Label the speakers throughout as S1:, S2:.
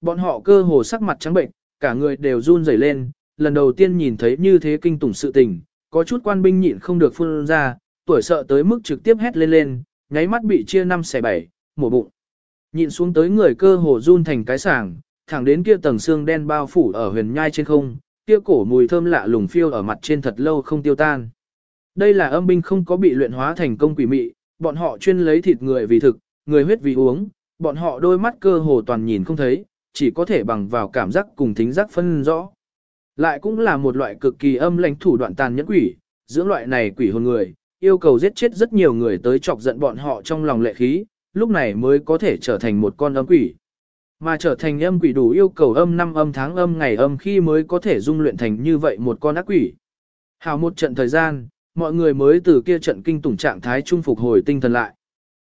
S1: bọn họ cơ hồ sắc mặt trắng bệnh, cả người đều run rẩy lên, lần đầu tiên nhìn thấy như thế kinh tủng sự tình, có chút quan binh nhịn không được phun ra, tuổi sợ tới mức trực tiếp hét lên lên, nháy mắt bị chia năm xẻ bảy, mổ bụng. Nhịn xuống tới người cơ hồ run thành cái sàng, thẳng đến kia tầng xương đen bao phủ ở huyền nhai trên không, kia cổ mùi thơm lạ lùng phiêu ở mặt trên thật lâu không tiêu tan. Đây là âm binh không có bị luyện hóa thành công quỷ mị, bọn họ chuyên lấy thịt người vì thực, người huyết vì uống, bọn họ đôi mắt cơ hồ toàn nhìn không thấy, chỉ có thể bằng vào cảm giác cùng thính giác phân rõ. Lại cũng là một loại cực kỳ âm lãnh thủ đoạn tàn nhẫn quỷ, dưỡng loại này quỷ hồn người, yêu cầu giết chết rất nhiều người tới chọc giận bọn họ trong lòng lệ khí, lúc này mới có thể trở thành một con âm quỷ. Mà trở thành âm quỷ đủ yêu cầu âm năm âm tháng âm ngày âm khi mới có thể dung luyện thành như vậy một con ác quỷ. Hào một trận thời gian, mọi người mới từ kia trận kinh tủng trạng thái trung phục hồi tinh thần lại.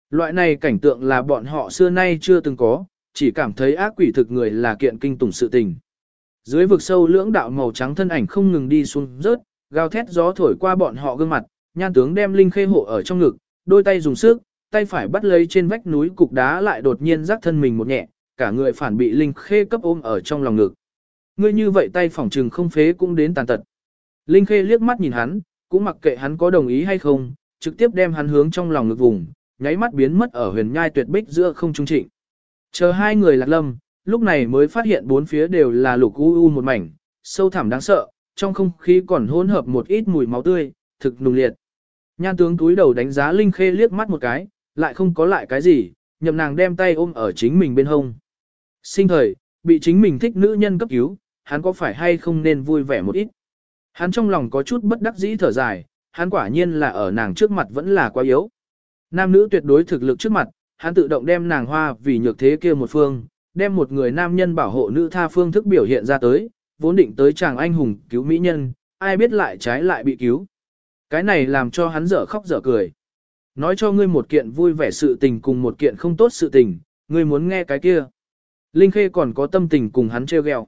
S1: Loại này cảnh tượng là bọn họ xưa nay chưa từng có, chỉ cảm thấy ác quỷ thực người là kiện kinh tủng sự tình. Dưới vực sâu lưỡng đạo màu trắng thân ảnh không ngừng đi xuống rớt, gào thét gió thổi qua bọn họ gương mặt, nhan tướng đem linh khê hộ ở trong ngực, đôi tay dùng sức, tay phải bắt lấy trên vách núi cục đá lại đột nhiên rắc thân mình một nhẹ, cả người phản bị linh khê cấp ôm ở trong lòng ngực. Ngươi như vậy tay phỏng trừng không phế cũng đến tàn tật. Linh khê liếc mắt nhìn hắn, cũng mặc kệ hắn có đồng ý hay không, trực tiếp đem hắn hướng trong lòng ngực vùng, nháy mắt biến mất ở huyền nhai tuyệt bích giữa không trung trịnh. Chờ hai người lạc lâm, lúc này mới phát hiện bốn phía đều là lục u u một mảnh, sâu thẳm đáng sợ, trong không khí còn hỗn hợp một ít mùi máu tươi, thực nùng liệt. Nhan tướng túi đầu đánh giá Linh Khê liếc mắt một cái, lại không có lại cái gì, nhậm nàng đem tay ôm ở chính mình bên hông. Sinh thời, bị chính mình thích nữ nhân cấp cứu, hắn có phải hay không nên vui vẻ một ít. Hắn trong lòng có chút bất đắc dĩ thở dài, hắn quả nhiên là ở nàng trước mặt vẫn là quá yếu. Nam nữ tuyệt đối thực lực trước mặt, hắn tự động đem nàng hoa vì nhược thế kia một phương, đem một người nam nhân bảo hộ nữ tha phương thức biểu hiện ra tới, vốn định tới chàng anh hùng cứu mỹ nhân, ai biết lại trái lại bị cứu. Cái này làm cho hắn dở khóc dở cười. Nói cho ngươi một kiện vui vẻ sự tình cùng một kiện không tốt sự tình, ngươi muốn nghe cái kia. Linh Khê còn có tâm tình cùng hắn treo ghẹo.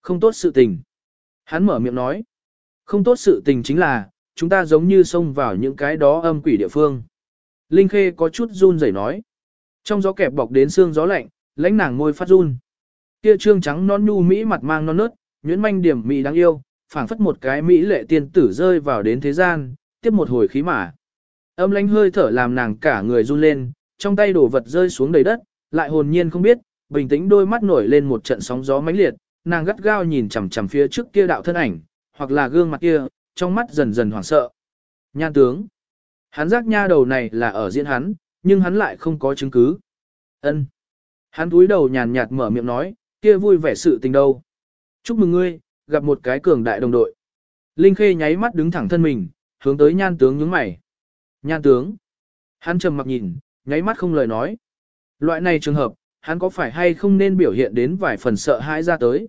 S1: Không tốt sự tình. Hắn mở miệng nói. Không tốt sự tình chính là, chúng ta giống như xông vào những cái đó âm quỷ địa phương. Linh Khê có chút run rẩy nói. Trong gió kẹp bọc đến xương gió lạnh, lãnh nàng môi phát run. Kia trương trắng non nhu mỹ mặt mang non nớt, nhuyễn manh điểm mỹ đáng yêu, phảng phất một cái mỹ lệ tiên tử rơi vào đến thế gian, tiếp một hồi khí mà. Âm lãnh hơi thở làm nàng cả người run lên, trong tay đổ vật rơi xuống đầy đất, lại hồn nhiên không biết, bình tĩnh đôi mắt nổi lên một trận sóng gió mãnh liệt, nàng gắt gao nhìn chằm chằm phía trước kia đạo thân ảnh, hoặc là gương mặt kia, trong mắt dần dần hoảng sợ. Nhan tướng. Hắn giác nha đầu này là ở diễn hắn, nhưng hắn lại không có chứng cứ. Ân. Hắn túi đầu nhàn nhạt mở miệng nói, kia vui vẻ sự tình đâu. Chúc mừng ngươi, gặp một cái cường đại đồng đội. Linh Khê nháy mắt đứng thẳng thân mình, hướng tới nhan tướng nhướng mày. Nhan tướng. Hắn trầm mặc nhìn, nháy mắt không lời nói. Loại này trường hợp, hắn có phải hay không nên biểu hiện đến vài phần sợ hãi ra tới.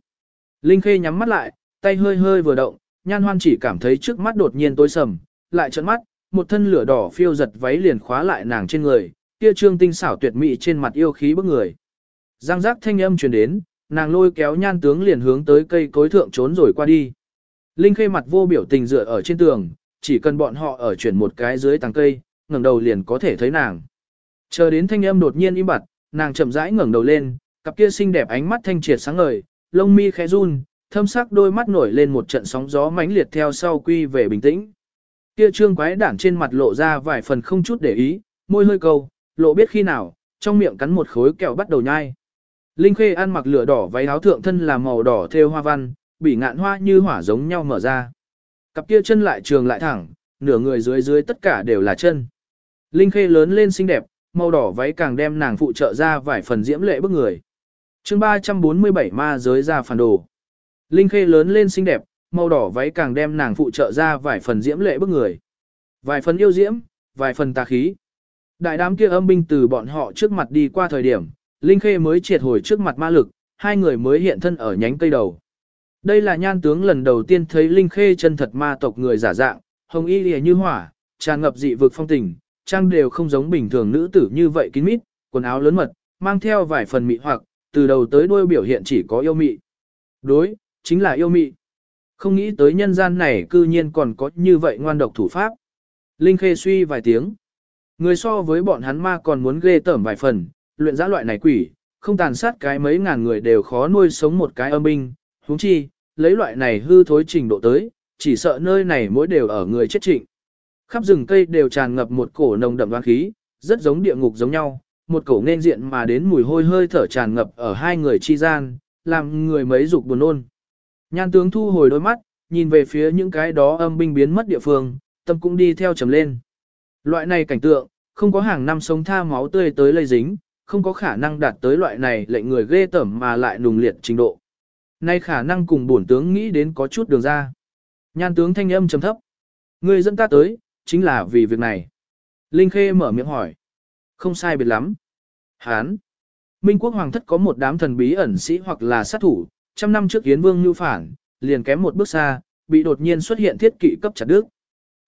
S1: Linh Khê nhắm mắt lại, tay hơi hơi vừa động, nhan hoan chỉ cảm thấy trước mắt đột nhiên tối sầm, lại trợn mắt, một thân lửa đỏ phiêu giật váy liền khóa lại nàng trên người, kia trương tinh xảo tuyệt mỹ trên mặt yêu khí bức người. Giang giác thanh âm truyền đến, nàng lôi kéo nhan tướng liền hướng tới cây cối thượng trốn rồi qua đi. Linh khê mặt vô biểu tình dựa ở trên tường, chỉ cần bọn họ ở chuyển một cái dưới tàng cây, ngẩng đầu liền có thể thấy nàng. Chờ đến thanh âm đột nhiên im bặt, nàng chậm rãi ngẩng đầu lên, cặp kia xinh đẹp ánh mắt thanh triệt sáng ngời, lông mi khẽ run, thâm sắc đôi mắt nổi lên một trận sóng gió mãnh liệt theo sau quy về bình tĩnh. Kia trương quái đản trên mặt lộ ra vài phần không chút để ý, môi hơi câu, lộ biết khi nào, trong miệng cắn một khối kẹo bắt đầu nhai. Linh Khê ăn mặc lửa đỏ váy áo thượng thân là màu đỏ thêu hoa văn, bị ngạn hoa như hỏa giống nhau mở ra. Cặp kia chân lại trường lại thẳng, nửa người dưới dưới tất cả đều là chân. Linh Khê lớn lên xinh đẹp, màu đỏ váy càng đem nàng phụ trợ ra vài phần diễm lệ bức người. chương 347 ma giới ra phản đồ. Linh Khê lớn lên xinh đẹp, màu đỏ váy càng đem nàng phụ trợ ra vài phần diễm lệ bức người. Vài phần yêu diễm, vài phần tà khí. Đại đám kia âm binh từ bọn họ trước mặt đi qua thời điểm, Linh Khê mới triệt hồi trước mặt ma lực, hai người mới hiện thân ở nhánh cây đầu. Đây là nhan tướng lần đầu tiên thấy Linh Khê chân thật ma tộc người giả dạng, hồng y lìa như hỏa, tràn ngập dị vực phong tình, trang đều không giống bình thường nữ tử như vậy kín mít, quần áo lớn mật, mang theo vài phần mị hoặc, từ đầu tới đuôi biểu hiện chỉ có yêu mị. Đối, chính là yêu mị. Không nghĩ tới nhân gian này cư nhiên còn có như vậy ngoan độc thủ pháp. Linh Khê suy vài tiếng. Người so với bọn hắn ma còn muốn ghê tởm vài phần, luyện giã loại này quỷ, không tàn sát cái mấy ngàn người đều khó nuôi sống một cái âm binh, huống chi, lấy loại này hư thối trình độ tới, chỉ sợ nơi này mỗi đều ở người chết trịnh. Khắp rừng cây đều tràn ngập một cổ nồng đậm đoán khí, rất giống địa ngục giống nhau, một cổ nên diện mà đến mùi hôi hơi thở tràn ngập ở hai người chi gian, làm người mấy dục buồn nôn. Nhan tướng thu hồi đôi mắt, nhìn về phía những cái đó âm binh biến mất địa phương, tâm cũng đi theo trầm lên. Loại này cảnh tượng, không có hàng năm sống tha máu tươi tới lây dính, không có khả năng đạt tới loại này lệnh người ghê tởm mà lại nùng liệt trình độ. Nay khả năng cùng bổn tướng nghĩ đến có chút đường ra. Nhan tướng thanh âm trầm thấp. Người dẫn ta tới, chính là vì việc này. Linh Khê mở miệng hỏi. Không sai biệt lắm. Hán. Minh quốc hoàng thất có một đám thần bí ẩn sĩ hoặc là sát thủ, trăm năm trước Yến Vương nhu phản, liền kém một bước xa, bị đột nhiên xuất hiện thiết kỵ cấp chặt đứt.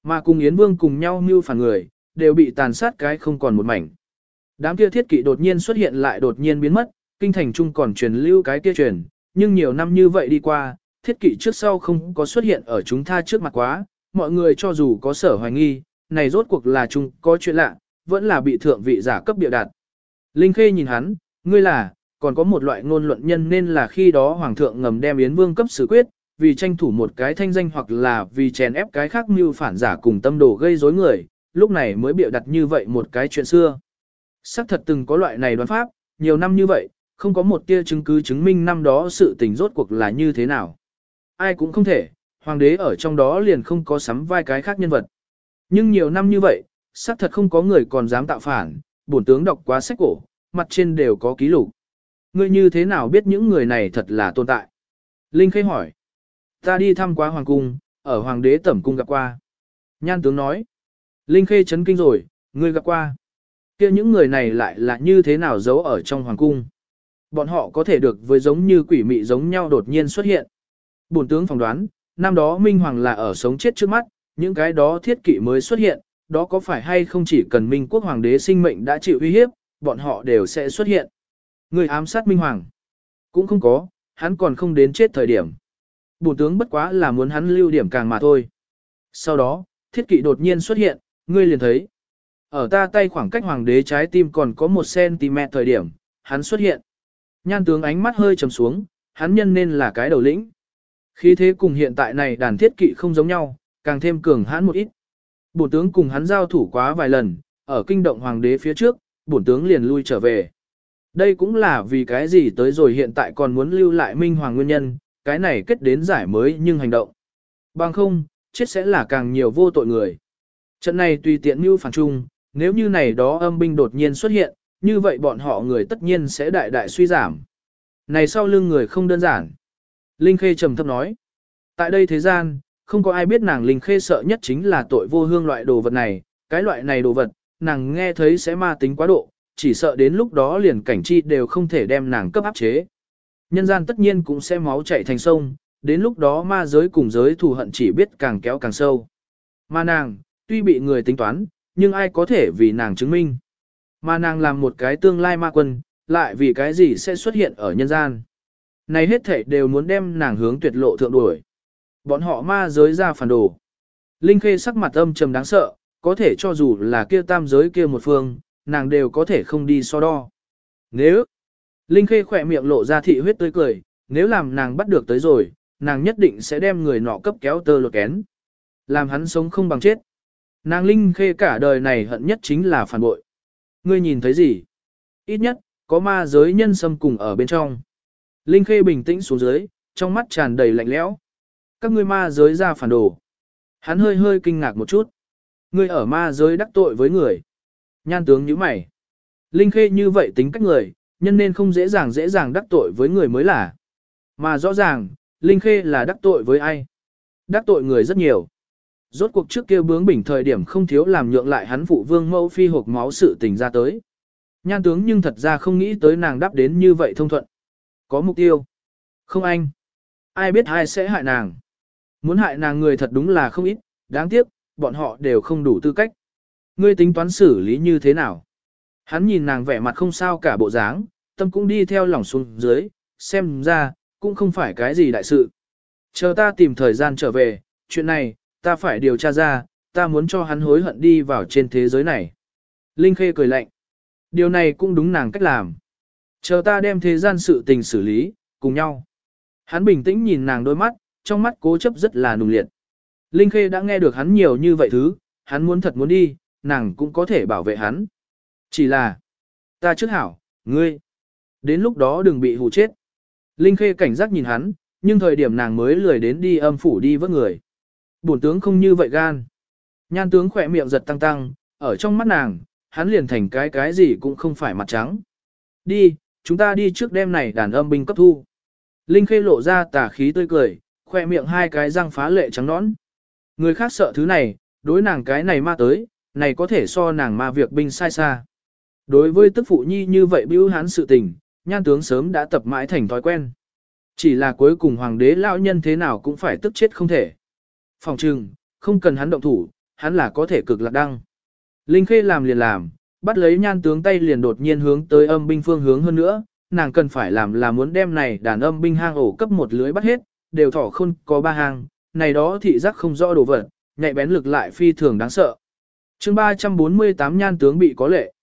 S1: Mà cùng Yến Vương cùng nhau nhu phản người, đều bị tàn sát cái không còn một mảnh. Đám kia thiết kỵ đột nhiên xuất hiện lại đột nhiên biến mất, kinh thành trung còn truyền lưu cái kia truyền, nhưng nhiều năm như vậy đi qua, thiết kỵ trước sau không có xuất hiện ở chúng ta trước mặt quá, mọi người cho dù có sở hoài nghi, này rốt cuộc là chung có chuyện lạ, vẫn là bị thượng vị giả cấp biểu đạt. Linh Khê nhìn hắn, ngươi là, còn có một loại ngôn luận nhân nên là khi đó hoàng thượng ngầm đem Yến Vương cấp xử quyết, vì tranh thủ một cái thanh danh hoặc là vì chèn ép cái khác mưu phản giả cùng tâm đồ gây rối người, lúc này mới biểu đặt như vậy một cái chuyện xưa. Sắc thật từng có loại này đoán pháp, nhiều năm như vậy, không có một tia chứng cứ chứng minh năm đó sự tình rốt cuộc là như thế nào. Ai cũng không thể, hoàng đế ở trong đó liền không có sắm vai cái khác nhân vật. Nhưng nhiều năm như vậy, xác thật không có người còn dám tạo phản, bổn tướng đọc quá sách cổ, mặt trên đều có ký lục. Ngươi như thế nào biết những người này thật là tồn tại? Linh Khê hỏi. Ta đi thăm qua hoàng cung, ở hoàng đế tẩm cung gặp qua. Nhan tướng nói. Linh Khê chấn kinh rồi, ngươi gặp qua. kia những người này lại là như thế nào giấu ở trong hoàng cung? Bọn họ có thể được với giống như quỷ mị giống nhau đột nhiên xuất hiện. Bổn tướng phỏng đoán, năm đó Minh Hoàng là ở sống chết trước mắt, những cái đó thiết kỵ mới xuất hiện, đó có phải hay không chỉ cần Minh quốc hoàng đế sinh mệnh đã chịu uy hiếp, bọn họ đều sẽ xuất hiện. Người ám sát Minh Hoàng. Cũng không có, hắn còn không đến chết thời điểm. Bổ tướng bất quá là muốn hắn lưu điểm càng mà thôi. Sau đó, thiết kỵ đột nhiên xuất hiện, ngươi liền thấy. Ở ta tay khoảng cách hoàng đế trái tim còn có một cm thời điểm, hắn xuất hiện. Nhan tướng ánh mắt hơi trầm xuống, hắn nhân nên là cái đầu lĩnh. Khí thế cùng hiện tại này đàn thiết kỵ không giống nhau, càng thêm cường hãn một ít. Bổ tướng cùng hắn giao thủ quá vài lần, ở kinh động hoàng đế phía trước, bổn tướng liền lui trở về. Đây cũng là vì cái gì tới rồi hiện tại còn muốn lưu lại minh hoàng nguyên nhân, cái này kết đến giải mới nhưng hành động. Bằng không, chết sẽ là càng nhiều vô tội người. Trận này tùy tiện mưu phản trung, nếu như này đó âm binh đột nhiên xuất hiện, như vậy bọn họ người tất nhiên sẽ đại đại suy giảm. Này sau lưng người không đơn giản. Linh Khê trầm thấp nói. Tại đây thế gian, không có ai biết nàng Linh Khê sợ nhất chính là tội vô hương loại đồ vật này, cái loại này đồ vật, nàng nghe thấy sẽ ma tính quá độ, chỉ sợ đến lúc đó liền cảnh chi đều không thể đem nàng cấp áp chế. Nhân gian tất nhiên cũng sẽ máu chảy thành sông, đến lúc đó ma giới cùng giới thù hận chỉ biết càng kéo càng sâu. Mà nàng, tuy bị người tính toán, nhưng ai có thể vì nàng chứng minh. Mà nàng làm một cái tương lai ma quân, lại vì cái gì sẽ xuất hiện ở nhân gian. Này hết thể đều muốn đem nàng hướng tuyệt lộ thượng đuổi. Bọn họ ma giới ra phản đồ. Linh Khê sắc mặt âm trầm đáng sợ, có thể cho dù là kia tam giới kia một phương, nàng đều có thể không đi so đo. Nếu, Linh Khê khỏe miệng lộ ra thị huyết tươi cười, nếu làm nàng bắt được tới rồi, nàng nhất định sẽ đem người nọ cấp kéo tơ lột kén. Làm hắn sống không bằng chết. Nàng Linh Khê cả đời này hận nhất chính là phản bội. Ngươi nhìn thấy gì? Ít nhất, có ma giới nhân xâm cùng ở bên trong. Linh Khê bình tĩnh xuống dưới, trong mắt tràn đầy lạnh lẽo. Các ngươi ma giới ra phản đồ. Hắn hơi hơi kinh ngạc một chút. Ngươi ở ma giới đắc tội với người. Nhan tướng như mày. Linh Khê như vậy tính cách người, nhân nên không dễ dàng dễ dàng đắc tội với người mới là. Mà rõ ràng, Linh Khê là đắc tội với ai? Đắc tội người rất nhiều. Rốt cuộc trước kia bướng bỉnh thời điểm không thiếu làm nhượng lại hắn phụ vương mẫu phi hộp máu sự tình ra tới. Nhan tướng nhưng thật ra không nghĩ tới nàng đáp đến như vậy thông thuận. Có mục tiêu. Không anh. Ai biết ai sẽ hại nàng. Muốn hại nàng người thật đúng là không ít, đáng tiếc, bọn họ đều không đủ tư cách. Ngươi tính toán xử lý như thế nào? Hắn nhìn nàng vẻ mặt không sao cả bộ dáng, tâm cũng đi theo lòng xuống dưới, xem ra, cũng không phải cái gì đại sự. Chờ ta tìm thời gian trở về, chuyện này, ta phải điều tra ra, ta muốn cho hắn hối hận đi vào trên thế giới này. Linh Khê cười lạnh. Điều này cũng đúng nàng cách làm. Chờ ta đem thế gian sự tình xử lý, cùng nhau. Hắn bình tĩnh nhìn nàng đôi mắt, trong mắt cố chấp rất là nùng liệt. Linh Khê đã nghe được hắn nhiều như vậy thứ, hắn muốn thật muốn đi, nàng cũng có thể bảo vệ hắn. Chỉ là, ta trước hảo, ngươi, đến lúc đó đừng bị hù chết. Linh Khê cảnh giác nhìn hắn, nhưng thời điểm nàng mới lười đến đi âm phủ đi vớt người. Bổn tướng không như vậy gan. Nhan tướng khỏe miệng giật tăng tăng, ở trong mắt nàng, hắn liền thành cái cái gì cũng không phải mặt trắng. Đi, chúng ta đi trước đêm này đàn âm binh cấp thu. Linh Khê lộ ra tà khí tươi cười, khoe miệng hai cái răng phá lệ trắng nõn. Người khác sợ thứ này, đối nàng cái này ma tới, này có thể so nàng ma việc binh sai xa. Đối với tức phụ nhi như vậy bưu hắn sự tình, nhan tướng sớm đã tập mãi thành thói quen. Chỉ là cuối cùng hoàng đế lão nhân thế nào cũng phải tức chết không thể. Phòng trừng, không cần hắn động thủ, hắn là có thể cực lạc đăng. Linh Khê làm liền làm, bắt lấy nhan tướng tay liền đột nhiên hướng tới âm binh phương hướng hơn nữa, nàng cần phải làm là muốn đem này đàn âm binh hang ổ cấp một lưới bắt hết, đều thỏ khôn có ba hang, này đó thị giác không rõ đồ vật, nhạy bén lực lại phi thường đáng sợ chương 348 nhan tướng bị có lệ.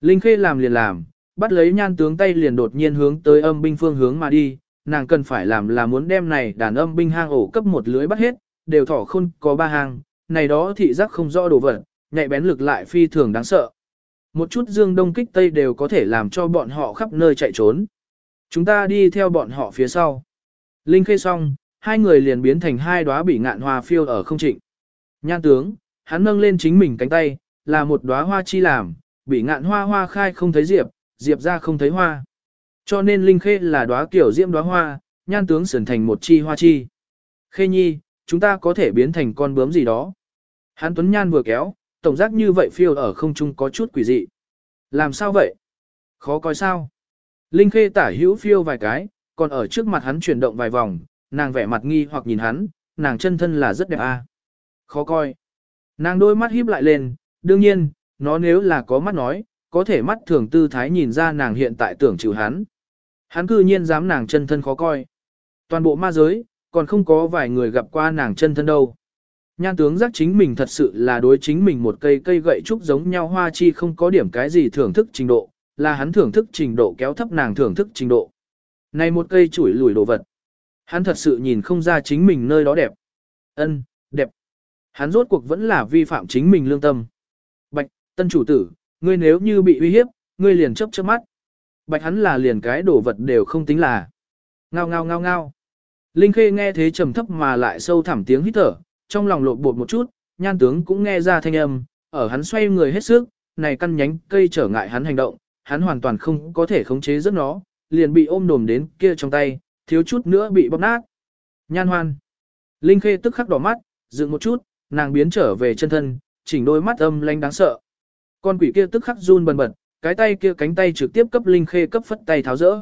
S1: Linh Khê làm liền làm, bắt lấy nhan tướng tay liền đột nhiên hướng tới âm binh phương hướng mà đi, nàng cần phải làm là muốn đem này đàn âm binh hang ổ cấp một lưới bắt hết, đều thỏ khôn có ba hang, này đó thị giác không rõ đồ vật, nhạy bén lực lại phi thường đáng sợ. Một chút dương đông kích tây đều có thể làm cho bọn họ khắp nơi chạy trốn. Chúng ta đi theo bọn họ phía sau. Linh khê xong, hai người liền biến thành hai đóa bị ngạn hoa phiêu ở không trịnh. Nhan tướng, hắn nâng lên chính mình cánh tay, là một đóa hoa chi làm, bị ngạn hoa hoa khai không thấy diệp, diệp ra không thấy hoa. Cho nên linh khê là đóa kiểu diễm đóa hoa, nhan tướng sườn thành một chi hoa chi. Khê nhi, chúng ta có thể biến thành con bướm gì đó. Hắn tuấn nhan vừa kéo, tổng giác như vậy phiêu ở không trung có chút quỷ dị. Làm sao vậy? Khó coi sao? Linh khê tả hữu phiêu vài cái, còn ở trước mặt hắn chuyển động vài vòng, nàng vẻ mặt nghi hoặc nhìn hắn, nàng chân thân là rất đẹp a. À? Khó coi. Nàng đôi mắt híp lại lên, đương nhiên, nó nếu là có mắt nói, có thể mắt thường tư thái nhìn ra nàng hiện tại tưởng chịu hắn. Hắn cư nhiên dám nàng chân thân khó coi. Toàn bộ ma giới, còn không có vài người gặp qua nàng chân thân đâu. Nhan tướng giác chính mình thật sự là đối chính mình một cây cây gậy trúc giống nhau hoa chi không có điểm cái gì thưởng thức trình độ, là hắn thưởng thức trình độ kéo thấp nàng thưởng thức trình độ. Này một cây chuỗi lùi đồ vật. Hắn thật sự nhìn không ra chính mình nơi đó đẹp. Ân, đẹp. Hắn rốt cuộc vẫn là vi phạm chính mình lương tâm. Bạch, tân chủ tử, ngươi nếu như bị uy hiếp, ngươi liền chấp chớp mắt. Bạch hắn là liền cái đồ vật đều không tính là. Ngao ngao ngao ngao. Linh Khê nghe thế trầm thấp mà lại sâu thẳm tiếng hít thở, trong lòng lộn bột một chút, nhan tướng cũng nghe ra thanh âm, ở hắn xoay người hết sức, này căn nhánh cây trở ngại hắn hành động, hắn hoàn toàn không có thể khống chế rất nó, liền bị ôm đồm đến kia trong tay, thiếu chút nữa bị bóp nát. Nhan hoan. Linh Khê tức khắc đỏ mắt, dựng một chút, nàng biến trở về chân thân, chỉnh đôi mắt âm lanh đáng sợ. Con quỷ kia tức khắc run bần bật, cái tay kia cánh tay trực tiếp cấp Linh Khê cấp phất tay tháo rỡ.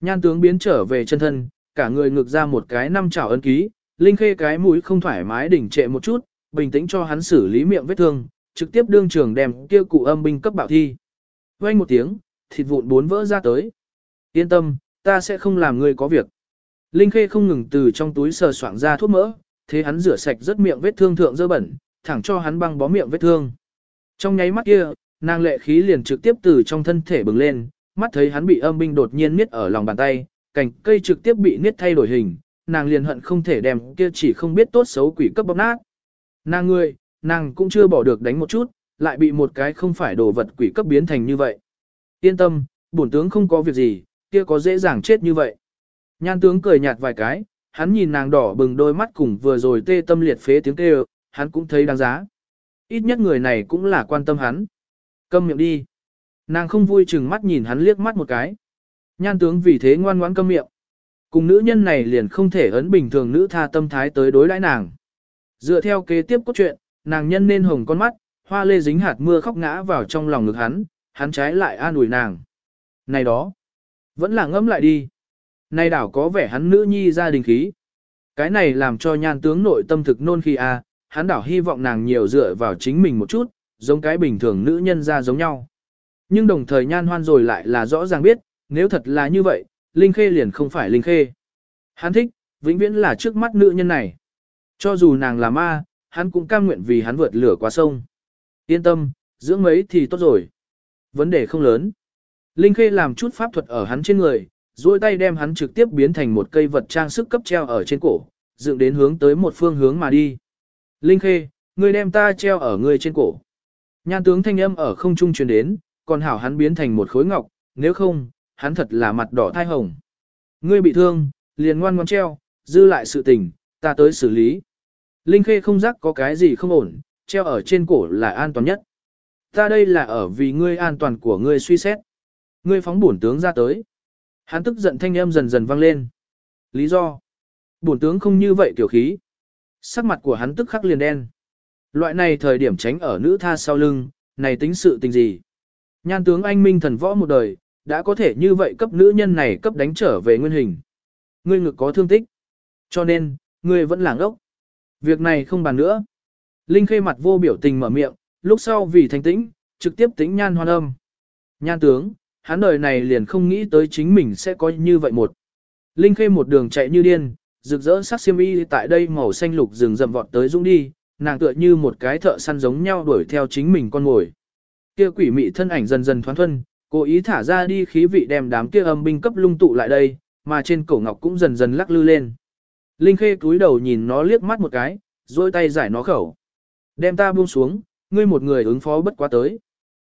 S1: Nhan tướng biến trở về chân thân, cả người ngược ra một cái năm chảo ấn ký, Linh Khê cái mũi không thoải mái đỉnh trệ một chút, bình tĩnh cho hắn xử lý miệng vết thương, trực tiếp đương trường đem kia cụ âm binh cấp bạo thi. Vang một tiếng, thịt vụn bốn vỡ ra tới. Yên tâm, ta sẽ không làm ngươi có việc. Linh Khê không ngừng từ trong túi sờ soạng ra thuốc mỡ, thế hắn rửa sạch rất miệng vết thương thượng dơ bẩn, thẳng cho hắn băng bó miệng vết thương. Trong nháy mắt kia, nàng lệ khí liền trực tiếp từ trong thân thể bừng lên, mắt thấy hắn bị âm binh đột nhiên niết ở lòng bàn tay, cành cây trực tiếp bị niết thay đổi hình, nàng liền hận không thể đem kia chỉ không biết tốt xấu quỷ cấp bóp nát. Nàng ngươi, nàng cũng chưa bỏ được đánh một chút, lại bị một cái không phải đồ vật quỷ cấp biến thành như vậy. Yên tâm, bổn tướng không có việc gì, kia có dễ dàng chết như vậy. Nhan tướng cười nhạt vài cái, hắn nhìn nàng đỏ bừng đôi mắt cùng vừa rồi tê tâm liệt phế tiếng kêu, hắn cũng thấy đáng giá. Ít nhất người này cũng là quan tâm hắn. Câm miệng đi. Nàng không vui chừng mắt nhìn hắn liếc mắt một cái. Nhan tướng vì thế ngoan ngoãn câm miệng. Cùng nữ nhân này liền không thể ấn bình thường nữ tha tâm thái tới đối đãi nàng. Dựa theo kế tiếp cốt truyện, nàng nhân nên hồng con mắt, hoa lê dính hạt mưa khóc ngã vào trong lòng ngực hắn, hắn trái lại an ủi nàng. Này đó, vẫn là ngẫm lại đi nay đảo có vẻ hắn nữ nhi gia đình khí. Cái này làm cho nhan tướng nội tâm thực nôn khi a, hắn đảo hy vọng nàng nhiều dựa vào chính mình một chút, giống cái bình thường nữ nhân ra giống nhau. Nhưng đồng thời nhan hoan rồi lại là rõ ràng biết, nếu thật là như vậy, Linh Khê liền không phải Linh Khê. Hắn thích, vĩnh viễn là trước mắt nữ nhân này. Cho dù nàng là ma, hắn cũng cam nguyện vì hắn vượt lửa qua sông. Yên tâm, dưỡng mấy thì tốt rồi. Vấn đề không lớn. Linh Khê làm chút pháp thuật ở hắn trên người, duỗi tay đem hắn trực tiếp biến thành một cây vật trang sức cấp treo ở trên cổ, dựng đến hướng tới một phương hướng mà đi. Linh Khê, ngươi đem ta treo ở ngươi trên cổ. Nhan tướng thanh âm ở không trung truyền đến, còn hảo hắn biến thành một khối ngọc, nếu không, hắn thật là mặt đỏ thai hồng. Ngươi bị thương, liền ngoan ngoãn treo, dư lại sự tình, ta tới xử lý. Linh Khê không giác có cái gì không ổn, treo ở trên cổ là an toàn nhất. Ta đây là ở vì ngươi an toàn của ngươi suy xét. Ngươi phóng bổn tướng ra tới. Hắn tức giận thanh âm dần dần vang lên. Lý do? Bổn tướng không như vậy kiểu khí. Sắc mặt của hắn tức khắc liền đen. Loại này thời điểm tránh ở nữ tha sau lưng, này tính sự tình gì? Nhan tướng anh minh thần võ một đời, đã có thể như vậy cấp nữ nhân này cấp đánh trở về nguyên hình. Ngươi ngực có thương tích. Cho nên, ngươi vẫn làng ốc. Việc này không bàn nữa. Linh khê mặt vô biểu tình mở miệng, lúc sau vì thanh tĩnh, trực tiếp tính nhan hoan âm. Nhan tướng, hắn đời này liền không nghĩ tới chính mình sẽ có như vậy một. Linh khê một đường chạy như điên, rực rỡ sắc xiêm y tại đây màu xanh lục rừng rậm vọt tới dũng đi, nàng tựa như một cái thợ săn giống nhau đuổi theo chính mình con ngồi. Kia quỷ mị thân ảnh dần dần thoáng thuần, cố ý thả ra đi khí vị đem đám kia âm binh cấp lung tụ lại đây, mà trên cổ ngọc cũng dần dần lắc lư lên. Linh khê cúi đầu nhìn nó liếc mắt một cái, duỗi tay giải nó khẩu. Đem ta buông xuống, ngươi một người ứng phó bất quá tới.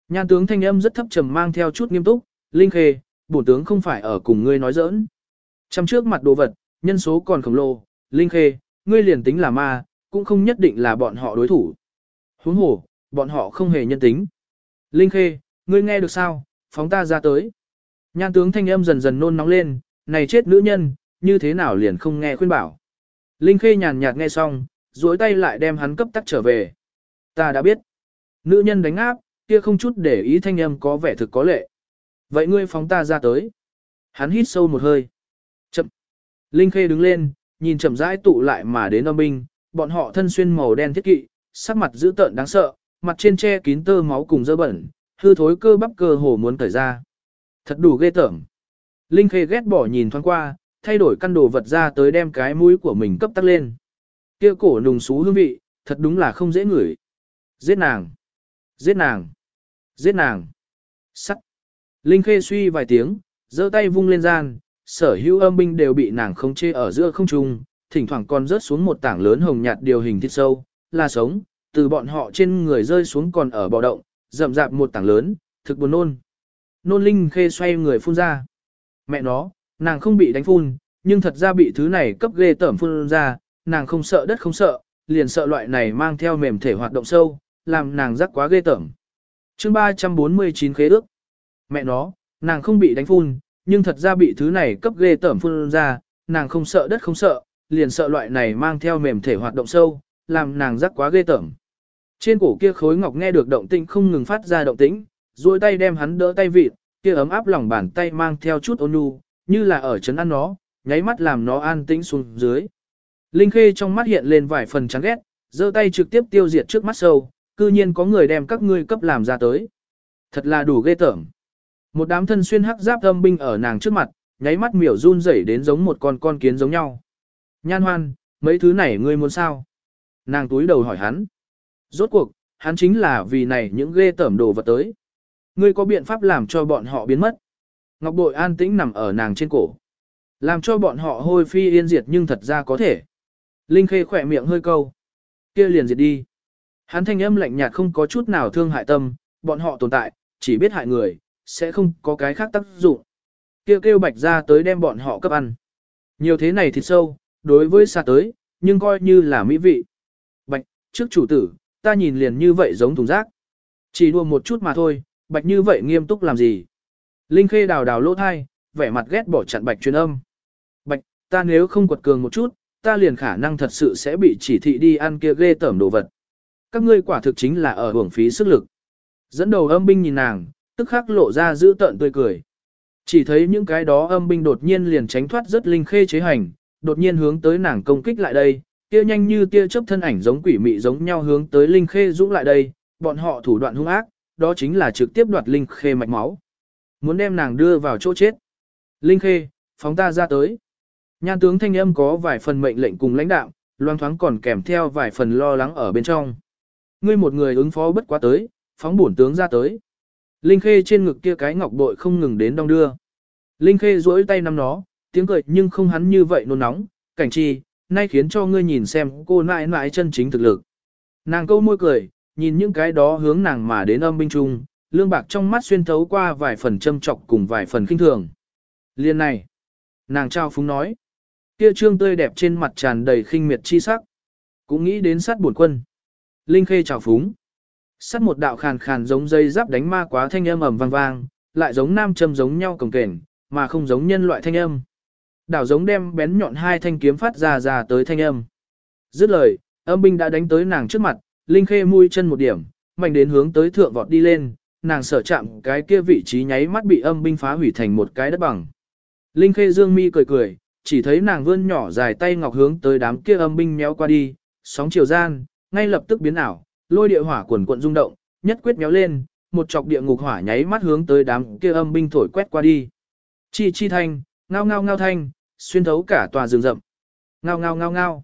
S1: Nhan tướng thanh âm rất thấp trầm mang theo chút nghiêm túc, Linh khê, bổn tướng không phải ở cùng ngươi nói giỡn. Trong trước mặt đồ vật, nhân số còn khổng lồ, Linh khê, ngươi liền tính là ma, cũng không nhất định là bọn họ đối thủ. Huống hồ, bọn họ không hề nhân tính. Linh khê, ngươi nghe được sao, phóng ta ra tới. Nhan tướng thanh âm dần dần nôn nóng lên, này chết nữ nhân, như thế nào liền không nghe khuyên bảo. Linh khê nhàn nhạt nghe xong, duỗi tay lại đem hắn cấp tắc trở về. Ta đã biết. Nữ nhân đánh áp, kia không chút để ý thanh âm có vẻ thực có lệ. Vậy ngươi phóng ta ra tới. Hắn hít sâu một hơi. Chậm. Linh khê đứng lên, nhìn chậm rãi tụ lại mà đến âm binh, bọn họ thân xuyên màu đen thiết kỵ, sắc mặt dữ tợn đáng sợ, mặt trên che kín tơ máu cùng dơ bẩn, hư thối cơ bắp cơ hồ muốn cởi ra. Thật đủ ghê tởm. Linh Khê ghét bỏ nhìn thoáng qua, thay đổi căn đồ vật ra tới đem cái mũi của mình cấp tắc lên. Kia cổ nùng xú hương vị, thật đúng là không dễ ngửi. Giết nàng! Giết nàng! Giết nàng! Sắt! Linh Khê suy vài tiếng, giơ tay vung lên gian, sở hữu âm binh đều bị nàng không chê ở giữa không trung, thỉnh thoảng còn rớt xuống một tảng lớn hồng nhạt điều hình thịt sâu, là sống, từ bọn họ trên người rơi xuống còn ở bò động, rậm rạp một tảng lớn, thực buồn nôn. Nôn Linh Khê xoay người phun ra. Mẹ nó, nàng không bị đánh phun, nhưng thật ra bị thứ này cấp ghê tởm phun ra, nàng không sợ đất không sợ, liền sợ loại này mang theo mềm thể hoạt động sâu, làm nàng rắc quá ghê tởm. chương 349 khế ước. Mẹ nó, nàng không bị đánh phun, nhưng thật ra bị thứ này cấp ghê tởm phun ra, nàng không sợ đất không sợ, liền sợ loại này mang theo mềm thể hoạt động sâu, làm nàng rắc quá ghê tởm. Trên cổ kia khối ngọc nghe được động tĩnh không ngừng phát ra động tĩnh, duỗi tay đem hắn đỡ tay vịt, kia ấm áp lòng bàn tay mang theo chút ôn nhu, như là ở chấn ăn nó, nháy mắt làm nó an tĩnh xuống dưới. Linh Khê trong mắt hiện lên vài phần chán ghét, giơ tay trực tiếp tiêu diệt trước mắt sâu, cư nhiên có người đem các ngươi cấp làm ra tới. Thật là đủ ghê tởm. Một đám thân xuyên hắc giáp âm binh ở nàng trước mặt, nháy mắt miểu run rẩy đến giống một con con kiến giống nhau. Nhan hoan, mấy thứ này ngươi muốn sao? Nàng túi đầu hỏi hắn. Rốt cuộc, hắn chính là vì này những ghê tởm đồ vật tới. Ngươi có biện pháp làm cho bọn họ biến mất. Ngọc bội an tĩnh nằm ở nàng trên cổ. Làm cho bọn họ hôi phi yên diệt nhưng thật ra có thể. Linh khê khỏe miệng hơi câu. kia liền diệt đi. Hắn thanh âm lạnh nhạt không có chút nào thương hại tâm, bọn họ tồn tại, chỉ biết hại người, sẽ không có cái khác tác dụng. Kêu kêu bạch ra tới đem bọn họ cấp ăn. Nhiều thế này thịt sâu, đối với xa tới, nhưng coi như là mỹ vị. Bạch, trước chủ tử, ta nhìn liền như vậy giống thùng rác. Chỉ đùa một chút mà thôi, bạch như vậy nghiêm túc làm gì. Linh khê đào đào lỗ thai, vẻ mặt ghét bỏ chặn bạch truyền âm. Bạch, ta nếu không quật cường một chút, ta liền khả năng thật sự sẽ bị chỉ thị đi ăn kia ghê tởm đồ vật. Các ngươi quả thực chính là ở hưởng phí sức lực. Dẫn đầu âm binh nhìn nàng, tức khắc lộ ra giữ tợn tươi cười. Chỉ thấy những cái đó âm binh đột nhiên liền tránh thoát rất linh khê chế hành, đột nhiên hướng tới nàng công kích lại đây, kia nhanh như tia chớp thân ảnh giống quỷ mị giống nhau hướng tới linh khê dũng lại đây, bọn họ thủ đoạn hung ác, đó chính là trực tiếp đoạt linh khê mạch máu. Muốn đem nàng đưa vào chỗ chết. Linh khê, phóng ta ra tới. Nhan tướng thanh âm có vài phần mệnh lệnh cùng lãnh đạo, loan thoáng còn kèm theo vài phần lo lắng ở bên trong. Ngươi một người ứng phó bất quá tới, phóng bổn tướng ra tới. Linh Khê trên ngực kia cái ngọc bội không ngừng đến đong đưa. Linh Khê duỗi tay nắm nó, tiếng cười nhưng không hắn như vậy nôn nóng, cảnh chi, nay khiến cho ngươi nhìn xem cô nãi nãi chân chính thực lực. Nàng câu môi cười, nhìn những cái đó hướng nàng mà đến âm binh trung, lương bạc trong mắt xuyên thấu qua vài phần châm trọc cùng vài phần kinh thường. Liên này, nàng trao phúng nói, kia trương tươi đẹp trên mặt tràn đầy khinh miệt chi sắc, cũng nghĩ đến sát buồn quân. Linh khê trào phúng, sắt một đạo khàn khàn giống dây giáp đánh ma quá thanh âm ầm vang vang, lại giống nam châm giống nhau cồng kềnh, mà không giống nhân loại thanh âm. Đảo giống đem bén nhọn hai thanh kiếm phát ra ra tới thanh âm. Dứt lời, âm binh đã đánh tới nàng trước mặt, Linh Khê mũi chân một điểm, mạnh đến hướng tới thượng vọt đi lên, nàng sở chạm cái kia vị trí nháy mắt bị âm binh phá hủy thành một cái đất bằng. Linh Khê dương mi cười cười, chỉ thấy nàng vươn nhỏ dài tay ngọc hướng tới đám kia âm binh méo qua đi, sóng chiều gian, ngay lập tức biến ảo, lôi địa hỏa quần cuộn rung động, nhất quyết méo lên, một chọc địa ngục hỏa nháy mắt hướng tới đám kia âm binh thổi quét qua đi. Chi chi thanh, ngao ngao ngao thanh, xuyên thấu cả tòa rừng rậm. Ngao ngao ngao ngao.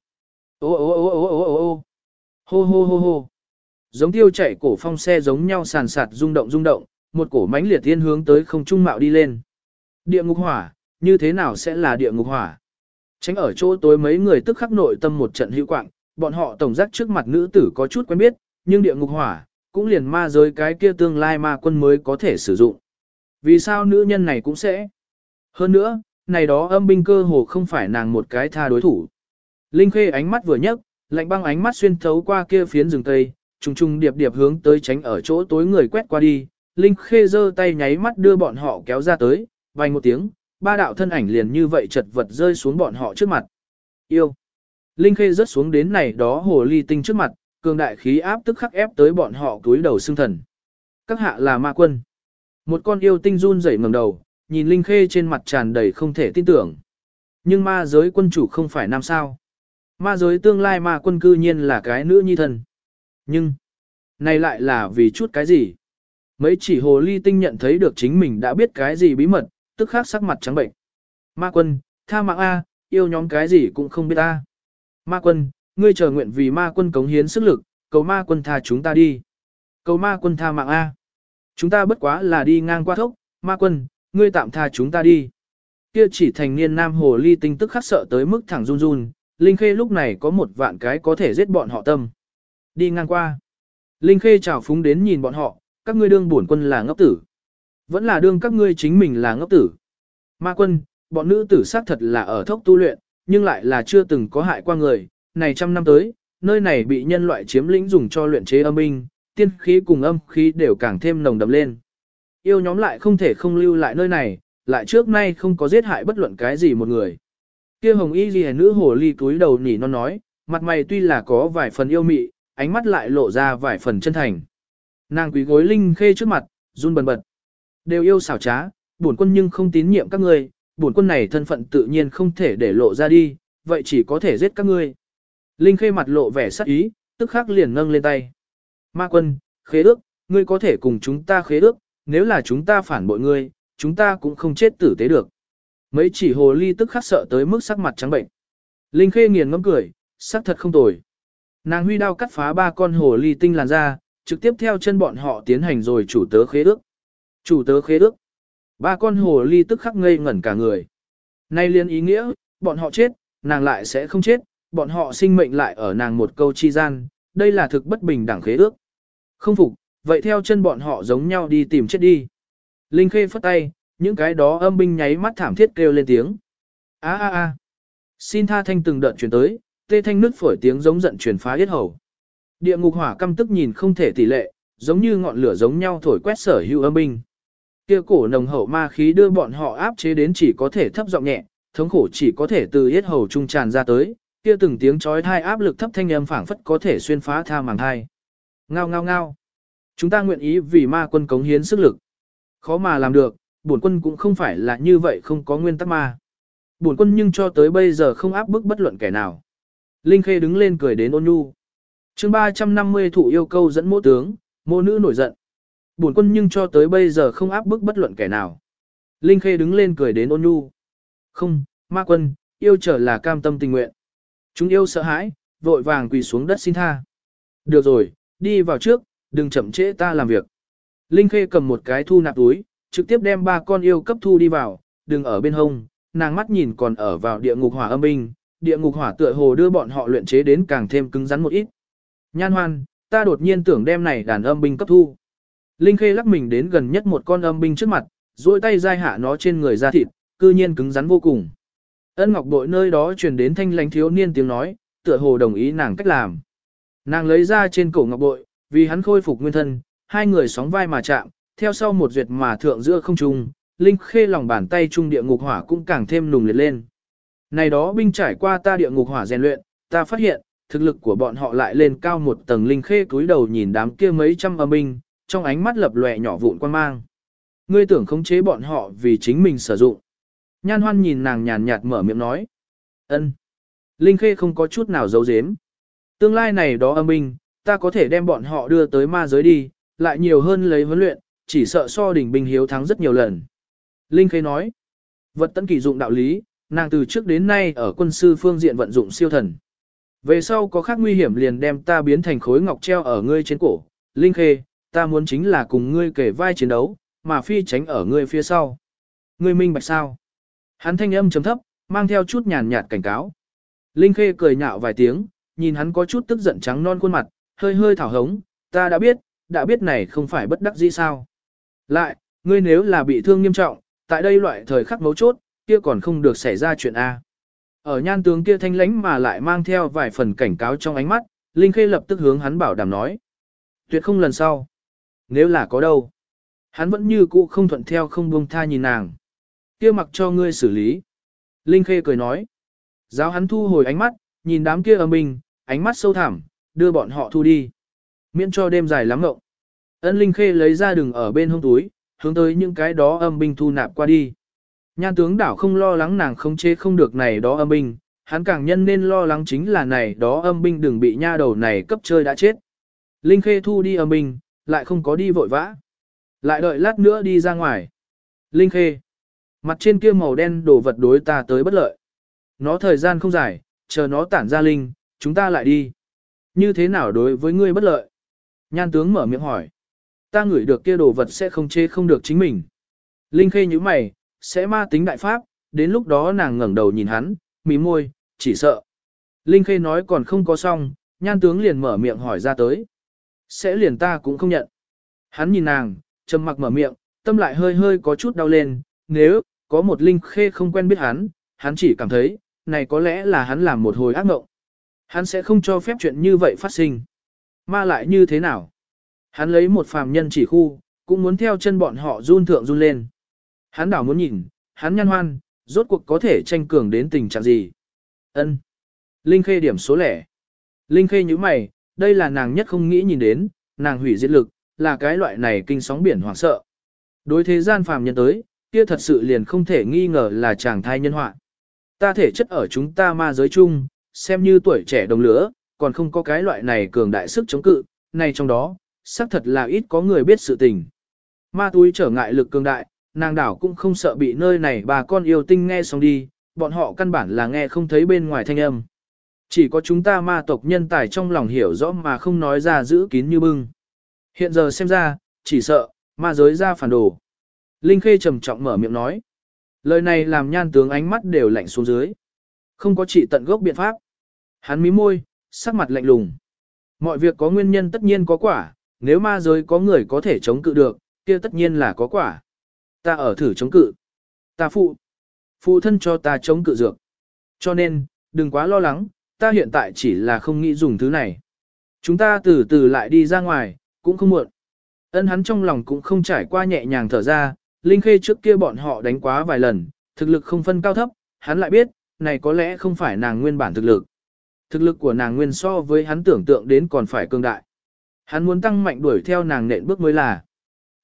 S1: Ô ô ô ô ô ô ô. Hô hô hô hô. Giống tiêu chạy cổ phong xe giống nhau sàn sạt rung động rung động, một cổ mãnh liệt thiên hướng tới không trung mạo đi lên. Địa ngục hỏa, như thế nào sẽ là địa ngục hỏa? Tránh ở chỗ tối mấy người tức khắc nội tâm một trận hữu quạng, bọn họ tổng giác trước mặt nữ tử có chút quen biết, nhưng địa ngục hỏa, cũng liền ma giới cái kia tương lai ma quân mới có thể sử dụng. Vì sao nữ nhân này cũng sẽ? Hơn nữa, này đó âm binh cơ hồ không phải nàng một cái tha đối thủ. Linh Khê ánh mắt vừa nhấc, lạnh băng ánh mắt xuyên thấu qua kia phiến rừng tây, trùng trùng điệp điệp hướng tới tránh ở chỗ tối người quét qua đi. Linh Khê giơ tay nháy mắt đưa bọn họ kéo ra tới, vài một tiếng, ba đạo thân ảnh liền như vậy chật vật rơi xuống bọn họ trước mặt. Yêu. Linh Khê rớt xuống đến này đó hồ ly tinh trước mặt, cường đại khí áp tức khắc ép tới bọn họ túi đầu xương thần. Các hạ là ma quân. Một con yêu tinh run rẩy ngẩng đầu, nhìn Linh Khê trên mặt tràn đầy không thể tin tưởng. Nhưng ma giới quân chủ không phải nam sao. Ma giới tương lai ma quân cư nhiên là cái nữ nhi thần. Nhưng, này lại là vì chút cái gì? Mấy chỉ hồ ly tinh nhận thấy được chính mình đã biết cái gì bí mật, tức khắc sắc mặt trắng bệnh. Ma quân, tha mạng A, yêu nhóm cái gì cũng không biết A. Ma quân, ngươi chờ nguyện vì ma quân cống hiến sức lực, cầu ma quân tha chúng ta đi. Cầu ma quân tha mạng A. Chúng ta bất quá là đi ngang qua thốc, ma quân, ngươi tạm tha chúng ta đi. Kia chỉ thành niên nam hồ ly tinh tức khắc sợ tới mức thẳng run run, Linh Khê lúc này có một vạn cái có thể giết bọn họ tâm. Đi ngang qua. Linh Khê chào phúng đến nhìn bọn họ, các ngươi đương bổn quân là ngốc tử. Vẫn là đương các ngươi chính mình là ngốc tử. Ma quân, bọn nữ tử xác thật là ở thốc tu luyện, nhưng lại là chưa từng có hại qua người. Này trăm năm tới, nơi này bị nhân loại chiếm lĩnh dùng cho luyện chế âm binh, tiên khí cùng âm khí đều càng thêm nồng đậm lên. Yêu nhóm lại không thể không lưu lại nơi này, lại trước nay không có giết hại bất luận cái gì một người. Kia hồng y ghi nữ hồ ly túi đầu nỉ non nói, mặt mày tuy là có vài phần yêu mị, ánh mắt lại lộ ra vài phần chân thành. Nàng quý gối linh khê trước mặt, run bần bật. Đều yêu xảo trá, bổn quân nhưng không tín nhiệm các ngươi, bổn quân này thân phận tự nhiên không thể để lộ ra đi, vậy chỉ có thể giết các ngươi. Linh khê mặt lộ vẻ sắc ý, tức khắc liền nâng lên tay. Ma quân, khế ước, ngươi có thể cùng chúng ta khế ước, nếu là chúng ta phản bội ngươi, chúng ta cũng không chết tử tế được. Mấy chỉ hồ ly tức khắc sợ tới mức sắc mặt trắng bệnh. Linh khê nghiền ngẫm cười, sắc thật không tồi. Nàng huy đao cắt phá ba con hồ ly tinh làn ra, trực tiếp theo chân bọn họ tiến hành rồi chủ tớ khế ước. Chủ tớ khế ước. Ba con hồ ly tức khắc ngây ngẩn cả người. Nay liên ý nghĩa, bọn họ chết, nàng lại sẽ không chết, bọn họ sinh mệnh lại ở nàng một câu chi gian, đây là thực bất bình đẳng khế ước. Không phục, vậy theo chân bọn họ giống nhau đi tìm chết đi. Linh Khê phất tay, những cái đó âm binh nháy mắt thảm thiết kêu lên tiếng. A a a. Xin tha thanh từng đợt truyền tới, tê thanh nứt phổi tiếng giống giận truyền phá yết hầu. Địa ngục hỏa căm tức nhìn không thể tỷ lệ, giống như ngọn lửa giống nhau thổi quét sở hữu âm binh. Kia cổ nồng hậu ma khí đưa bọn họ áp chế đến chỉ có thể thấp giọng nhẹ, thống khổ chỉ có thể từ yết hầu trung tràn ra tới, kia từng tiếng chói thai áp lực thấp thanh âm phảng phất có thể xuyên phá tha màng thai. Ngao ngao ngao. Chúng ta nguyện ý vì ma quân cống hiến sức lực. Khó mà làm được, bổn quân cũng không phải là như vậy không có nguyên tắc ma. Bổn quân nhưng cho tới bây giờ không áp bức bất luận kẻ nào. Linh Khê đứng lên cười đến ôn nhu. chương 350 thụ yêu câu dẫn mô tướng, mô nữ nổi giận. Bổn quân nhưng cho tới bây giờ không áp bức bất luận kẻ nào. Linh Khê đứng lên cười đến ôn nhu. Không, ma quân, yêu trở là cam tâm tình nguyện. Chúng yêu sợ hãi, vội vàng quỳ xuống đất xin tha. Được rồi, đi vào trước, đừng chậm trễ ta làm việc. Linh Khê cầm một cái thu nạp túi, trực tiếp đem ba con yêu cấp thu đi vào, đừng ở bên hông, nàng mắt nhìn còn ở vào địa ngục hỏa âm binh, địa ngục hỏa tựa hồ đưa bọn họ luyện chế đến càng thêm cứng rắn một ít. Nhan hoan, ta đột nhiên tưởng đem này đàn âm binh cấp thu. Linh Khê lắc mình đến gần nhất một con âm binh trước mặt, duỗi tay dai hạ nó trên người da thịt, cư nhiên cứng rắn vô cùng. Ân Ngọc Bội nơi đó truyền đến thanh lãnh thiếu niên tiếng nói, tựa hồ đồng ý nàng cách làm. Nàng lấy ra trên cổ Ngọc Bội, vì hắn khôi phục nguyên thân, hai người sóng vai mà chạm, theo sau một duyệt mà thượng giữa không trung, Linh Khê lòng bàn tay trung địa ngục hỏa cũng càng thêm nùng liệt lên. Này đó binh trải qua ta địa ngục hỏa rèn luyện, ta phát hiện, thực lực của bọn họ lại lên cao một tầng Linh Khê cúi đầu nhìn đám kia mấy trăm âm binh, trong ánh mắt lập lòe nhỏ vụn quan mang. Ngươi tưởng khống chế bọn họ vì chính mình sử dụng. Nhan hoan nhìn nàng nhàn nhạt mở miệng nói. ân. Linh Khê không có chút nào giấu giếm. Tương lai này đó âm binh, ta có thể đem bọn họ đưa tới ma giới đi, lại nhiều hơn lấy huấn luyện, chỉ sợ so đỉnh binh hiếu thắng rất nhiều lần. Linh Khê nói, vật tấn kỳ dụng đạo lý, nàng từ trước đến nay ở quân sư phương diện vận dụng siêu thần. Về sau có khác nguy hiểm liền đem ta biến thành khối ngọc treo ở ngươi trên cổ. Linh Khê, ta muốn chính là cùng ngươi kể vai chiến đấu, mà phi tránh ở ngươi phía sau. Ngươi minh bạch sao? Hắn thanh âm chấm thấp, mang theo chút nhàn nhạt cảnh cáo. Linh Khê cười nhạo vài tiếng, nhìn hắn có chút tức giận trắng non khuôn mặt, hơi hơi thảo hống, ta đã biết, đã biết này không phải bất đắc dĩ sao. Lại, ngươi nếu là bị thương nghiêm trọng, tại đây loại thời khắc mấu chốt, kia còn không được xảy ra chuyện A. Ở nhan tướng kia thanh lánh mà lại mang theo vài phần cảnh cáo trong ánh mắt, Linh Khê lập tức hướng hắn bảo đảm nói. Tuyệt không lần sau. Nếu là có đâu. Hắn vẫn như cũ không thuận theo không buông tha nhìn nàng. Kia mặc cho ngươi xử lý. Linh Khê cười nói. Giáo hắn thu hồi ánh mắt, nhìn đám kia âm binh, ánh mắt sâu thẳm, đưa bọn họ thu đi. Miễn cho đêm dài lắm ngộng. Ân Linh Khê lấy ra đường ở bên hông túi, hướng tới những cái đó âm binh thu nạp qua đi. Nhan tướng đảo không lo lắng nàng không chế không được này đó âm binh, hắn càng nhân nên lo lắng chính là này đó âm binh đừng bị nha đầu này cấp chơi đã chết. Linh Khê thu đi âm binh, lại không có đi vội vã. Lại đợi lát nữa đi ra ngoài. Linh Khê. Mặt trên kia màu đen đồ vật đối ta tới bất lợi. Nó thời gian không dài, chờ nó tản ra linh, chúng ta lại đi. Như thế nào đối với ngươi bất lợi? Nhan tướng mở miệng hỏi. Ta ngửi được kia đồ vật sẽ không chế không được chính mình. Linh khê như mày, sẽ ma tính đại pháp, đến lúc đó nàng ngẩng đầu nhìn hắn, mí môi, chỉ sợ. Linh khê nói còn không có xong, nhan tướng liền mở miệng hỏi ra tới. Sẽ liền ta cũng không nhận. Hắn nhìn nàng, trầm mặc mở miệng, tâm lại hơi hơi có chút đau lên, nếu, có một linh khê không quen biết hắn, hắn chỉ cảm thấy, này có lẽ là hắn làm một hồi ác mộng. Hắn sẽ không cho phép chuyện như vậy phát sinh. Ma lại như thế nào? Hắn lấy một phàm nhân chỉ khu, cũng muốn theo chân bọn họ run thượng run lên. Hắn đảo muốn nhìn, hắn nhăn hoan, rốt cuộc có thể tranh cường đến tình trạng gì. Ân. Linh Khê điểm số lẻ. Linh Khê như mày, đây là nàng nhất không nghĩ nhìn đến, nàng hủy diệt lực, là cái loại này kinh sóng biển hoảng sợ. Đối thế gian phàm nhân tới, kia thật sự liền không thể nghi ngờ là chàng thai nhân họa. Ta thể chất ở chúng ta ma giới chung, xem như tuổi trẻ đồng lửa còn không có cái loại này cường đại sức chống cự, này trong đó, xác thật là ít có người biết sự tình. Ma túi trở ngại lực cường đại, nàng đảo cũng không sợ bị nơi này bà con yêu tinh nghe xong đi, bọn họ căn bản là nghe không thấy bên ngoài thanh âm. Chỉ có chúng ta ma tộc nhân tài trong lòng hiểu rõ mà không nói ra giữ kín như bưng. Hiện giờ xem ra, chỉ sợ, ma giới ra phản đồ. Linh Khê trầm trọng mở miệng nói. Lời này làm nhan tướng ánh mắt đều lạnh xuống dưới. Không có chỉ tận gốc biện pháp. Hắn mí môi, sắc mặt lạnh lùng. Mọi việc có nguyên nhân tất nhiên có quả, nếu ma giới có người có thể chống cự được, kia tất nhiên là có quả. Ta ở thử chống cự. Ta phụ. Phụ thân cho ta chống cự dược. Cho nên, đừng quá lo lắng, ta hiện tại chỉ là không nghĩ dùng thứ này. Chúng ta từ từ lại đi ra ngoài, cũng không muộn. Ân hắn trong lòng cũng không trải qua nhẹ nhàng thở ra, Linh Khê trước kia bọn họ đánh quá vài lần, thực lực không phân cao thấp, hắn lại biết, này có lẽ không phải nàng nguyên bản thực lực. Thực lực của nàng nguyên so với hắn tưởng tượng đến còn phải cường đại. Hắn muốn tăng mạnh đuổi theo nàng nện bước mới là.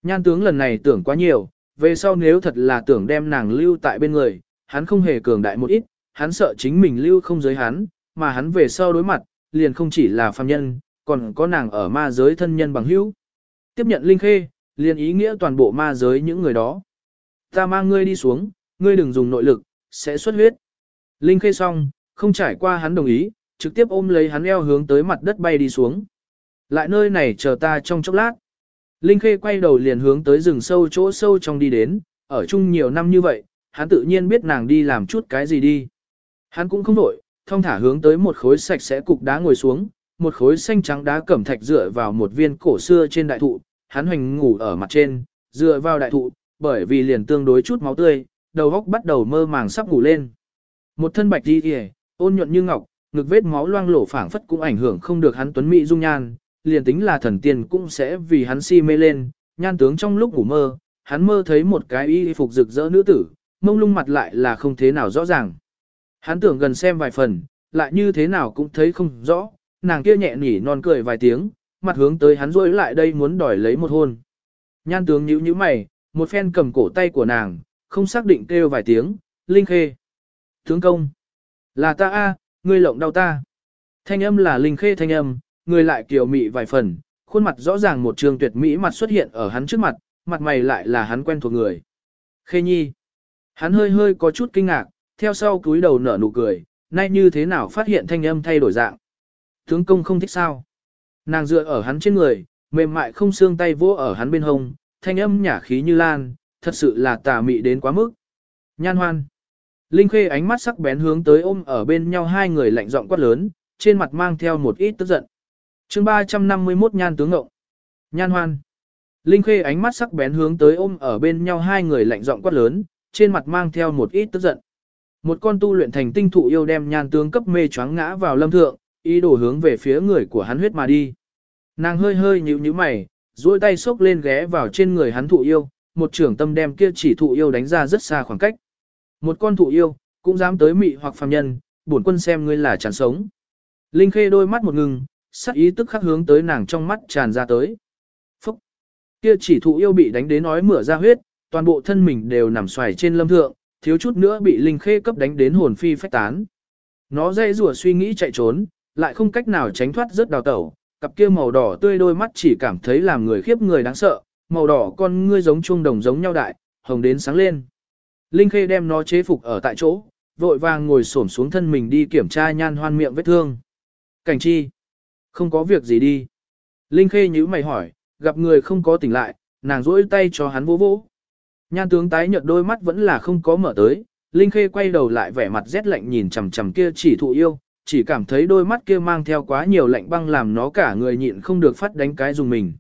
S1: Nhan tướng lần này tưởng quá nhiều, về sau nếu thật là tưởng đem nàng lưu tại bên người, hắn không hề cường đại một ít, hắn sợ chính mình lưu không giới hắn, mà hắn về sau đối mặt, liền không chỉ là phàm nhân, còn có nàng ở ma giới thân nhân bằng hữu. Tiếp nhận linh khê, liền ý nghĩa toàn bộ ma giới những người đó. Ta mang ngươi đi xuống, ngươi đừng dùng nội lực, sẽ xuất huyết. Linh khê xong, không trải qua hắn đồng ý, trực tiếp ôm lấy hắn eo hướng tới mặt đất bay đi xuống. Lại nơi này chờ ta trong chốc lát. Linh Khê quay đầu liền hướng tới rừng sâu chỗ sâu trong đi đến, ở chung nhiều năm như vậy, hắn tự nhiên biết nàng đi làm chút cái gì đi. Hắn cũng không đổi, Thong thả hướng tới một khối sạch sẽ cục đá ngồi xuống, một khối xanh trắng đá cẩm thạch dựa vào một viên cổ xưa trên đại thụ, hắn hoành ngủ ở mặt trên, dựa vào đại thụ, bởi vì liền tương đối chút máu tươi, đầu óc bắt đầu mơ màng sắp ngủ lên. Một thân bạch đi kìa, ôn nhuận như ngọc, ngực vết máu loang lổ phảng phất cũng ảnh hưởng không được hắn tuấn mỹ dung nhan, liền tính là thần tiên cũng sẽ vì hắn si mê lên, nhan tướng trong lúc ngủ mơ, hắn mơ thấy một cái y phục rực rỡ nữ tử, mông lung mặt lại là không thế nào rõ ràng. Hắn tưởng gần xem vài phần, lại như thế nào cũng thấy không rõ, nàng kia nhẹ nhỉ non cười vài tiếng, mặt hướng tới hắn rôi lại đây muốn đòi lấy một hôn. Nhan tướng nhíu nhíu mày, một phen cầm cổ tay của nàng, không xác định kêu vài tiếng, Linh Khê. Tướng công. Là ta a, ngươi lộng đau ta. Thanh âm là Linh Khê thanh âm, người lại kiều mị vài phần, khuôn mặt rõ ràng một trường tuyệt mỹ mặt xuất hiện ở hắn trước mặt, mặt mày lại là hắn quen thuộc người. Khê Nhi. Hắn hơi hơi có chút kinh ngạc, theo sau cúi đầu nở nụ cười, nay như thế nào phát hiện thanh âm thay đổi dạng. Tướng công không thích sao. Nàng dựa ở hắn trên người, mềm mại không xương tay vỗ ở hắn bên hông, thanh âm nhả khí như lan, thật sự là tà mị đến quá mức. Nhan hoan. Linh Khê ánh mắt sắc bén hướng tới ôm ở bên nhau hai người lạnh giọng quát lớn, trên mặt mang theo một ít tức giận. chương 351 nhan tướng ngộng. Nhan hoan. Linh Khê ánh mắt sắc bén hướng tới ôm ở bên nhau hai người lạnh giọng quát lớn, trên mặt mang theo một ít tức giận. Một con tu luyện thành tinh thụ yêu đem nhan tướng cấp mê choáng ngã vào lâm thượng, ý đồ hướng về phía người của hắn huyết mà đi. Nàng hơi hơi nhíu nhíu mày, duỗi tay xốc lên ghé vào trên người hắn thụ yêu, một trưởng tâm đem kia chỉ thụ yêu đánh ra rất xa khoảng cách. Một con thụ yêu, cũng dám tới mị hoặc phàm nhân, bổn quân xem ngươi là chán sống. Linh Khê đôi mắt một ngừng, sắc ý tức khắc hướng tới nàng trong mắt tràn ra tới. Phúc! Kia chỉ thụ yêu bị đánh đến nói mửa ra huyết, toàn bộ thân mình đều nằm xoài trên lâm thượng, thiếu chút nữa bị Linh Khê cấp đánh đến hồn phi phách tán. Nó dây rùa suy nghĩ chạy trốn, lại không cách nào tránh thoát rất đào tẩu, cặp kia màu đỏ tươi đôi mắt chỉ cảm thấy làm người khiếp người đáng sợ, màu đỏ con ngươi giống chuông đồng giống nhau đại, hồng đến sáng lên. Linh Khê đem nó chế phục ở tại chỗ, vội vàng ngồi xổm xuống thân mình đi kiểm tra nhan hoan miệng vết thương. Cảnh chi? Không có việc gì đi. Linh Khê nhíu mày hỏi, gặp người không có tỉnh lại, nàng rỗi tay cho hắn vỗ vỗ. Nhan tướng tái nhợt đôi mắt vẫn là không có mở tới, Linh Khê quay đầu lại vẻ mặt rét lạnh nhìn chằm chằm kia chỉ thụ yêu, chỉ cảm thấy đôi mắt kia mang theo quá nhiều lạnh băng làm nó cả người nhịn không được phát đánh cái dùng mình.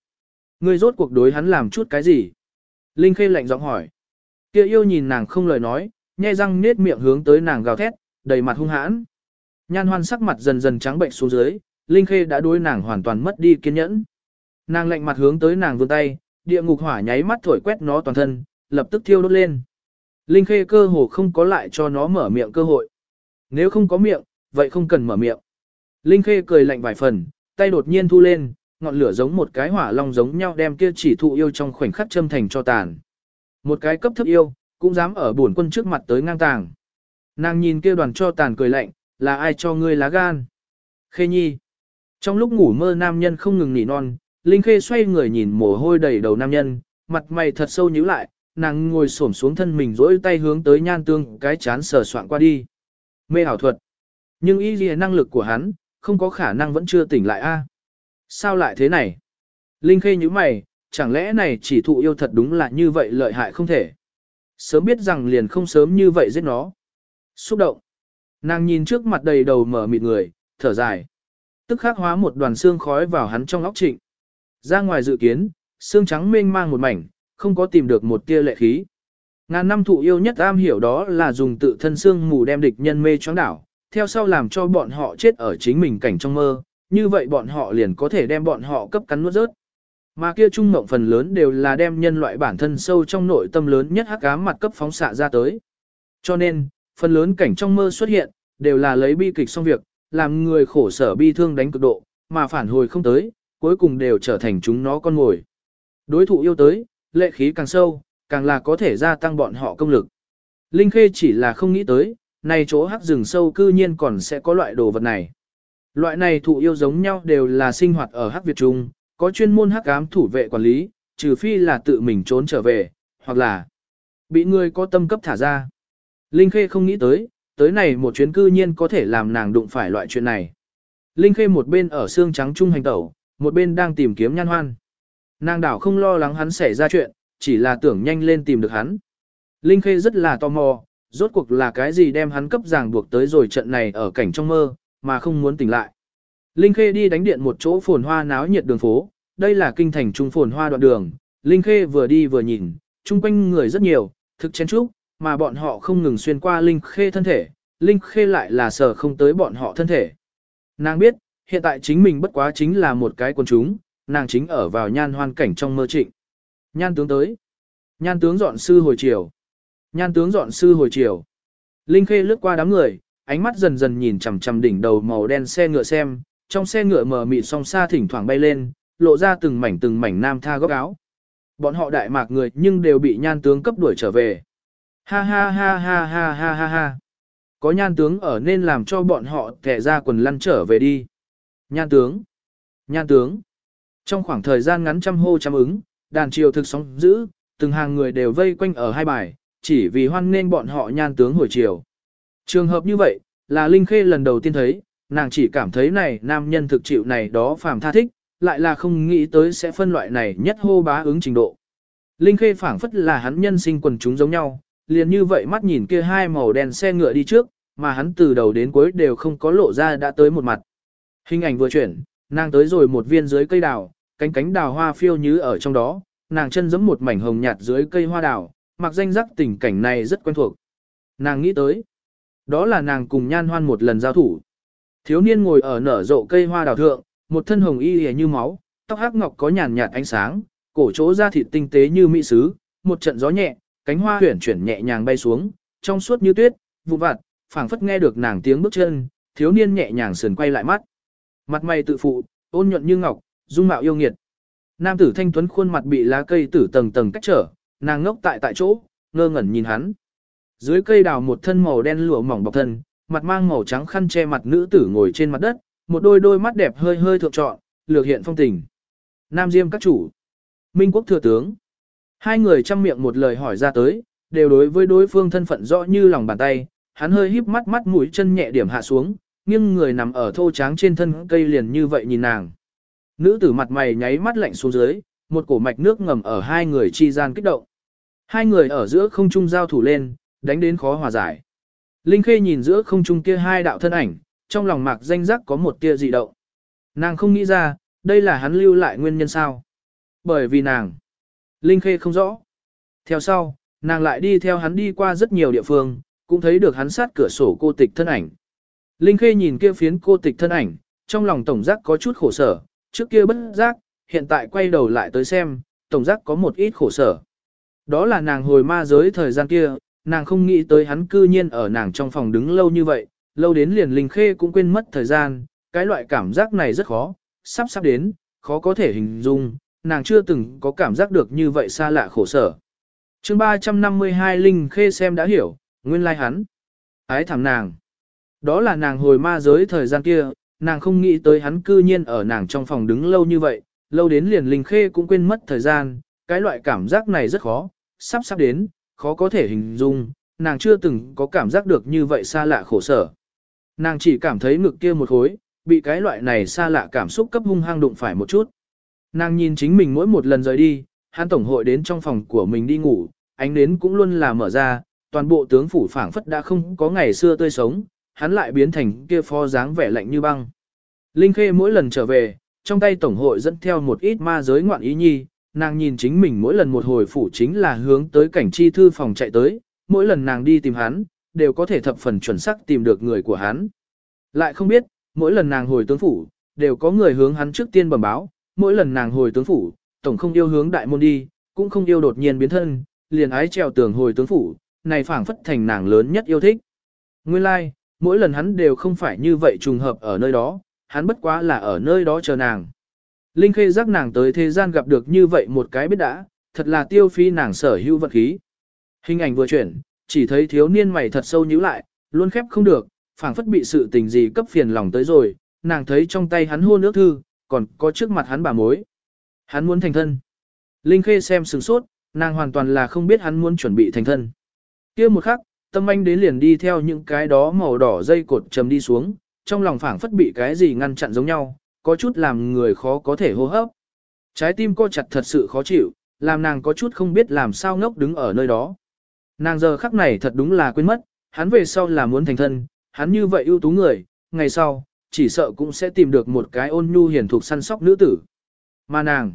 S1: Ngươi rốt cuộc đối hắn làm chút cái gì? Linh Khê lạnh giọng hỏi. Kia yêu nhìn nàng không lời nói, nhe răng nết miệng hướng tới nàng gào thét, đầy mặt hung hãn. Nhan hoan sắc mặt dần dần trắng bệnh xuống dưới, Linh Khê đã đối nàng hoàn toàn mất đi kiên nhẫn. Nàng lạnh mặt hướng tới nàng vươn tay, địa ngục hỏa nháy mắt thổi quét nó toàn thân, lập tức thiêu đốt lên. Linh Khê cơ hồ không có lại cho nó mở miệng cơ hội. Nếu không có miệng, vậy không cần mở miệng. Linh Khê cười lạnh vài phần, tay đột nhiên thu lên, ngọn lửa giống một cái hỏa long giống nhau đem kia chỉ thụ yêu trong khoảnh khắc châm thành cho tàn. Một cái cấp thấp yêu, cũng dám ở bổn quân trước mặt tới ngang tàng. Nàng nhìn kia đoàn cho tàn cười lạnh, là ai cho ngươi lá gan? Khê nhi. Trong lúc ngủ mơ nam nhân không ngừng nỉ non, Linh Khê xoay người nhìn mồ hôi đầy đầu nam nhân, mặt mày thật sâu nhíu lại, nàng ngồi xổm xuống thân mình rỗi tay hướng tới nhan tương cái chán sờ soạn qua đi. Mê ảo thuật. Nhưng ý gì năng lực của hắn, không có khả năng vẫn chưa tỉnh lại a. Sao lại thế này? Linh Khê như mày, chẳng lẽ này chỉ thụ yêu thật đúng là như vậy lợi hại không thể? Sớm biết rằng liền không sớm như vậy giết nó. Xúc động. Nàng nhìn trước mặt đầy đầu mở mịt người, thở dài. Tức khắc hóa một đoàn xương khói vào hắn trong óc trịnh. Ra ngoài dự kiến, xương trắng mênh mang một mảnh, không có tìm được một tia lệ khí. Ngàn năm thụ yêu nhất am hiểu đó là dùng tự thân xương mù đem địch nhân mê choáng đảo, theo sau làm cho bọn họ chết ở chính mình cảnh trong mơ, như vậy bọn họ liền có thể đem bọn họ cấp cắn nuốt rớt. Mà kia trung ngộng phần lớn đều là đem nhân loại bản thân sâu trong nội tâm lớn nhất hắc ám mặt cấp phóng xạ ra tới. Cho nên, phần lớn cảnh trong mơ xuất hiện, đều là lấy bi kịch xong việc, làm người khổ sở bi thương đánh cực độ, mà phản hồi không tới, cuối cùng đều trở thành chúng nó con ngồi. Đối thủ yêu tới, lệ khí càng sâu, càng là có thể gia tăng bọn họ công lực. Linh Khê chỉ là không nghĩ tới, này chỗ hắc rừng sâu cư nhiên còn sẽ có loại đồ vật này. Loại này thụ yêu giống nhau đều là sinh hoạt ở hắc Việt Trung, có chuyên môn hắc ám thủ vệ quản lý, trừ phi là tự mình trốn trở về, hoặc là bị người có tâm cấp thả ra. Linh Khê không nghĩ tới, tới này một chuyến cư nhiên có thể làm nàng đụng phải loại chuyện này. Linh Khê một bên ở xương trắng trung hành tẩu, một bên đang tìm kiếm nhan hoan. Nàng đảo không lo lắng hắn xảy ra chuyện, chỉ là tưởng nhanh lên tìm được hắn. Linh Khê rất là tò mò, rốt cuộc là cái gì đem hắn cấp ràng buộc tới rồi trận này ở cảnh trong mơ, mà không muốn tỉnh lại. Linh Khê đi đánh điện một chỗ phồn hoa náo nhiệt đường phố, đây là kinh thành trung phồn hoa đoạn đường. Linh Khê vừa đi vừa nhìn, chung quanh người rất nhiều, thực chén chúc, mà bọn họ không ngừng xuyên qua Linh Khê thân thể, Linh Khê lại là sợ không tới bọn họ thân thể. Nàng biết, hiện tại chính mình bất quá chính là một cái quần chúng, nàng chính ở vào nhan hoan cảnh trong mơ trịnh. Nhan tướng tới. Nhan tướng dọn sư hồi chiều. Nhan tướng dọn sư hồi chiều. Linh Khê lướt qua đám người, ánh mắt dần dần nhìn chằm chằm đỉnh đầu màu đen xe ngựa xem, trong xe ngựa mờ mịt song xa thỉnh thoảng bay lên, lộ ra từng mảnh từng mảnh nam tha góc áo. Bọn họ đại mạc người nhưng đều bị nhan tướng cấp đuổi trở về. Ha ha ha ha ha ha ha ha. Có nhan tướng ở nên làm cho bọn họ thẻ ra quần lăn trở về đi. Nhan tướng. Nhan tướng. Trong khoảng thời gian ngắn trăm hô trăm ứng, đàn triều thực sóng giữ, từng hàng người đều vây quanh ở hai bài, chỉ vì hoan nên bọn họ nhan tướng hồi chiều. Trường hợp như vậy, là Linh Khê lần đầu tiên thấy, nàng chỉ cảm thấy này nam nhân thực chịu này đó phàm tha thích, lại là không nghĩ tới sẽ phân loại này nhất hô bá ứng trình độ. Linh Khê phảng phất là hắn nhân sinh quần chúng giống nhau, liền như vậy mắt nhìn kia hai màu đen xe ngựa đi trước, mà hắn từ đầu đến cuối đều không có lộ ra đã tới một mặt. Hình ảnh vừa chuyển, nàng tới rồi một viên dưới cây đào, cánh cánh đào hoa phiêu như ở trong đó, nàng chân giẫm một mảnh hồng nhạt dưới cây hoa đào, mặc danh giác tình cảnh này rất quen thuộc. Nàng nghĩ tới, đó là nàng cùng nhan hoan một lần giao thủ. Thiếu niên ngồi ở nở rộ cây hoa đào thượng, một thân hồng y hề như máu, tóc hắc ngọc có nhàn nhạt ánh sáng, cổ chỗ da thịt tinh tế như mỹ sứ, một trận gió nhẹ, cánh hoa huyển chuyển nhẹ nhàng bay xuống, trong suốt như tuyết, vụ vặt, phảng phất nghe được nàng tiếng bước chân, thiếu niên nhẹ nhàng sườn quay lại mắt. Mặt mày tự phụ, ôn nhuận như ngọc, dung mạo yêu nghiệt. Nam tử thanh tuấn khuôn mặt bị lá cây tử tầng tầng cách trở, nàng ngốc tại tại chỗ, ngơ ngẩn nhìn hắn. Dưới cây đào một thân màu đen lụa mỏng bọc thân, mặt mang màu trắng khăn che mặt nữ tử ngồi trên mặt đất, một đôi đôi mắt đẹp hơi hơi thượng trọn, lược hiện phong tình. Nam Diêm các chủ, Minh quốc thừa tướng. Hai người chăm miệng một lời hỏi ra tới, đều đối với đối phương thân phận rõ như lòng bàn tay, hắn hơi híp mắt mắt mũi chân nhẹ điểm hạ xuống, nghiêng người nằm ở thô tráng trên thân cây liền như vậy nhìn nàng. Nữ tử mặt mày nháy mắt lạnh xuống dưới, một cổ mạch nước ngầm ở hai người chi gian kích động. Hai người ở giữa không trung giao thủ lên, đánh đến khó hòa giải. Linh Khê nhìn giữa không trung kia hai đạo thân ảnh, trong lòng mạc danh giác có một tia dị động. Nàng không nghĩ ra, đây là hắn lưu lại nguyên nhân sao. Bởi vì nàng, Linh Khê không rõ. Theo sau, nàng lại đi theo hắn đi qua rất nhiều địa phương, cũng thấy được hắn sát cửa sổ cô tịch thân ảnh. Linh Khê nhìn kia phiến cô tịch thân ảnh, trong lòng tổng giác có chút khổ sở, trước kia bất giác, hiện tại quay đầu lại tới xem, tổng giác có một ít khổ sở. Đó là nàng hồi ma giới thời gian kia, nàng không nghĩ tới hắn cư nhiên ở nàng trong phòng đứng lâu như vậy, lâu đến liền Linh Khê cũng quên mất thời gian, cái loại cảm giác này rất khó, sắp sắp đến, khó có thể hình dung, nàng chưa từng có cảm giác được như vậy xa lạ khổ sở. chương 352 Linh Khê xem đã hiểu, nguyên lai like hắn. Ái thảm nàng. Đó là nàng hồi ma giới thời gian kia, nàng không nghĩ tới hắn cư nhiên ở nàng trong phòng đứng lâu như vậy, lâu đến liền Linh Khê cũng quên mất thời gian, cái loại cảm giác này rất khó, sắp sắp đến, khó có thể hình dung, nàng chưa từng có cảm giác được như vậy xa lạ khổ sở. Nàng chỉ cảm thấy ngực kia một khối, bị cái loại này xa lạ cảm xúc cấp hung hăng đụng phải một chút. Nàng nhìn chính mình mỗi một lần rời đi, hắn tổng hội đến trong phòng của mình đi ngủ, ánh nến cũng luôn là mở ra, toàn bộ tướng phủ phảng phất đã không có ngày xưa tươi sống, hắn lại biến thành kia phó dáng vẻ lạnh như băng. Linh Khê mỗi lần trở về, trong tay tổng hội dẫn theo một ít ma giới ngoạn ý nhi, nàng nhìn chính mình mỗi lần một hồi phủ chính là hướng tới cảnh chi thư phòng chạy tới, mỗi lần nàng đi tìm hắn, đều có thể thập phần chuẩn xác tìm được người của hắn. Lại không biết, mỗi lần nàng hồi tướng phủ, đều có người hướng hắn trước tiên bẩm báo, mỗi lần nàng hồi tướng phủ, tổng không yêu hướng đại môn đi, cũng không yêu đột nhiên biến thân, liền ái treo tường hồi tướng phủ, này phảng phất thành nàng lớn nhất yêu thích. Nguyên lai, like, mỗi lần hắn đều không phải như vậy trùng hợp ở nơi đó, hắn bất quá là ở nơi đó chờ nàng. Linh Khê giác nàng tới thế gian gặp được như vậy một cái biết đã, thật là tiêu phi nàng sở hữu vật khí. Hình ảnh vừa chuyển, chỉ thấy thiếu niên mày thật sâu nhíu lại, luôn khép không được, phảng phất bị sự tình gì cấp phiền lòng tới rồi, nàng thấy trong tay hắn hôn nước thư, còn có trước mặt hắn bà mối. Hắn muốn thành thân. Linh Khê xem sừng sốt, nàng hoàn toàn là không biết hắn muốn chuẩn bị thành thân. kia một khắc, tâm anh đến liền đi theo những cái đó màu đỏ dây cột chầm đi xuống, trong lòng phảng phất bị cái gì ngăn chặn giống nhau, có chút làm người khó có thể hô hấp. Trái tim cô chặt thật sự khó chịu, làm nàng có chút không biết làm sao ngốc đứng ở nơi đó. Nàng giờ khắc này thật đúng là quên mất, hắn về sau là muốn thành thân, hắn như vậy ưu tú người, ngày sau, chỉ sợ cũng sẽ tìm được một cái ôn nhu hiền thục săn sóc nữ tử. Mà nàng,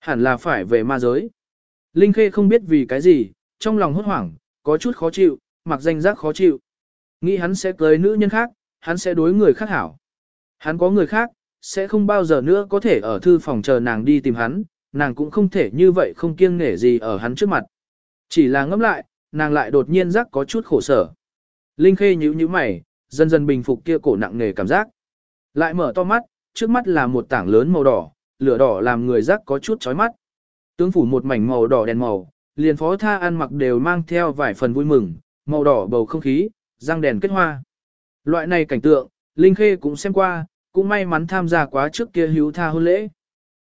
S1: hẳn là phải về ma giới. Linh Khê không biết vì cái gì, trong lòng hốt hoảng, có chút khó chịu, mặc danh giác khó chịu. Nghĩ hắn sẽ cưới nữ nhân khác, hắn sẽ đối người khác hảo. Hắn có người khác, sẽ không bao giờ nữa có thể ở thư phòng chờ nàng đi tìm hắn, nàng cũng không thể như vậy không kiêng nể gì ở hắn trước mặt. Chỉ là ngẫm lại, nàng lại đột nhiên giác có chút khổ sở. Linh Khê nhíu nhíu mày, dần dần bình phục kia cổ nặng nề cảm giác. Lại mở to mắt, trước mắt là một tảng lớn màu đỏ, lửa đỏ làm người giác có chút chói mắt. Tướng phủ một mảnh màu đỏ đèn màu, liền phó tha ăn mặc đều mang theo vài phần vui mừng, màu đỏ bầu không khí, răng đèn kết hoa. Loại này cảnh tượng, Linh Khê cũng xem qua, cũng may mắn tham gia quá trước kia hữu tha hôn lễ.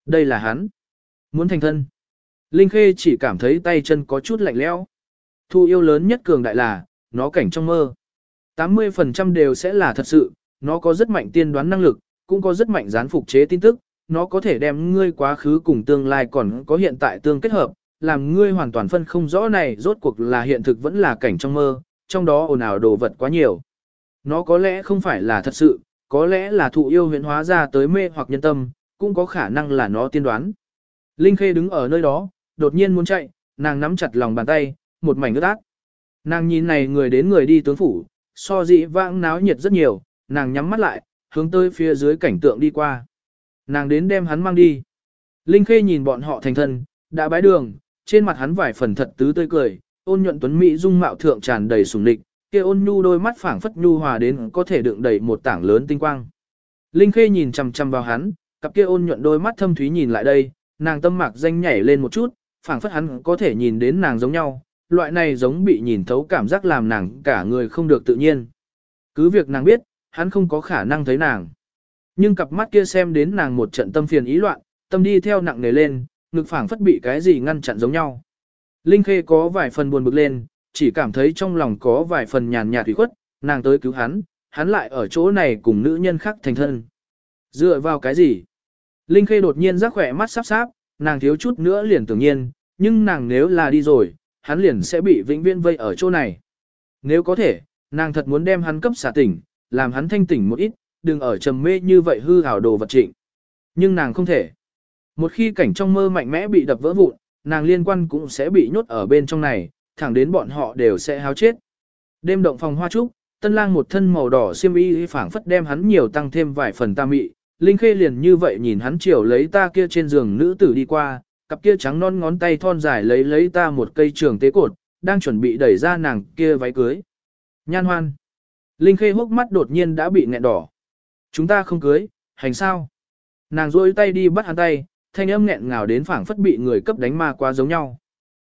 S1: Đây là hắn. Muốn thành thân. Linh Khê chỉ cảm thấy tay chân có chút lạnh lẽo. Thu yêu lớn nhất cường đại là, nó cảnh trong mơ. 80% đều sẽ là thật sự, nó có rất mạnh tiên đoán năng lực, cũng có rất mạnh gián phục chế tin tức, nó có thể đem ngươi quá khứ cùng tương lai còn có hiện tại tương kết hợp, làm ngươi hoàn toàn phân không rõ này rốt cuộc là hiện thực vẫn là cảnh trong mơ, trong đó ồn ào đồ vật quá nhiều. Nó có lẽ không phải là thật sự, có lẽ là thụ yêu huyễn hóa ra tới mê hoặc nhân tâm, cũng có khả năng là nó tiên đoán. Linh Khê đứng ở nơi đó, đột nhiên muốn chạy, nàng nắm chặt lòng bàn tay, một mảnh ướt át. Nàng nhìn này người đến người đi tướng phủ, so dị vãng náo nhiệt rất nhiều, nàng nhắm mắt lại, hướng tới phía dưới cảnh tượng đi qua. Nàng đến đem hắn mang đi. Linh Khê nhìn bọn họ thành thân, đã bái đường, trên mặt hắn vài phần thật tứ tươi cười, ôn nhuận tuấn mỹ dung mạo thượng tràn đầy sùng địch, kia ôn nhu đôi mắt phảng phất nhu hòa đến có thể đựng đầy một tảng lớn tinh quang. Linh Khê nhìn chằm chằm vào hắn, cặp kia ôn nhuận đôi mắt thâm thúy nhìn lại đây, nàng tâm mạc danh nhảy lên một chút, phảng phất hắn có thể nhìn đến nàng giống nhau, loại này giống bị nhìn thấu cảm giác làm nàng cả người không được tự nhiên. Cứ việc nàng biết, hắn không có khả năng thấy nàng. Nhưng cặp mắt kia xem đến nàng một trận tâm phiền ý loạn, tâm đi theo nặng nề lên, ngực phảng phất bị cái gì ngăn chặn giống nhau. Linh Khê có vài phần buồn bực lên, chỉ cảm thấy trong lòng có vài phần nhàn nhạt ủy khuất, nàng tới cứu hắn, hắn lại ở chỗ này cùng nữ nhân khác thành thân. Dựa vào cái gì? Linh Khê đột nhiên rắc khỏe mắt sắp sáp, nàng thiếu chút nữa liền tưởng nhiên, nhưng nàng nếu là đi rồi, hắn liền sẽ bị vĩnh viễn vây ở chỗ này. Nếu có thể, nàng thật muốn đem hắn cấp xả tỉnh, làm hắn thanh tỉnh một ít, đừng ở trầm mê như vậy hư hào đồ vật trịnh. Nhưng nàng không thể. Một khi cảnh trong mơ mạnh mẽ bị đập vỡ vụn, nàng liên quan cũng sẽ bị nhốt ở bên trong này, thẳng đến bọn họ đều sẽ háo chết. Đêm động phòng hoa trúc, tân lang một thân màu đỏ xiêm y phảng phất đem hắn nhiều tăng thêm vài phần ta mị, Linh Khê liền như vậy nhìn hắn chiều lấy ta kia trên giường nữ tử đi qua, cặp kia trắng non ngón tay thon dài lấy lấy ta một cây trường tế cột, đang chuẩn bị đẩy ra nàng kia váy cưới. Nhan hoan. Linh Khê hốc mắt đột nhiên đã bị nghẹn đỏ. Chúng ta không cưới, hành sao? Nàng rôi tay đi bắt hắn tay, thanh âm nghẹn ngào đến phảng phất bị người cấp đánh ma quá giống nhau.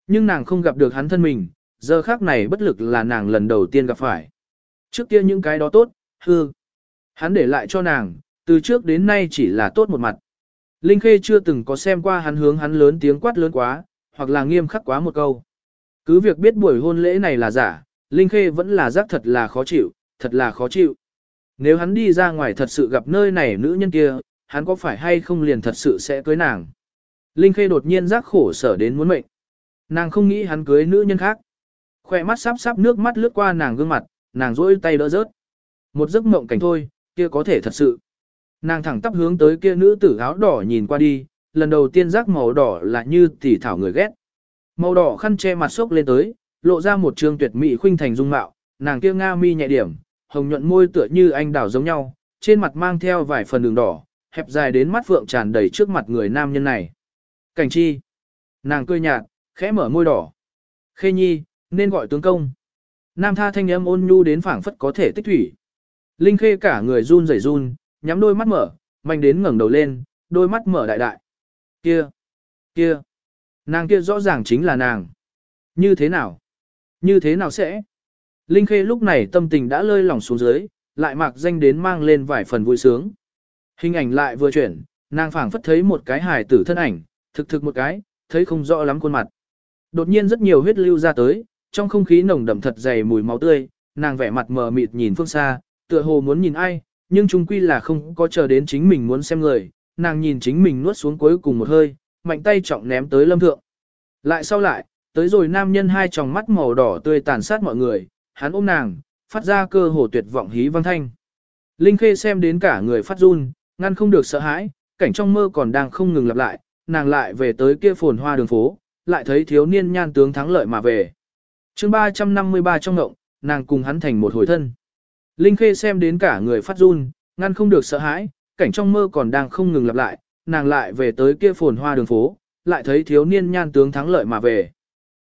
S1: Nhưng nàng không gặp được hắn thân mình, giờ khác này bất lực là nàng lần đầu tiên gặp phải. Trước kia những cái đó tốt, hư. Hắn để lại cho nàng, từ trước đến nay chỉ là tốt một mặt. Linh Khê chưa từng có xem qua hắn hướng hắn lớn tiếng quát lớn quá, hoặc là nghiêm khắc quá một câu. Cứ việc biết buổi hôn lễ này là giả, Linh Khê vẫn là giác thật là khó chịu, thật là khó chịu. Nếu hắn đi ra ngoài thật sự gặp nơi này nữ nhân kia, hắn có phải hay không liền thật sự sẽ cưới nàng. Linh Khê đột nhiên giác khổ sở đến muốn mệnh. Nàng không nghĩ hắn cưới nữ nhân khác. Khoe mắt sắp sắp nước mắt lướt qua nàng gương mặt, nàng rỗi tay đỡ rớt. Một giấc mộng cảnh thôi, kia có thể thật sự. Nàng thẳng tắp hướng tới kia nữ tử áo đỏ nhìn qua đi, lần đầu tiên giác màu đỏ là như tỉ thảo người ghét. Màu đỏ khăn che mặt sốc lên tới, lộ ra một trương tuyệt mỹ khuynh thành dung mạo, nàng kia nga mi nhẹ điểm, hồng nhuận môi tựa như anh đào giống nhau, trên mặt mang theo vài phần đường đỏ, hẹp dài đến mắt phượng tràn đầy trước mặt người nam nhân này. Cảnh chi. Nàng cười nhạt, khẽ mở môi đỏ. Khê nhi, nên gọi tướng công. Nam tha thanh âm ôn nhu đến phảng phất có thể tích thủy. Linh khê cả người run rẩy run, nhắm đôi mắt mở, mạnh đến ngẩng đầu lên, đôi mắt mở đại đại. Kia, kia, nàng kia rõ ràng chính là nàng. Như thế nào? Như thế nào sẽ? Linh khê lúc này tâm tình đã lơi lỏng xuống dưới, lại mặc danh đến mang lên vài phần vui sướng. Hình ảnh lại vừa chuyển, nàng phảng phất thấy một cái hài tử thân ảnh, thực thực một cái, thấy không rõ lắm khuôn mặt. Đột nhiên rất nhiều huyết lưu ra tới, trong không khí nồng đậm thật dày mùi máu tươi, nàng vẻ mặt mờ mịt nhìn phương xa, tựa hồ muốn nhìn ai, nhưng chung quy là không có chờ đến chính mình muốn xem người, nàng nhìn chính mình nuốt xuống cuối cùng một hơi, mạnh tay trọng ném tới lâm thượng. Lại sau lại, tới rồi nam nhân hai tròng mắt màu đỏ tươi tàn sát mọi người, hắn ôm nàng, phát ra cơ hồ tuyệt vọng hí văn thanh. Linh Khê xem đến cả người phát run, ngăn không được sợ hãi, cảnh trong mơ còn đang không ngừng lặp lại, nàng lại về tới kia phồn hoa đường phố, lại thấy thiếu niên nhan tướng thắng lợi mà về. chương 353 trong ngộng, nàng cùng hắn thành một hồi thân. Linh Khê xem đến cả người phát run, ngăn không được sợ hãi, cảnh trong mơ còn đang không ngừng lặp lại, nàng lại về tới kia phồn hoa đường phố, lại thấy thiếu niên nhan tướng thắng lợi mà về.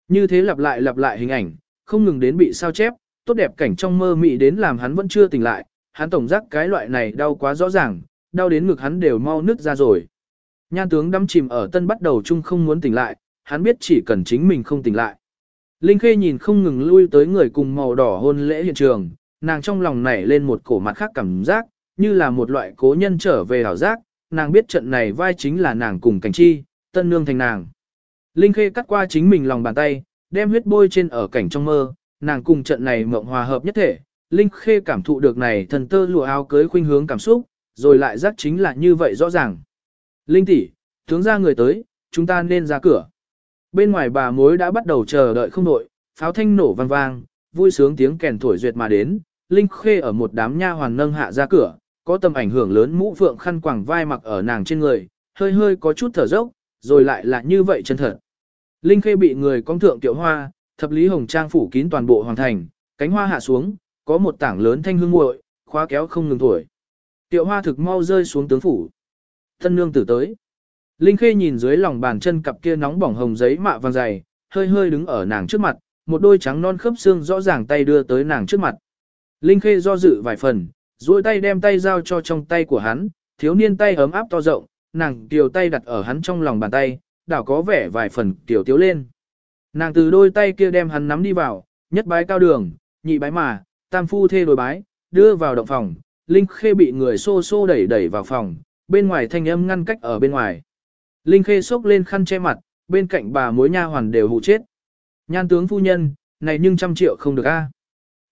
S1: Như thế lặp lại lặp lại hình ảnh, không ngừng đến bị sao chép, tốt đẹp cảnh trong mơ mị đến làm hắn vẫn chưa tỉnh lại, hắn tổng giác cái loại này đau quá rõ ràng, đau đến ngực hắn đều mau nứt ra rồi. Nhan tướng đắm chìm ở tân bắt đầu chung không muốn tỉnh lại, hắn biết chỉ cần chính mình không tỉnh lại. Linh Khê nhìn không ngừng lui tới người cùng màu đỏ hôn lễ hiện trường, nàng trong lòng nảy lên một cổ mặt khác cảm giác, như là một loại cố nhân trở về hảo giác, nàng biết trận này vai chính là nàng cùng cảnh chi, tân nương thành nàng. Linh Khê cắt qua chính mình lòng bàn tay, đem huyết bôi trên ở cảnh trong mơ, nàng cùng trận này mộng hòa hợp nhất thể. Linh Khê cảm thụ được này thần tơ lụa áo cưới khuynh hướng cảm xúc, rồi lại giác chính là như vậy rõ ràng. Linh tỷ, tướng ra người tới, chúng ta nên ra cửa. Bên ngoài bà mối đã bắt đầu chờ đợi không đội, pháo thanh nổ vang vang, vui sướng tiếng kèn thổi duyệt mà đến, Linh Khê ở một đám nha hoàn nâng hạ ra cửa, có tầm ảnh hưởng lớn mũ phượng khăn quàng vai mặc ở nàng trên người, hơi hơi có chút thở dốc, rồi lại là như vậy chân thật. Linh Khê bị người công thượng tiểu hoa, thập lý hồng trang phủ kín toàn bộ hoàng thành, cánh hoa hạ xuống, có một tảng lớn thanh hương muội, khóa kéo không ngừng thổi. Tiểu hoa thực mau rơi xuống tướng phủ. Thân nương tử tới. Linh Khê nhìn dưới lòng bàn chân cặp kia nóng bỏng hồng giấy mạ vàng dày, hơi hơi đứng ở nàng trước mặt, một đôi trắng non khớp xương rõ ràng tay đưa tới nàng trước mặt. Linh Khê do dự vài phần, duỗi tay đem tay giao cho trong tay của hắn, thiếu niên tay ấm áp to rộng, nàng tiểu tay đặt ở hắn trong lòng bàn tay, đảo có vẻ vài phần tiểu tiếu lên. Nàng từ đôi tay kia đem hắn nắm đi vào, nhất bái cao đường, nhị bái mà, tam phu thê đối bái, đưa vào động phòng, Linh Khê bị người xô xô đẩy đẩy vào phòng, bên ngoài thanh âm ngăn cách ở bên ngoài. Linh Khê sốc lên khăn che mặt, bên cạnh bà mối nha hoàn đều hụ chết. Nhan tướng phu nhân, này nhưng trăm triệu không được a.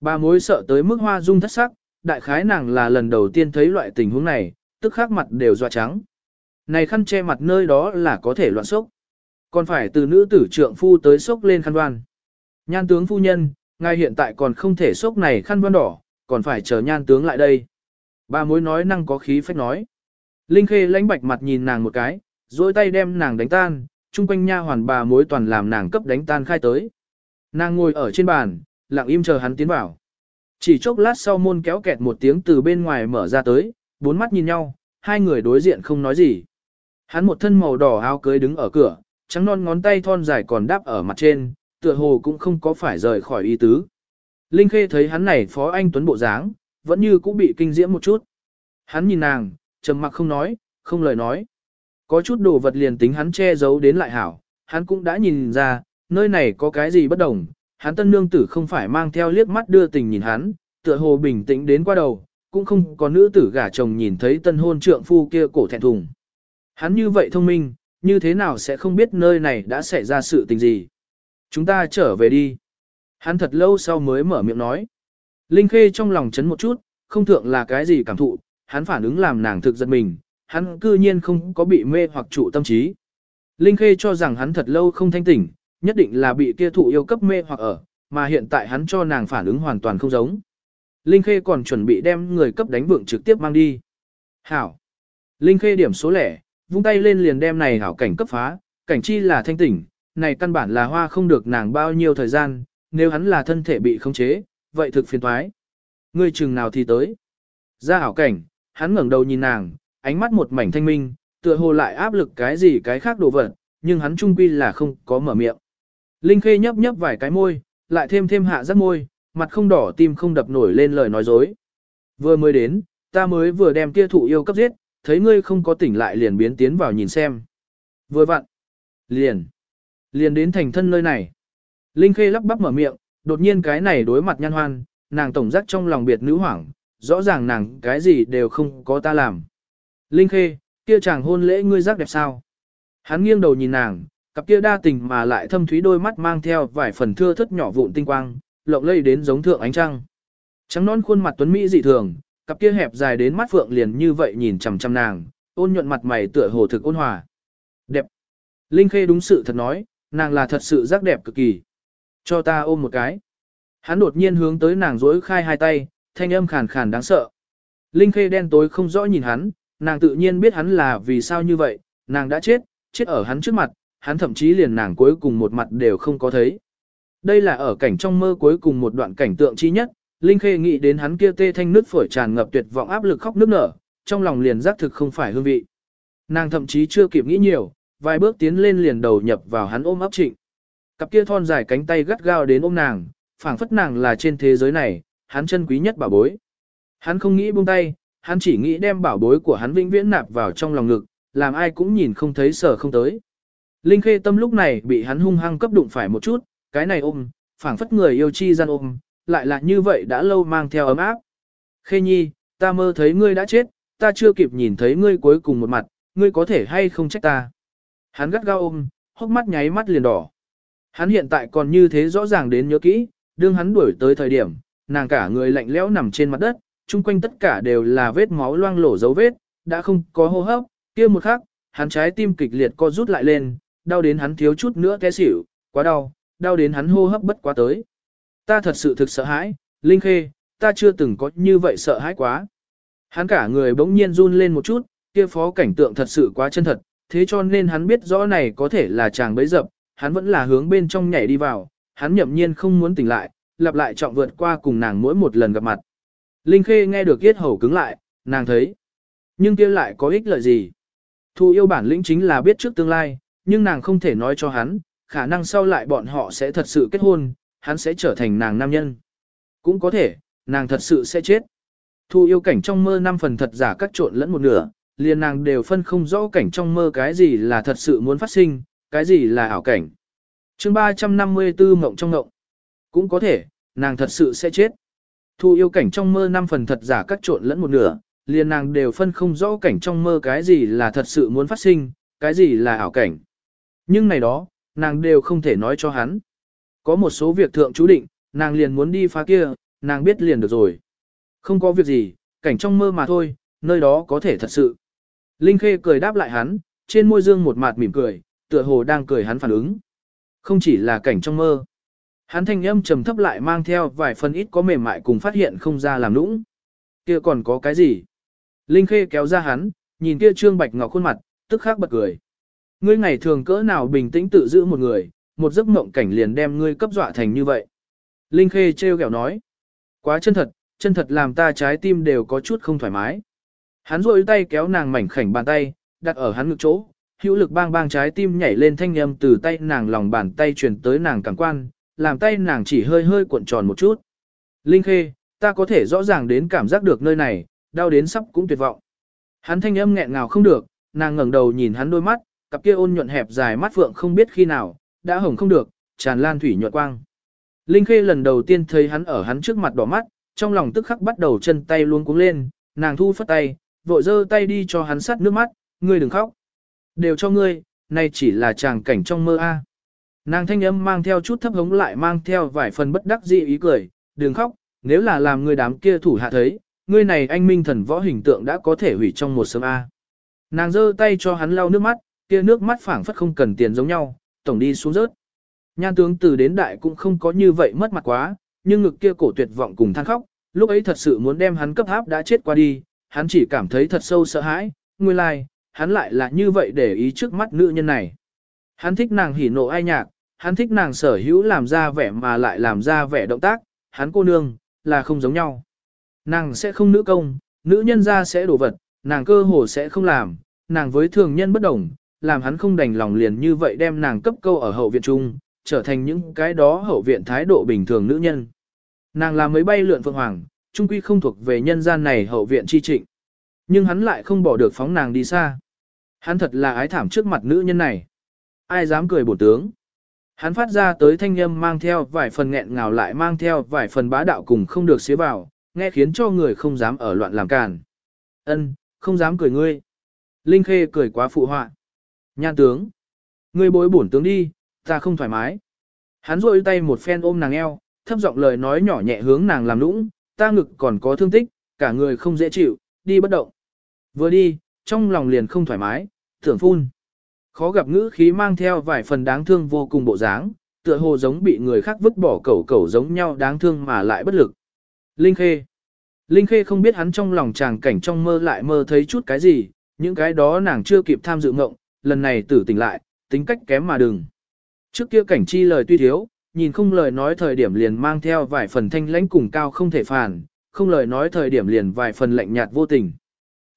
S1: Bà mối sợ tới mức hoa dung thất sắc, đại khái nàng là lần đầu tiên thấy loại tình huống này, tức khắc mặt đều doa trắng. Này khăn che mặt nơi đó là có thể loạn sốc. Còn phải từ nữ tử trượng phu tới sốc lên khăn đoan. Nhan tướng phu nhân, ngài hiện tại còn không thể sốc này khăn đoan đỏ, còn phải chờ nhan tướng lại đây. Bà mối nói năng có khí phách nói. Linh khê lãnh bạch mặt nhìn nàng một cái, rồi tay đem nàng đánh tan, chung quanh nha hoàn bà mối toàn làm nàng cấp đánh tan khai tới. Nàng ngồi ở trên bàn, lặng im chờ hắn tiến vào. Chỉ chốc lát sau môn kéo kẹt một tiếng từ bên ngoài mở ra tới, bốn mắt nhìn nhau, hai người đối diện không nói gì. Hắn một thân màu đỏ áo cưới đứng ở cửa, trắng non ngón tay thon dài còn đáp ở mặt trên, tựa hồ cũng không có phải rời khỏi ý tứ. Linh Khê thấy hắn này phó anh tuấn bộ dáng, vẫn như cũng bị kinh diễm một chút. Hắn nhìn nàng, trầm mặc không nói, không lời nói. Có chút đồ vật liền tính hắn che giấu đến lại hảo, hắn cũng đã nhìn ra, nơi này có cái gì bất đồng, hắn tân nương tử không phải mang theo liếc mắt đưa tình nhìn hắn, tựa hồ bình tĩnh đến qua đầu, cũng không có nữ tử gả chồng nhìn thấy tân hôn trượng phu kia cổ thẹn thùng. Hắn như vậy thông minh, như thế nào sẽ không biết nơi này đã xảy ra sự tình gì. Chúng ta trở về đi. Hắn thật lâu sau mới mở miệng nói. Linh Khê trong lòng chấn một chút, không thượng là cái gì cảm thụ, hắn phản ứng làm nàng thực giật mình, hắn cư nhiên không có bị mê hoặc trụ tâm trí. Linh Khê cho rằng hắn thật lâu không thanh tỉnh, nhất định là bị kia thụ yêu cấp mê hoặc ở, mà hiện tại hắn cho nàng phản ứng hoàn toàn không giống. Linh Khê còn chuẩn bị đem người cấp đánh vượng trực tiếp mang đi. Hảo. Linh Khê điểm số lẻ, vung tay lên liền đem này hảo cảnh cấp phá, cảnh chi là thanh tỉnh, này căn bản là hoa không được nàng bao nhiêu thời gian, nếu hắn là thân thể bị khống chế, vậy thực phiền toái. Ngươi chừng nào thì tới. Ra hảo cảnh, hắn ngẩng đầu nhìn nàng, ánh mắt một mảnh thanh minh, tựa hồ lại áp lực cái gì cái khác đồ vật, nhưng hắn trung quy là không có mở miệng. Linh Khê nhấp nhấp vài cái môi, lại thêm thêm hạ rất môi, mặt không đỏ tim không đập nổi lên lời nói dối. Vừa mới đến, ta mới vừa đem kia thụ yêu cấp giết, thấy ngươi không có tỉnh lại liền biến tiến vào nhìn xem. Vừa vặn. Liền. Liền đến thành thân nơi này. Linh Khê lắp bắp mở miệng, đột nhiên cái này đối mặt nhan hoan, nàng tổng giác trong lòng biệt nữ hoảng, rõ ràng nàng cái gì đều không có ta làm. Linh Khê, kia chàng hôn lễ ngươi giác đẹp sao? Hắn nghiêng đầu nhìn nàng, cặp kia đa tình mà lại thâm thúy đôi mắt mang theo vài phần thưa thất nhỏ vụn tinh quang, lộng lây đến giống thượng ánh trăng. Trắng non khuôn mặt tuấn mỹ dị thường, cặp kia hẹp dài đến mắt phượng liền như vậy nhìn chằm chằm nàng, ôn nhuận mặt mày tựa hồ thực ôn hòa. Đẹp. Linh Khê đúng sự thật nói, nàng là thật sự giác đẹp cực kỳ. Cho ta ôm một cái. Hắn đột nhiên hướng tới nàng dối khai hai tay, thanh âm khàn khàn đáng sợ. Linh Khê đen tối không rõ nhìn hắn, nàng tự nhiên biết hắn là vì sao như vậy, nàng đã chết, chết ở hắn trước mặt, hắn thậm chí liền nàng cuối cùng một mặt đều không có thấy. Đây là ở cảnh trong mơ cuối cùng một đoạn cảnh tượng chi nhất, Linh Khê nghĩ đến hắn kia tê thanh nứt phổi tràn ngập tuyệt vọng áp lực khóc nức nở, trong lòng liền giác thực không phải hương vị. Nàng thậm chí chưa kịp nghĩ nhiều, vài bước tiến lên liền đầu nhập vào hắn ôm ấp trịnh. Cặp kia thon dài cánh tay gắt gao đến ôm nàng, phảng phất nàng là trên thế giới này, hắn chân quý nhất bảo bối. Hắn không nghĩ buông tay, hắn chỉ nghĩ đem bảo bối của hắn vĩnh viễn nạp vào trong lòng ngực, làm ai cũng nhìn không thấy sở không tới. Linh Khê Tâm lúc này bị hắn hung hăng cấp đụng phải một chút, cái này ôm, phảng phất người yêu chi gian ôm, lại là như vậy đã lâu mang theo ấm áp. Khê Nhi, ta mơ thấy ngươi đã chết, ta chưa kịp nhìn thấy ngươi cuối cùng một mặt, ngươi có thể hay không trách ta. Hắn gắt gao ôm, hốc mắt nháy mắt liền đỏ. Hắn hiện tại còn như thế rõ ràng đến nhớ kỹ, đương hắn đuổi tới thời điểm, nàng cả người lạnh lẽo nằm trên mặt đất, chung quanh tất cả đều là vết máu loang lổ dấu vết, đã không có hô hấp, kia một khắc, hắn trái tim kịch liệt co rút lại lên, đau đến hắn thiếu chút nữa té xỉu, quá đau, đau đến hắn hô hấp bất quá tới. Ta thật sự thực sợ hãi, Linh Khê, ta chưa từng có như vậy sợ hãi quá. Hắn cả người bỗng nhiên run lên một chút, kia phó cảnh tượng thật sự quá chân thật, thế cho nên hắn biết rõ này có thể là chàng bấy dập, hắn vẫn là hướng bên trong nhảy đi vào, hắn nhậm nhiên không muốn tỉnh lại, lặp lại trọng vượt qua cùng nàng mỗi một lần gặp mặt. Linh Khê nghe được yết hầu cứng lại, nàng thấy. Nhưng kia lại có ích lợi gì? Thu yêu bản lĩnh chính là biết trước tương lai, nhưng nàng không thể nói cho hắn, khả năng sau lại bọn họ sẽ thật sự kết hôn, hắn sẽ trở thành nàng nam nhân. Cũng có thể, nàng thật sự sẽ chết. Thu yêu cảnh trong mơ năm phần thật giả cắt trộn lẫn một nửa, liền nàng đều phân không rõ cảnh trong mơ cái gì là thật sự muốn phát sinh, cái gì là ảo cảnh. chương 354 mộng trong mộng. Cũng có thể, nàng thật sự sẽ chết. Thu yêu cảnh trong mơ năm phần thật giả cắt trộn lẫn một nửa, liền nàng đều phân không rõ cảnh trong mơ cái gì là thật sự muốn phát sinh, cái gì là ảo cảnh. Nhưng này đó, nàng đều không thể nói cho hắn. Có một số việc thượng chú định, nàng liền muốn đi phá kia, nàng biết liền được rồi. Không có việc gì, cảnh trong mơ mà thôi, nơi đó có thể thật sự. Linh Khê cười đáp lại hắn, trên môi dương một mặt mỉm cười, tựa hồ đang cười hắn phản ứng. Không chỉ là cảnh trong mơ. Hắn thanh âm trầm thấp lại mang theo vài phần ít có mềm mại cùng phát hiện không ra làm nũng. Kia còn có cái gì? Linh Khê kéo ra hắn, nhìn kia trương bạch ngọc khuôn mặt, tức khắc bật cười. Ngươi ngày thường cỡ nào bình tĩnh tự giữ một người, một giấc mộng cảnh liền đem ngươi cấp dọa thành như vậy. Linh Khê treo kẹo nói. Quá chân thật, chân thật làm ta trái tim đều có chút không thoải mái. Hắn rôi tay kéo nàng mảnh khảnh bàn tay, đặt ở hắn ngực chỗ, hữu lực bang bang trái tim nhảy lên thanh âm từ tay nàng lòng bàn tay truyền tới nàng cảm quan, làm tay nàng chỉ hơi hơi cuộn tròn một chút. Linh Khê, ta có thể rõ ràng đến cảm giác được nơi này, đau đến sắp cũng tuyệt vọng. Hắn thanh âm nghẹn ngào không được, nàng ngẩng đầu nhìn hắn đôi mắt, cặp kia ôn nhuận hẹp dài mắt phượng không biết khi nào, đã hồng không được, tràn lan thủy nhuận quang. Linh Khê lần đầu tiên thấy hắn ở hắn trước mặt đỏ mắt, trong lòng tức khắc bắt đầu chân tay luôn cuống lên, nàng thu phất tay, vội giơ tay đi cho hắn sát nước mắt, ngươi đừng khóc. Đều cho ngươi, nay chỉ là chàng cảnh trong mơ a. Nàng thanh âm mang theo chút thấp hống lại mang theo vài phần bất đắc dĩ ý cười, đừng khóc, nếu là làm người đám kia thủ hạ thấy, ngươi này anh minh thần võ hình tượng đã có thể hủy trong một sớm a. Nàng giơ tay cho hắn lau nước mắt, kia nước mắt phảng phất không cần tiền giống nhau, tổng đi xuống rớt. Nhan tướng từ đến đại cũng không có như vậy mất mặt quá, nhưng ngực kia cổ tuyệt vọng cùng than khóc, lúc ấy thật sự muốn đem hắn cấp áp đã chết qua đi, hắn chỉ cảm thấy thật sâu sợ hãi, nguyên lai, like, hắn lại là như vậy để ý trước mắt nữ nhân này. Hắn thích nàng hỉ nộ ai nhạc, hắn thích nàng sở hữu làm ra vẻ mà lại làm ra vẻ động tác, hắn cô nương, là không giống nhau. Nàng sẽ không nữ công, nữ nhân ra sẽ đổ vật, nàng cơ hồ sẽ không làm, nàng với thường nhân bất đồng, làm hắn không đành lòng liền như vậy đem nàng cấp câu ở hậu viện trung, trở thành những cái đó hậu viện thái độ bình thường nữ nhân. Nàng là mấy bay lượn phượng hoàng, trung quy không thuộc về nhân gian này hậu viện chi trịnh. Nhưng hắn lại không bỏ được phóng nàng đi xa. Hắn thật là ái thảm trước mặt nữ nhân này. Ai dám cười bổ tướng. Hắn phát ra tới thanh âm mang theo vài phần nghẹn ngào lại mang theo vài phần bá đạo cùng không được xế vào, nghe khiến cho người không dám ở loạn làm càn. Ân, không dám cười ngươi. Linh Khê cười quá phụ họa. Nhan tướng. Ngươi bối bổn tướng đi, ta không thoải mái. Hắn rôi tay một phen ôm nàng eo, thấp giọng lời nói nhỏ nhẹ hướng nàng làm nũng, ta ngực còn có thương tích, cả người không dễ chịu, đi bất động. Vừa đi, trong lòng liền không thoải mái, tưởng phun. Khó gặp ngữ khí mang theo vài phần đáng thương vô cùng bộ dáng, tựa hồ giống bị người khác vứt bỏ cẩu cẩu giống nhau đáng thương mà lại bất lực. Linh Khê Linh Khê không biết hắn trong lòng chàng cảnh trong mơ lại mơ thấy chút cái gì, những cái đó nàng chưa kịp tham dự ngộng, lần này tử tỉnh lại, tính cách kém mà đừng. Trước kia cảnh chi lời tuy thiếu, nhìn không lời nói thời điểm liền mang theo vài phần thanh lãnh cùng cao không thể phản, không lời nói thời điểm liền vài phần lạnh nhạt vô tình.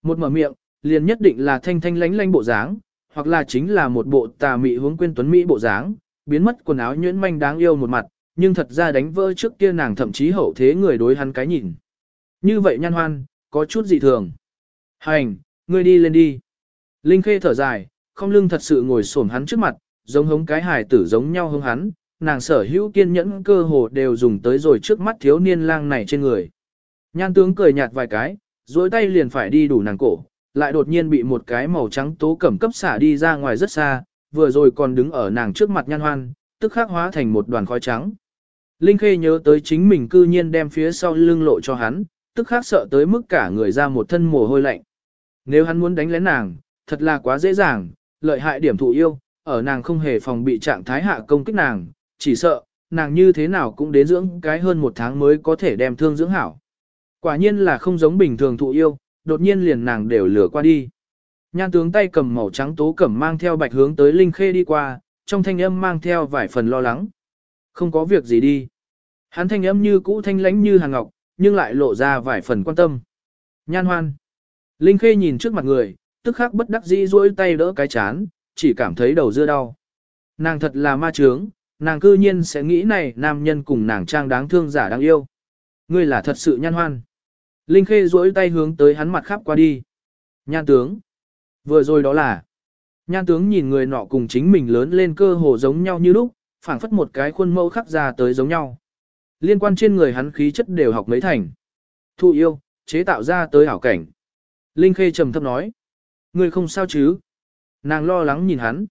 S1: Một mở miệng, liền nhất định là thanh thanh lãnh lãnh bộ dáng, hoặc là chính là một bộ tà mị hướng quên tuấn mỹ bộ dáng, biến mất quần áo nhuyễn manh đáng yêu một mặt, nhưng thật ra đánh vỡ trước kia nàng thậm chí hậu thế người đối hắn cái nhìn. Như vậy nhan hoan, có chút dị thường. Hành, ngươi đi lên đi. Linh Khê thở dài, không lưng thật sự ngồi xổm hắn trước mặt, giống hống cái hài tử giống nhau hống hắn, nàng sở hữu kiên nhẫn cơ hồ đều dùng tới rồi trước mắt thiếu niên lang này trên người. Nhan tướng cười nhạt vài cái, duỗi tay liền phải đi đủ nàng cổ, lại đột nhiên bị một cái màu trắng tố cẩm cấp xả đi ra ngoài rất xa, vừa rồi còn đứng ở nàng trước mặt nhan hoan, tức khắc hóa thành một đoàn khói trắng. Linh Khê nhớ tới chính mình cư nhiên đem phía sau lưng lộ cho hắn, tức khắc sợ tới mức cả người ra một thân mồ hôi lạnh. Nếu hắn muốn đánh lén nàng, thật là quá dễ dàng, lợi hại điểm thụ yêu, ở nàng không hề phòng bị trạng thái hạ công kích nàng, chỉ sợ, nàng như thế nào cũng đến dưỡng cái hơn một tháng mới có thể đem thương dưỡng hảo. Quả nhiên là không giống bình thường thụ yêu, đột nhiên liền nàng đều lửa qua đi. Nhan tướng tay cầm màu trắng tố cẩm mang theo bạch hướng tới Linh Khê đi qua, trong thanh âm mang theo vài phần lo lắng. Không có việc gì đi. Hắn thanh âm như cũ thanh lãnh như hàng ngọc, nhưng lại lộ ra vài phần quan tâm. Nhan hoan. Linh Khê nhìn trước mặt người, tức khắc bất đắc dĩ duỗi tay đỡ cái chán, chỉ cảm thấy đầu dưa đau. Nàng thật là ma trướng, nàng cư nhiên sẽ nghĩ này nam nhân cùng nàng trang đáng thương giả đáng yêu. Ngươi là thật sự nhan hoan. Linh Khê duỗi tay hướng tới hắn mặt khắp qua đi. Nhan tướng. Vừa rồi đó là. Nhan tướng nhìn người nọ cùng chính mình lớn lên cơ hồ giống nhau như lúc, phảng phất một cái khuôn mẫu khắc ra tới giống nhau. Liên quan trên người hắn khí chất đều học mấy thành. Thu yêu, chế tạo ra tới hảo cảnh. Linh Khê trầm thấp nói. người không sao chứ? Nàng lo lắng nhìn hắn.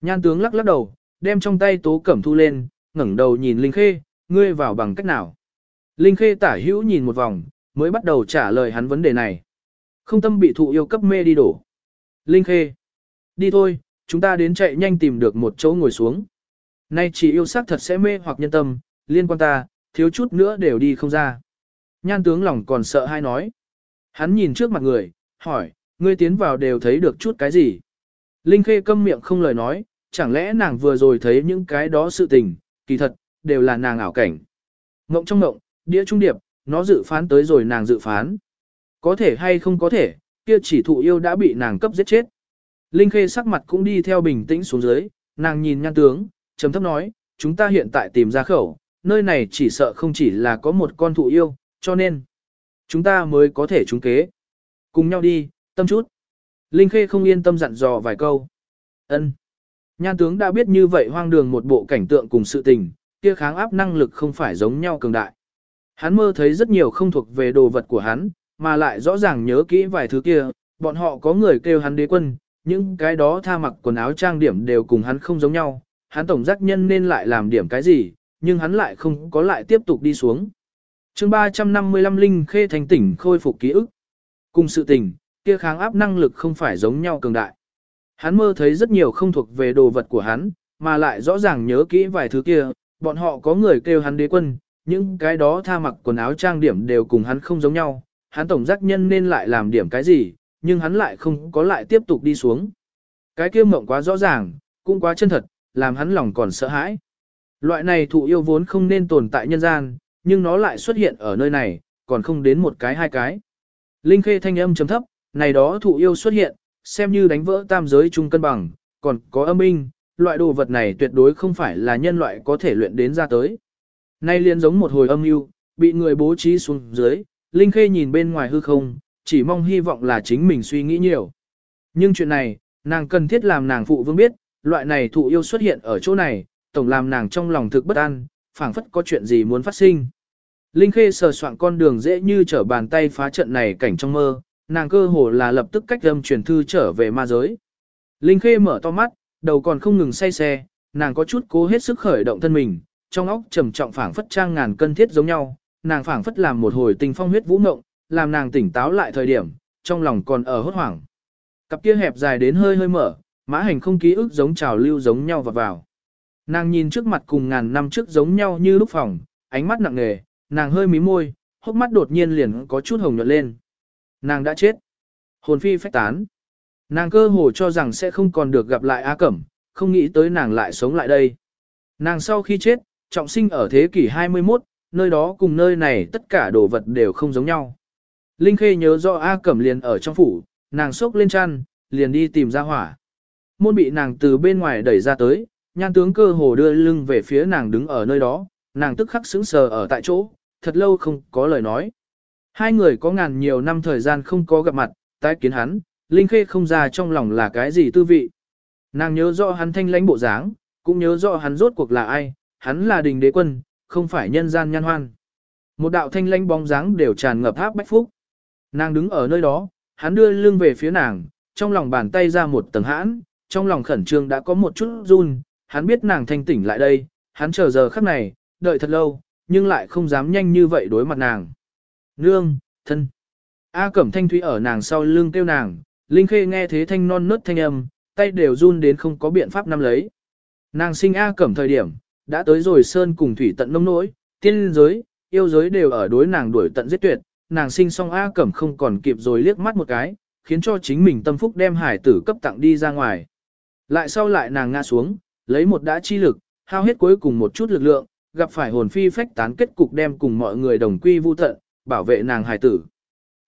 S1: Nhan tướng lắc lắc đầu, đem trong tay tố cẩm thu lên, ngẩng đầu nhìn Linh Khê, ngươi vào bằng cách nào? Linh Khê tả hữu nhìn một vòng, mới bắt đầu trả lời hắn vấn đề này. Không tâm bị thụ yêu cấp mê đi đổ. Linh Khê. Đi thôi, chúng ta đến chạy nhanh tìm được một chỗ ngồi xuống. Nay chỉ yêu sắc thật sẽ mê hoặc nhân tâm, liên quan ta, thiếu chút nữa đều đi không ra. Nhan tướng lòng còn sợ hay nói. Hắn nhìn trước mặt người, hỏi, ngươi tiến vào đều thấy được chút cái gì? Linh Khê câm miệng không lời nói, chẳng lẽ nàng vừa rồi thấy những cái đó sự tình, kỳ thật, đều là nàng ảo cảnh. Ngộng trong ngộng, đĩa trung điệp, nó dự phán tới rồi nàng dự phán. Có thể hay không có thể, kia chỉ thụ yêu đã bị nàng cấp giết chết. Linh Khê sắc mặt cũng đi theo bình tĩnh xuống dưới, nàng nhìn nhan tướng, trầm thấp nói, chúng ta hiện tại tìm ra khẩu, nơi này chỉ sợ không chỉ là có một con thụ yêu, cho nên, chúng ta mới có thể trúng kế. Cùng nhau đi, tâm chút. Linh Khê không yên tâm dặn dò vài câu. Ân. Nhan tướng đã biết như vậy hoang đường một bộ cảnh tượng cùng sự tình, kia kháng áp năng lực không phải giống nhau cường đại. Hắn mơ thấy rất nhiều không thuộc về đồ vật của hắn, mà lại rõ ràng nhớ kỹ vài thứ kia, bọn họ có người kêu hắn đế quân, những cái đó tha mặc quần áo trang điểm đều cùng hắn không giống nhau, hắn tổng giác nhân nên lại làm điểm cái gì, nhưng hắn lại không có lại tiếp tục đi xuống. chương 355 Linh Khê thành tỉnh khôi phục ký ức. Cùng sự tình, kia kháng áp năng lực không phải giống nhau cường đại. Hắn mơ thấy rất nhiều không thuộc về đồ vật của hắn, mà lại rõ ràng nhớ kỹ vài thứ kia, bọn họ có người kêu hắn đế quân, những cái đó tha mặc quần áo trang điểm đều cùng hắn không giống nhau, hắn tổng giác nhân nên lại làm điểm cái gì, nhưng hắn lại không có lại tiếp tục đi xuống. Cái kia mộng quá rõ ràng, cũng quá chân thật, làm hắn lòng còn sợ hãi. Loại này thụ yêu vốn không nên tồn tại nhân gian, nhưng nó lại xuất hiện ở nơi này, còn không đến một cái hai cái. Linh khê thanh âm chấm thấp, này đó thụ yêu xuất hiện, xem như đánh vỡ tam giới chung cân bằng, còn có âm minh, loại đồ vật này tuyệt đối không phải là nhân loại có thể luyện đến ra tới. Nay liền giống một hồi âm mưu, bị người bố trí xuống dưới, Linh Khê nhìn bên ngoài hư không, chỉ mong hy vọng là chính mình suy nghĩ nhiều. Nhưng chuyện này, nàng cần thiết làm nàng phụ vương biết, loại này thụ yêu xuất hiện ở chỗ này, tổng làm nàng trong lòng thực bất an, phảng phất có chuyện gì muốn phát sinh. Linh Khê sờ soạn con đường dễ như trở bàn tay phá trận này cảnh trong mơ, nàng cơ hồ là lập tức cách âm truyền thư trở về ma giới. Linh Khê mở to mắt, đầu còn không ngừng say xe, nàng có chút cố hết sức khởi động thân mình, trong óc trầm trọng phảng phất trang ngàn cân thiết giống nhau, nàng phảng phất làm một hồi tình phong huyết vũ ngộng, làm nàng tỉnh táo lại thời điểm, trong lòng còn ở hốt hoảng. Cặp kia hẹp dài đến hơi hơi mở, Mã hành không ký ức giống trào lưu giống nhau vào vào. Nàng nhìn trước mặt cùng ngàn năm trước giống nhau như lúc phòng, ánh mắt nặng nề, nàng hơi mí môi, hốc mắt đột nhiên liền có chút hồng nhuận lên. Nàng đã chết. Hồn phi phách tán. Nàng cơ hồ cho rằng sẽ không còn được gặp lại A Cẩm, không nghĩ tới nàng lại sống lại đây. Nàng sau khi chết, trọng sinh ở thế kỷ 21, nơi đó cùng nơi này tất cả đồ vật đều không giống nhau. Linh Khê nhớ rõ A Cẩm liền ở trong phủ, nàng sốc lên chăn, liền đi tìm ra hỏa. Môn bị nàng từ bên ngoài đẩy ra tới, nhan tướng cơ hồ đưa lưng về phía nàng đứng ở nơi đó, nàng tức khắc sững sờ ở tại chỗ, thật lâu không có lời nói. Hai người có ngàn nhiều năm thời gian không có gặp mặt, tái kiến hắn, Linh Khê không ra trong lòng là cái gì tư vị. Nàng nhớ rõ hắn thanh lãnh bộ dáng, cũng nhớ rõ hắn rốt cuộc là ai, hắn là đình đế quân, không phải nhân gian nhan hoan. Một đạo thanh lãnh bóng dáng đều tràn ngập áp bách phúc. Nàng đứng ở nơi đó, hắn đưa lưng về phía nàng, trong lòng bàn tay ra một tầng hãn, trong lòng khẩn trương đã có một chút run, hắn biết nàng thanh tỉnh lại đây, hắn chờ giờ khắc này, đợi thật lâu, nhưng lại không dám nhanh như vậy đối mặt nàng. Nương, thân. A Cẩm Thanh Thúy ở nàng sau lưng kêu nàng, Linh Khê nghe thế thanh non nớt thanh âm, tay đều run đến không có biện pháp nắm lấy. Nàng sinh A Cẩm thời điểm, đã tới rồi sơn cùng thủy tận nông nỗi, tiên giới, yêu giới đều ở đối nàng đuổi tận giết tuyệt, nàng sinh xong A Cẩm không còn kịp rồi liếc mắt một cái, khiến cho chính mình tâm phúc đem hải tử cấp tặng đi ra ngoài. Lại sau lại nàng ngã xuống, lấy một đã chi lực, hao hết cuối cùng một chút lực lượng, gặp phải hồn phi phách tán kết cục đem cùng mọi người đồng quy vu tận, bảo vệ nàng hải tử.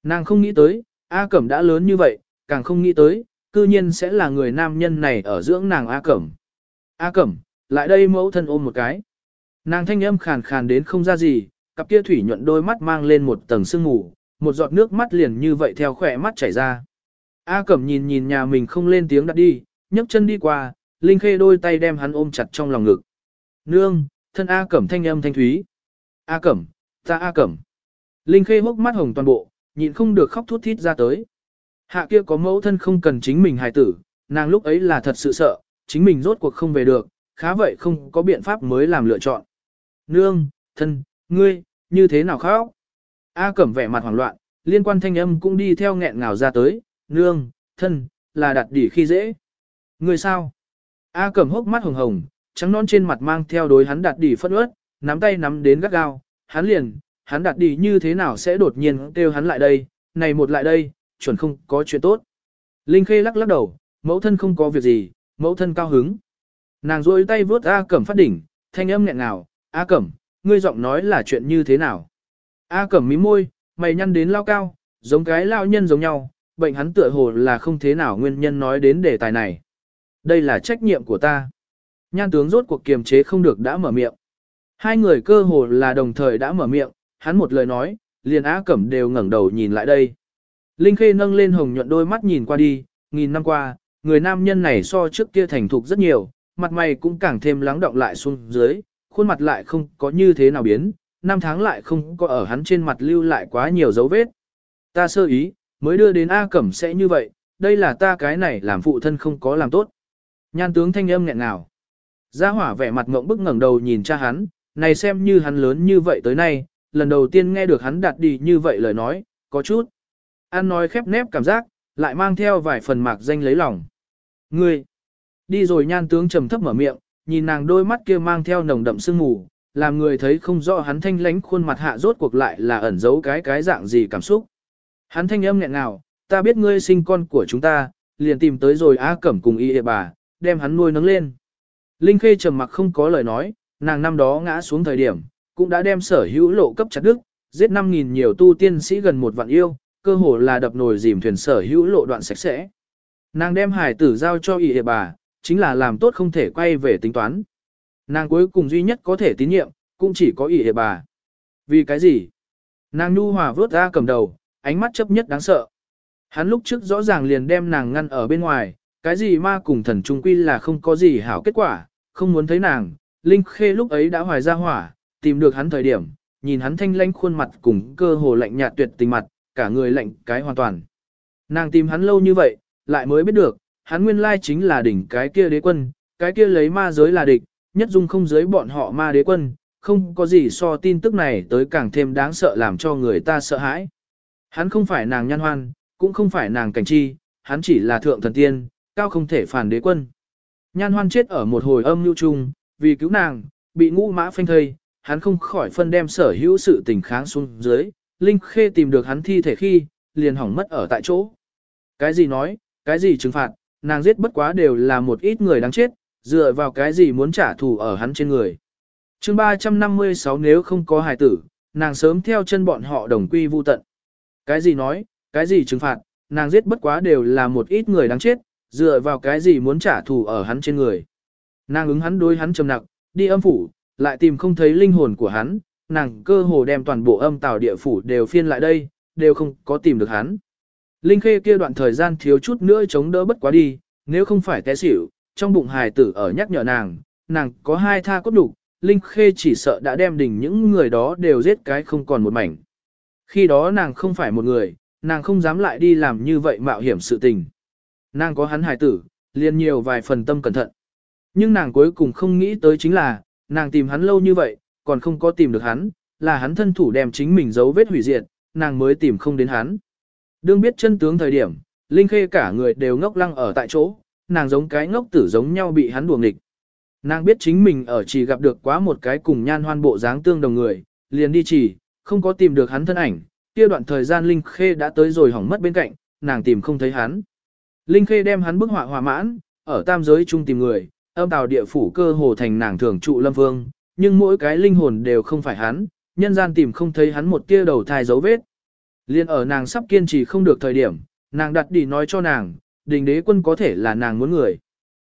S1: Nàng không nghĩ tới, A Cẩm đã lớn như vậy, càng không nghĩ tới, cư nhiên sẽ là người nam nhân này ở dưỡng nàng A Cẩm. A Cẩm, lại đây mẫu thân ôm một cái. Nàng thanh âm khàn khàn đến không ra gì, cặp kia thủy nhuận đôi mắt mang lên một tầng sương mù, một giọt nước mắt liền như vậy theo khỏe mắt chảy ra. A Cẩm nhìn nhìn nhà mình không lên tiếng đặt đi, nhấc chân đi qua, Linh Khê đôi tay đem hắn ôm chặt trong lòng ngực. Nương, thân A Cẩm thanh âm thanh thúy. A Cẩm, ta A Cẩm. Linh Khê hốc mắt hồng toàn bộ, nhịn không được khóc thút thít ra tới. Hạ kia có mẫu thân không cần chính mình hài tử, nàng lúc ấy là thật sự sợ, chính mình rốt cuộc không về được, khá vậy không có biện pháp mới làm lựa chọn. Nương, thân, ngươi, như thế nào khóc? A Cẩm vẻ mặt hoảng loạn, liên quan thanh âm cũng đi theo nghẹn ngào ra tới, nương, thân, là đặt đỉ khi dễ. Ngươi sao? A Cẩm hốc mắt hồng hồng, trắng non trên mặt mang theo đối hắn đặt đỉ phất ướt, nắm tay nắm đến gắt gao, hắn liền, hắn đặt đỉ như thế nào sẽ đột nhiên kêu hắn lại đây, này một lại đây, chuẩn không có chuyện tốt. Linh Khê lắc lắc đầu, mẫu thân không có việc gì, mẫu thân cao hứng. Nàng rôi tay vướt A Cẩm phát đỉnh, thanh âm nghẹn ngào, A Cẩm, ngươi giọng nói là chuyện như thế nào? A Cẩm mí môi, mày nhăn đến lao cao, giống cái lao nhân giống nhau, bệnh hắn tựa hồ là không thế nào nguyên nhân nói đến đề tài này. Đây là trách nhiệm của ta. Nhan tướng rốt cuộc kiềm chế không được đã mở miệng. Hai người cơ hồ là đồng thời đã mở miệng, hắn một lời nói, liền A Cẩm đều ngẩng đầu nhìn lại đây. Linh Khê nâng lên hồng nhuận đôi mắt nhìn qua đi, nghìn năm qua, người nam nhân này so trước kia thành thục rất nhiều, mặt mày cũng càng thêm lắng động lại xuống dưới, khuôn mặt lại không có như thế nào biến, năm tháng lại không có ở hắn trên mặt lưu lại quá nhiều dấu vết. Ta sơ ý, mới đưa đến A Cẩm sẽ như vậy, đây là ta cái này làm phụ thân không có làm tốt. Nhan tướng thanh âm nghẹn ngào. Gia hỏa vẻ mặt ngộng bức ngẩng đầu nhìn cha hắn, này xem như hắn lớn như vậy tới nay, lần đầu tiên nghe được hắn đặt đi như vậy lời nói, có chút. An nói khép nép cảm giác, lại mang theo vài phần mạc danh lấy lòng. Ngươi, đi rồi nhan tướng trầm thấp mở miệng, nhìn nàng đôi mắt kia mang theo nồng đậm sương mù, làm người thấy không rõ hắn thanh lánh khuôn mặt hạ rốt cuộc lại là ẩn giấu cái cái dạng gì cảm xúc. Hắn thanh âm nghẹn ngào, ta biết ngươi sinh con của chúng ta, liền tìm tới rồi A Cẩm cùng y bà, đem hắn nuôi nấng lên. Linh Khê trầm mặc không có lời nói, nàng năm đó ngã xuống thời điểm, cũng đã đem sở hữu lộ cấp chặt đức, giết 5.000 nhiều tu tiên sĩ gần một vạn yêu, cơ hồ là đập nồi dìm thuyền sở hữu lộ đoạn sạch sẽ. Nàng đem hải tử giao cho y bà, chính là làm tốt không thể quay về tính toán. Nàng cuối cùng duy nhất có thể tín nhiệm, cũng chỉ có y bà. Vì cái gì? Nàng nu hòa vớt ra cầm đầu, ánh mắt chấp nhất đáng sợ. Hắn lúc trước rõ ràng liền đem nàng ngăn ở bên ngoài, cái gì ma cùng thần trung quy là không có gì hảo kết quả, không muốn thấy nàng. Linh Khê lúc ấy đã hoài ra hỏa, tìm được hắn thời điểm, nhìn hắn thanh lãnh khuôn mặt cùng cơ hồ lạnh nhạt tuyệt tình mặt, cả người lạnh cái hoàn toàn. Nàng tìm hắn lâu như vậy, lại mới biết được, hắn nguyên lai chính là đỉnh cái kia đế quân, cái kia lấy ma giới là địch, nhất dung không giới bọn họ ma đế quân, không có gì so tin tức này tới càng thêm đáng sợ làm cho người ta sợ hãi. Hắn không phải nàng nhan hoan, cũng không phải nàng cảnh chi, hắn chỉ là thượng thần tiên, cao không thể phản đế quân. Nhan hoan chết ở một hồi âm lưu trung, vì cứu nàng, bị ngũ mã phanh thây, hắn không khỏi phân đem sở hữu sự tình kháng xuống dưới, Linh Khê tìm được hắn thi thể khi, liền hỏng mất ở tại chỗ. Cái gì nói, cái gì trừng phạt, nàng giết bất quá đều là một ít người đáng chết, dựa vào cái gì muốn trả thù ở hắn trên người. chương 356 nếu không có hài tử, nàng sớm theo chân bọn họ đồng quy vu tận. Cái gì nói, cái gì trừng phạt, nàng giết bất quá đều là một ít người đáng chết, dựa vào cái gì muốn trả thù ở hắn trên người. Nàng ứng hắn đối hắn trầm nặng, đi âm phủ, lại tìm không thấy linh hồn của hắn, nàng cơ hồ đem toàn bộ âm tào địa phủ đều phiên lại đây, đều không có tìm được hắn. Linh khê kia đoạn thời gian thiếu chút nữa chống đỡ bất quá đi, nếu không phải té xỉu, trong bụng hài tử ở nhắc nhở nàng, nàng có hai tha cốt đủ, Linh khê chỉ sợ đã đem đỉnh những người đó đều giết cái không còn một mảnh. Khi đó nàng không phải một người, nàng không dám lại đi làm như vậy mạo hiểm sự tình. Nàng có hắn hài tử, liền nhiều vài phần tâm cẩn thận. Nhưng nàng cuối cùng không nghĩ tới chính là, nàng tìm hắn lâu như vậy, còn không có tìm được hắn, là hắn thân thủ đem chính mình giấu vết hủy diệt, nàng mới tìm không đến hắn. Đương biết chân tướng thời điểm, Linh Khê cả người đều ngốc lăng ở tại chỗ, nàng giống cái ngốc tử giống nhau bị hắn đùa nghịch. Nàng biết chính mình ở chỉ gặp được quá một cái cùng nhan hoan bộ dáng tương đồng người, liền đi chỉ, không có tìm được hắn thân ảnh, kia đoạn thời gian Linh Khê đã tới rồi hỏng mất bên cạnh, nàng tìm không thấy hắn. Linh Khê đem hắn bức họa hòa mãn, ở tam giới chung tìm người, âm tào địa phủ cơ hồ thành nàng thường trụ lâm vương, nhưng mỗi cái linh hồn đều không phải hắn, nhân gian tìm không thấy hắn một tia đầu thai dấu vết. Liên ở nàng sắp kiên trì không được thời điểm, nàng đặt đi nói cho nàng, đình đế quân có thể là nàng muốn người.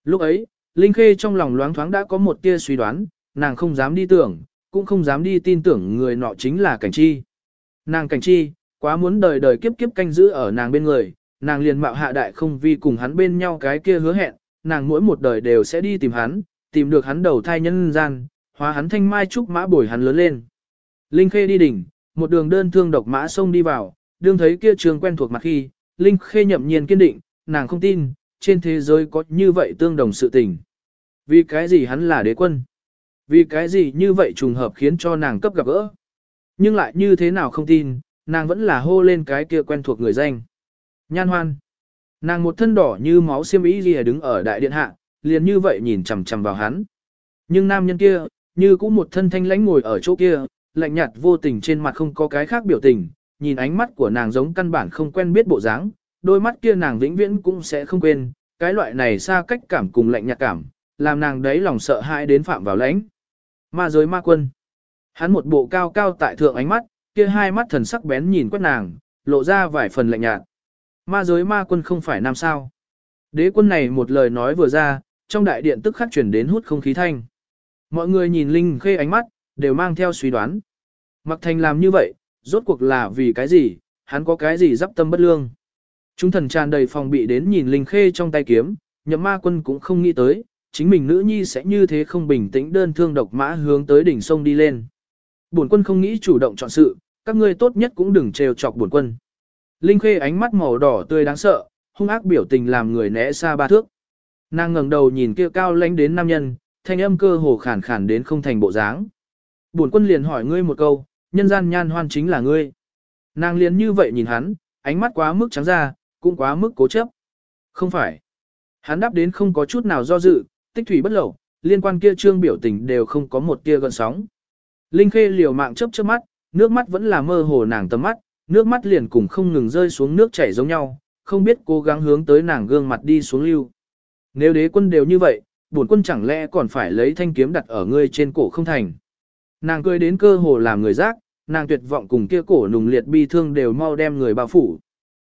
S1: Lúc ấy, Linh Khê trong lòng loáng thoáng đã có một tia suy đoán, nàng không dám đi tưởng, cũng không dám đi tin tưởng người nọ chính là cảnh chi. Nàng cảnh chi, quá muốn đời đời kiếp kiếp canh giữ ở nàng bên người, nàng liền mạo hạ đại không vi cùng hắn bên nhau cái kia hứa hẹn, nàng mỗi một đời đều sẽ đi tìm hắn, tìm được hắn đầu thai nhân gian, hóa hắn thanh mai trúc mã bồi hắn lớn lên. Linh Khê đi đỉnh, một đường đơn thương độc mã xông đi vào, đương thấy kia trường quen thuộc mặt khi, Linh Khê nhậm nhiên kiên định, nàng không tin, trên thế giới có như vậy tương đồng sự tình. Vì cái gì hắn là đế quân? Vì cái gì như vậy trùng hợp khiến cho nàng cấp gặp gỡ? Nhưng lại như thế nào không tin, nàng vẫn là hô lên cái kia quen thuộc người danh. Nhan hoan. Nàng một thân đỏ như máu xiêm y gì đứng ở đại điện hạ, liền như vậy nhìn chằm chằm vào hắn. Nhưng nam nhân kia, như cũng một thân thanh lãnh ngồi ở chỗ kia, lạnh nhạt vô tình trên mặt không có cái khác biểu tình, nhìn ánh mắt của nàng giống căn bản không quen biết bộ dáng, đôi mắt kia nàng vĩnh viễn cũng sẽ không quên, cái loại này xa cách cảm cùng lạnh nhạt cảm, làm nàng đấy lòng sợ hãi đến phạm vào lãnh. Ma giới ma quân. Hắn một bộ cao cao tại thượng ánh mắt, kia hai mắt thần sắc bén nhìn quét nàng, lộ ra vài phần lạnh nhạt. Ma giới ma quân không phải nam sao. Đế quân này một lời nói vừa ra, trong đại điện tức khắc chuyển đến hút không khí thanh. Mọi người nhìn Linh Khê ánh mắt, đều mang theo suy đoán. Mặc thành làm như vậy, rốt cuộc là vì cái gì, hắn có cái gì dắp tâm bất lương. Chúng thần tràn đầy phòng bị đến nhìn Linh Khê trong tay kiếm, nhậm ma quân cũng không nghĩ tới, chính mình nữ nhi sẽ như thế không bình tĩnh đơn thương độc mã hướng tới đỉnh sông đi lên. Bổn quân không nghĩ chủ động chọn sự, các ngươi tốt nhất cũng đừng trêu chọc bổn quân. Linh Khê ánh mắt màu đỏ tươi đáng sợ, hung ác biểu tình làm người né xa ba thước. Nàng ngẩng đầu nhìn kia cao lãnh đến nam nhân, thanh âm cơ hồ khản khản đến không thành bộ dáng. Bổn quân liền hỏi ngươi một câu, nhân gian nhan hoan chính là ngươi. Nàng liền như vậy nhìn hắn, ánh mắt quá mức trắng ra, cũng quá mức cố chấp. Không phải. Hắn đáp đến không có chút nào do dự, tích thủy bất lậu, liên quan kia trương biểu tình đều không có một tia gần sóng. Linh Khê liều mạng chớp chớp mắt, nước mắt vẫn là mơ hồ nàng tầm mắt, nước mắt liền cùng không ngừng rơi xuống nước chảy giống nhau, không biết cố gắng hướng tới nàng gương mặt đi xuống lưu. Nếu đế quân đều như vậy, bổn quân chẳng lẽ còn phải lấy thanh kiếm đặt ở ngươi trên cổ không thành. Nàng cười đến cơ hồ làm người giác, nàng tuyệt vọng cùng kia cổ nùng liệt bi thương đều mau đem người bao phủ.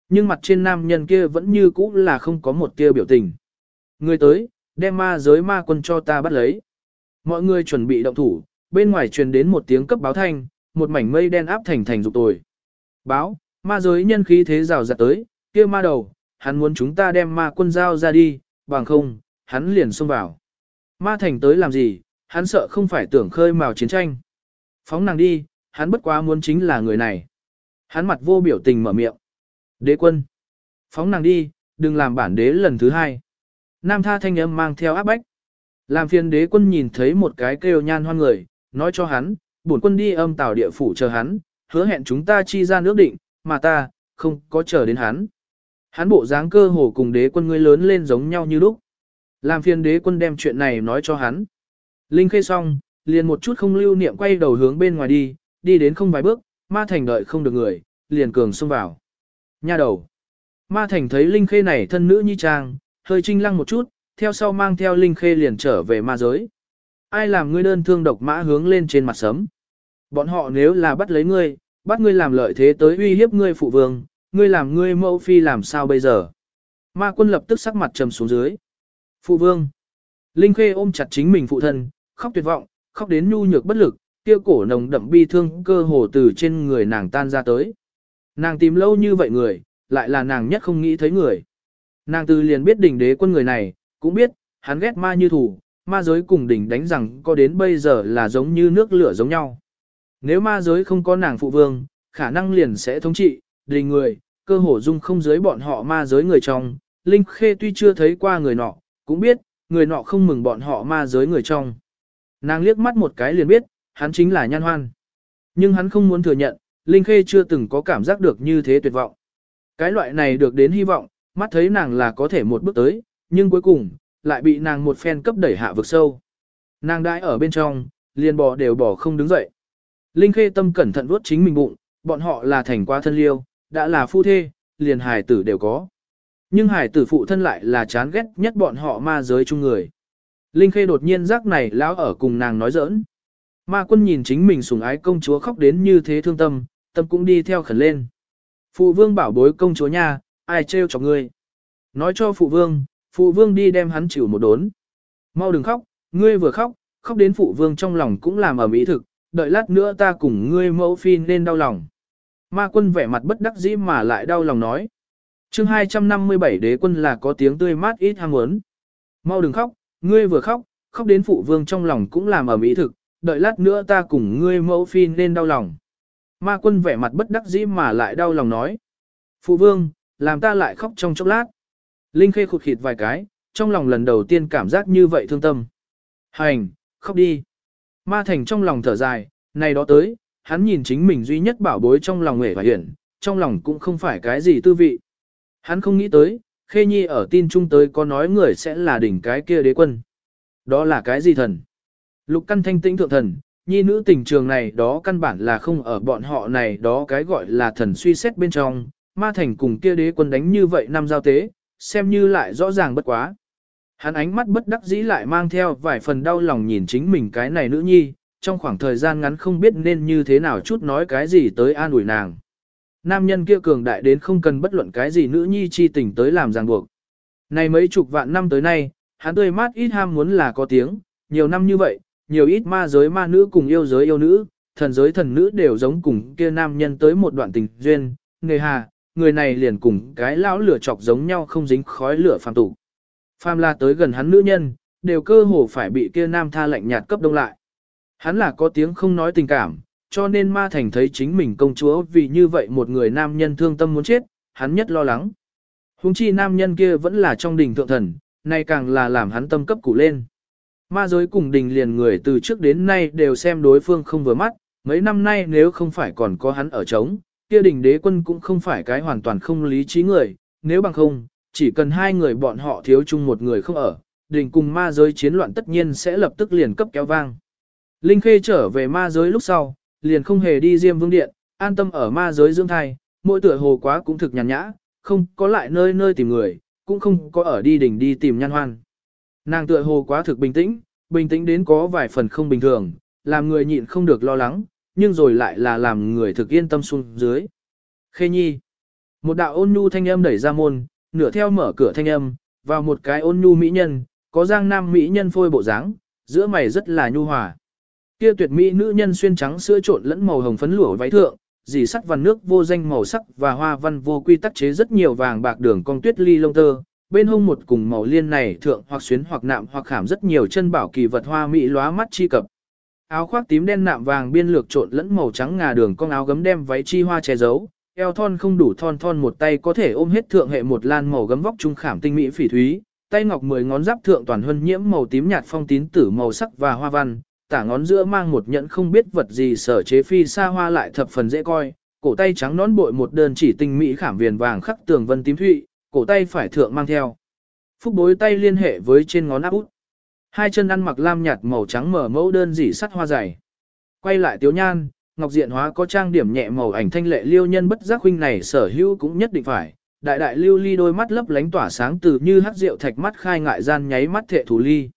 S1: Nhưng mặt trên nam nhân kia vẫn như cũ là không có một tia biểu tình. Người tới, đem ma giới ma quân cho ta bắt lấy. Mọi người chuẩn bị động thủ, bên ngoài truyền đến một tiếng cấp báo thanh, một mảnh mây đen áp thành thành dục tồi. Báo, ma giới nhân khí thế rào rạt tới, kia ma đầu, hắn muốn chúng ta đem ma quân giao ra đi, bằng không, hắn liền xông vào. Ma thành tới làm gì, hắn sợ không phải tưởng khơi mào chiến tranh. Phóng nàng đi, hắn bất quá muốn chính là người này. Hắn mặt vô biểu tình mở miệng. Đế quân. Phóng nàng đi, đừng làm bản đế lần thứ hai. Nam tha thanh âm mang theo áp bách. Làm phiền đế quân nhìn thấy một cái kêu nhan hoan người, nói cho hắn, bổn quân đi âm tảo địa phủ chờ hắn, hứa hẹn chúng ta chi ra nước định, mà ta, không có chờ đến hắn. Hắn bộ dáng cơ hồ cùng đế quân ngươi lớn lên giống nhau như lúc. Làm phiền đế quân đem chuyện này nói cho hắn. Linh khê xong, liền một chút không lưu niệm quay đầu hướng bên ngoài đi, đi đến không vài bước, ma thành đợi không được người, liền cường xông vào. Nha đầu. Ma thành thấy Linh khê này thân nữ nhi trang, hơi trinh lăng một chút, theo sau mang theo Linh khê liền trở về ma giới. Ai làm ngươi đơn thương độc mã hướng lên trên mặt sấm. Bọn họ nếu là bắt lấy ngươi, bắt ngươi làm lợi thế tới uy hiếp ngươi phụ vương, ngươi làm ngươi mẫu phi làm sao bây giờ? Ma quân lập tức sắc mặt trầm xuống dưới. Phụ vương. Linh Khê ôm chặt chính mình phụ thân, khóc tuyệt vọng, khóc đến nhu nhược bất lực, kia cổ nồng đậm bi thương cơ hồ từ trên người nàng tan ra tới. Nàng tìm lâu như vậy người, lại là nàng nhất không nghĩ thấy người. Nàng từ liền biết đỉnh đế quân người này, cũng biết, hắn ghét ma như thủ, ma giới cùng đỉnh đánh rằng có đến bây giờ là giống như nước lửa giống nhau. Nếu ma giới không có nàng phụ vương, khả năng liền sẽ thống trị, đình người, cơ hồ dung không giới bọn họ ma giới người trong. Linh Khê tuy chưa thấy qua người nọ, cũng biết, người nọ không mừng bọn họ ma giới người trong. Nàng liếc mắt một cái liền biết, hắn chính là nhan hoan. Nhưng hắn không muốn thừa nhận, Linh Khê chưa từng có cảm giác được như thế tuyệt vọng. Cái loại này được đến hy vọng, mắt thấy nàng là có thể một bước tới, nhưng cuối cùng, lại bị nàng một phen cấp đẩy hạ vực sâu. Nàng đãi ở bên trong, liền bò đều bò không đứng dậy. Linh Khê tâm cẩn thận vuốt chính mình bụng, bọn họ là thành qua thân liêu, đã là phu thê, liền hài tử đều có. Nhưng hài tử phụ thân lại là chán ghét nhất bọn họ ma giới chung người. Linh Khê đột nhiên giác này lão ở cùng nàng nói giỡn. Ma quân nhìn chính mình sủng ái công chúa khóc đến như thế thương tâm, tâm cũng đi theo khẩn lên. Phụ vương bảo bối công chúa nha, ai trêu cho ngươi. Nói cho phụ vương, phụ vương đi đem hắn chịu một đốn. Mau đừng khóc, ngươi vừa khóc, khóc đến phụ vương trong lòng cũng làm ở mỹ thực, đợi lát nữa ta cùng ngươi mẫu phi nên đau lòng. Ma quân vẻ mặt bất đắc dĩ mà lại đau lòng nói. chương 257 đế quân là có tiếng tươi mát ít ham muốn. Mau đừng khóc, ngươi vừa khóc, khóc đến phụ vương trong lòng cũng làm ở mỹ thực, đợi lát nữa ta cùng ngươi mẫu phi nên đau lòng. Ma quân vẻ mặt bất đắc dĩ mà lại đau lòng nói. Phụ vương, làm ta lại khóc trong chốc lát. Linh khê khụt khịt vài cái, trong lòng lần đầu tiên cảm giác như vậy thương tâm. Hành, khóc đi. Ma thành trong lòng thở dài, này đó tới, hắn nhìn chính mình duy nhất bảo bối trong lòng nghệ và hiển, trong lòng cũng không phải cái gì tư vị. Hắn không nghĩ tới, Khê Nhi ở tin chung tới có nói người sẽ là đỉnh cái kia đế quân. Đó là cái gì thần? Lục căn thanh tĩnh thượng thần, nhi nữ tình trường này đó căn bản là không ở bọn họ này đó cái gọi là thần suy xét bên trong, ma thành cùng kia đế quân đánh như vậy năm giao tế, xem như lại rõ ràng bất quá. Hắn ánh mắt bất đắc dĩ lại mang theo vài phần đau lòng nhìn chính mình cái này nữ nhi, trong khoảng thời gian ngắn không biết nên như thế nào chút nói cái gì tới an ủi nàng. Nam nhân kia cường đại đến không cần bất luận cái gì nữ nhi chi tình tới làm ràng buộc. Này mấy chục vạn năm tới nay, hắn tươi mát ít ham muốn là có tiếng, nhiều năm như vậy, nhiều ít ma giới ma nữ cùng yêu giới yêu nữ, thần giới thần nữ đều giống cùng kia nam nhân tới một đoạn tình duyên, nghề hà, người này liền cùng cái lão lửa chọc giống nhau không dính khói lửa phàm tục. Phàm là tới gần hắn nữ nhân, đều cơ hồ phải bị kia nam tha lạnh nhạt cấp đông lại. Hắn là có tiếng không nói tình cảm, cho nên ma thành thấy chính mình công chúa vì như vậy một người nam nhân thương tâm muốn chết, hắn nhất lo lắng. Hùng chi nam nhân kia vẫn là trong đình thượng thần, nay càng là làm hắn tâm cấp củ lên. Ma giới cùng đình liền người từ trước đến nay đều xem đối phương không vừa mắt, mấy năm nay nếu không phải còn có hắn ở trống, kia đình đế quân cũng không phải cái hoàn toàn không lý trí người, nếu bằng không, chỉ cần hai người bọn họ thiếu chung một người không ở, đình cùng ma giới chiến loạn tất nhiên sẽ lập tức liền cấp kéo vang. Linh Khê trở về ma giới lúc sau, liền không hề đi Diêm Vương Điện, an tâm ở ma giới dưỡng thai, mỗi tuổi hồ quá cũng thực nhàn nhã, không có lại nơi nơi tìm người, cũng không có ở đi đỉnh đi tìm nhan hoan. Nàng tựa hồ quá thực bình tĩnh, bình tĩnh đến có vài phần không bình thường, làm người nhịn không được lo lắng, nhưng rồi lại là làm người thực yên tâm xuống dưới. Khê Nhi Một đạo ôn nhu thanh âm đẩy ra môn, nửa theo mở cửa thanh âm, vào một cái ôn nhu mỹ nhân, có giang nam mỹ nhân phôi bộ dáng, giữa mày rất là nhu hòa. Kia tuyệt mỹ nữ nhân xuyên trắng sữa trộn lẫn màu hồng phấn lửa váy thượng, dì sắt văn nước vô danh màu sắc và hoa văn vô quy tắc chế rất nhiều vàng bạc đường cong tuyết ly lông tơ. Bên hông một cùng màu liên này thượng hoặc xuyến hoặc nạm hoặc khảm rất nhiều chân bảo kỳ vật hoa mỹ lóa mắt chi cập. Áo khoác tím đen nạm vàng biên lược trộn lẫn màu trắng ngà đường cong áo gấm đem váy chi hoa che giấu, eo thon không đủ thon thon một tay có thể ôm hết thượng hệ một lan màu gấm vóc trung khảm tinh mỹ phỉ thúy, tay ngọc mười ngón giáp thượng toàn huân nhiễm màu tím nhạt phong tín tử màu sắc và hoa văn, tả ngón giữa mang một nhẫn không biết vật gì sở chế phi xa hoa lại thập phần dễ coi, cổ tay trắng nón bội một đơn chỉ tinh mỹ khảm viền vàng khắc tường vân tím thụy, cổ tay phải thượng mang theo. Phúc bối tay liên hệ với trên ngón áp út. Hai chân ăn mặc lam nhạt màu trắng mở mẫu đơn dỉ sắt hoa dày. Quay lại tiếu nhan, ngọc diện hóa có trang điểm nhẹ màu ảnh thanh lệ liêu nhân bất giác huynh này sở hữu cũng nhất định phải. Đại đại lưu ly đôi mắt lấp lánh tỏa sáng từ như hắc rượu thạch mắt khai ngại gian nháy mắt thệ thủ ly.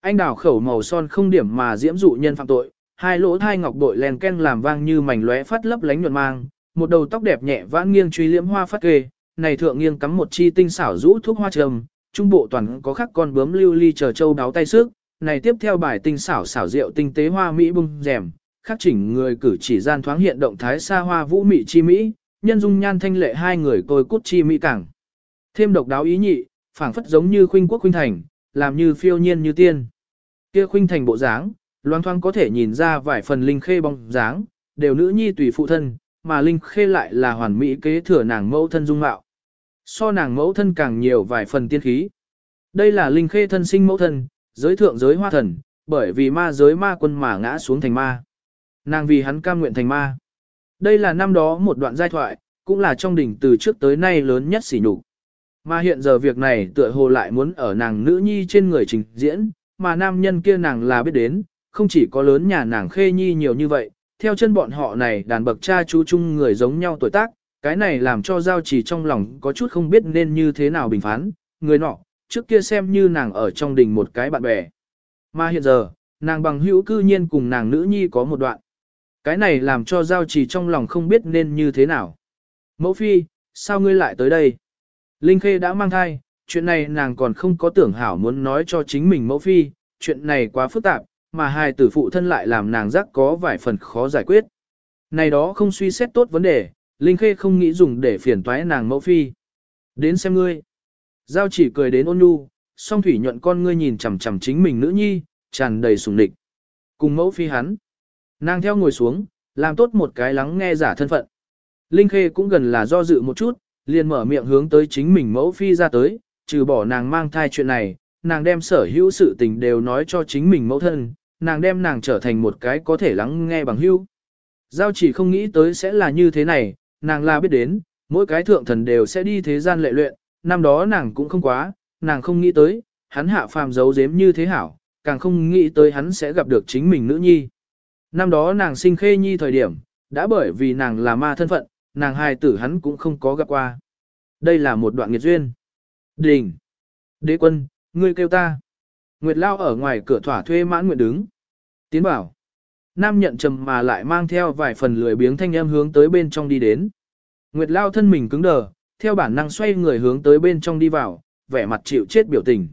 S1: Anh đào khẩu màu son không điểm mà diễm dụ nhân phạm tội, hai lỗ thai ngọc bội len ken làm vang như mảnh lóe phát lấp lánh nhuận mang, một đầu tóc đẹp nhẹ vãn nghiêng truy liễm hoa phát kê, này thượng nghiêng cắm một chi tinh xảo rũ thuốc hoa trầm, trung bộ toàn có khắc con bướm lưu ly chờ châu đáo tay sức, này tiếp theo bài tinh xảo xảo rượu tinh tế hoa mỹ bung rèm, khắc chỉnh người cử chỉ gian thoáng hiện động thái xa hoa vũ mỹ chi mỹ, nhân dung nhan thanh lệ hai người tôi cút chi mỹ cảng. Thêm độc đáo ý nhị, phảng phất giống như khuynh quốc khuynh thành, làm như phiêu nhiên như tiên. Kia khuynh thành bộ dáng, loang thoáng có thể nhìn ra vài phần linh khê bóng dáng, đều nữ nhi tùy phụ thân, mà linh khê lại là hoàn mỹ kế thừa nàng mẫu thân dung mạo. So nàng mẫu thân càng nhiều vài phần tiên khí. Đây là linh khê thân sinh mẫu thân, giới thượng giới hoa thần, bởi vì ma giới ma quân mà ngã xuống thành ma. Nàng vì hắn cam nguyện thành ma. Đây là năm đó một đoạn giai thoại, cũng là trong đỉnh từ trước tới nay lớn nhất sỉ nhục. Mà hiện giờ việc này tựa hồ lại muốn ở nàng nữ nhi trên người trình diễn, mà nam nhân kia nàng là biết đến, không chỉ có lớn nhà nàng khê nhi nhiều như vậy, theo chân bọn họ này đàn bậc cha chú chung người giống nhau tuổi tác, cái này làm cho giao trì trong lòng có chút không biết nên như thế nào bình phán, người nọ, trước kia xem như nàng ở trong đình một cái bạn bè. Mà hiện giờ, nàng bằng hữu cư nhiên cùng nàng nữ nhi có một đoạn. Cái này làm cho giao trì trong lòng không biết nên như thế nào. Mẫu phi, sao ngươi lại tới đây? Linh Khê đã mang thai, chuyện này nàng còn không có tưởng hảo muốn nói cho chính mình mẫu phi, chuyện này quá phức tạp, mà hai tử phụ thân lại làm nàng giác có vài phần khó giải quyết. Này đó không suy xét tốt vấn đề, Linh Khê không nghĩ dùng để phiền toái nàng mẫu phi. Đến xem ngươi. Giao chỉ cười đến ôn nhu, song thủy nhuận con ngươi nhìn chằm chằm chính mình nữ nhi, tràn đầy sùng địch. Cùng mẫu phi hắn. Nàng theo ngồi xuống, làm tốt một cái lắng nghe giả thân phận. Linh Khê cũng gần là do dự một chút, liền mở miệng hướng tới chính mình mẫu phi ra tới, trừ bỏ nàng mang thai chuyện này, nàng đem sở hữu sự tình đều nói cho chính mình mẫu thân, nàng đem nàng trở thành một cái có thể lắng nghe bằng hữu. Giao chỉ không nghĩ tới sẽ là như thế này, nàng là biết đến, mỗi cái thượng thần đều sẽ đi thế gian lệ luyện, năm đó nàng cũng không quá, nàng không nghĩ tới, hắn hạ phàm giấu giếm như thế hảo, càng không nghĩ tới hắn sẽ gặp được chính mình nữ nhi. Năm đó nàng sinh khê nhi thời điểm, đã bởi vì nàng là ma thân phận, nàng hài tử hắn cũng không có gặp qua. Đây là một đoạn nghiệt duyên. Đình! Đế quân, ngươi kêu ta. Nguyệt Lao ở ngoài cửa thỏa thuê mãn nguyện đứng. Tiến bảo. Nam nhận trầm mà lại mang theo vài phần lười biếng thanh âm hướng tới bên trong đi đến. Nguyệt Lao thân mình cứng đờ, theo bản năng xoay người hướng tới bên trong đi vào, vẻ mặt chịu chết biểu tình.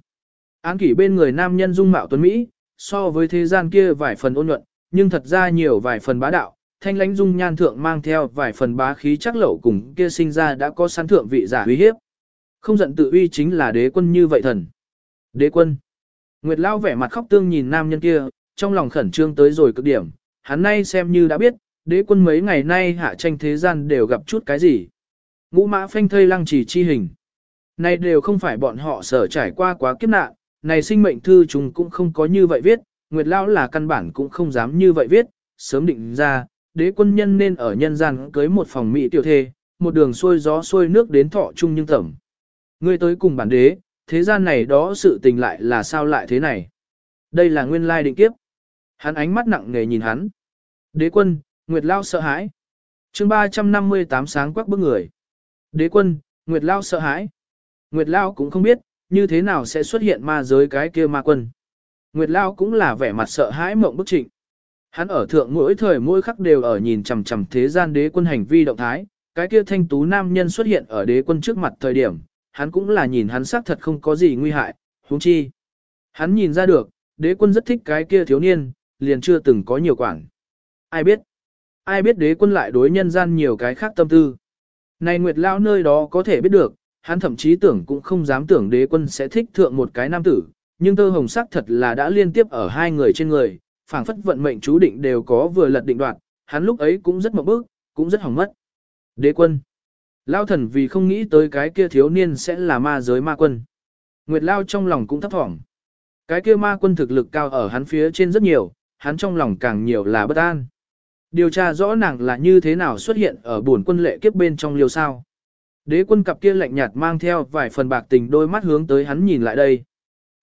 S1: Án kỷ bên người nam nhân dung mạo tuấn Mỹ, so với thế gian kia vài phần ôn nhuận, nhưng thật ra nhiều vài phần bá đạo, thanh lãnh dung nhan thượng mang theo vài phần bá khí chắc lậu cùng kia sinh ra đã có sẵn thượng vị giả uy hiếp. Không giận tự uy chính là đế quân như vậy thần. Đế quân. Nguyệt Lao vẻ mặt khóc tương nhìn nam nhân kia, trong lòng khẩn trương tới rồi cực điểm, hắn nay xem như đã biết, đế quân mấy ngày nay hạ tranh thế gian đều gặp chút cái gì. Ngũ mã phanh thây lăng trì chi hình. Này đều không phải bọn họ sở trải qua quá kiếp nạn, này sinh mệnh thư chúng cũng không có như vậy viết, Nguyệt Lao là căn bản cũng không dám như vậy viết, sớm định ra, đế quân nhân nên ở nhân gian cưới một phòng mỹ tiểu thê, một đường xuôi gió xuôi nước đến thọ chung nhưng tẩm. Ngươi tới cùng bản đế, thế gian này đó sự tình lại là sao lại thế này? Đây là nguyên lai định kiếp. Hắn ánh mắt nặng nề nhìn hắn. Đế quân, Nguyệt Lao sợ hãi. chương 358 sáng quắc bức người. Đế quân, Nguyệt Lao sợ hãi. Nguyệt Lao cũng không biết, như thế nào sẽ xuất hiện ma giới cái kia ma quân. Nguyệt Lao cũng là vẻ mặt sợ hãi mộng bức trịnh. Hắn ở thượng mỗi thời mỗi khắc đều ở nhìn chằm chằm thế gian đế quân hành vi động thái, cái kia thanh tú nam nhân xuất hiện ở đế quân trước mặt thời điểm, hắn cũng là nhìn hắn xác thật không có gì nguy hại, huống chi. Hắn nhìn ra được, đế quân rất thích cái kia thiếu niên, liền chưa từng có nhiều quản. Ai biết? Ai biết đế quân lại đối nhân gian nhiều cái khác tâm tư. Này Nguyệt Lao nơi đó có thể biết được, hắn thậm chí tưởng cũng không dám tưởng đế quân sẽ thích thượng một cái nam tử, nhưng tơ hồng sắc thật là đã liên tiếp ở hai người trên người, phảng phất vận mệnh chú định đều có vừa lật định đoạt, hắn lúc ấy cũng rất mộng bức, cũng rất hỏng mất. Đế quân. Lao thần vì không nghĩ tới cái kia thiếu niên sẽ là ma giới ma quân. Nguyệt Lao trong lòng cũng thấp thỏm. Cái kia ma quân thực lực cao ở hắn phía trên rất nhiều, hắn trong lòng càng nhiều là bất an. Điều tra rõ nàng là như thế nào xuất hiện ở buồn quân lệ kiếp bên trong liêu sao. Đế quân cặp kia lạnh nhạt mang theo vài phần bạc tình đôi mắt hướng tới hắn nhìn lại đây.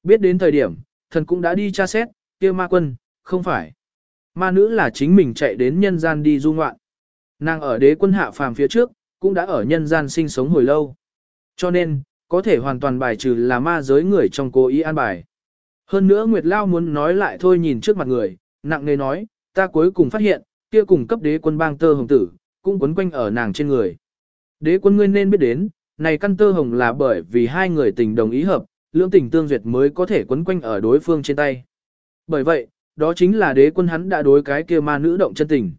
S1: Biết đến thời điểm, thần cũng đã đi tra xét, kia ma quân, không phải. Ma nữ là chính mình chạy đến nhân gian đi du ngoạn. Nàng ở đế quân hạ phàm phía trước, cũng đã ở nhân gian sinh sống hồi lâu. Cho nên, có thể hoàn toàn bài trừ là ma giới người trong cố ý an bài. Hơn nữa Nguyệt Lao muốn nói lại thôi nhìn trước mặt người, nặng nề nói, ta cuối cùng phát hiện, kia cùng cấp đế quân bang tơ hồng tử, cũng quấn quanh ở nàng trên người. Đế quân ngươi nên biết đến, này căn tơ hồng là bởi vì hai người tình đồng ý hợp, lưỡng tình tương duyệt mới có thể quấn quanh ở đối phương trên tay. Bởi vậy, đó chính là đế quân hắn đã đối cái kia ma nữ động chân tình.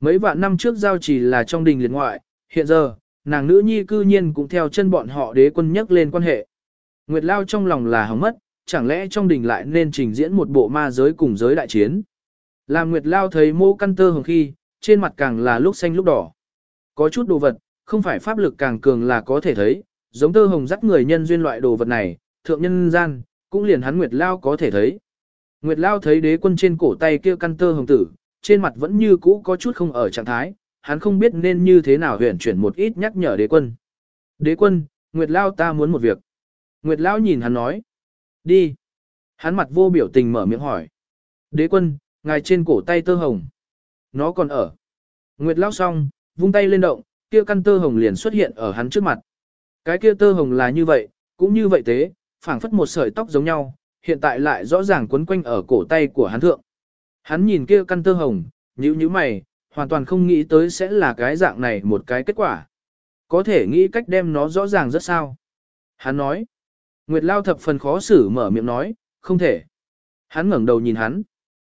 S1: Mấy vạn năm trước giao chỉ là trong đình liệt ngoại, hiện giờ, nàng nữ nhi cư nhiên cũng theo chân bọn họ đế quân nhắc lên quan hệ. Nguyệt Lao trong lòng là hóng mất, chẳng lẽ trong đình lại nên trình diễn một bộ ma giới cùng giới đại chiến. Làm Nguyệt Lao thấy mô căn tơ hồng khi, trên mặt càng là lúc xanh lúc đỏ. Có chút đồ vật, không phải pháp lực càng cường là có thể thấy, giống tơ hồng dắt người nhân duyên loại đồ vật này, thượng nhân gian, cũng liền hắn Nguyệt Lao có thể thấy. Nguyệt Lao thấy đế quân trên cổ tay kia căn tơ hồng tử, trên mặt vẫn như cũ có chút không ở trạng thái, hắn không biết nên như thế nào huyền chuyển một ít nhắc nhở đế quân. Đế quân, Nguyệt Lao ta muốn một việc. Nguyệt Lao nhìn hắn nói. Đi. Hắn mặt vô biểu tình mở miệng hỏi. Đế quân, ngài trên cổ tay tơ hồng. Nó còn ở. Nguyệt Lao xong, vung tay lên động, kia căn tơ hồng liền xuất hiện ở hắn trước mặt. Cái kia tơ hồng là như vậy, cũng như vậy thế, phảng phất một sợi tóc giống nhau, hiện tại lại rõ ràng quấn quanh ở cổ tay của hắn thượng. Hắn nhìn kia căn tơ hồng, nhíu nhíu mày, hoàn toàn không nghĩ tới sẽ là cái dạng này một cái kết quả. Có thể nghĩ cách đem nó rõ ràng rất sao. Hắn nói. Nguyệt Lao thập phần khó xử mở miệng nói, không thể. Hắn ngẩng đầu nhìn hắn.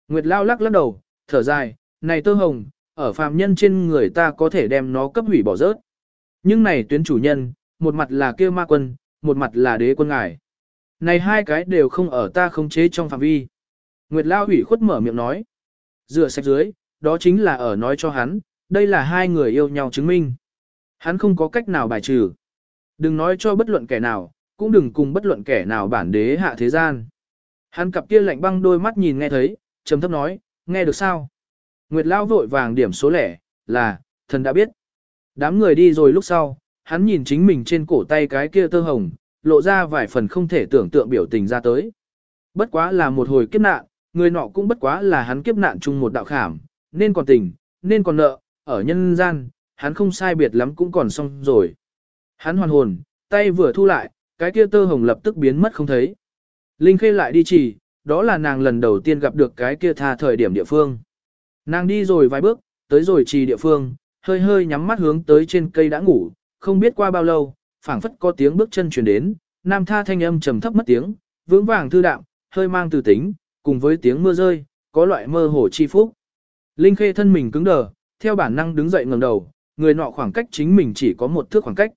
S1: Nguyệt Lao lắc lắc đầu, thở dài, này tơ hồng, ở phàm nhân trên người ta có thể đem nó cấp hủy bỏ rớt. Nhưng này tuyến chủ nhân, một mặt là kêu ma quân, một mặt là đế quân ngài. Này hai cái đều không ở ta không chế trong phạm vi. Nguyệt Lao ủy khuất mở miệng nói. Rửa sạch dưới, đó chính là ở nói cho hắn, đây là hai người yêu nhau chứng minh. Hắn không có cách nào bài trừ. Đừng nói cho bất luận kẻ nào, cũng đừng cùng bất luận kẻ nào bản đế hạ thế gian. Hắn cặp kia lạnh băng đôi mắt nhìn nghe thấy, trầm thấp nói, nghe được sao? Nguyệt Lao vội vàng điểm số lẻ, là, thần đã biết. Đám người đi rồi lúc sau, hắn nhìn chính mình trên cổ tay cái kia tơ hồng, lộ ra vài phần không thể tưởng tượng biểu tình ra tới. Bất quá là một hồi kiếp nạn, người nọ cũng bất quá là hắn kiếp nạn chung một đạo khảm, nên còn tình, nên còn nợ, ở nhân gian, hắn không sai biệt lắm cũng còn xong rồi. Hắn hoàn hồn, tay vừa thu lại, cái kia tơ hồng lập tức biến mất không thấy. Linh Khê lại đi chỉ, đó là nàng lần đầu tiên gặp được cái kia tha thời điểm địa phương. Nàng đi rồi vài bước, tới rồi trì địa phương, hơi hơi nhắm mắt hướng tới trên cây đã ngủ, không biết qua bao lâu, phảng phất có tiếng bước chân truyền đến, nam tha thanh âm trầm thấp mất tiếng, vững vàng thư đạm, hơi mang từ tính, cùng với tiếng mưa rơi, có loại mơ hồ chi phúc. Linh Khê thân mình cứng đờ, theo bản năng đứng dậy ngẩng đầu, người nọ khoảng cách chính mình chỉ có một thước khoảng cách.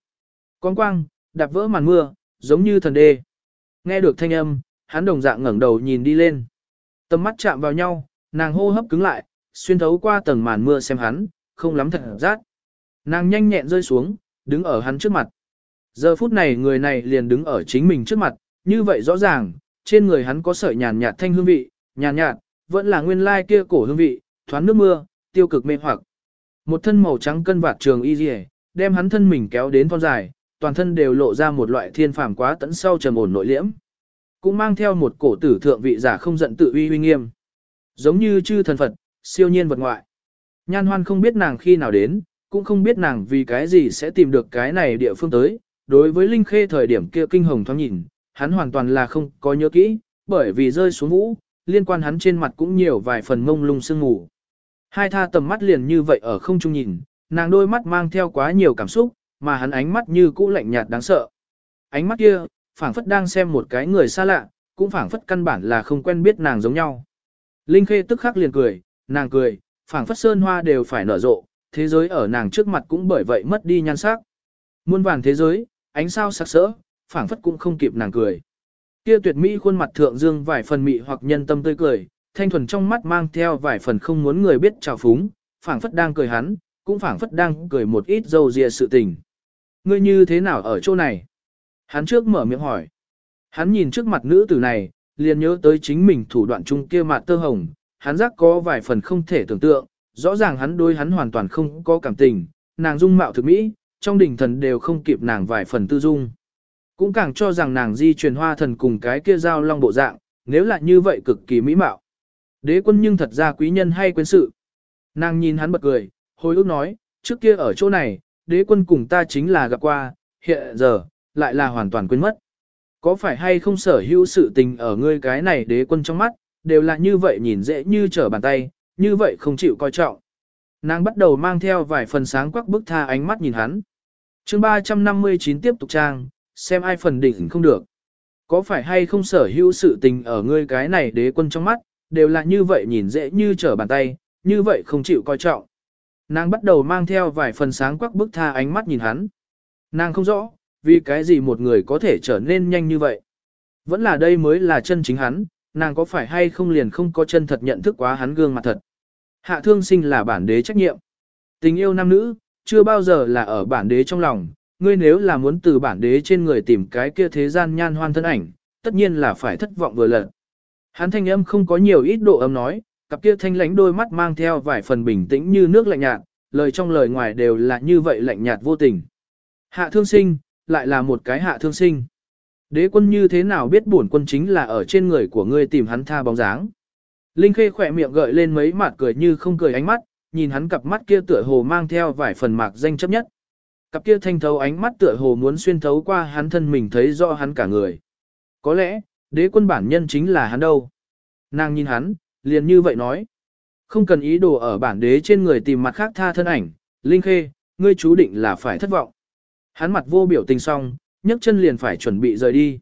S1: Con quang, đạp vỡ màn mưa, giống như thần đê. Nghe được thanh âm, hắn đồng dạng ngẩng đầu nhìn đi lên. Tầm mắt chạm vào nhau, nàng hô hấp cứng lại, xuyên thấu qua tầng màn mưa xem hắn, không lắm thật rát. Nàng nhanh nhẹn rơi xuống, đứng ở hắn trước mặt. Giờ phút này người này liền đứng ở chính mình trước mặt, như vậy rõ ràng, trên người hắn có sợi nhàn nhạt thanh hương vị, nhàn nhạt, vẫn là nguyên lai kia cổ hương vị, thoáng nước mưa, tiêu cực mê hoặc. Một thân màu trắng cân vạt trường y dì đem hắn thân mình kéo đến thon dài, toàn thân đều lộ ra một loại thiên phàm quá tẫn sau trầm ổn nội liễm. Cũng mang theo một cổ tử thượng vị giả không giận tự uy uy nghiêm. Giống như chư thần Phật, siêu nhiên vật ngoại. Nhan hoan không biết nàng khi nào đến, cũng không biết nàng vì cái gì sẽ tìm được cái này địa phương tới. Đối với Linh Khê thời điểm kia kinh hồng thoáng nhìn, hắn hoàn toàn là không có nhớ kỹ, bởi vì rơi xuống vũ, liên quan hắn trên mặt cũng nhiều vài phần mông lung sương ngủ. Hai tha tầm mắt liền như vậy ở không trung nhìn, nàng đôi mắt mang theo quá nhiều cảm xúc, mà hắn ánh mắt như cũ lạnh nhạt đáng sợ. Ánh mắt kia, phảng phất đang xem một cái người xa lạ, cũng phảng phất căn bản là không quen biết nàng giống nhau. Linh Khê tức khắc liền cười, nàng cười, phảng phất sơn hoa đều phải nở rộ, thế giới ở nàng trước mặt cũng bởi vậy mất đi nhan sắc. Muôn vàng thế giới, ánh sao sắc sỡ, phảng phất cũng không kịp nàng cười. Kia tuyệt mỹ khuôn mặt thượng dương vài phần mị hoặc nhân tâm tươi cười, thanh thuần trong mắt mang theo vài phần không muốn người biết trào phúng, phảng phất đang cười hắn, cũng phảng phất đang cười một ít dâu dịa sự tình. Ngươi như thế nào ở chỗ này? Hắn trước mở miệng hỏi. Hắn nhìn trước mặt nữ tử này, liền nhớ tới chính mình thủ đoạn chung kia mặt tơ hồng, hắn giác có vài phần không thể tưởng tượng, rõ ràng hắn đối hắn hoàn toàn không có cảm tình, nàng dung mạo thực mỹ, trong đỉnh thần đều không kịp nàng vài phần tư dung. Cũng càng cho rằng nàng di truyền hoa thần cùng cái kia giao long bộ dạng, nếu là như vậy cực kỳ mỹ mạo. Đế quân nhưng thật ra quý nhân hay quên sự. Nàng nhìn hắn bật cười, hồi ước nói, trước kia ở chỗ này, đế quân cùng ta chính là gặp qua, hiện giờ, lại là hoàn toàn quên mất. Có phải hay không sở hữu sự tình ở ngươi cái này đế quân trong mắt, đều là như vậy nhìn dễ như trở bàn tay, như vậy không chịu coi trọng. Nàng bắt đầu mang theo vài phần sáng quắc bức tha ánh mắt nhìn hắn. chương 359 tiếp tục trang, xem ai phần đỉnh không được. Có phải hay không sở hữu sự tình ở ngươi cái này đế quân trong mắt, đều là như vậy nhìn dễ như trở bàn tay, như vậy không chịu coi trọng. Nàng bắt đầu mang theo vài phần sáng quắc bức tha ánh mắt nhìn hắn. Nàng không rõ, vì cái gì một người có thể trở nên nhanh như vậy. Vẫn là đây mới là chân chính hắn, nàng có phải hay không liền không có chân thật nhận thức quá hắn gương mặt thật. Hạ thương sinh là bản đế trách nhiệm. Tình yêu nam nữ, chưa bao giờ là ở bản đế trong lòng, ngươi nếu là muốn từ bản đế trên người tìm cái kia thế gian nhan hoan thân ảnh, tất nhiên là phải thất vọng vừa lần. Hắn thanh âm không có nhiều ít độ âm nói, cặp kia thanh lánh đôi mắt mang theo vài phần bình tĩnh như nước lạnh nhạt, lời trong lời ngoài đều là như vậy lạnh nhạt vô tình. Hạ thương sinh, lại là một cái hạ thương sinh. Đế quân như thế nào biết bổn quân chính là ở trên người của ngươi tìm hắn tha bóng dáng. Linh Khê khỏe miệng gợi lên mấy mặt cười như không cười ánh mắt, nhìn hắn cặp mắt kia tựa hồ mang theo vài phần mạc danh chấp nhất. Cặp kia thanh thấu ánh mắt tựa hồ muốn xuyên thấu qua hắn thân mình thấy rõ hắn cả người. Có lẽ, đế quân bản nhân chính là hắn đâu. Nàng nhìn hắn, liền như vậy nói. Không cần ý đồ ở bản đế trên người tìm mặt khác tha thân ảnh, Linh Khê, ngươi chú định là phải thất vọng. Hắn mặt vô biểu tình xong, nhấc chân liền phải chuẩn bị rời đi.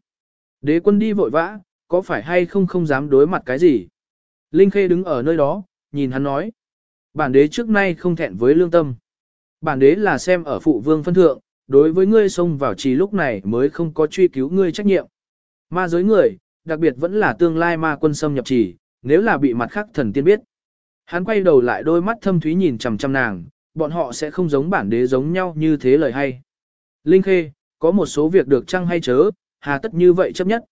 S1: Đế quân đi vội vã, có phải hay không không dám đối mặt cái gì. Linh Khê đứng ở nơi đó, nhìn hắn nói. Bản đế trước nay không thẹn với lương tâm. Bản đế là xem ở phụ vương phân thượng, đối với ngươi xông vào trì lúc này mới không có truy cứu ngươi trách nhiệm. Ma giới người, đặc biệt vẫn là tương lai ma quân xâm nhập trì, nếu là bị mặt khác thần tiên biết. Hắn quay đầu lại đôi mắt thâm thúy nhìn chằm chằm nàng, bọn họ sẽ không giống bản đế giống nhau như thế lời hay. Linh Khê, có một số việc được chăng hay chớ, hà tất như vậy chấp nhất.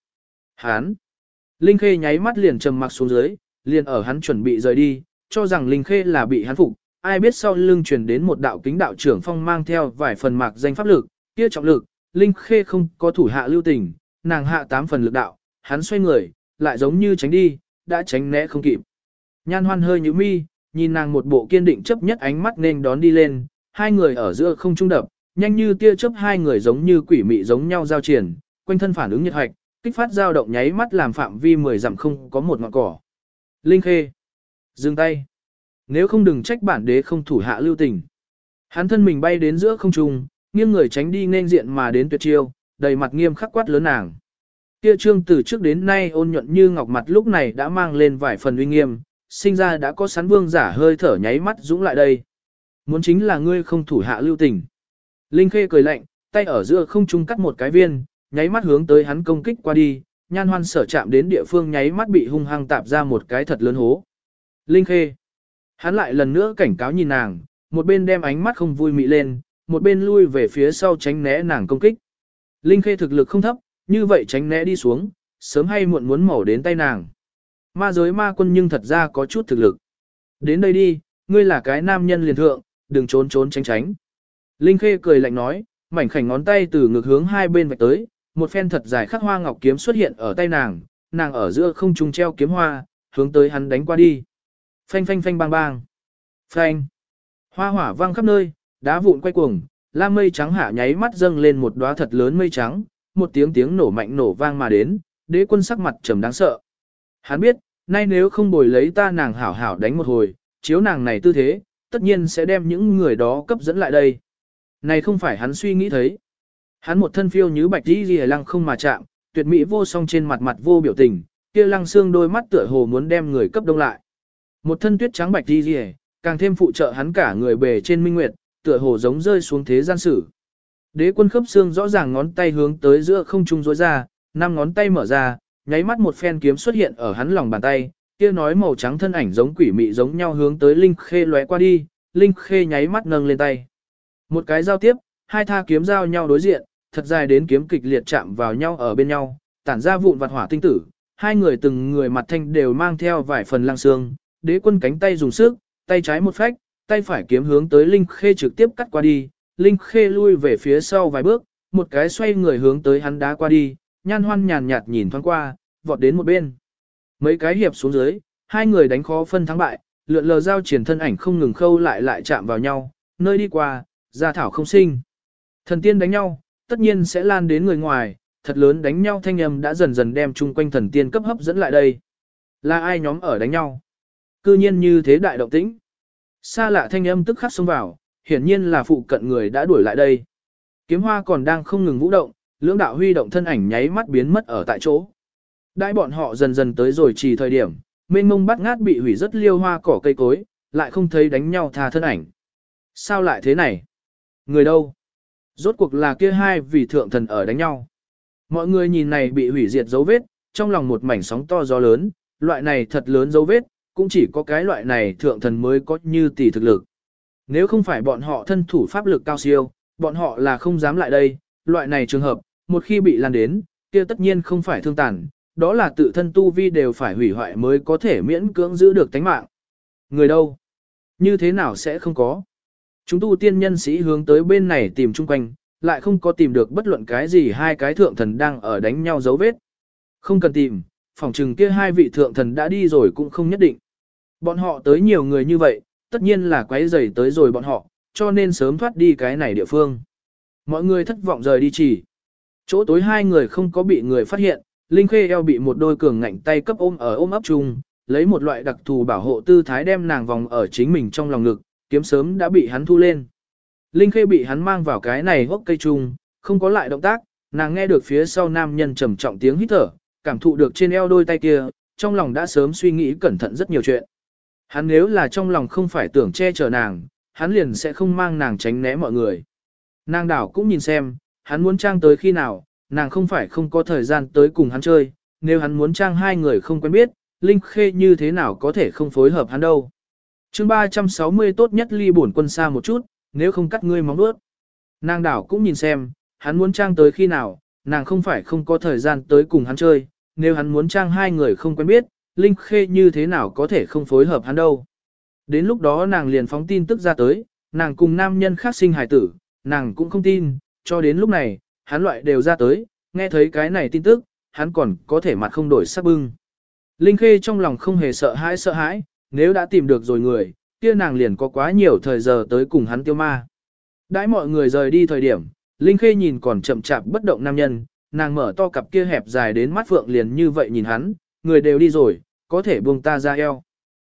S1: Hán. Linh Khê nháy mắt liền trầm mặc xuống dưới, liền ở hắn chuẩn bị rời đi, cho rằng Linh Khê là bị hắn phục, ai biết sau lưng truyền đến một đạo kính đạo trưởng phong mang theo vài phần mạc danh pháp lực, kia trọng lực, Linh Khê không có thủ hạ lưu tình, nàng hạ tám phần lực đạo, hắn xoay người, lại giống như tránh đi, đã tránh né không kịp. Nhan hoan hơi nhíu mi, nhìn nàng một bộ kiên định chấp nhất ánh mắt nên đón đi lên, hai người ở giữa không trung đập, nhanh như tia chớp hai người giống như quỷ mị giống nhau giao triển, quanh thân phản ứng nhiệt hạch, kích phát dao động nháy mắt làm phạm vi 10 dặm không có một ngọn cỏ. Linh Khê, dừng tay. Nếu không đừng trách bản đế không thủ hạ lưu tình. Hắn thân mình bay đến giữa không trung, nghiêng người tránh đi nên diện mà đến tuyệt chiêu, đầy mặt nghiêm khắc quát lớn nàng. Kia trương từ trước đến nay ôn nhuận như ngọc mặt lúc này đã mang lên vài phần uy nghiêm, sinh ra đã có sán vương giả hơi thở nháy mắt dũng lại đây. Muốn chính là ngươi không thủ hạ lưu tình. Linh Khê cười lạnh, tay ở giữa không trung cắt một cái viên, nháy mắt hướng tới hắn công kích qua đi, nhan hoan sở chạm đến địa phương nháy mắt bị hung hăng tạp ra một cái thật lớn hố. Linh Khê. Hắn lại lần nữa cảnh cáo nhìn nàng, một bên đem ánh mắt không vui mị lên, một bên lui về phía sau tránh né nàng công kích. Linh Khê thực lực không thấp, như vậy tránh né đi xuống, sớm hay muộn muốn mổ đến tay nàng. Ma giới ma quân nhưng thật ra có chút thực lực. Đến đây đi, ngươi là cái nam nhân liền thượng, đừng trốn trốn tránh tránh. Linh Khê cười lạnh nói, mảnh khảnh ngón tay từ ngược hướng hai bên vạch tới, một phen thật dài khắc hoa ngọc kiếm xuất hiện ở tay nàng, nàng ở giữa không trung treo kiếm hoa, hướng tới hắn đánh qua đi. Phanh phanh phanh bang bang. Phanh. Hoa hỏa vang khắp nơi, đá vụn quay cuồng, lam mây trắng hạ nháy mắt dâng lên một đóa thật lớn mây trắng, một tiếng tiếng nổ mạnh nổ vang mà đến, đế quân sắc mặt trầm đáng sợ. Hắn biết, nay nếu không bồi lấy ta nàng hảo hảo đánh một hồi, chiếu nàng này tư thế, tất nhiên sẽ đem những người đó cấp dẫn lại đây. Này không phải hắn suy nghĩ thấy. Hắn một thân phiêu như bạch đi ghi lăng không mà chạm, tuyệt mỹ vô song trên mặt mặt vô biểu tình, kia lăng xương đôi mắt tựa hồ muốn đem người cấp đông lại. Một thân tuyết trắng bạch đi ghi càng thêm phụ trợ hắn cả người bề trên minh nguyệt, tựa hồ giống rơi xuống thế gian sử. Đế quân khớp xương rõ ràng ngón tay hướng tới giữa không trung rối ra, năm ngón tay mở ra, nháy mắt một phen kiếm xuất hiện ở hắn lòng bàn tay, kia nói màu trắng thân ảnh giống quỷ mị giống nhau hướng tới Linh Khê lóe qua đi, Linh Khê nháy mắt nâng lên tay. Một cái giao tiếp, hai tha kiếm giao nhau đối diện, thật dài đến kiếm kịch liệt chạm vào nhau ở bên nhau, tản ra vụn vặt hỏa tinh tử, hai người từng người mặt thanh đều mang theo vài phần lăng xương, đế quân cánh tay dùng sức, tay trái một phách, tay phải kiếm hướng tới Linh Khê trực tiếp cắt qua đi, Linh Khê lui về phía sau vài bước, một cái xoay người hướng tới hắn đá qua đi, nhan hoan nhàn nhạt nhìn thoáng qua, vọt đến một bên. Mấy cái hiệp xuống dưới, hai người đánh khó phân thắng bại, lượn lờ giao triển thân ảnh không ngừng khâu lại lại chạm vào nhau, nơi đi qua, gia thảo không sinh. Thần tiên đánh nhau, tất nhiên sẽ lan đến người ngoài, thật lớn đánh nhau thanh âm đã dần dần đem chung quanh thần tiên cấp hấp dẫn lại đây. Là ai nhóm ở đánh nhau? Cư nhiên như thế đại động tĩnh. Xa lạ thanh âm tức khắc xông vào, hiển nhiên là phụ cận người đã đuổi lại đây. Kiếm hoa còn đang không ngừng vũ động, lưỡng đạo huy động thân ảnh nháy mắt biến mất ở tại chỗ. Đại bọn họ dần dần tới rồi chỉ thời điểm, mênh mông bắt ngát bị hủy rất liêu hoa cỏ cây cối, lại không thấy đánh nhau thà thân ảnh. Sao lại thế này? Người đâu? Rốt cuộc là kia hai vì thượng thần ở đánh nhau. Mọi người nhìn này bị hủy diệt dấu vết, trong lòng một mảnh sóng to gió lớn, loại này thật lớn dấu vết, cũng chỉ có cái loại này thượng thần mới có như tỷ thực lực. Nếu không phải bọn họ thân thủ pháp lực cao siêu, bọn họ là không dám lại đây, loại này trường hợp, một khi bị lan đến, kia tất nhiên không phải thương tàn, đó là tự thân tu vi đều phải hủy hoại mới có thể miễn cưỡng giữ được tánh mạng. Người đâu? Như thế nào sẽ không có? Chúng tu tiên nhân sĩ hướng tới bên này tìm chung quanh, lại không có tìm được bất luận cái gì hai cái thượng thần đang ở đánh nhau dấu vết. Không cần tìm, phòng trừng kia hai vị thượng thần đã đi rồi cũng không nhất định. Bọn họ tới nhiều người như vậy, tất nhiên là quấy rầy tới rồi bọn họ, cho nên sớm thoát đi cái này địa phương. Mọi người thất vọng rời đi chỉ. Chỗ tối hai người không có bị người phát hiện, Linh Khê eo bị một đôi cường ngạnh tay cấp ôm ở ôm ấp chung, lấy một loại đặc thù bảo hộ tư thái đem nàng vòng ở chính mình trong lòng ngực, kiếm sớm đã bị hắn thu lên. Linh Khê bị hắn mang vào cái này hốc cây trùng, không có lại động tác, nàng nghe được phía sau nam nhân trầm trọng tiếng hít thở, cảm thụ được trên eo đôi tay kia, trong lòng đã sớm suy nghĩ cẩn thận rất nhiều chuyện. Hắn nếu là trong lòng không phải tưởng che chở nàng, hắn liền sẽ không mang nàng tránh né mọi người. Nàng đảo cũng nhìn xem, hắn muốn trang tới khi nào, nàng không phải không có thời gian tới cùng hắn chơi, nếu hắn muốn trang hai người không quen biết, Linh Khê như thế nào có thể không phối hợp hắn đâu chương 360 tốt nhất ly bổn quân xa một chút, nếu không cắt ngươi móng nuốt. Nàng đảo cũng nhìn xem, hắn muốn trang tới khi nào, nàng không phải không có thời gian tới cùng hắn chơi, nếu hắn muốn trang hai người không quen biết, Linh Khê như thế nào có thể không phối hợp hắn đâu. Đến lúc đó nàng liền phóng tin tức ra tới, nàng cùng nam nhân khác sinh hài tử, nàng cũng không tin, cho đến lúc này, hắn loại đều ra tới, nghe thấy cái này tin tức, hắn còn có thể mặt không đổi sắc bưng. Linh Khê trong lòng không hề sợ hãi sợ hãi, nếu đã tìm được rồi người, kia nàng liền có quá nhiều thời giờ tới cùng hắn tiêu ma. Đãi mọi người rời đi thời điểm, Linh Khê nhìn còn chậm chạp bất động nam nhân, nàng mở to cặp kia hẹp dài đến mắt phượng liền như vậy nhìn hắn, người đều đi rồi, có thể buông ta ra eo.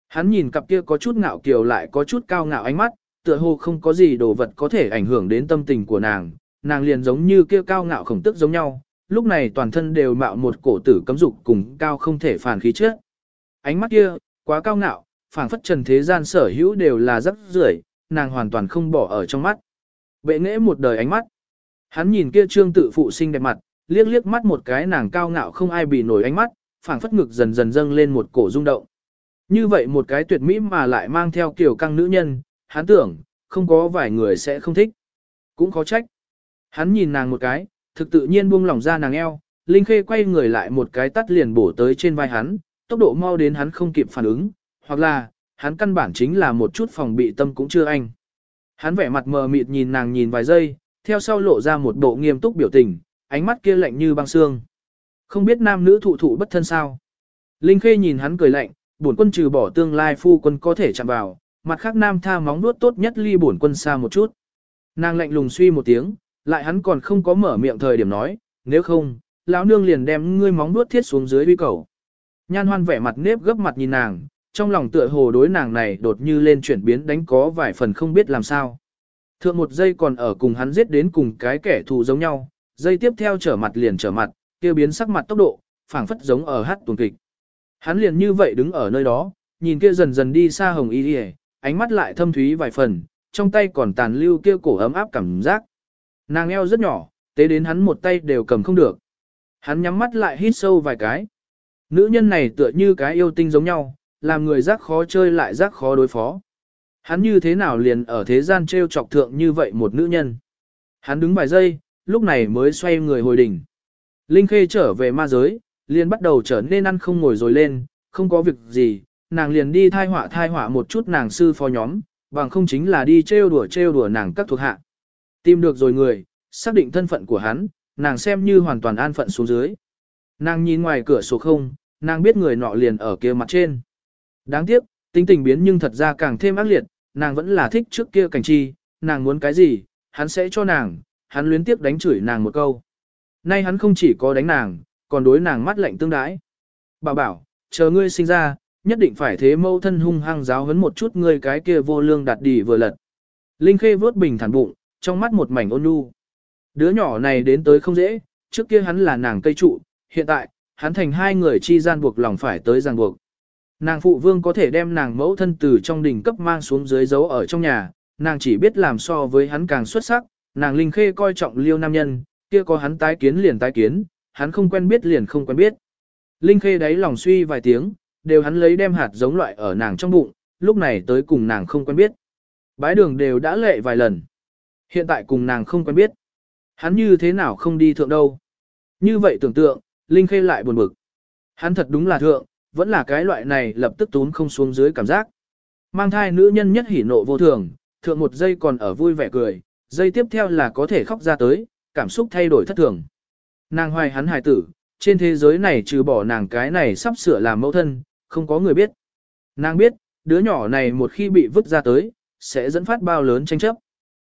S1: Hắn nhìn cặp kia có chút ngạo kiều lại có chút cao ngạo ánh mắt, tựa hồ không có gì đồ vật có thể ảnh hưởng đến tâm tình của nàng, nàng liền giống như kia cao ngạo khổng tức giống nhau, lúc này toàn thân đều mạo một cổ tử cấm dục cùng cao không thể phản khí trước. Ánh mắt kia, quá cao ngạo, phảng phất trần thế gian sở hữu đều là rất rưởi, nàng hoàn toàn không bỏ ở trong mắt. Bệ nghệ một đời ánh mắt. Hắn nhìn kia trương tự phụ sinh đẹp mặt, liếc liếc mắt một cái nàng cao ngạo không ai bị nổi ánh mắt, phảng phất ngực dần dần dâng lên một cổ rung động. Như vậy một cái tuyệt mỹ mà lại mang theo kiểu căng nữ nhân, hắn tưởng, không có vài người sẽ không thích. Cũng khó trách. Hắn nhìn nàng một cái, thực tự nhiên buông lỏng ra nàng eo, Linh Khê quay người lại một cái tắt liền bổ tới trên vai hắn, tốc độ mau đến hắn không kịp phản ứng, hoặc là, hắn căn bản chính là một chút phòng bị tâm cũng chưa anh. Hắn vẻ mặt mờ mịt nhìn nàng nhìn vài giây, theo sau lộ ra một bộ nghiêm túc biểu tình, ánh mắt kia lạnh như băng xương. Không biết nam nữ thụ thụ bất thân sao. Linh Khê nhìn hắn cười lạnh, bổn quân trừ bỏ tương lai phu quân có thể chạm vào, mặt khác nam tha móng nuốt tốt nhất ly bổn quân xa một chút. Nàng lạnh lùng suy một tiếng, lại hắn còn không có mở miệng thời điểm nói, nếu không, lão nương liền đem ngươi móng nuốt thiết xuống dưới uy cầu. Nhan hoan vẻ mặt nếp gấp mặt nhìn nàng, trong lòng tựa hồ đối nàng này đột như lên chuyển biến đánh có vài phần không biết làm sao. Thượng một giây còn ở cùng hắn giết đến cùng cái kẻ thù giống nhau, giây tiếp theo trở mặt liền trở mặt, kia biến sắc mặt tốc độ, phảng phất giống ở hát tuần kịch. Hắn liền như vậy đứng ở nơi đó, nhìn kia dần dần đi xa hồng y đi ánh mắt lại thâm thúy vài phần, trong tay còn tàn lưu kia cổ ấm áp cảm giác. Nàng eo rất nhỏ, tế đến hắn một tay đều cầm không được. Hắn nhắm mắt lại hít sâu vài cái. Nữ nhân này tựa như cái yêu tinh giống nhau, làm người rắc khó chơi lại rắc khó đối phó. Hắn như thế nào liền ở thế gian treo chọc thượng như vậy một nữ nhân. Hắn đứng vài giây, lúc này mới xoay người hồi đỉnh. Linh Khê trở về ma giới, liền bắt đầu trở nên ăn không ngồi rồi lên, không có việc gì, nàng liền đi thai họa thai họa một chút nàng sư phó nhóm, bằng không chính là đi trêu đùa trêu đùa nàng các thuộc hạ. Tìm được rồi người, xác định thân phận của hắn, nàng xem như hoàn toàn an phận xuống dưới. Nàng nhìn ngoài cửa sổ không, nàng biết người nọ liền ở kia mặt trên. Đáng tiếc, tính tình biến nhưng thật ra càng thêm ác liệt, nàng vẫn là thích trước kia cảnh chi, nàng muốn cái gì, hắn sẽ cho nàng, hắn luyến tiếp đánh chửi nàng một câu. Nay hắn không chỉ có đánh nàng, còn đối nàng mắt lạnh tương đái. Bảo bảo, chờ ngươi sinh ra, nhất định phải thế mâu thân hung hăng giáo hấn một chút ngươi cái kia vô lương đặt đỉ vừa lật. Linh Khê vớt bình thản bụng, trong mắt một mảnh ôn nhu. Đứa nhỏ này đến tới không dễ, trước kia hắn là nàng cây trụ, hiện tại, hắn thành hai người chi gian buộc lòng phải tới ràng buộc. Nàng phụ vương có thể đem nàng mẫu thân từ trong đỉnh cấp mang xuống dưới giấu ở trong nhà, nàng chỉ biết làm so với hắn càng xuất sắc, nàng linh khê coi trọng liêu nam nhân, kia có hắn tái kiến liền tái kiến, hắn không quen biết liền không quen biết. Linh khê đáy lòng suy vài tiếng, đều hắn lấy đem hạt giống loại ở nàng trong bụng, lúc này tới cùng nàng không quen biết. Bái đường đều đã lệ vài lần. Hiện tại cùng nàng không quen biết. Hắn như thế nào không đi thượng đâu. Như vậy tưởng tượng, Linh Khê lại buồn bực. Hắn thật đúng là thượng, vẫn là cái loại này lập tức tún không xuống dưới cảm giác. Mang thai nữ nhân nhất hỉ nộ vô thường, thượng một giây còn ở vui vẻ cười, giây tiếp theo là có thể khóc ra tới, cảm xúc thay đổi thất thường. Nàng hoài hắn hài tử, trên thế giới này trừ bỏ nàng cái này sắp sửa làm mẫu thân, không có người biết. Nàng biết, đứa nhỏ này một khi bị vứt ra tới, sẽ dẫn phát bao lớn tranh chấp.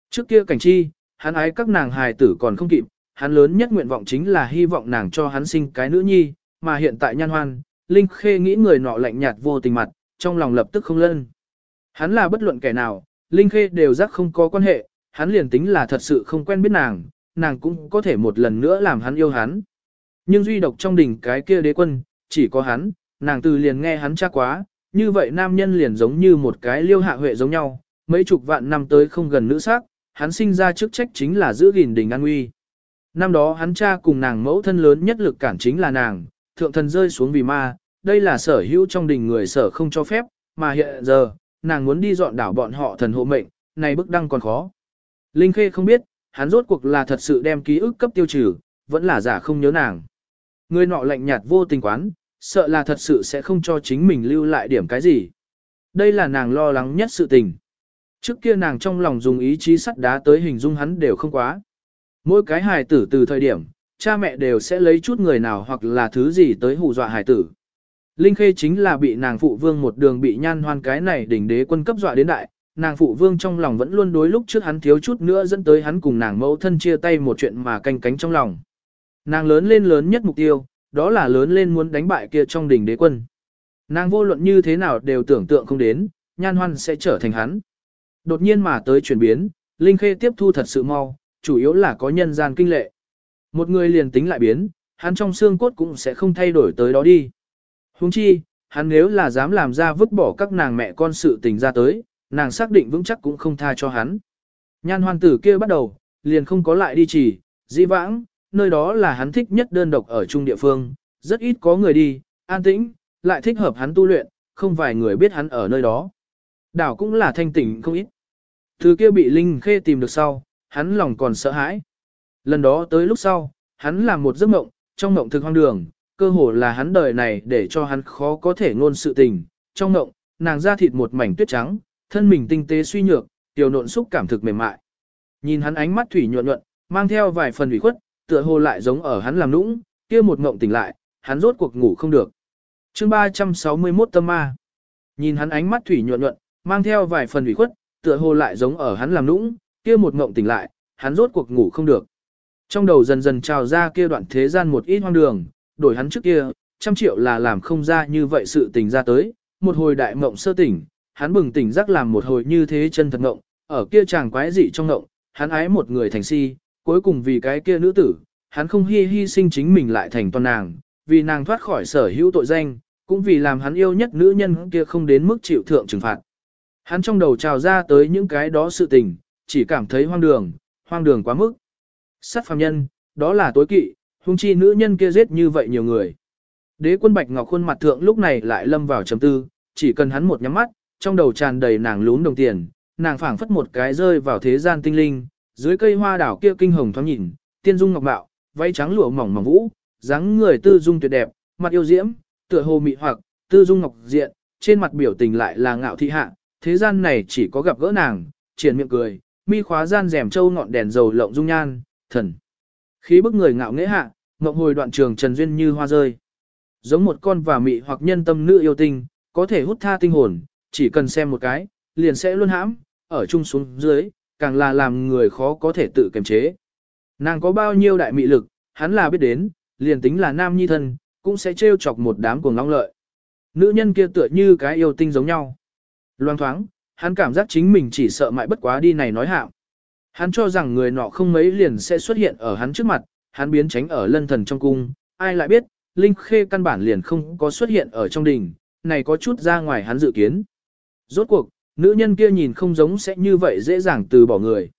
S1: Trước kia cảnh chi, hắn ái các nàng hài tử còn không kịp, hắn lớn nhất nguyện vọng chính là hy vọng nàng cho hắn sinh cái nữ nhi, mà hiện tại nhan hoan, Linh Khê nghĩ người nọ lạnh nhạt vô tình mặt, trong lòng lập tức không lân. Hắn là bất luận kẻ nào, Linh Khê đều giác không có quan hệ, hắn liền tính là thật sự không quen biết nàng, nàng cũng có thể một lần nữa làm hắn yêu hắn. Nhưng duy độc trong đỉnh cái kia đế quân, chỉ có hắn, nàng từ liền nghe hắn chắc quá, như vậy nam nhân liền giống như một cái liêu hạ huệ giống nhau, mấy chục vạn năm tới không gần nữ sắc, hắn sinh ra chức trách chính là giữ gìn đình an nguy. Năm đó hắn cha cùng nàng mẫu thân lớn nhất lực cản chính là nàng, thượng thần rơi xuống vì ma, đây là sở hữu trong đình người sở không cho phép, mà hiện giờ, nàng muốn đi dọn đảo bọn họ thần hộ mệnh, này bức đăng còn khó. Linh Khê không biết, hắn rốt cuộc là thật sự đem ký ức cấp tiêu trừ, vẫn là giả không nhớ nàng. Người nọ lạnh nhạt vô tình quán, sợ là thật sự sẽ không cho chính mình lưu lại điểm cái gì. Đây là nàng lo lắng nhất sự tình. Trước kia nàng trong lòng dùng ý chí sắt đá tới hình dung hắn đều không quá. Mỗi cái hài tử từ thời điểm, cha mẹ đều sẽ lấy chút người nào hoặc là thứ gì tới hù dọa hải tử. Linh Khê chính là bị nàng phụ vương một đường bị nhan hoan cái này đỉnh đế quân cấp dọa đến đại, nàng phụ vương trong lòng vẫn luôn đối lúc trước hắn thiếu chút nữa dẫn tới hắn cùng nàng mẫu thân chia tay một chuyện mà canh cánh trong lòng. Nàng lớn lên lớn nhất mục tiêu, đó là lớn lên muốn đánh bại kia trong đỉnh đế quân. Nàng vô luận như thế nào đều tưởng tượng không đến, nhan hoan sẽ trở thành hắn. Đột nhiên mà tới chuyển biến, Linh Khê tiếp thu thật sự mau, chủ yếu là có nhân gian kinh lệ. Một người liền tính lại biến, hắn trong xương cốt cũng sẽ không thay đổi tới đó đi. Huống chi, hắn nếu là dám làm ra vứt bỏ các nàng mẹ con sự tình ra tới, nàng xác định vững chắc cũng không tha cho hắn. Nhan hoan tử kia bắt đầu, liền không có lại đi chỉ, dĩ vãng, nơi đó là hắn thích nhất đơn độc ở trung địa phương, rất ít có người đi, an tĩnh, lại thích hợp hắn tu luyện, không vài người biết hắn ở nơi đó. Đảo cũng là thanh tỉnh không ít. Thứ kia bị Linh Khê tìm được sau, hắn lòng còn sợ hãi. Lần đó tới lúc sau, hắn làm một giấc mộng, trong mộng thực hoang đường, cơ hồ là hắn đời này để cho hắn khó có thể ngôn sự tình. Trong mộng, nàng da thịt một mảnh tuyết trắng, thân mình tinh tế suy nhược, tiểu nộn xúc cảm thực mềm mại. Nhìn hắn ánh mắt thủy nhuận nhuận, mang theo vài phần ủy khuất, tựa hồ lại giống ở hắn làm nũng, kia một mộng tỉnh lại, hắn rốt cuộc ngủ không được. Chương 361 tâm ma. Nhìn hắn ánh mắt thủy nhuận nhuận, mang theo vài phần ủy khuất, tựa hồ lại giống ở hắn làm nũng, kia một mộng tỉnh lại, hắn rốt cuộc ngủ không được. Trong đầu dần dần trào ra kia đoạn thế gian một ít hoang đường, đổi hắn trước kia, trăm triệu là làm không ra như vậy sự tình ra tới, một hồi đại mộng sơ tỉnh, hắn bừng tỉnh giác làm một hồi như thế chân thật mộng, ở kia chàng quái dị trong mộng, hắn ái một người thành si, cuối cùng vì cái kia nữ tử, hắn không hy hy sinh chính mình lại thành toàn nàng, vì nàng thoát khỏi sở hữu tội danh, cũng vì làm hắn yêu nhất nữ nhân kia không đến mức chịu thượng trừng phạt. Hắn trong đầu trào ra tới những cái đó sự tình, chỉ cảm thấy hoang đường, hoang đường quá mức. Sát phàm nhân, đó là tối kỵ, hung chi nữ nhân kia giết như vậy nhiều người. Đế quân Bạch Ngọc khuôn mặt thượng lúc này lại lâm vào trầm tư, chỉ cần hắn một nhắm mắt, trong đầu tràn đầy nàng lún đồng tiền, nàng phảng phất một cái rơi vào thế gian tinh linh, dưới cây hoa đảo kia kinh hồng thoáng nhìn, tiên dung ngọc bạo, váy trắng lụa mỏng mỏng vũ, dáng người tư dung tuyệt đẹp, mặt yêu diễm, tựa hồ mị hoặc, tư dung ngọc diện, trên mặt biểu tình lại là ngạo thị hạ, thế gian này chỉ có gặp gỡ nàng, triển miệng cười, mi khóa gian rèm châu ngọn đèn dầu lộng dung nhan, thần. Khí bức người ngạo nghễ hạ, ngộng hồi đoạn trường trần duyên như hoa rơi. Giống một con và mị hoặc nhân tâm nữ yêu tinh, có thể hút tha tinh hồn, chỉ cần xem một cái, liền sẽ luôn hãm, ở chung xuống dưới, càng là làm người khó có thể tự kiềm chế. Nàng có bao nhiêu đại mị lực, hắn là biết đến, liền tính là nam nhi thân, cũng sẽ trêu chọc một đám cuồng long lợi. Nữ nhân kia tựa như cái yêu tinh giống nhau. loan thoáng, hắn cảm giác chính mình chỉ sợ mãi bất quá đi này nói hạo. Hắn cho rằng người nọ không mấy liền sẽ xuất hiện ở hắn trước mặt, hắn biến tránh ở lân thần trong cung, ai lại biết, Linh Khê căn bản liền không có xuất hiện ở trong đình, này có chút ra ngoài hắn dự kiến. Rốt cuộc, nữ nhân kia nhìn không giống sẽ như vậy dễ dàng từ bỏ người.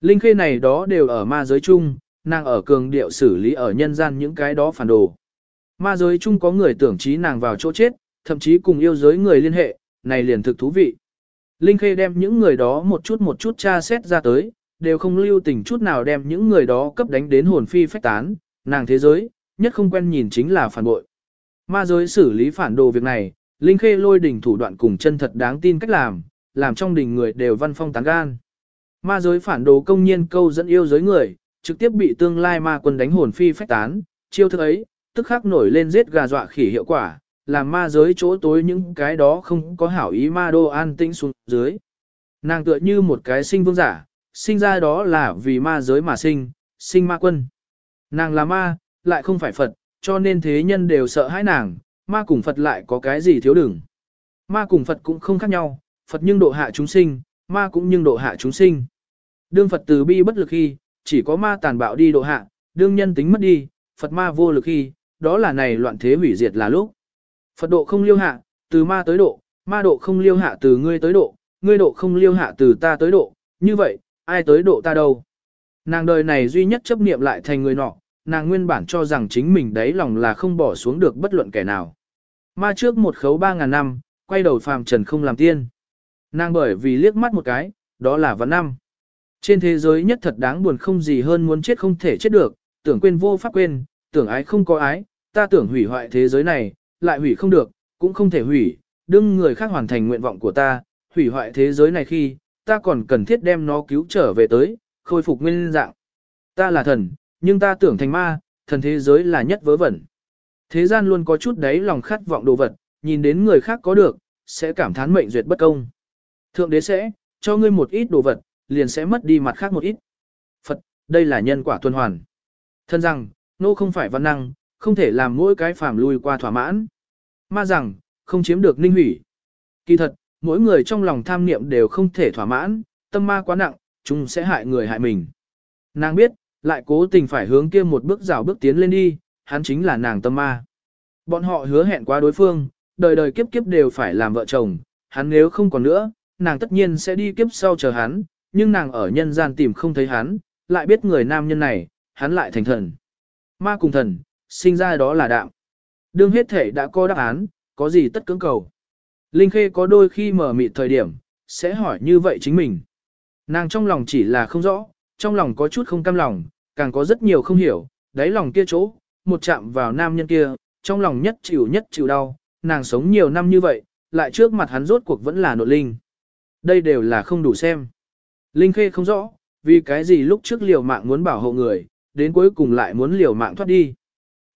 S1: Linh Khê này đó đều ở ma giới chung, nàng ở cường điệu xử lý ở nhân gian những cái đó phản đồ. Ma giới chung có người tưởng trí nàng vào chỗ chết, thậm chí cùng yêu giới người liên hệ, này liền thực thú vị. Linh Khê đem những người đó một chút một chút tra xét ra tới, đều không lưu tình chút nào đem những người đó cấp đánh đến hồn phi phách tán, nàng thế giới, nhất không quen nhìn chính là phản bội. Ma giới xử lý phản đồ việc này, Linh Khê lôi đỉnh thủ đoạn cùng chân thật đáng tin cách làm, làm trong đỉnh người đều văn phong tán gan. Ma giới phản đồ công nhiên câu dẫn yêu giới người, trực tiếp bị tương lai ma quân đánh hồn phi phách tán, chiêu thức ấy, tức khắc nổi lên giết gà dọa khỉ hiệu quả, làm ma giới chỗ tối những cái đó không có hảo ý ma đô an tĩnh xuống dưới. Nàng tựa như một cái sinh vương giả, sinh ra đó là vì ma giới mà sinh, sinh ma quân. Nàng là ma, lại không phải Phật, cho nên thế nhân đều sợ hãi nàng, ma cùng Phật lại có cái gì thiếu đừng. Ma cùng Phật cũng không khác nhau, Phật nhưng độ hạ chúng sinh, ma cũng nhưng độ hạ chúng sinh. Đương Phật từ bi bất lực khi, chỉ có ma tàn bạo đi độ hạ, đương nhân tính mất đi, Phật ma vô lực khi, đó là này loạn thế hủy diệt là lúc. Phật độ không liêu hạ, từ ma tới độ, ma độ không liêu hạ từ ngươi tới độ, ngươi độ không liêu hạ từ ta tới độ, như vậy, ai tới độ ta đâu. Nàng đời này duy nhất chấp niệm lại thành người nọ, nàng nguyên bản cho rằng chính mình đấy lòng là không bỏ xuống được bất luận kẻ nào. Ma trước một khấu ba ngàn năm, quay đầu phàm trần không làm tiên. Nàng bởi vì liếc mắt một cái, đó là vạn năm. Trên thế giới nhất thật đáng buồn không gì hơn muốn chết không thể chết được, tưởng quên vô pháp quên, tưởng ái không có ái, ta tưởng hủy hoại thế giới này, lại hủy không được, cũng không thể hủy, đương người khác hoàn thành nguyện vọng của ta, hủy hoại thế giới này khi, ta còn cần thiết đem nó cứu trở về tới, khôi phục nguyên dạng. Ta là thần, nhưng ta tưởng thành ma, thần thế giới là nhất vớ vẩn. Thế gian luôn có chút đấy lòng khát vọng đồ vật, nhìn đến người khác có được, sẽ cảm thán mệnh duyệt bất công. Thượng đế sẽ, cho ngươi một ít đồ vật, liền sẽ mất đi mặt khác một ít. Phật, đây là nhân quả tuần hoàn. Thân rằng, nô không phải văn năng, không thể làm mỗi cái phàm lui qua thỏa mãn. Ma rằng, không chiếm được ninh hủy. Kỳ thật, mỗi người trong lòng tham niệm đều không thể thỏa mãn, tâm ma quá nặng, chúng sẽ hại người hại mình. Nàng biết, lại cố tình phải hướng kia một bước rào bước tiến lên đi, hắn chính là nàng tâm ma. Bọn họ hứa hẹn qua đối phương, đời đời kiếp kiếp đều phải làm vợ chồng, hắn nếu không còn nữa, nàng tất nhiên sẽ đi kiếp sau chờ hắn, nhưng nàng ở nhân gian tìm không thấy hắn, lại biết người nam nhân này, hắn lại thành thần. Ma cùng thần, sinh ra đó là đạo. Đương hết thể đã có đáp án, có gì tất cưỡng cầu. Linh Khê có đôi khi mở mịt thời điểm, sẽ hỏi như vậy chính mình. Nàng trong lòng chỉ là không rõ, trong lòng có chút không cam lòng, càng có rất nhiều không hiểu, đáy lòng kia chỗ, một chạm vào nam nhân kia, trong lòng nhất chịu nhất chịu đau, nàng sống nhiều năm như vậy, lại trước mặt hắn rốt cuộc vẫn là nội linh. Đây đều là không đủ xem. Linh Khê không rõ, vì cái gì lúc trước liều mạng muốn bảo hộ người, đến cuối cùng lại muốn liều mạng thoát đi.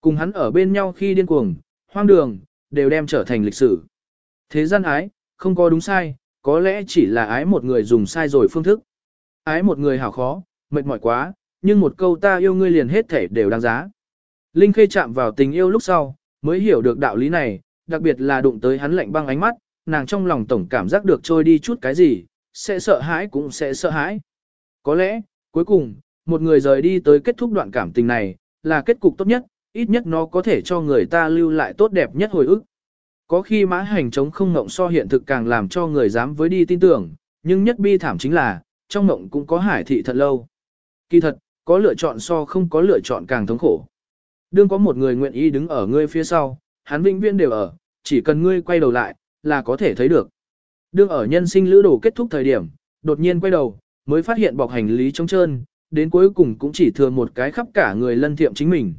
S1: Cùng hắn ở bên nhau khi điên cuồng, hoang đường, đều đem trở thành lịch sử. Thế gian ái, không có đúng sai, có lẽ chỉ là ái một người dùng sai rồi phương thức. Ái một người hảo khó, mệt mỏi quá, nhưng một câu ta yêu ngươi liền hết thể đều đáng giá. Linh Khê chạm vào tình yêu lúc sau, mới hiểu được đạo lý này, đặc biệt là đụng tới hắn lạnh băng ánh mắt, nàng trong lòng tổng cảm giác được trôi đi chút cái gì, sẽ sợ hãi cũng sẽ sợ hãi. Có lẽ, cuối cùng, một người rời đi tới kết thúc đoạn cảm tình này, là kết cục tốt nhất, ít nhất nó có thể cho người ta lưu lại tốt đẹp nhất hồi ức. Có khi mã hành chống không ngộng so hiện thực càng làm cho người dám với đi tin tưởng, nhưng nhất bi thảm chính là, trong ngộng cũng có hải thị thật lâu. Kỳ thật, có lựa chọn so không có lựa chọn càng thống khổ. Đương có một người nguyện ý đứng ở ngươi phía sau, hắn vĩnh viễn đều ở, chỉ cần ngươi quay đầu lại, là có thể thấy được. Đương ở nhân sinh lữ đồ kết thúc thời điểm, đột nhiên quay đầu, mới phát hiện bọc hành lý trống trơn, đến cuối cùng cũng chỉ thừa một cái khắp cả người lân thiệm chính mình.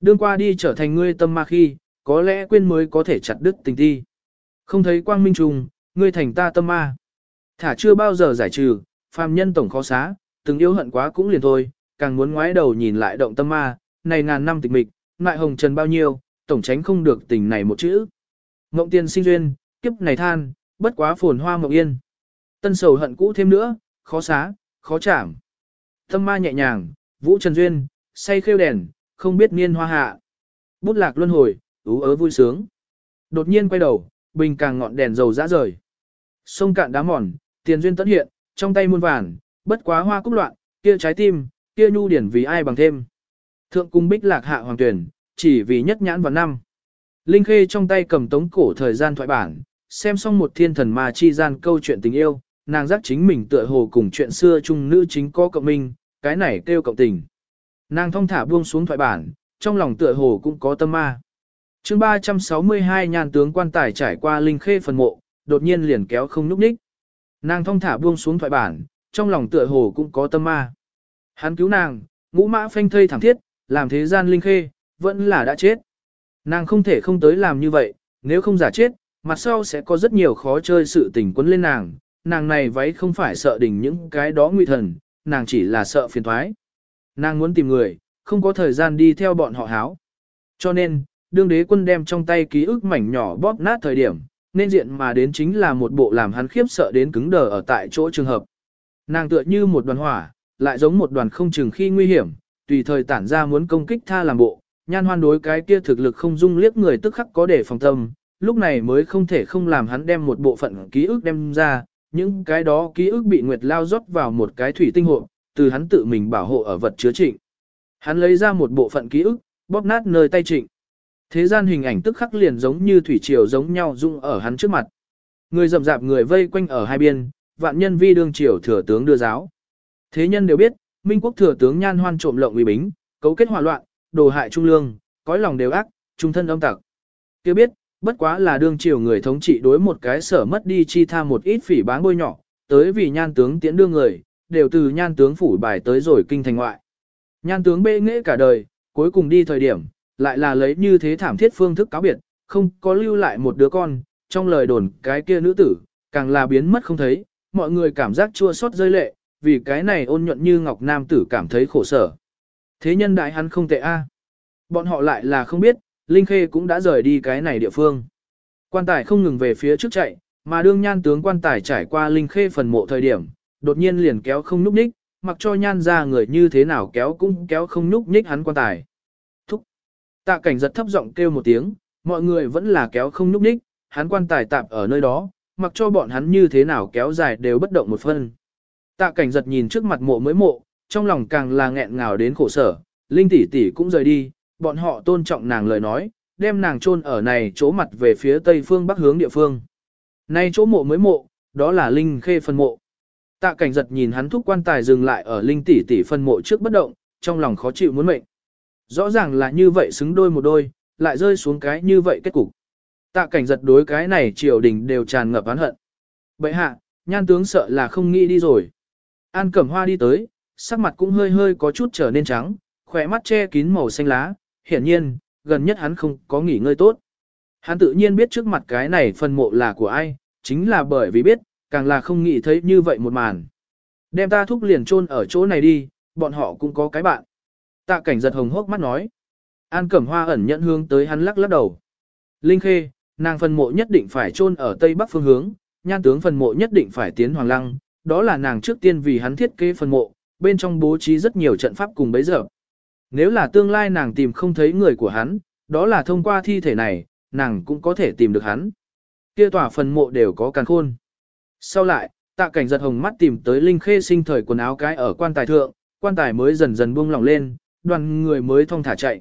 S1: Đương qua đi trở thành ngươi tâm ma khi, có lẽ quên mới có thể chặt đứt tình ti. Không thấy quang minh trùng, ngươi thành ta tâm ma. Thả chưa bao giờ giải trừ, Phàm nhân tổng khó xá, từng yêu hận quá cũng liền thôi, càng muốn ngoái đầu nhìn lại động tâm ma, này ngàn năm tịch mịch, ngại hồng trần bao nhiêu, tổng tránh không được tình này một chữ. Ngộng tiên sinh duyên, kiếp này than, bất quá phồn hoa mộng yên. Tân sầu hận cũ thêm nữa, khó xá, khó chảm. Tâm ma nhẹ nhàng, vũ trần duyên, say khêu đèn, không biết niên hoa hạ. Bút lạc luân hồi, ú ớ vui sướng. Đột nhiên quay đầu, bình càng ngọn đèn dầu rã rời. Sông cạn đá mòn, tiền duyên tận hiện, trong tay muôn vàn, bất quá hoa cúc loạn, kia trái tim, kia nhu điển vì ai bằng thêm. Thượng cung bích lạc hạ hoàng tuyển, chỉ vì nhất nhãn vào năm. Linh Khê trong tay cầm tống cổ thời gian thoại bản, xem xong một thiên thần mà chi gian câu chuyện tình yêu, nàng giác chính mình tựa hồ cùng chuyện xưa chung nữ chính có cộng minh, cái này kêu cộng tình. Nàng thong thả buông xuống thoại bản, trong lòng tựa hồ cũng có tâm ma chương 362 nhàn tướng quan tài trải qua Linh Khê phần mộ, đột nhiên liền kéo không núp ních. Nàng thong thả buông xuống thoại bản, trong lòng tựa hồ cũng có tâm ma. Hắn cứu nàng, ngũ mã phanh thây thẳng thiết, làm thế gian Linh Khê, vẫn là đã chết. Nàng không thể không tới làm như vậy, nếu không giả chết, mặt sau sẽ có rất nhiều khó chơi sự tình quấn lên nàng, nàng này váy không phải sợ đỉnh những cái đó nguy thần, nàng chỉ là sợ phiền thoái. Nàng muốn tìm người, không có thời gian đi theo bọn họ háo. Cho nên, đương đế quân đem trong tay ký ức mảnh nhỏ bóp nát thời điểm, nên diện mà đến chính là một bộ làm hắn khiếp sợ đến cứng đờ ở tại chỗ trường hợp. Nàng tựa như một đoàn hỏa, lại giống một đoàn không chừng khi nguy hiểm, tùy thời tản ra muốn công kích tha làm bộ, nhan hoan đối cái kia thực lực không dung liếc người tức khắc có để phòng tâm, lúc này mới không thể không làm hắn đem một bộ phận ký ức đem ra, những cái đó ký ức bị Nguyệt Lao rót vào một cái thủy tinh hộ, từ hắn tự mình bảo hộ ở vật chứa trịnh. Hắn lấy ra một bộ phận ký ức, bóp nát nơi tay trịnh. Thế gian hình ảnh tức khắc liền giống như thủy triều giống nhau dung ở hắn trước mặt. Người rậm rạp người vây quanh ở hai biên, vạn nhân vi đương triều thừa tướng đưa giáo. Thế nhân đều biết, Minh quốc thừa tướng nhan hoan trộm lộng uy bính, cấu kết hòa loạn, đồ hại trung lương, cõi lòng đều ác, trung thân âm tặc. Kia biết, bất quá là đương triều người thống trị đối một cái sở mất đi chi tha một ít phỉ báng bôi nhỏ, tới vì nhan tướng tiễn đưa người, đều từ nhan tướng phủ bài tới rồi kinh thành ngoại. Nhan tướng bê nghệ cả đời, cuối cùng đi thời điểm, lại là lấy như thế thảm thiết phương thức cáo biệt, không có lưu lại một đứa con, trong lời đồn cái kia nữ tử, càng là biến mất không thấy, mọi người cảm giác chua xót rơi lệ, vì cái này ôn nhuận như ngọc nam tử cảm thấy khổ sở. Thế nhân đại hắn không tệ a. Bọn họ lại là không biết, Linh Khê cũng đã rời đi cái này địa phương. Quan tài không ngừng về phía trước chạy, mà đương nhan tướng quan tài trải qua Linh Khê phần mộ thời điểm, đột nhiên liền kéo không núp ních, mặc cho nhan ra người như thế nào kéo cũng kéo không núp ních hắn quan tài. Tạ cảnh giật thấp giọng kêu một tiếng, mọi người vẫn là kéo không núp nhích, hắn quan tài tạm ở nơi đó, mặc cho bọn hắn như thế nào kéo dài đều bất động một phân. Tạ cảnh giật nhìn trước mặt mộ mới mộ, trong lòng càng là nghẹn ngào đến khổ sở, Linh tỷ tỷ cũng rời đi, bọn họ tôn trọng nàng lời nói, đem nàng chôn ở này chỗ mặt về phía tây phương bắc hướng địa phương. Nay chỗ mộ mới mộ, đó là Linh khê phân mộ. Tạ cảnh giật nhìn hắn thúc quan tài dừng lại ở Linh tỷ tỷ phân mộ trước bất động, trong lòng khó chịu muốn mệnh. Rõ ràng là như vậy xứng đôi một đôi, lại rơi xuống cái như vậy kết cục. Tạ cảnh giật đối cái này triều đình đều tràn ngập oán hận. Bậy hạ, nhan tướng sợ là không nghĩ đi rồi. An Cẩm Hoa đi tới, sắc mặt cũng hơi hơi có chút trở nên trắng, khỏe mắt che kín màu xanh lá, hiển nhiên, gần nhất hắn không có nghỉ ngơi tốt. Hắn tự nhiên biết trước mặt cái này phần mộ là của ai, chính là bởi vì biết, càng là không nghĩ thấy như vậy một màn. Đem ta thúc liền chôn ở chỗ này đi, bọn họ cũng có cái bạn. Tạ cảnh giật hồng hốc mắt nói. An Cẩm Hoa ẩn nhận hướng tới hắn lắc lắc đầu. Linh Khê, nàng phần mộ nhất định phải chôn ở tây bắc phương hướng, nhan tướng phần mộ nhất định phải tiến hoàng lăng, đó là nàng trước tiên vì hắn thiết kế phần mộ, bên trong bố trí rất nhiều trận pháp cùng bấy giờ. Nếu là tương lai nàng tìm không thấy người của hắn, đó là thông qua thi thể này, nàng cũng có thể tìm được hắn. Kia tỏa phần mộ đều có càn khôn. Sau lại, tạ cảnh giật hồng mắt tìm tới Linh Khê sinh thời quần áo cái ở quan tài thượng, quan tài mới dần dần buông lỏng lên, đoàn người mới thong thả chạy.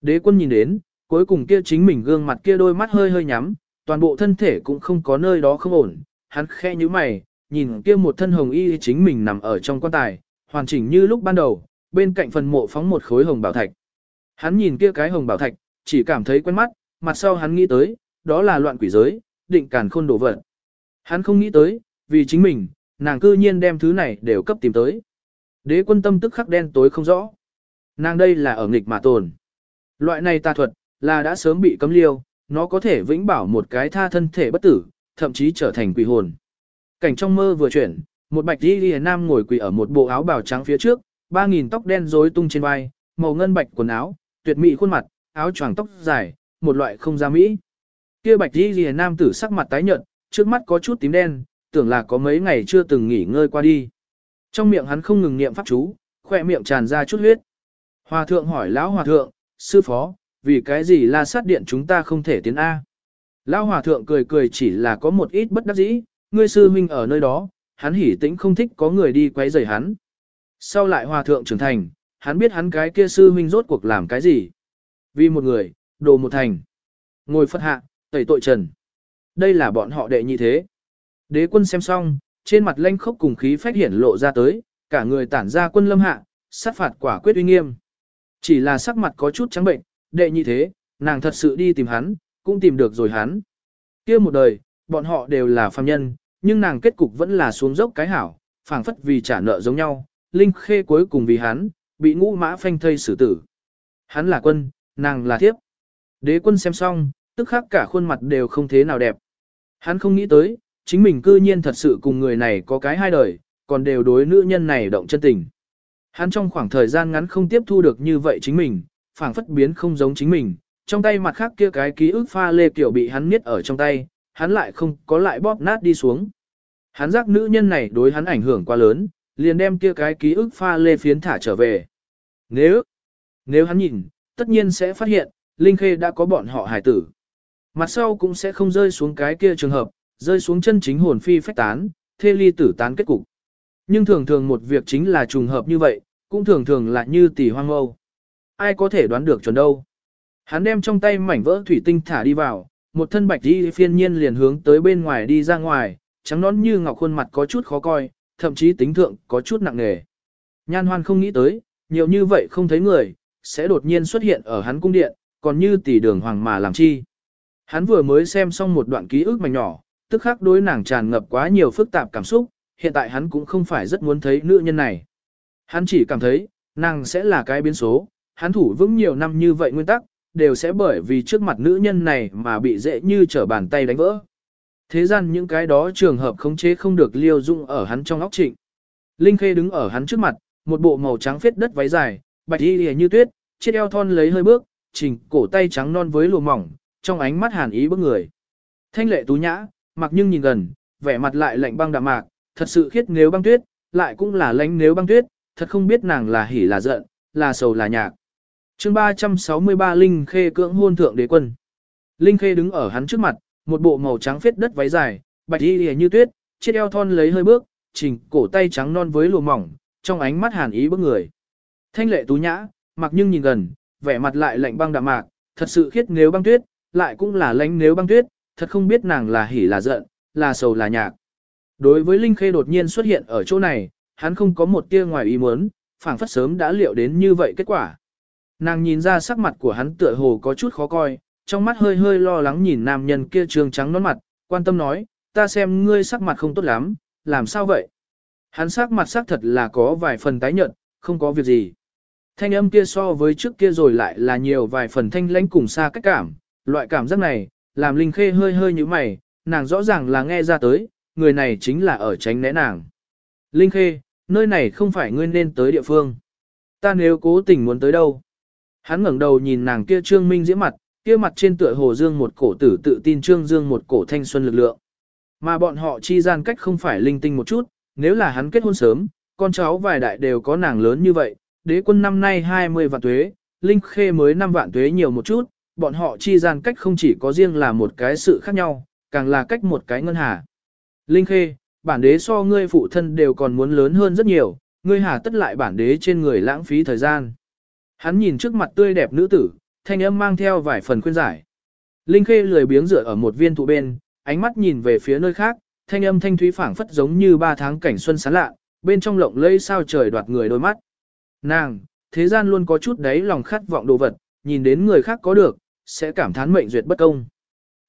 S1: Đế quân nhìn đến, cuối cùng kia chính mình gương mặt kia đôi mắt hơi hơi nhắm, toàn bộ thân thể cũng không có nơi đó không ổn, hắn khe như mày, nhìn kia một thân hồng y chính mình nằm ở trong quan tài, hoàn chỉnh như lúc ban đầu, bên cạnh phần mộ phóng một khối hồng bảo thạch. Hắn nhìn kia cái hồng bảo thạch, chỉ cảm thấy quen mắt, mặt sau hắn nghĩ tới, đó là loạn quỷ giới, định càn khôn đổ vật. Hắn không nghĩ tới, vì chính mình, nàng cư nhiên đem thứ này đều cấp tìm tới. Đế quân tâm tức khắc đen tối không rõ. Nàng đây là ở nghịch mà tồn. Loại này tà thuật, là đã sớm bị cấm liêu, nó có thể vĩnh bảo một cái tha thân thể bất tử, thậm chí trở thành quỷ hồn. Cảnh trong mơ vừa chuyển, Một bạch đi lìa nam ngồi quỳ ở một bộ áo bào trắng phía trước, ba nghìn tóc đen rối tung trên vai, màu ngân bạch quần áo, tuyệt mỹ khuôn mặt, áo choàng tóc dài, một loại không ra mỹ. Kia bạch đi lìa nam tử sắc mặt tái nhợt, trước mắt có chút tím đen, tưởng là có mấy ngày chưa từng nghỉ ngơi qua đi. Trong miệng hắn không ngừng niệm pháp chú, khỏe miệng tràn ra chút huyết. Hòa thượng hỏi lão hòa thượng, sư phó, vì cái gì la sát điện chúng ta không thể tiến A. Lão hòa thượng cười cười chỉ là có một ít bất đắc dĩ, ngươi sư huynh ở nơi đó, hắn hỉ tĩnh không thích có người đi quấy rầy hắn. Sau lại hòa thượng trưởng thành, hắn biết hắn cái kia sư huynh rốt cuộc làm cái gì. Vì một người, đồ một thành. Ngồi phất hạ, tẩy tội trần. Đây là bọn họ đệ như thế. Đế quân xem xong, trên mặt lanh khốc cùng khí phách hiển lộ ra tới, cả người tản ra quân lâm hạ, sát phạt quả quyết uy nghiêm. Chỉ là sắc mặt có chút trắng bệnh, đệ như thế, nàng thật sự đi tìm hắn, cũng tìm được rồi hắn. kia một đời, bọn họ đều là phàm nhân, nhưng nàng kết cục vẫn là xuống dốc cái hảo, phảng phất vì trả nợ giống nhau, Linh Khê cuối cùng vì hắn, bị ngũ mã phanh thây xử tử. Hắn là quân, nàng là thiếp. Đế quân xem xong, tức khắc cả khuôn mặt đều không thế nào đẹp. Hắn không nghĩ tới, chính mình cư nhiên thật sự cùng người này có cái hai đời, còn đều đối nữ nhân này động chân tình. Hắn trong khoảng thời gian ngắn không tiếp thu được như vậy chính mình, phảng phất biến không giống chính mình, trong tay mặt khác kia cái ký ức pha lê kiểu bị hắn niết ở trong tay, hắn lại không có lại bóp nát đi xuống. Hắn giác nữ nhân này đối hắn ảnh hưởng quá lớn, liền đem kia cái ký ức pha lê phiến thả trở về. Nếu, nếu hắn nhìn, tất nhiên sẽ phát hiện, Linh Khê đã có bọn họ hài tử. Mặt sau cũng sẽ không rơi xuống cái kia trường hợp, rơi xuống chân chính hồn phi phách tán, thê ly tử tán kết cục. Nhưng thường thường một việc chính là trùng hợp như vậy, cũng thường thường là như tỷ hoang âu. Ai có thể đoán được chuẩn đâu. Hắn đem trong tay mảnh vỡ thủy tinh thả đi vào, một thân bạch đi phiên nhiên liền hướng tới bên ngoài đi ra ngoài, trắng nón như ngọc khuôn mặt có chút khó coi, thậm chí tính thượng có chút nặng nề. Nhan hoan không nghĩ tới, nhiều như vậy không thấy người, sẽ đột nhiên xuất hiện ở hắn cung điện, còn như tỷ đường hoàng mà làm chi. Hắn vừa mới xem xong một đoạn ký ức mảnh nhỏ, tức khắc đối nàng tràn ngập quá nhiều phức tạp cảm xúc, hiện tại hắn cũng không phải rất muốn thấy nữ nhân này. Hắn chỉ cảm thấy, nàng sẽ là cái biến số, hắn thủ vững nhiều năm như vậy nguyên tắc, đều sẽ bởi vì trước mặt nữ nhân này mà bị dễ như trở bàn tay đánh vỡ. Thế gian những cái đó trường hợp khống chế không được liêu dung ở hắn trong óc trịnh. Linh Khê đứng ở hắn trước mặt, một bộ màu trắng phết đất váy dài, bạch y lìa như tuyết, chiếc eo thon lấy hơi bước, chỉnh cổ tay trắng non với lùa mỏng, trong ánh mắt hàn ý bức người. Thanh lệ tú nhã, mặc nhưng nhìn gần, vẻ mặt lại lạnh băng đạm mạc, thật sự khiết nếu băng tuyết, lại cũng là lánh nếu băng tuyết, thật không biết nàng là hỉ là giận, là sầu là nhạc. chương 363 Linh Khê cưỡng hôn thượng đế quân. Linh Khê đứng ở hắn trước mặt, một bộ màu trắng phết đất váy dài, bạch y lìa như tuyết, chiếc eo thon lấy hơi bước, chỉnh cổ tay trắng non với lùa mỏng, trong ánh mắt hàn ý bức người. Thanh lệ tú nhã, mặc nhưng nhìn gần, vẻ mặt lại lạnh băng đạm mạc, thật sự khiết nếu băng tuyết, lại cũng là lánh nếu băng tuyết, thật không biết nàng là hỉ là giận, là sầu là nhạc. Đối với Linh Khê đột nhiên xuất hiện ở chỗ này, hắn không có một tia ngoài ý muốn, phảng phất sớm đã liệu đến như vậy kết quả. Nàng nhìn ra sắc mặt của hắn tựa hồ có chút khó coi, trong mắt hơi hơi lo lắng nhìn nam nhân kia trường trắng nón mặt, quan tâm nói, ta xem ngươi sắc mặt không tốt lắm, làm sao vậy? Hắn sắc mặt sắc thật là có vài phần tái nhợt, không có việc gì. Thanh âm kia so với trước kia rồi lại là nhiều vài phần thanh lãnh cùng xa cách cảm, loại cảm giác này, làm Linh Khê hơi hơi như mày, nàng rõ ràng là nghe ra tới, người này chính là ở tránh né nàng. Linh Khê, nơi này không phải ngươi nên tới địa phương. Ta nếu cố tình muốn tới đâu? Hắn ngẩng đầu nhìn nàng kia trương minh diễm mặt, kia mặt trên tựa hồ dương một cổ tử tự tin trương dương một cổ thanh xuân lực lượng. Mà bọn họ chi gian cách không phải linh tinh một chút, nếu là hắn kết hôn sớm, con cháu vài đại đều có nàng lớn như vậy, đế quân năm nay 20 vạn tuế, linh khê mới 5 vạn tuế nhiều một chút, bọn họ chi gian cách không chỉ có riêng là một cái sự khác nhau, càng là cách một cái ngân hà. Linh khê, bản đế so ngươi phụ thân đều còn muốn lớn hơn rất nhiều, ngươi hà tất lại bản đế trên người lãng phí thời gian. Hắn nhìn trước mặt tươi đẹp nữ tử, thanh âm mang theo vài phần khuyên giải. Linh khê lười biếng dựa ở một viên thụ bên, ánh mắt nhìn về phía nơi khác, thanh âm thanh thúy phảng phất giống như ba tháng cảnh xuân sáng lạ, bên trong lộng lẫy sao trời đoạt người đôi mắt. Nàng, thế gian luôn có chút đấy lòng khát vọng đồ vật, nhìn đến người khác có được, sẽ cảm thán mệnh duyệt bất công.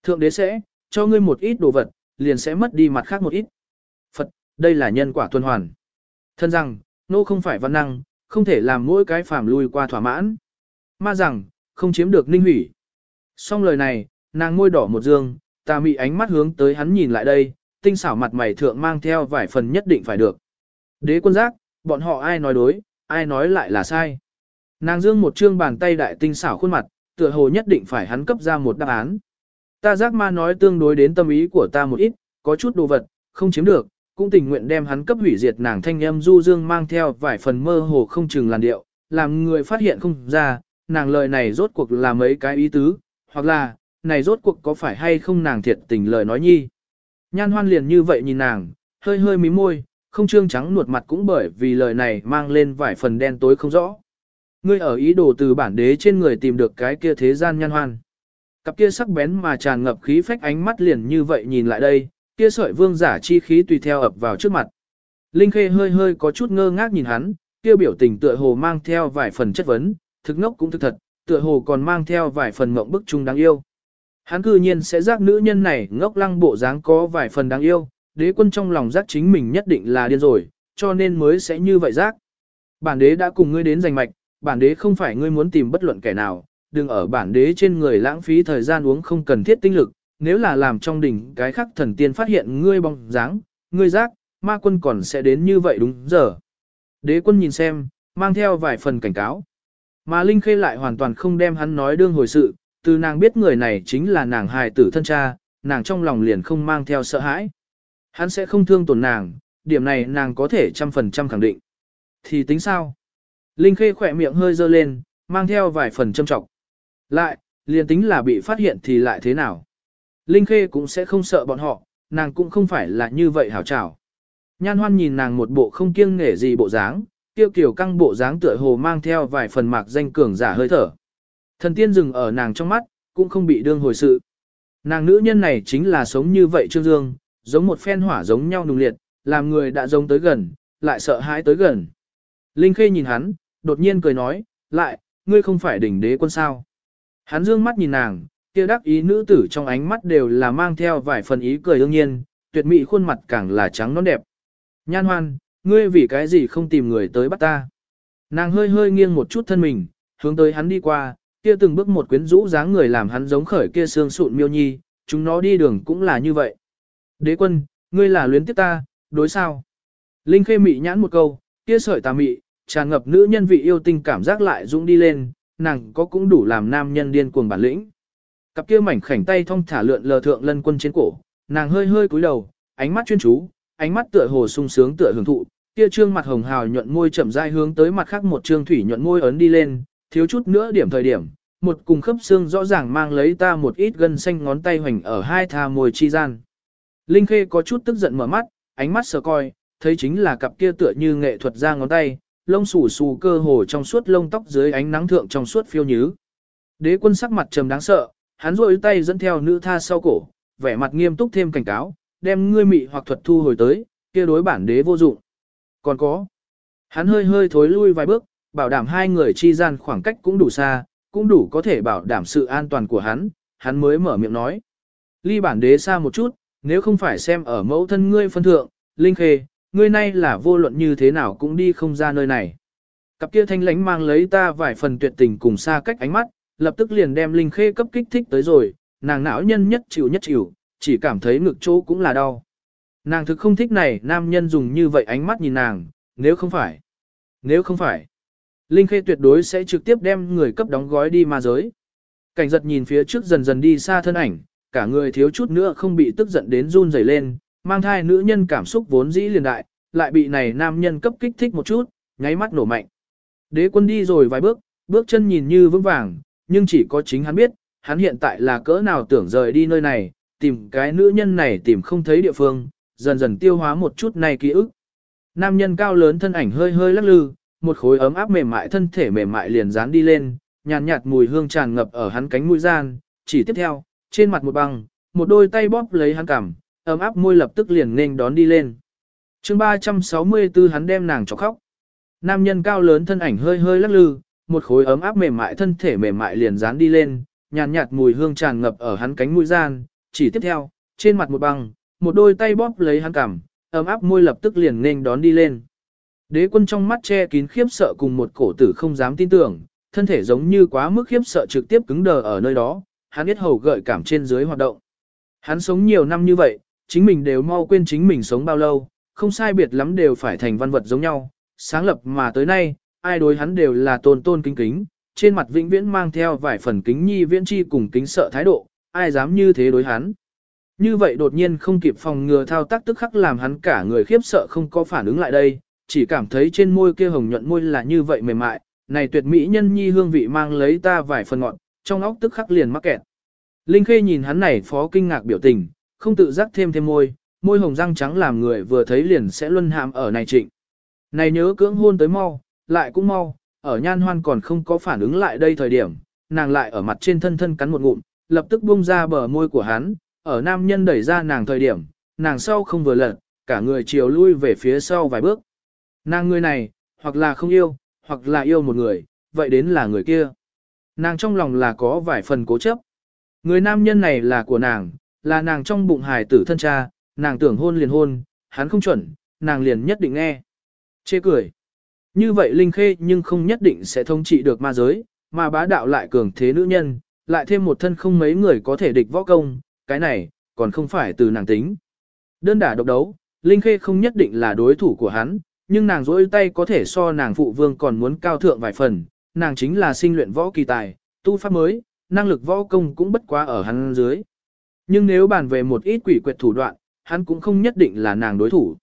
S1: Thượng đế sẽ, cho ngươi một ít đồ vật, liền sẽ mất đi mặt khác một ít. Phật, đây là nhân quả tuần hoàn. Thân rằng, nô không phải văn năng, không thể làm mỗi cái phàm lui qua thỏa mãn. Ma rằng, không chiếm được ninh hủy. Xong lời này, nàng môi đỏ một dương, tà mị ánh mắt hướng tới hắn nhìn lại đây, tinh xảo mặt mày thượng mang theo vài phần nhất định phải được. Đế quân giác, bọn họ ai nói đối, ai nói lại là sai. Nàng dương một trương bàn tay đại tinh xảo khuôn mặt, tựa hồ nhất định phải hắn cấp ra một đáp án. Ta giác ma nói tương đối đến tâm ý của ta một ít, có chút đồ vật, không chiếm được, cũng tình nguyện đem hắn cấp hủy diệt nàng thanh âm du dương mang theo vài phần mơ hồ không chừng làn điệu, làm người phát hiện không ra, nàng lời này rốt cuộc là mấy cái ý tứ, hoặc là, này rốt cuộc có phải hay không nàng thiệt tình lời nói nhi. Nhan hoan liền như vậy nhìn nàng, hơi hơi mím môi, không trương trắng nuột mặt cũng bởi vì lời này mang lên vài phần đen tối không rõ. Ngươi ở ý đồ từ bản đế trên người tìm được cái kia thế gian nhan hoan. Cặp kia sắc bén mà tràn ngập khí phách ánh mắt liền như vậy nhìn lại đây, kia sợi vương giả chi khí tùy theo ập vào trước mặt. Linh Khê hơi hơi có chút ngơ ngác nhìn hắn, kia biểu tình tựa hồ mang theo vài phần chất vấn, thực ngốc cũng thực thật, tựa hồ còn mang theo vài phần mộng bức chung đáng yêu. Hắn cư nhiên sẽ giác nữ nhân này ngốc lăng bộ dáng có vài phần đáng yêu, đế quân trong lòng giác chính mình nhất định là điên rồi, cho nên mới sẽ như vậy giác. Bản đế đã cùng ngươi đến giành mạch, bản đế không phải ngươi muốn tìm bất luận kẻ nào, đừng ở bản đế trên người lãng phí thời gian uống không cần thiết tinh lực, nếu là làm trong đỉnh cái khắc thần tiên phát hiện ngươi bóng dáng, ngươi giác, ma quân còn sẽ đến như vậy đúng giờ. Đế quân nhìn xem, mang theo vài phần cảnh cáo. Mà Linh Khê lại hoàn toàn không đem hắn nói đương hồi sự, từ nàng biết người này chính là nàng hài tử thân cha, nàng trong lòng liền không mang theo sợ hãi. Hắn sẽ không thương tổn nàng, điểm này nàng có thể trăm phần trăm khẳng định. Thì tính sao? Linh Khê khỏe miệng hơi dơ lên, mang theo vài phần châm trọng. Lại, liền tính là bị phát hiện thì lại thế nào? Linh Khê cũng sẽ không sợ bọn họ, nàng cũng không phải là như vậy hảo trảo. Nhan hoan nhìn nàng một bộ không kiêng nể gì bộ dáng, tiêu kiểu căng bộ dáng tựa hồ mang theo vài phần mạc danh cường giả hơi thở. Thần tiên dừng ở nàng trong mắt, cũng không bị đương hồi sự. Nàng nữ nhân này chính là sống như vậy Trương Dương, giống một phen hỏa giống nhau nùng liệt, làm người đã giống tới gần, lại sợ hãi tới gần. Linh Khê nhìn hắn, đột nhiên cười nói, lại, ngươi không phải đỉnh đế quân sao. Hắn dương mắt nhìn nàng, kia đắc ý nữ tử trong ánh mắt đều là mang theo vài phần ý cười đương nhiên, tuyệt mỹ khuôn mặt càng là trắng non đẹp. Nhan hoan, ngươi vì cái gì không tìm người tới bắt ta. Nàng hơi hơi nghiêng một chút thân mình, hướng tới hắn đi qua, kia từng bước một quyến rũ dáng người làm hắn giống khởi kia xương sụn miêu nhi, chúng nó đi đường cũng là như vậy. Đế quân, ngươi là luyến tiếp ta, đối sao? Linh khê mị nhãn một câu, kia sợi tà mị, tràn ngập nữ nhân vị yêu tinh cảm giác lại dũng đi lên, nàng có cũng đủ làm nam nhân điên cuồng bản lĩnh. Cặp kia mảnh khảnh tay thong thả lượn lờ thượng lân quân trên cổ, nàng hơi hơi cúi đầu, ánh mắt chuyên chú, ánh mắt tựa hồ sung sướng tựa hưởng thụ, kia trương mặt hồng hào nhuận môi chậm rãi hướng tới mặt khác một trương thủy nhuận môi ấn đi lên, thiếu chút nữa điểm thời điểm, một cùng khớp xương rõ ràng mang lấy ta một ít gân xanh ngón tay hoành ở hai thà môi chi gian. Linh Khê có chút tức giận mở mắt, ánh mắt sờ coi, thấy chính là cặp kia tựa như nghệ thuật ra ngón tay, lông xù xù cơ hồ trong suốt lông tóc dưới ánh nắng thượng trong suốt phiêu nhứ. Đế quân sắc mặt trầm đáng sợ, hắn rôi tay dẫn theo nữ tha sau cổ, vẻ mặt nghiêm túc thêm cảnh cáo, đem ngươi mị hoặc thuật thu hồi tới, kia đối bản đế vô dụng. Còn có, hắn hơi hơi thối lui vài bước, bảo đảm hai người chi gian khoảng cách cũng đủ xa, cũng đủ có thể bảo đảm sự an toàn của hắn, hắn mới mở miệng nói. Ly bản đế xa một chút, nếu không phải xem ở mẫu thân ngươi phân thượng, Linh Khê, ngươi nay là vô luận như thế nào cũng đi không ra nơi này. Cặp kia thanh lánh mang lấy ta vài phần tuyệt tình cùng xa cách ánh mắt, lập tức liền đem Linh Khê cấp kích thích tới rồi, nàng não nhân nhất chịu nhất chịu, chỉ cảm thấy ngực chỗ cũng là đau. Nàng thực không thích này, nam nhân dùng như vậy ánh mắt nhìn nàng, nếu không phải. Nếu không phải. Linh Khê tuyệt đối sẽ trực tiếp đem người cấp đóng gói đi ma giới. Cảnh giật nhìn phía trước dần dần đi xa thân ảnh, cả người thiếu chút nữa không bị tức giận đến run rẩy lên, mang thai nữ nhân cảm xúc vốn dĩ liền đại, lại bị này nam nhân cấp kích thích một chút, nháy mắt nổ mạnh. Đế quân đi rồi vài bước, bước chân nhìn như vững vàng, nhưng chỉ có chính hắn biết, hắn hiện tại là cỡ nào tưởng rời đi nơi này, tìm cái nữ nhân này tìm không thấy địa phương, dần dần tiêu hóa một chút này ký ức. Nam nhân cao lớn thân ảnh hơi hơi lắc lư, một khối ấm áp mềm mại thân thể mềm mại liền dán đi lên, nhàn nhạt, mùi hương tràn ngập ở hắn cánh mũi gian, chỉ tiếp theo, trên mặt một băng, một đôi tay bóp lấy hắn cằm, ấm áp môi lập tức liền nên đón đi lên. chương 364 hắn đem nàng cho khóc. Nam nhân cao lớn thân ảnh hơi hơi lắc lư, một khối ấm áp mềm mại thân thể mềm mại liền dán đi lên, nhàn nhạt, mùi hương tràn ngập ở hắn cánh mũi gian, chỉ tiếp theo, trên mặt một băng, một đôi tay bóp lấy hắn cằm, ấm áp môi lập tức liền nên đón đi lên. Đế quân trong mắt che kín khiếp sợ cùng một cổ tử không dám tin tưởng, thân thể giống như quá mức khiếp sợ trực tiếp cứng đờ ở nơi đó, hắn biết hầu gợi cảm trên dưới hoạt động. Hắn sống nhiều năm như vậy, chính mình đều mau quên chính mình sống bao lâu, không sai biệt lắm đều phải thành văn vật giống nhau, sáng lập mà tới nay, ai đối hắn đều là tôn tôn kính kính, trên mặt vĩnh viễn mang theo vài phần kính nhi viễn chi cùng kính sợ thái độ, ai dám như thế đối hắn. Như vậy đột nhiên không kịp phòng ngừa thao tác tức khắc làm hắn cả người khiếp sợ không có phản ứng lại đây, chỉ cảm thấy trên môi kia hồng nhuận môi là như vậy mềm mại, này tuyệt mỹ nhân nhi hương vị mang lấy ta vài phần ngọn trong óc tức khắc liền mắc kẹt. Linh Khê nhìn hắn này phó kinh ngạc biểu tình, không tự giác thêm thêm môi, môi hồng răng trắng làm người vừa thấy liền sẽ luân hàm ở này trịnh. Này nhớ cưỡng hôn tới mau, lại cũng mau, ở nhan hoan còn không có phản ứng lại đây thời điểm, nàng lại ở mặt trên thân thân cắn một ngụm, lập tức buông ra bờ môi của hắn, ở nam nhân đẩy ra nàng thời điểm, nàng sau không vừa lật, cả người chiều lui về phía sau vài bước. Nàng người này, hoặc là không yêu, hoặc là yêu một người, vậy đến là người kia. Nàng trong lòng là có vài phần cố chấp. Người nam nhân này là của nàng, là nàng trong bụng hài tử thân cha, nàng tưởng hôn liền hôn, hắn không chuẩn, nàng liền nhất định nghe. Chê cười. Như vậy Linh Khê nhưng không nhất định sẽ thông trị được ma giới, mà bá đạo lại cường thế nữ nhân, lại thêm một thân không mấy người có thể địch võ công, cái này, còn không phải từ nàng tính. Đơn đả độc đấu, Linh Khê không nhất định là đối thủ của hắn, nhưng nàng dỗi tay có thể so nàng phụ vương còn muốn cao thượng vài phần, nàng chính là sinh luyện võ kỳ tài, tu pháp mới, năng lực võ công cũng bất quá ở hắn dưới. Nhưng nếu bàn về một ít quỷ quyệt thủ đoạn, hắn cũng không nhất định là nàng đối thủ.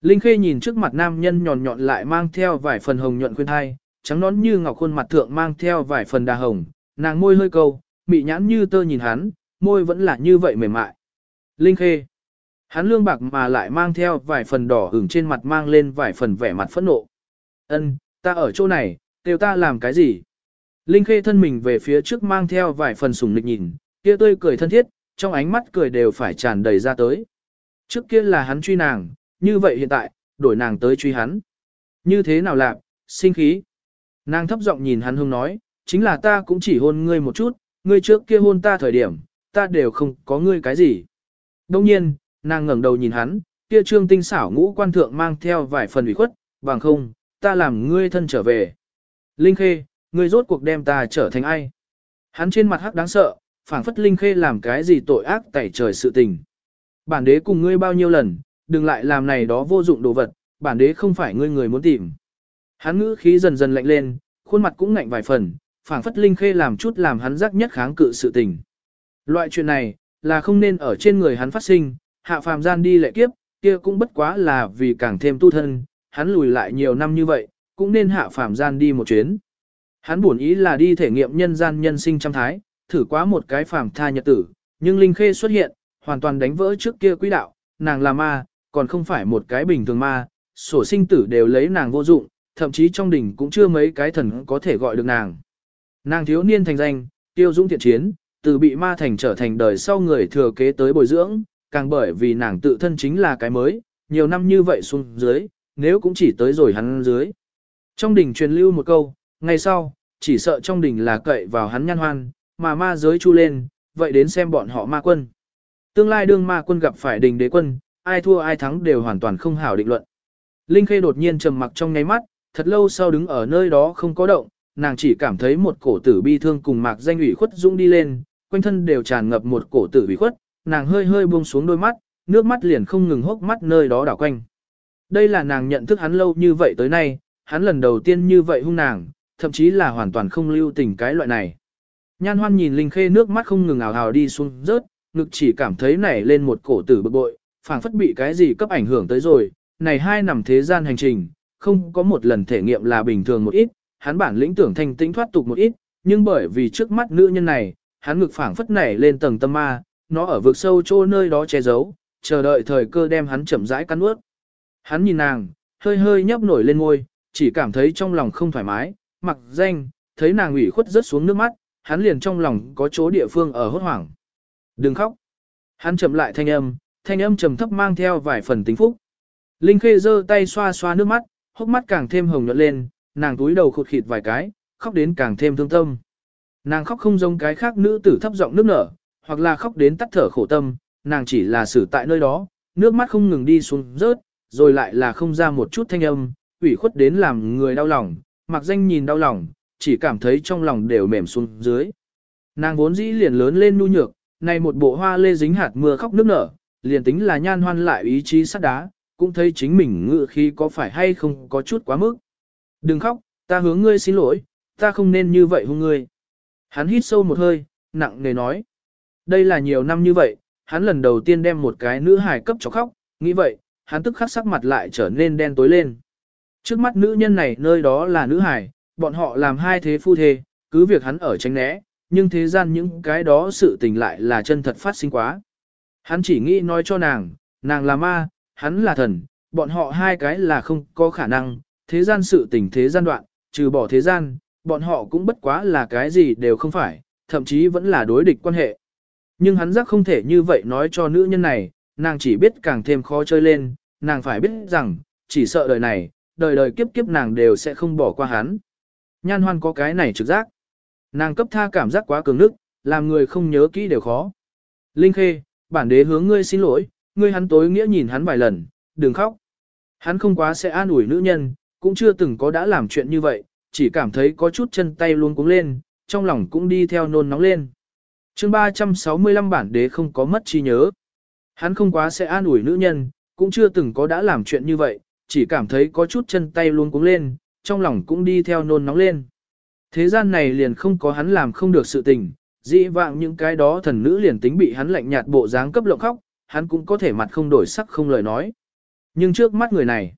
S1: Linh Khê nhìn trước mặt nam nhân nhọn nhọn lại mang theo vài phần hồng nhuận khuyên thai, trắng nón như ngọc khuôn mặt thượng mang theo vài phần đà hồng, nàng môi hơi câu, mị nhãn như tơ nhìn hắn, môi vẫn là như vậy mềm mại. Linh Khê. Hắn lương bạc mà lại mang theo vài phần đỏ ửng trên mặt mang lên vài phần vẻ mặt phẫn nộ. Ân, ta ở chỗ này, kêu ta làm cái gì? Linh Khê thân mình về phía trước mang theo vài phần sùng lịch nhìn, kia tươi cười thân thiết, trong ánh mắt cười đều phải tràn đầy ra tới. Trước kia là hắn truy nàng, như vậy hiện tại, đổi nàng tới truy hắn. Như thế nào lạc, sinh khí. Nàng thấp giọng nhìn hắn hông nói, chính là ta cũng chỉ hôn ngươi một chút, ngươi trước kia hôn ta thời điểm, ta đều không có ngươi cái gì. Đông nhiên, nàng ngẩng đầu nhìn hắn, kia trương tinh xảo ngũ quan thượng mang theo vài phần ủy khuất, bằng không, ta làm ngươi thân trở về. Linh Khê, ngươi rốt cuộc đem ta trở thành ai? Hắn trên mặt hắc đáng sợ, phảng phất Linh Khê làm cái gì tội ác tẩy trời sự tình. Bản đế cùng ngươi bao nhiêu lần, đừng lại làm này đó vô dụng đồ vật, bản đế không phải ngươi người muốn tìm. Hắn ngữ khí dần dần lạnh lên, khuôn mặt cũng ngạnh vài phần, phảng phất Linh Khê làm chút làm hắn rắc nhất kháng cự sự tình. Loại chuyện này, là không nên ở trên người hắn phát sinh, hạ phàm gian đi lệ kiếp, kia cũng bất quá là vì càng thêm tu thân, hắn lùi lại nhiều năm như vậy, cũng nên hạ phàm gian đi một chuyến. Hắn buồn ý là đi thể nghiệm nhân gian nhân sinh trăm thái, thử quá một cái phàm tha nhật tử, nhưng Linh Khê xuất hiện, hoàn toàn đánh vỡ trước kia quỹ đạo, nàng là ma, còn không phải một cái bình thường ma, sổ sinh tử đều lấy nàng vô dụng, thậm chí trong đỉnh cũng chưa mấy cái thần có thể gọi được nàng. Nàng thiếu niên thành danh, tiêu dũng thiện chiến, từ bị ma thành trở thành đời sau người thừa kế tới bồi dưỡng, càng bởi vì nàng tự thân chính là cái mới, nhiều năm như vậy xuống dưới, nếu cũng chỉ tới rồi hắn dưới. Trong đỉnh truyền lưu một câu, ngày sau, chỉ sợ trong đỉnh là cậy vào hắn nhan hoan, mà ma giới chu lên, vậy đến xem bọn họ ma quân. Tương lai đương ma quân gặp phải đình đế quân, ai thua ai thắng đều hoàn toàn không hảo định luận. Linh Khê đột nhiên trầm mặc trong ngáy mắt, thật lâu sau đứng ở nơi đó không có động, nàng chỉ cảm thấy một cổ tử bi thương cùng mạc danh ủy khuất dũng đi lên, quanh thân đều tràn ngập một cổ tử ủy khuất, nàng hơi hơi buông xuống đôi mắt, nước mắt liền không ngừng hốc mắt nơi đó đảo quanh. Đây là nàng nhận thức hắn lâu như vậy tới nay, hắn lần đầu tiên như vậy hung nàng, thậm chí là hoàn toàn không lưu tình cái loại này. Nhan hoan nhìn Linh Khê nước mắt không ngừng ảo ảo đi xuống rớt, ngực chỉ cảm thấy nảy lên một cổ tử bực bội, phảng phất bị cái gì cấp ảnh hưởng tới rồi, này hai nằm thế gian hành trình, không có một lần thể nghiệm là bình thường một ít, hắn bản lĩnh tưởng thanh tĩnh thoát tục một ít, nhưng bởi vì trước mắt nữ nhân này, hắn ngực phảng phất nảy lên tầng tâm ma, nó ở vực sâu chỗ nơi đó che giấu, chờ đợi thời cơ đem hắn chậm rãi cắn nuốt. Hắn nhìn nàng, hơi hơi nhấp nổi lên môi, chỉ cảm thấy trong lòng không thoải mái, mặc danh, thấy nàng ủy khuất rớt xuống nước mắt, hắn liền trong lòng có chỗ địa phương ở hốt hoảng. Đừng khóc. Hắn chậm lại thanh âm, thanh âm trầm thấp mang theo vài phần tính phúc. Linh Khê giơ tay xoa xoa nước mắt, hốc mắt càng thêm hồng nhuận lên, nàng túi đầu khụt khịt vài cái, khóc đến càng thêm thương tâm. Nàng khóc không giống cái khác nữ tử thấp giọng nước nở, hoặc là khóc đến tắt thở khổ tâm, nàng chỉ là xử tại nơi đó, nước mắt không ngừng đi xuống rớt, rồi lại là không ra một chút thanh âm, ủy khuất đến làm người đau lòng, mặc danh nhìn đau lòng, chỉ cảm thấy trong lòng đều mềm xuống dưới. Nàng vốn dĩ liền lớn lên nu nhược, này một bộ hoa lê dính hạt mưa khóc nước nở, liền tính là nhan hoan lại ý chí sắt đá, cũng thấy chính mình ngự khi có phải hay không có chút quá mức. Đừng khóc, ta hướng ngươi xin lỗi, ta không nên như vậy hung ngươi. Hắn hít sâu một hơi, nặng nề nói. Đây là nhiều năm như vậy, hắn lần đầu tiên đem một cái nữ hài cấp cho khóc, nghĩ vậy, hắn tức khắc sắc mặt lại trở nên đen tối lên. Trước mắt nữ nhân này nơi đó là nữ hài, bọn họ làm hai thế phu thê, cứ việc hắn ở tránh né, nhưng thế gian những cái đó sự tình lại là chân thật phát sinh quá. Hắn chỉ nghĩ nói cho nàng, nàng là ma, hắn là thần, bọn họ hai cái là không có khả năng, thế gian sự tình thế gian đoạn, trừ bỏ thế gian, bọn họ cũng bất quá là cái gì đều không phải, thậm chí vẫn là đối địch quan hệ. Nhưng hắn giác không thể như vậy nói cho nữ nhân này, nàng chỉ biết càng thêm khó chơi lên, nàng phải biết rằng, chỉ sợ đời này, đời đời kiếp kiếp nàng đều sẽ không bỏ qua hắn. Nhan hoan có cái này trực giác. Nàng cấp tha cảm giác quá cường nức, làm người không nhớ kỹ đều khó. Linh Khê, bản đế hướng ngươi xin lỗi, ngươi hắn tối nghĩa nhìn hắn vài lần, đừng khóc. Hắn không quá sẽ an ủi nữ nhân, cũng chưa từng có đã làm chuyện như vậy, chỉ cảm thấy có chút chân tay luôn cúng lên, trong lòng cũng đi theo nôn nóng lên. chương 365 bản đế không có mất trí nhớ. Hắn không quá sẽ an ủi nữ nhân, cũng chưa từng có đã làm chuyện như vậy, chỉ cảm thấy có chút chân tay luôn cúng lên, trong lòng cũng đi theo nôn nóng lên. Thế gian này liền không có hắn làm không được sự tình, dĩ vạng những cái đó thần nữ liền tính bị hắn lạnh nhạt bộ dáng cấp lộng khóc, hắn cũng có thể mặt không đổi sắc không lời nói. Nhưng trước mắt người này,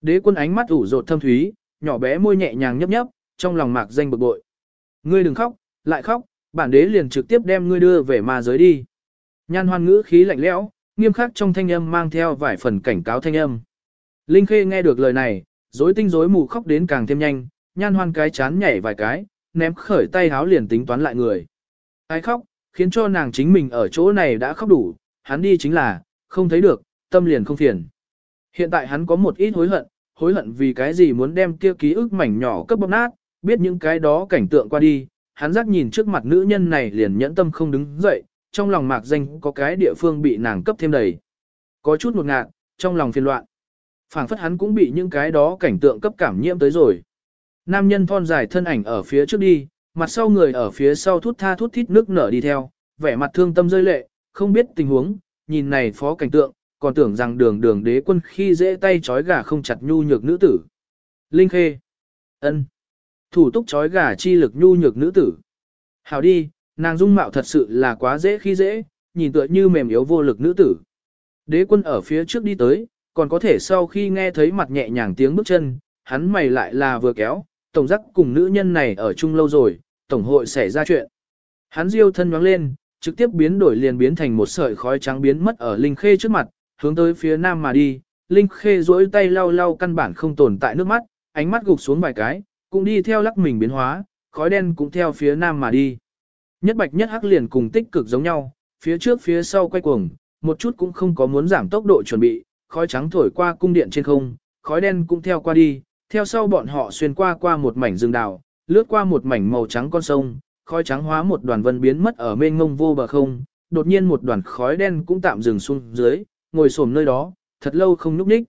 S1: đế quân ánh mắt ủ rột thâm thúy, nhỏ bé môi nhẹ nhàng nhấp nhấp, trong lòng mạc danh bực bội. Ngươi đừng khóc, lại khóc, bản đế liền trực tiếp đem ngươi đưa về ma giới đi. Nhan hoan ngữ khí lạnh lẽo, nghiêm khắc trong thanh âm mang theo vài phần cảnh cáo thanh âm. Linh Khê nghe được lời này, rối tinh rối mù khóc đến càng thêm nhanh, nhan hoan cái chán nhảy vài cái, ném khởi tay háo liền tính toán lại người. Ai khóc, khiến cho nàng chính mình ở chỗ này đã khóc đủ, hắn đi chính là, không thấy được, tâm liền không phiền. Hiện tại hắn có một ít hối hận, hối hận vì cái gì muốn đem kia ký ức mảnh nhỏ cấp bóp nát, biết những cái đó cảnh tượng qua đi, hắn giác nhìn trước mặt nữ nhân này liền nhẫn tâm không đứng dậy, trong lòng mạc danh có cái địa phương bị nàng cấp thêm đầy. Có chút một ngạt, trong lòng phiền loạn phảng phất hắn cũng bị những cái đó cảnh tượng cấp cảm nhiễm tới rồi. Nam nhân thon dài thân ảnh ở phía trước đi, mặt sau người ở phía sau thút tha thút thít nước nở đi theo, vẻ mặt thương tâm rơi lệ, không biết tình huống, nhìn này phó cảnh tượng, còn tưởng rằng đường đường đế quân khi dễ tay chói gà không chặt nhu nhược nữ tử. Linh Khê. ân Thủ túc chói gà chi lực nhu nhược nữ tử. Hảo đi, nàng dung mạo thật sự là quá dễ khi dễ, nhìn tựa như mềm yếu vô lực nữ tử. Đế quân ở phía trước đi tới, còn có thể sau khi nghe thấy mặt nhẹ nhàng tiếng bước chân, hắn mày lại là vừa kéo, tổng giác cùng nữ nhân này ở chung lâu rồi, tổng hội xảy ra chuyện. Hắn diêu thân nhoáng lên, trực tiếp biến đổi liền biến thành một sợi khói trắng biến mất ở Linh Khê trước mặt, hướng tới phía nam mà đi. Linh Khê duỗi tay lau lau căn bản không tồn tại nước mắt, ánh mắt gục xuống vài cái, cũng đi theo lắc mình biến hóa, khói đen cũng theo phía nam mà đi. Nhất bạch nhất hắc liền cùng tích cực giống nhau, phía trước phía sau quay cuồng, một chút cũng không có muốn giảm tốc độ chuẩn bị, khói trắng thổi qua cung điện trên không, khói đen cũng theo qua đi, theo sau bọn họ xuyên qua qua một mảnh rừng đào, lướt qua một mảnh màu trắng con sông, khói trắng hóa một đoàn vân biến mất ở mênh ngông vô bờ không, đột nhiên một đoàn khói đen cũng tạm dừng xuống dưới, ngồi xổm nơi đó, thật lâu không núp ních.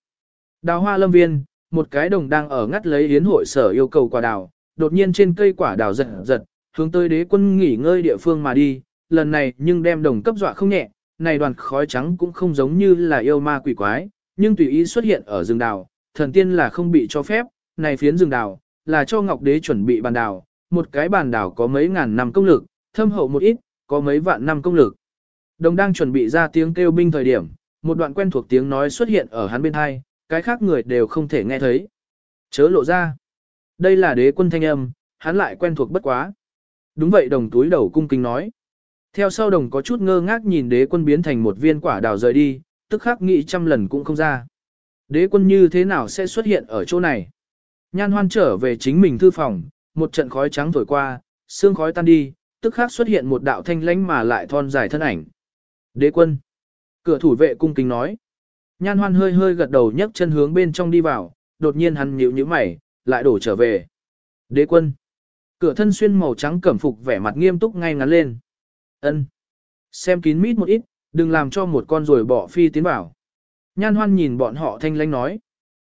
S1: Đào hoa lâm viên, một cái đồng đang ở ngắt lấy yến hội sở yêu cầu quả đào, đột nhiên trên cây quả đào giật giật, hướng tới đế quân nghỉ ngơi địa phương mà đi, lần này nhưng đem đồng cấp dọa không nhẹ, này đoàn khói trắng cũng không giống như là yêu ma quỷ quái, nhưng tùy ý xuất hiện ở rừng đào, thần tiên là không bị cho phép, này phiến rừng đào, là cho Ngọc Đế chuẩn bị bàn đào, một cái bàn đào có mấy ngàn năm công lực, thâm hậu một ít, có mấy vạn năm công lực. Đồng đang chuẩn bị ra tiếng kêu binh thời điểm, một đoạn quen thuộc tiếng nói xuất hiện ở hắn bên hai, cái khác người đều không thể nghe thấy. Chớ lộ ra. Đây là đế quân thanh âm, hắn lại quen thuộc bất quá. Đúng vậy đồng túi đầu cung kính nói. Theo sau đồng có chút ngơ ngác nhìn đế quân biến thành một viên quả đào rời đi, tức khắc nghĩ trăm lần cũng không ra. Đế quân như thế nào sẽ xuất hiện ở chỗ này? Nhan hoan trở về chính mình thư phòng, một trận khói trắng thổi qua, xương khói tan đi, tức khắc xuất hiện một đạo thanh lãnh mà lại thon dài thân ảnh. Đế quân. Cửa thủ vệ cung kính nói. Nhan hoan hơi hơi gật đầu nhấc chân hướng bên trong đi vào, đột nhiên hắn nhíu nhíu mày, lại đổ trở về. Đế quân. Cửa thân xuyên màu trắng cẩm phục vẻ mặt nghiêm túc ngay ngắn lên. Ân. Xem kín mít một ít, đừng làm cho một con rồi bỏ phi tiến vào. Nhan hoan nhìn bọn họ thanh lãnh nói.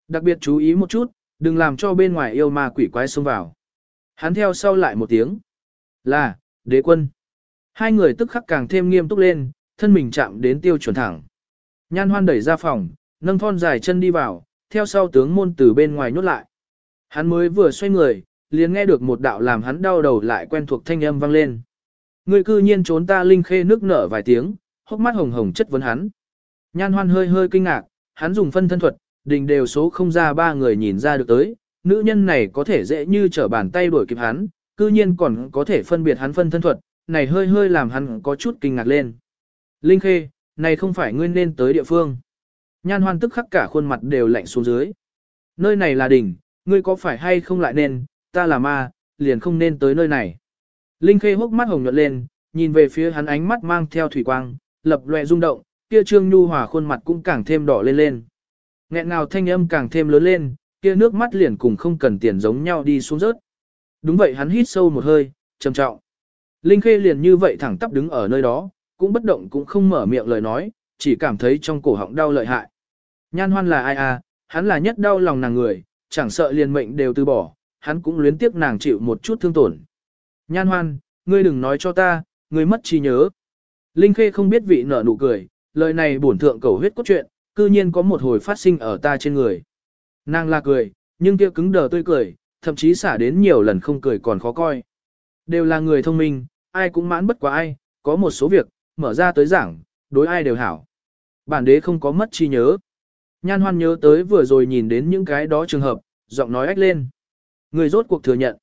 S1: Đặc biệt chú ý một chút, đừng làm cho bên ngoài yêu ma quỷ quái xông vào. Hắn theo sau lại một tiếng. Là, đế quân. Hai người tức khắc càng thêm nghiêm túc lên, thân mình chạm đến tiêu chuẩn thẳng. Nhan hoan đẩy ra phòng, nâng thon dài chân đi vào, theo sau tướng môn từ bên ngoài nhốt lại. Hắn mới vừa xoay người, liền nghe được một đạo làm hắn đau đầu lại quen thuộc thanh âm vang lên. Người cư nhiên trốn ta linh khê nước nở vài tiếng, hốc mắt hồng hồng chất vấn hắn. Nhan hoan hơi hơi kinh ngạc, hắn dùng phân thân thuật, đình đều số không ra ba người nhìn ra được tới, nữ nhân này có thể dễ như trở bàn tay đuổi kịp hắn, cư nhiên còn có thể phân biệt hắn phân thân thuật, này hơi hơi làm hắn có chút kinh ngạc lên. Linh khê, này không phải ngươi nên tới địa phương. Nhan hoan tức khắc cả khuôn mặt đều lạnh xuống dưới. Nơi này là đỉnh, ngươi có phải hay không lại nên, ta là ma, liền không nên tới nơi này. Linh khê hốc mắt hồng nhuận lên, nhìn về phía hắn ánh mắt mang theo thủy quang, lập loè rung động, kia trương nhu hòa khuôn mặt cũng càng thêm đỏ lên lên. Nghẹn nào thanh âm càng thêm lớn lên, kia nước mắt liền cùng không cần tiền giống nhau đi xuống rớt. Đúng vậy hắn hít sâu một hơi, trầm trọng. Linh khê liền như vậy thẳng tắp đứng ở nơi đó, cũng bất động cũng không mở miệng lời nói, chỉ cảm thấy trong cổ họng đau lợi hại. Nhan hoan là ai à, hắn là nhất đau lòng nàng người, chẳng sợ liền mệnh đều từ bỏ, hắn cũng luyến tiếc nàng chịu một chút thương tổn. Nhan hoan, ngươi đừng nói cho ta, ngươi mất trí nhớ. Linh Khê không biết vị nở nụ cười, lời này bổn thượng cầu huyết cốt truyện, cư nhiên có một hồi phát sinh ở ta trên người. Nàng là cười, nhưng kia cứng đờ tươi cười, thậm chí xả đến nhiều lần không cười còn khó coi. Đều là người thông minh, ai cũng mãn bất quá ai, có một số việc, mở ra tới giảng, đối ai đều hảo. Bản đế không có mất trí nhớ. Nhan hoan nhớ tới vừa rồi nhìn đến những cái đó trường hợp, giọng nói ách lên. Người rốt cuộc thừa nhận.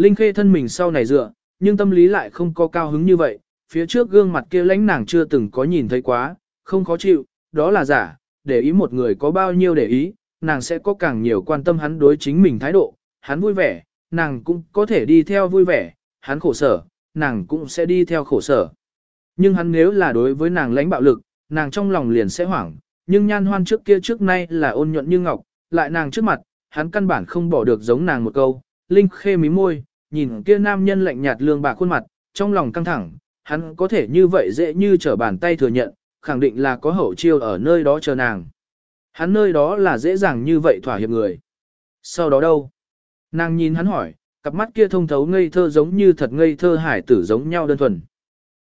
S1: Linh khê thân mình sau này dựa, nhưng tâm lý lại không có cao hứng như vậy, phía trước gương mặt kia lãnh nàng chưa từng có nhìn thấy quá, không khó chịu, đó là giả, để ý một người có bao nhiêu để ý, nàng sẽ có càng nhiều quan tâm hắn đối chính mình thái độ, hắn vui vẻ, nàng cũng có thể đi theo vui vẻ, hắn khổ sở, nàng cũng sẽ đi theo khổ sở. Nhưng hắn nếu là đối với nàng lãnh bạo lực, nàng trong lòng liền sẽ hoảng, nhưng nhan hoan trước kia trước nay là ôn nhuận như ngọc, lại nàng trước mặt, hắn căn bản không bỏ được giống nàng một câu, Linh khê mí môi, nhìn kia nam nhân lạnh nhạt lương bạc khuôn mặt, trong lòng căng thẳng, hắn có thể như vậy dễ như trở bàn tay thừa nhận, khẳng định là có hậu chiêu ở nơi đó chờ nàng. Hắn nơi đó là dễ dàng như vậy thỏa hiệp người. Sau đó đâu? Nàng nhìn hắn hỏi, cặp mắt kia thông thấu ngây thơ giống như thật ngây thơ hải tử giống nhau đơn thuần.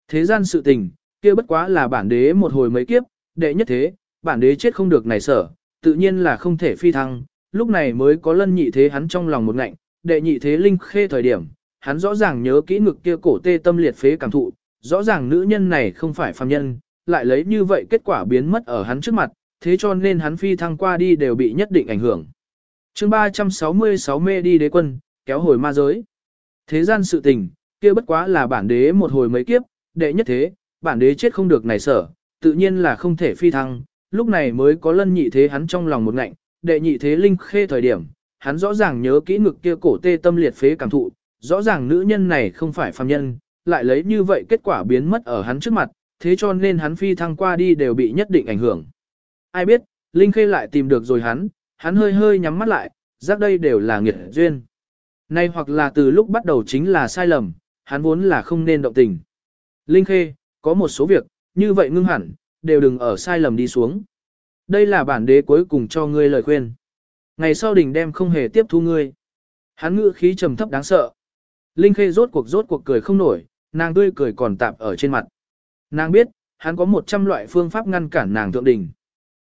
S1: Thế gian sự tình, kia bất quá là bản đế một hồi mấy kiếp, đệ nhất thế, bản đế chết không được này sở, tự nhiên là không thể phi thăng, lúc này mới có lân nhị thế hắn trong lòng một ngạnh, đệ nhị thế linh khê thời điểm, hắn rõ ràng nhớ kỹ ngực kia cổ tê tâm liệt phế cảm thụ, rõ ràng nữ nhân này không phải phàm nhân, lại lấy như vậy kết quả biến mất ở hắn trước mặt, thế cho nên hắn phi thăng qua đi đều bị nhất định ảnh hưởng. chương 366 mê đi đế quân, kéo hồi ma giới. Thế gian sự tình, kia bất quá là bản đế một hồi mấy kiếp, đệ nhất thế, bản đế chết không được này sở, tự nhiên là không thể phi thăng, lúc này mới có lân nhị thế hắn trong lòng một ngạnh, đệ nhị thế linh khê thời điểm, hắn rõ ràng nhớ kỹ ngực kia cổ tê tâm liệt phế cảm thụ, rõ ràng nữ nhân này không phải phàm nhân, lại lấy như vậy kết quả biến mất ở hắn trước mặt, thế cho nên hắn phi thăng qua đi đều bị nhất định ảnh hưởng. Ai biết, Linh Khê lại tìm được rồi hắn, hắn hơi hơi nhắm mắt lại, giác đây đều là nghiệt duyên. Nay hoặc là từ lúc bắt đầu chính là sai lầm, hắn vốn là không nên động tình. Linh Khê, có một số việc, như vậy ngưng hẳn, đều đừng ở sai lầm đi xuống. Đây là bản đế cuối cùng cho ngươi lời khuyên. Ngày sau đình đem không hề tiếp thu ngươi. Hắn ngữ khí trầm thấp đáng sợ. Linh Khê rốt cuộc rốt cuộc cười không nổi, nàng tươi cười còn tạm ở trên mặt. Nàng biết, hắn có một trăm loại phương pháp ngăn cản nàng thượng đỉnh.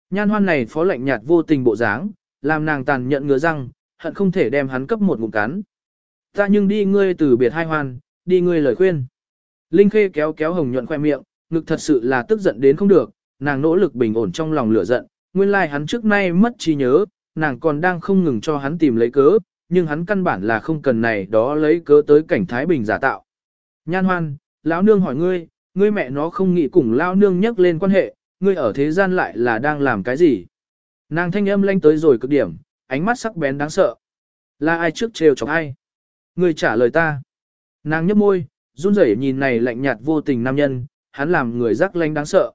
S1: Nhan hoan này phó lạnh nhạt vô tình bộ dáng, làm nàng tàn nhận ngứa răng, hận không thể đem hắn cấp một ngụm cắn. Ta nhưng đi ngươi từ biệt hai hoan, đi ngươi lời khuyên. Linh Khê kéo kéo hồng nhuận khoe miệng, ngực thật sự là tức giận đến không được, nàng nỗ lực bình ổn trong lòng lửa giận, nguyên lai like hắn trước nay mất trí nhớ, nàng còn đang không ngừng cho hắn tìm lấy cớ, nhưng hắn căn bản là không cần này đó lấy cớ tới cảnh Thái Bình giả tạo. Nhan hoan, lão nương hỏi ngươi, ngươi mẹ nó không nghĩ cùng lão nương nhắc lên quan hệ, ngươi ở thế gian lại là đang làm cái gì? Nàng thanh âm lanh tới rồi cực điểm, ánh mắt sắc bén đáng sợ. Là ai trước trêu chọc ai? Ngươi trả lời ta. Nàng nhấp môi, run rẩy nhìn này lạnh nhạt vô tình nam nhân, hắn làm người rắc lanh đáng sợ.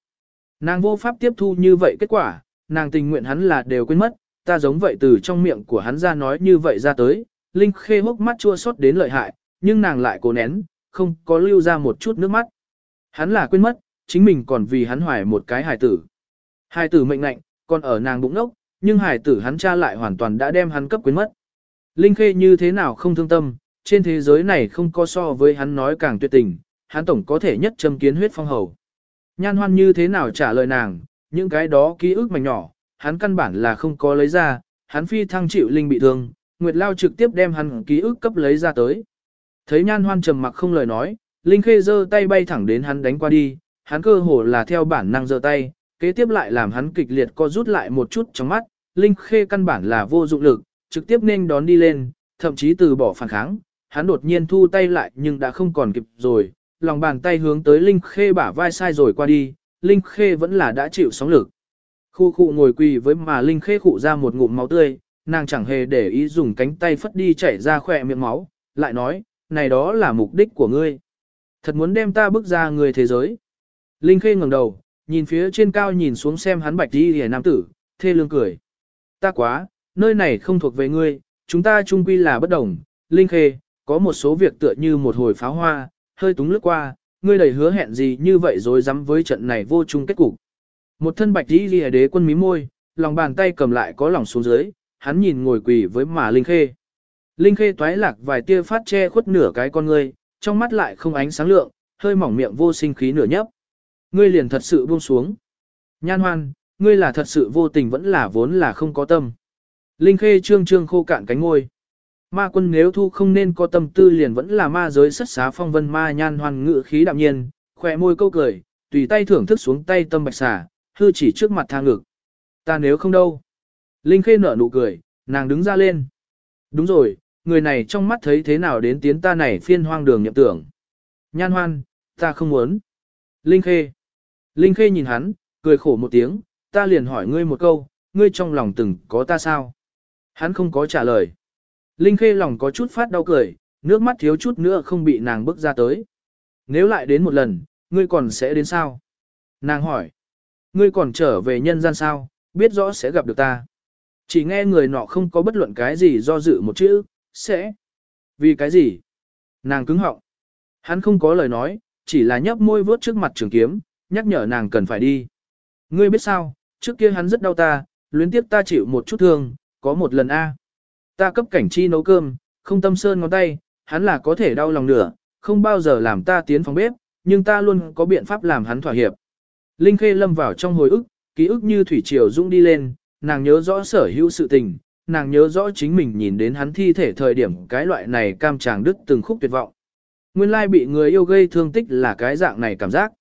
S1: Nàng vô pháp tiếp thu như vậy kết quả, nàng tình nguyện hắn là đều quên mất, ta giống vậy từ trong miệng của hắn ra nói như vậy ra tới, Linh Khê hốc mắt chua xót đến lợi hại, nhưng nàng lại cố nén, không có lưu ra một chút nước mắt. Hắn là quên mất, chính mình còn vì hắn hoài một cái hài tử. Hài tử mệnh lệnh, còn ở nàng bụng nốc nhưng hài tử hắn cha lại hoàn toàn đã đem hắn cấp quên mất. Linh Khê như thế nào không thương tâm, trên thế giới này không có so với hắn nói càng tuyệt tình, hắn tổng có thể nhất châm kiến huyết phong hầu. Nhan hoan như thế nào trả lời nàng, những cái đó ký ức mảnh nhỏ, hắn căn bản là không có lấy ra, hắn phi thăng chịu linh bị thương, Nguyệt Lao trực tiếp đem hắn ký ức cấp lấy ra tới. Thấy nhan hoan trầm mặc không lời nói, Linh Khê giơ tay bay thẳng đến hắn đánh qua đi, hắn cơ hồ là theo bản năng giơ tay, kế tiếp lại làm hắn kịch liệt co rút lại một chút trong mắt, Linh Khê căn bản là vô dụng lực, trực tiếp nên đón đi lên, thậm chí từ bỏ phản kháng, hắn đột nhiên thu tay lại nhưng đã không còn kịp rồi, lòng bàn tay hướng tới Linh Khê bả vai sai rồi qua đi, Linh Khê vẫn là đã chịu sóng lực. Khu khu ngồi quỳ với mà Linh Khê khụ ra một ngụm máu tươi, nàng chẳng hề để ý dùng cánh tay phất đi chảy ra khỏe miệng máu, lại nói, này đó là mục đích của ngươi. Thật muốn đem ta bước ra người thế giới. Linh Khê ngẩng đầu, nhìn phía trên cao nhìn xuống xem hắn bạch đi hề nam tử, thê lương cười. Ta quá, nơi này không thuộc về ngươi, chúng ta chung quy là bất đồng. Linh Khê, có một số việc tựa như một hồi pháo hoa, hơi túng lướt qua, ngươi đầy hứa hẹn gì như vậy rồi dám với trận này vô chung kết cục. Một thân bạch đi lìa đế quân mí môi, lòng bàn tay cầm lại có lòng xuống dưới, hắn nhìn ngồi quỳ với mà Linh Khê. Linh Khê toái lạc vài tia phát che khuất nửa cái con ngươi, trong mắt lại không ánh sáng lượng, hơi mỏng miệng vô sinh khí nửa nhấp. Ngươi liền thật sự buông xuống. Nhan hoan, ngươi là thật sự vô tình vẫn là vốn là không có tâm. Linh Khê trương trương khô cạn cánh ngôi. Ma quân nếu thu không nên có tâm tư liền vẫn là ma giới sất xá phong vân ma nhan hoan ngự khí đạm nhiên, khỏe môi câu cười, tùy tay thưởng thức xuống tay tâm bạch xà, hư chỉ trước mặt thang ngực. Ta nếu không đâu. Linh Khê nở nụ cười, nàng đứng ra lên. Đúng rồi, người này trong mắt thấy thế nào đến tiến ta này phiên hoang đường nhậm tưởng. Nhan hoan, ta không muốn. Linh Khê. Linh Khê nhìn hắn, cười khổ một tiếng, ta liền hỏi ngươi một câu, ngươi trong lòng từng có ta sao? Hắn không có trả lời. Linh Khê lòng có chút phát đau cười, nước mắt thiếu chút nữa không bị nàng bước ra tới. Nếu lại đến một lần, ngươi còn sẽ đến sao? Nàng hỏi. Ngươi còn trở về nhân gian sao, biết rõ sẽ gặp được ta. Chỉ nghe người nọ không có bất luận cái gì do dự một chữ, sẽ. Vì cái gì? Nàng cứng họng. Hắn không có lời nói, chỉ là nhấp môi vớt trước mặt trường kiếm, nhắc nhở nàng cần phải đi. Ngươi biết sao, trước kia hắn rất đau ta, luyến tiếp ta chịu một chút thương, có một lần A. Ta cấp cảnh chi nấu cơm, không tâm sơn ngón tay, hắn là có thể đau lòng nửa, không bao giờ làm ta tiến phòng bếp, nhưng ta luôn có biện pháp làm hắn thỏa hiệp. Linh Khê lâm vào trong hồi ức, ký ức như thủy triều dũng đi lên, nàng nhớ rõ sở hữu sự tình, nàng nhớ rõ chính mình nhìn đến hắn thi thể thời điểm cái loại này cam tràng đứt từng khúc tuyệt vọng. Nguyên lai bị người yêu gây thương tích là cái dạng này cảm giác.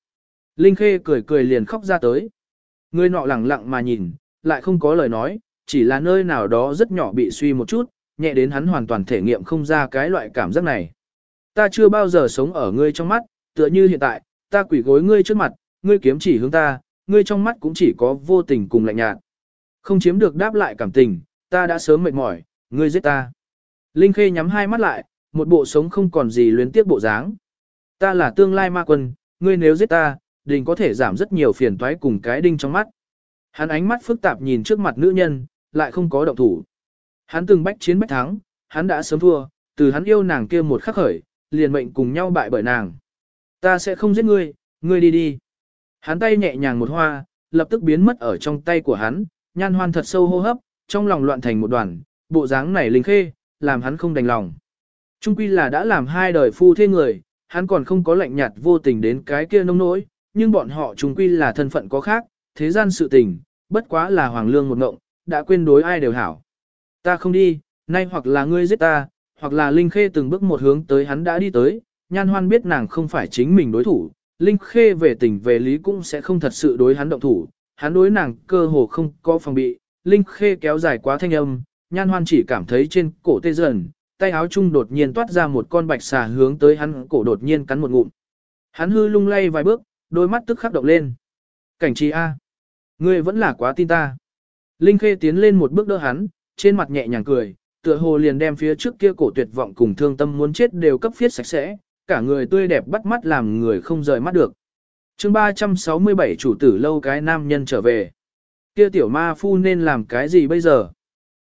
S1: Linh Khê cười cười liền khóc ra tới. Người nọ lặng lặng mà nhìn, lại không có lời nói, chỉ là nơi nào đó rất nhỏ bị suy một chút, nhẹ đến hắn hoàn toàn thể nghiệm không ra cái loại cảm giác này. Ta chưa bao giờ sống ở ngươi trong mắt, tựa như hiện tại, ta quỷ gối ngươi trước mặt, ngươi kiếm chỉ hướng ta, ngươi trong mắt cũng chỉ có vô tình cùng lạnh nhạt. Không chiếm được đáp lại cảm tình, ta đã sớm mệt mỏi, ngươi giết ta. Linh Khê nhắm hai mắt lại, một bộ sống không còn gì luyến tiếc bộ dáng. Ta là tương lai ma quân, ngươi nếu giết ta, đình có thể giảm rất nhiều phiền toái cùng cái đinh trong mắt. Hắn ánh mắt phức tạp nhìn trước mặt nữ nhân, lại không có động thủ. Hắn từng bách chiến bách thắng, hắn đã sớm thua, từ hắn yêu nàng kia một khắc khởi, liền mệnh cùng nhau bại bởi nàng. Ta sẽ không giết ngươi, ngươi đi đi. Hắn tay nhẹ nhàng một hoa, lập tức biến mất ở trong tay của hắn, nhan hoan thật sâu hô hấp, trong lòng loạn thành một đoàn, bộ dáng này linh khê, làm hắn không đành lòng. Trung quy là đã làm hai đời phu thế người, hắn còn không có lạnh nhạt vô tình đến cái kia nông nỗi, nhưng bọn họ trung quy là thân phận có khác, thế gian sự tình, bất quá là hoàng lương một ngộng, đã quên đối ai đều hảo. Ta không đi, nay hoặc là ngươi giết ta, hoặc là Linh Khê từng bước một hướng tới hắn đã đi tới, nhan hoan biết nàng không phải chính mình đối thủ, Linh Khê về tình về lý cũng sẽ không thật sự đối hắn động thủ, hắn đối nàng cơ hồ không có phòng bị, Linh Khê kéo dài quá thanh âm, nhan hoan chỉ cảm thấy trên cổ tê dần, tay áo chung đột nhiên toát ra một con bạch xà hướng tới hắn cổ đột nhiên cắn một ngụm. Hắn hư lung lay vài bước, đôi mắt tức khắc động lên. Cảnh trí A. Ngươi vẫn là quá tin ta. Linh Khê tiến lên một bước đỡ hắn, trên mặt nhẹ nhàng cười, tựa hồ liền đem phía trước kia cổ tuyệt vọng cùng thương tâm muốn chết đều cấp phiết sạch sẽ, cả người tươi đẹp bắt mắt làm người không rời mắt được. chương 367 chủ tử lâu cái nam nhân trở về. Kia tiểu ma phu nên làm cái gì bây giờ?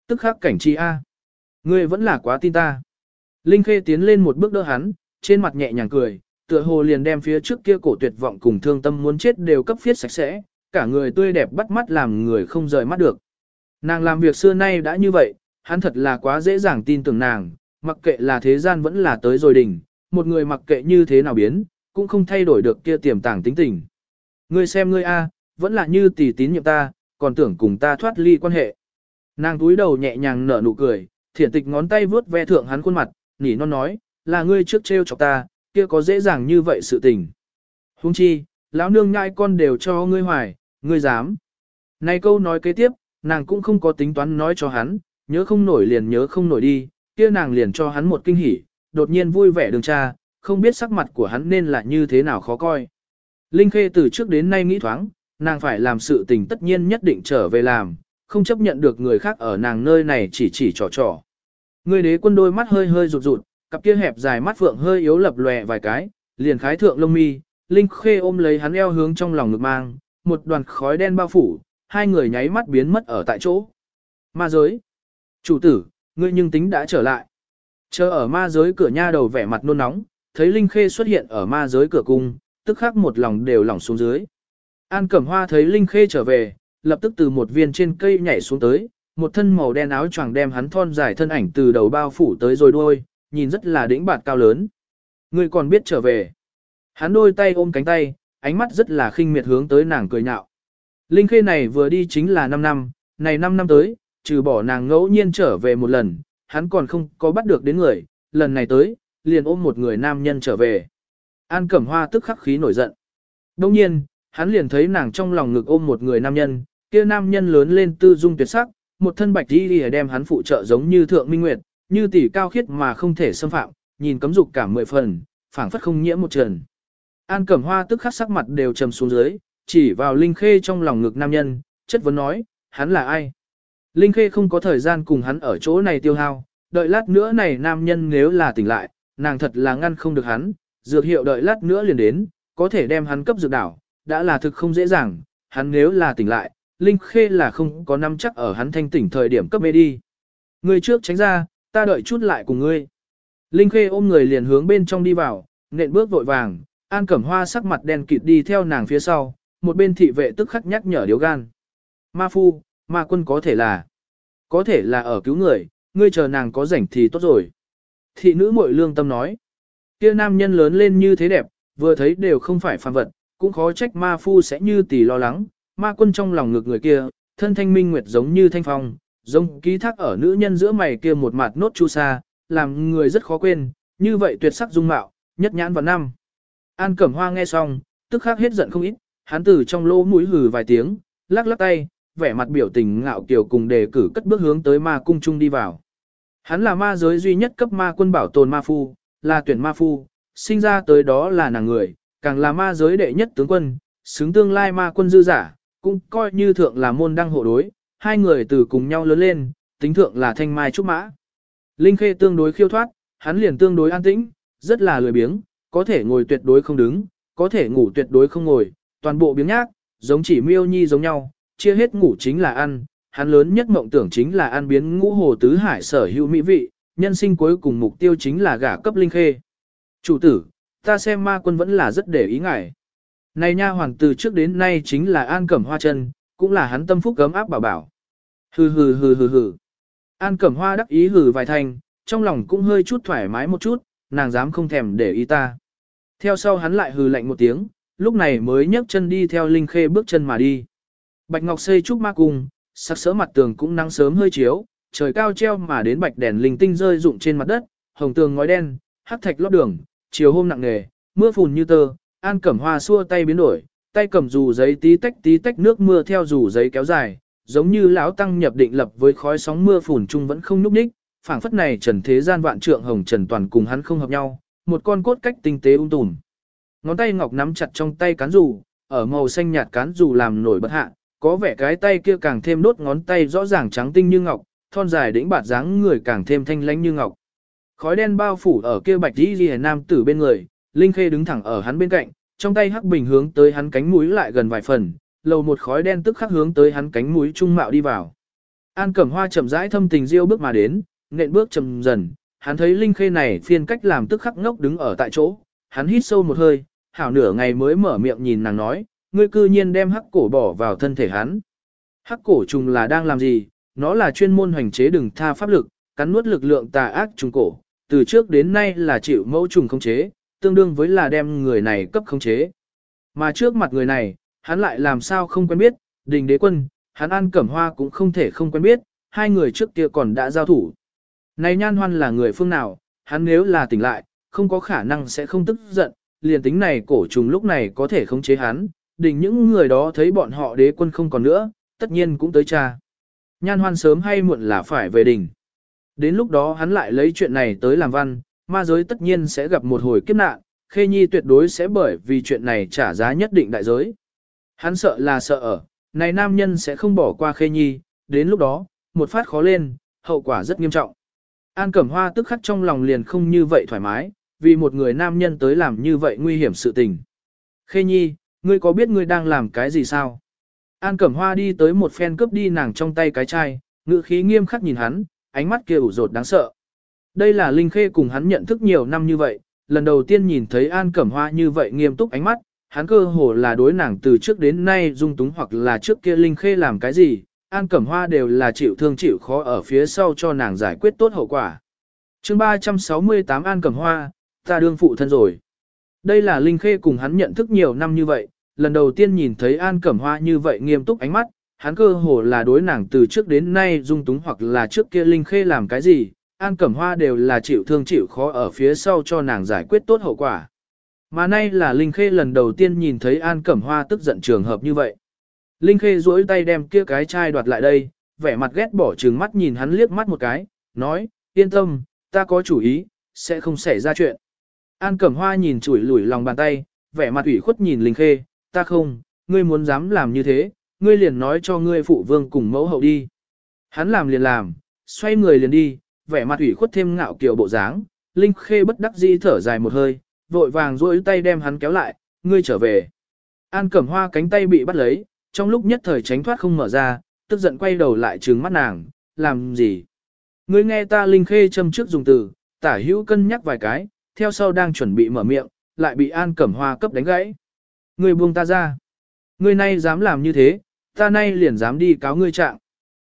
S1: Tức khắc cảnh chi A. Ngươi vẫn là quá tin ta. Linh Khê tiến lên một bước đỡ hắn, trên mặt nhẹ nhàng cười, tựa hồ liền đem phía trước kia cổ tuyệt vọng cùng thương tâm muốn chết đều cấp phiết sạch sẽ, cả người tươi đẹp bắt mắt làm người không rời mắt được. Nàng làm việc xưa nay đã như vậy, hắn thật là quá dễ dàng tin tưởng nàng, mặc kệ là thế gian vẫn là tới rồi đỉnh, một người mặc kệ như thế nào biến, cũng không thay đổi được kia tiềm tàng tính tình. Ngươi xem ngươi a, vẫn là như tỷ tín nhiệm ta, còn tưởng cùng ta thoát ly quan hệ. Nàng túi đầu nhẹ nhàng nở nụ cười, thiển tịch ngón tay vướt ve thượng hắn khuôn mặt, nỉ non nói, là ngươi trước trêu chọc ta, kia có dễ dàng như vậy sự tình. Huống chi, lão nương nhai con đều cho ngươi hoài, ngươi dám. Này câu nói kế tiếp, nàng cũng không có tính toán nói cho hắn, nhớ không nổi liền nhớ không nổi đi, kia nàng liền cho hắn một kinh hỉ, đột nhiên vui vẻ đường cha, không biết sắc mặt của hắn nên là như thế nào khó coi. Linh Khê từ trước đến nay nghĩ thoáng, nàng phải làm sự tình tất nhiên nhất định trở về làm, không chấp nhận được người khác ở nàng nơi này chỉ chỉ trò trò. Người đế quân đôi mắt hơi hơi rụt rụt, cặp kia hẹp dài mắt phượng hơi yếu lập lòe vài cái, liền khái thượng lông mi, Linh Khê ôm lấy hắn eo hướng trong lòng ngực mang, một đoàn khói đen bao phủ, hai người nháy mắt biến mất ở tại chỗ. Ma giới. Chủ tử, ngươi nhưng tính đã trở lại. Chờ ở ma giới cửa nha đầu vẻ mặt nôn nóng, thấy Linh Khê xuất hiện ở ma giới cửa cung, tức khắc một lòng đều lỏng xuống dưới. An Cẩm Hoa thấy Linh Khê trở về, lập tức từ một viên trên cây nhảy xuống tới, một thân màu đen áo choàng đem hắn thon dài thân ảnh từ đầu bao phủ tới rồi đuôi, nhìn rất là đĩnh bạt cao lớn. Ngươi còn biết trở về. Hắn đôi tay ôm cánh tay, ánh mắt rất là khinh miệt hướng tới nàng cười nhạo. Linh Khê này vừa đi chính là 5 năm, này 5 năm tới, trừ bỏ nàng ngẫu nhiên trở về một lần, hắn còn không có bắt được đến người, lần này tới, liền ôm một người nam nhân trở về. An Cẩm Hoa tức khắc khí nổi giận. Đông nhiên, hắn liền thấy nàng trong lòng ngực ôm một người nam nhân, kia nam nhân lớn lên tư dung tuyệt sắc, một thân bạch đi đi đem hắn phụ trợ giống như thượng minh nguyệt, như tỷ cao khiết mà không thể xâm phạm, nhìn cấm dục cả mười phần, phảng phất không nhiễm một trần. An Cẩm Hoa tức khắc sắc mặt đều trầm xuống dưới, chỉ vào Linh Khê trong lòng ngực nam nhân, chất vấn nói, hắn là ai? Linh Khê không có thời gian cùng hắn ở chỗ này tiêu hao, đợi lát nữa này nam nhân nếu là tỉnh lại, nàng thật là ngăn không được hắn, dược hiệu đợi lát nữa liền đến, có thể đem hắn cấp dược đảo, đã là thực không dễ dàng, hắn nếu là tỉnh lại, Linh Khê là không có nắm chắc ở hắn thanh tỉnh thời điểm cấp mê đi. Người trước tránh ra, ta đợi chút lại cùng ngươi. Linh Khê ôm người liền hướng bên trong đi vào, nện bước vội vàng, An Cẩm Hoa sắc mặt đen kịt đi theo nàng phía sau, một bên thị vệ tức khắc nhắc nhở điếu gan. Ma phu, ma quân có thể là, có thể là ở cứu người, ngươi chờ nàng có rảnh thì tốt rồi. Thị nữ muội lương tâm nói, kia nam nhân lớn lên như thế đẹp, vừa thấy đều không phải phàm vật, cũng khó trách ma phu sẽ như tỷ lo lắng, ma quân trong lòng ngực người kia, thân thanh minh nguyệt giống như thanh phong, giống ký thác ở nữ nhân giữa mày kia một mặt nốt chu sa, làm người rất khó quên, như vậy tuyệt sắc dung mạo, nhất nhãn vào năm. An Cẩm Hoa nghe xong, tức khắc hết giận không ít, hắn từ trong lỗ mũi hừ vài tiếng, lắc lắc tay, vẻ mặt biểu tình ngạo kiều cùng đề cử cất bước hướng tới ma cung trung đi vào. Hắn là ma giới duy nhất cấp ma quân bảo tồn ma phu, là tuyển ma phu, sinh ra tới đó là nàng người, càng là ma giới đệ nhất tướng quân, xứng tương lai ma quân dư giả, cũng coi như thượng là môn đăng hộ đối, hai người từ cùng nhau lớn lên, tính thượng là thanh mai trúc mã. Linh Khê tương đối khiêu thoát, hắn liền tương đối an tĩnh, rất là lười biếng, có thể ngồi tuyệt đối không đứng, có thể ngủ tuyệt đối không ngồi, toàn bộ biếng nhác, giống chỉ miêu nhi giống nhau, chia hết ngủ chính là ăn, hắn lớn nhất mộng tưởng chính là ăn biến ngũ hồ tứ hải sở hữu mỹ vị, nhân sinh cuối cùng mục tiêu chính là gả cấp linh khê. Chủ tử, ta xem ma quân vẫn là rất để ý ngài. Này nha hoàng từ trước đến nay chính là an cẩm hoa chân, cũng là hắn tâm phúc gấm áp bảo bảo. Hừ hừ hừ hừ hừ. An cẩm hoa đắc ý hừ vài thanh, trong lòng cũng hơi chút thoải mái một chút, nàng dám không thèm để ý ta. Theo sau hắn lại hừ lạnh một tiếng, lúc này mới nhấc chân đi theo Linh Khê bước chân mà đi. Bạch Ngọc xây trúc ma cung, sắc sỡ mặt tường cũng nắng sớm hơi chiếu, trời cao treo mà đến bạch đèn linh tinh rơi rụng trên mặt đất, hồng tường ngói đen, hắc thạch lót đường, chiều hôm nặng nề, mưa phùn như tơ, An Cẩm Hoa xua tay biến đổi, tay cầm dù giấy tí tách tí tách nước mưa theo dù giấy kéo dài, giống như lão tăng nhập định lập với khói sóng mưa phùn chung vẫn không nhúc ních, phảng phất này trần thế gian vạn trượng hồng trần toàn cùng hắn không hợp nhau, một con cốt cách tinh tế ung tùm. Ngón tay ngọc nắm chặt trong tay cán dù, ở màu xanh nhạt cán dù làm nổi bật hạ, có vẻ cái tay kia càng thêm đốt ngón tay rõ ràng trắng tinh như ngọc, thon dài đĩnh bạt dáng người càng thêm thanh lãnh như ngọc. Khói đen bao phủ ở kia bạch y liễu nam tử bên người, Linh Khê đứng thẳng ở hắn bên cạnh, trong tay hắc bình hướng tới hắn cánh mũi lại gần vài phần, lầu một khói đen tức khắc hướng tới hắn cánh mũi trung mạo đi vào. An Cẩm Hoa chậm rãi thâm tình diêu bước mà đến, nện bước chậm dần, hắn thấy Linh Khê này phiên cách làm tức khắc ngốc đứng ở tại chỗ, hắn hít sâu một hơi, hảo nửa ngày mới mở miệng nhìn nàng nói, ngươi cư nhiên đem hắc cổ bỏ vào thân thể hắn. Hắc cổ trùng là đang làm gì? Nó là chuyên môn hoành chế đừng tha pháp lực, cắn nuốt lực lượng tà ác trùng cổ, từ trước đến nay là chịu mẫu trùng khống chế, tương đương với là đem người này cấp khống chế. Mà trước mặt người này, hắn lại làm sao không quen biết, đình đế quân, hắn An Cẩm Hoa cũng không thể không quen biết, hai người trước kia còn đã giao thủ. Này nhan hoan là người phương nào, hắn nếu là tỉnh lại, không có khả năng sẽ không tức giận, liền tính này cổ trùng lúc này có thể khống chế hắn, đình những người đó thấy bọn họ đế quân không còn nữa, tất nhiên cũng tới cha. Nhan hoan sớm hay muộn là phải về đỉnh. Đến lúc đó hắn lại lấy chuyện này tới làm văn, ma giới tất nhiên sẽ gặp một hồi kiếp nạn, khê nhi tuyệt đối sẽ bởi vì chuyện này trả giá nhất định đại giới. Hắn sợ là sợ ở, này nam nhân sẽ không bỏ qua khê nhi, đến lúc đó, một phát khó lên, hậu quả rất nghiêm trọng. An Cẩm Hoa tức khắc trong lòng liền không như vậy thoải mái, vì một người nam nhân tới làm như vậy nguy hiểm sự tình. Khê nhi, ngươi có biết ngươi đang làm cái gì sao? An Cẩm Hoa đi tới một phen cướp đi nàng trong tay cái chai, ngữ khí nghiêm khắc nhìn hắn, ánh mắt kia ủ rột đáng sợ. Đây là Linh Khê cùng hắn nhận thức nhiều năm như vậy, lần đầu tiên nhìn thấy An Cẩm Hoa như vậy nghiêm túc ánh mắt, hắn cơ hồ là đối nàng từ trước đến nay dung túng hoặc là trước kia Linh Khê làm cái gì, An Cẩm Hoa đều là chịu thương chịu khó ở phía sau cho nàng giải quyết tốt hậu quả. chương 368 An Cẩm Hoa, ta đương phụ thân rồi. Đây là Linh Khê cùng hắn nhận thức nhiều năm như vậy, lần đầu tiên nhìn thấy An Cẩm Hoa như vậy nghiêm túc ánh mắt, hắn cơ hồ là đối nàng từ trước đến nay dung túng hoặc là trước kia Linh Khê làm cái gì, An Cẩm Hoa đều là chịu thương chịu khó ở phía sau cho nàng giải quyết tốt hậu quả. Mà nay là Linh Khê lần đầu tiên nhìn thấy An Cẩm Hoa tức giận trường hợp như vậy. Linh Khê duỗi tay đem kia cái chai đoạt lại đây, vẻ mặt ghét bỏ trừng mắt nhìn hắn liếc mắt một cái, nói, yên tâm, ta có chủ ý, sẽ không xảy ra chuyện. An Cẩm Hoa nhìn chủi lủi lòng bàn tay, vẻ mặt ủy khuất nhìn Linh Khê, ta không, ngươi muốn dám làm như thế, ngươi liền nói cho ngươi phụ vương cùng mẫu hậu đi. Hắn làm liền làm, xoay người liền đi, vẻ mặt ủy khuất thêm ngạo kiều bộ dáng, Linh Khê bất đắc dĩ thở dài một hơi, vội vàng duỗi tay đem hắn kéo lại, ngươi trở về. An Cẩm Hoa cánh tay bị bắt lấy, trong lúc nhất thời tránh thoát không mở ra, tức giận quay đầu lại trừng mắt nàng, làm gì? Ngươi nghe ta Linh Khê châm trước dùng từ, tả hữu cân nhắc vài cái, theo sau đang chuẩn bị mở miệng, lại bị An Cẩm Hoa cấp đánh gãy. Ngươi buông ta ra. Ngươi nay dám làm như thế, ta nay liền dám đi cáo ngươi trạng.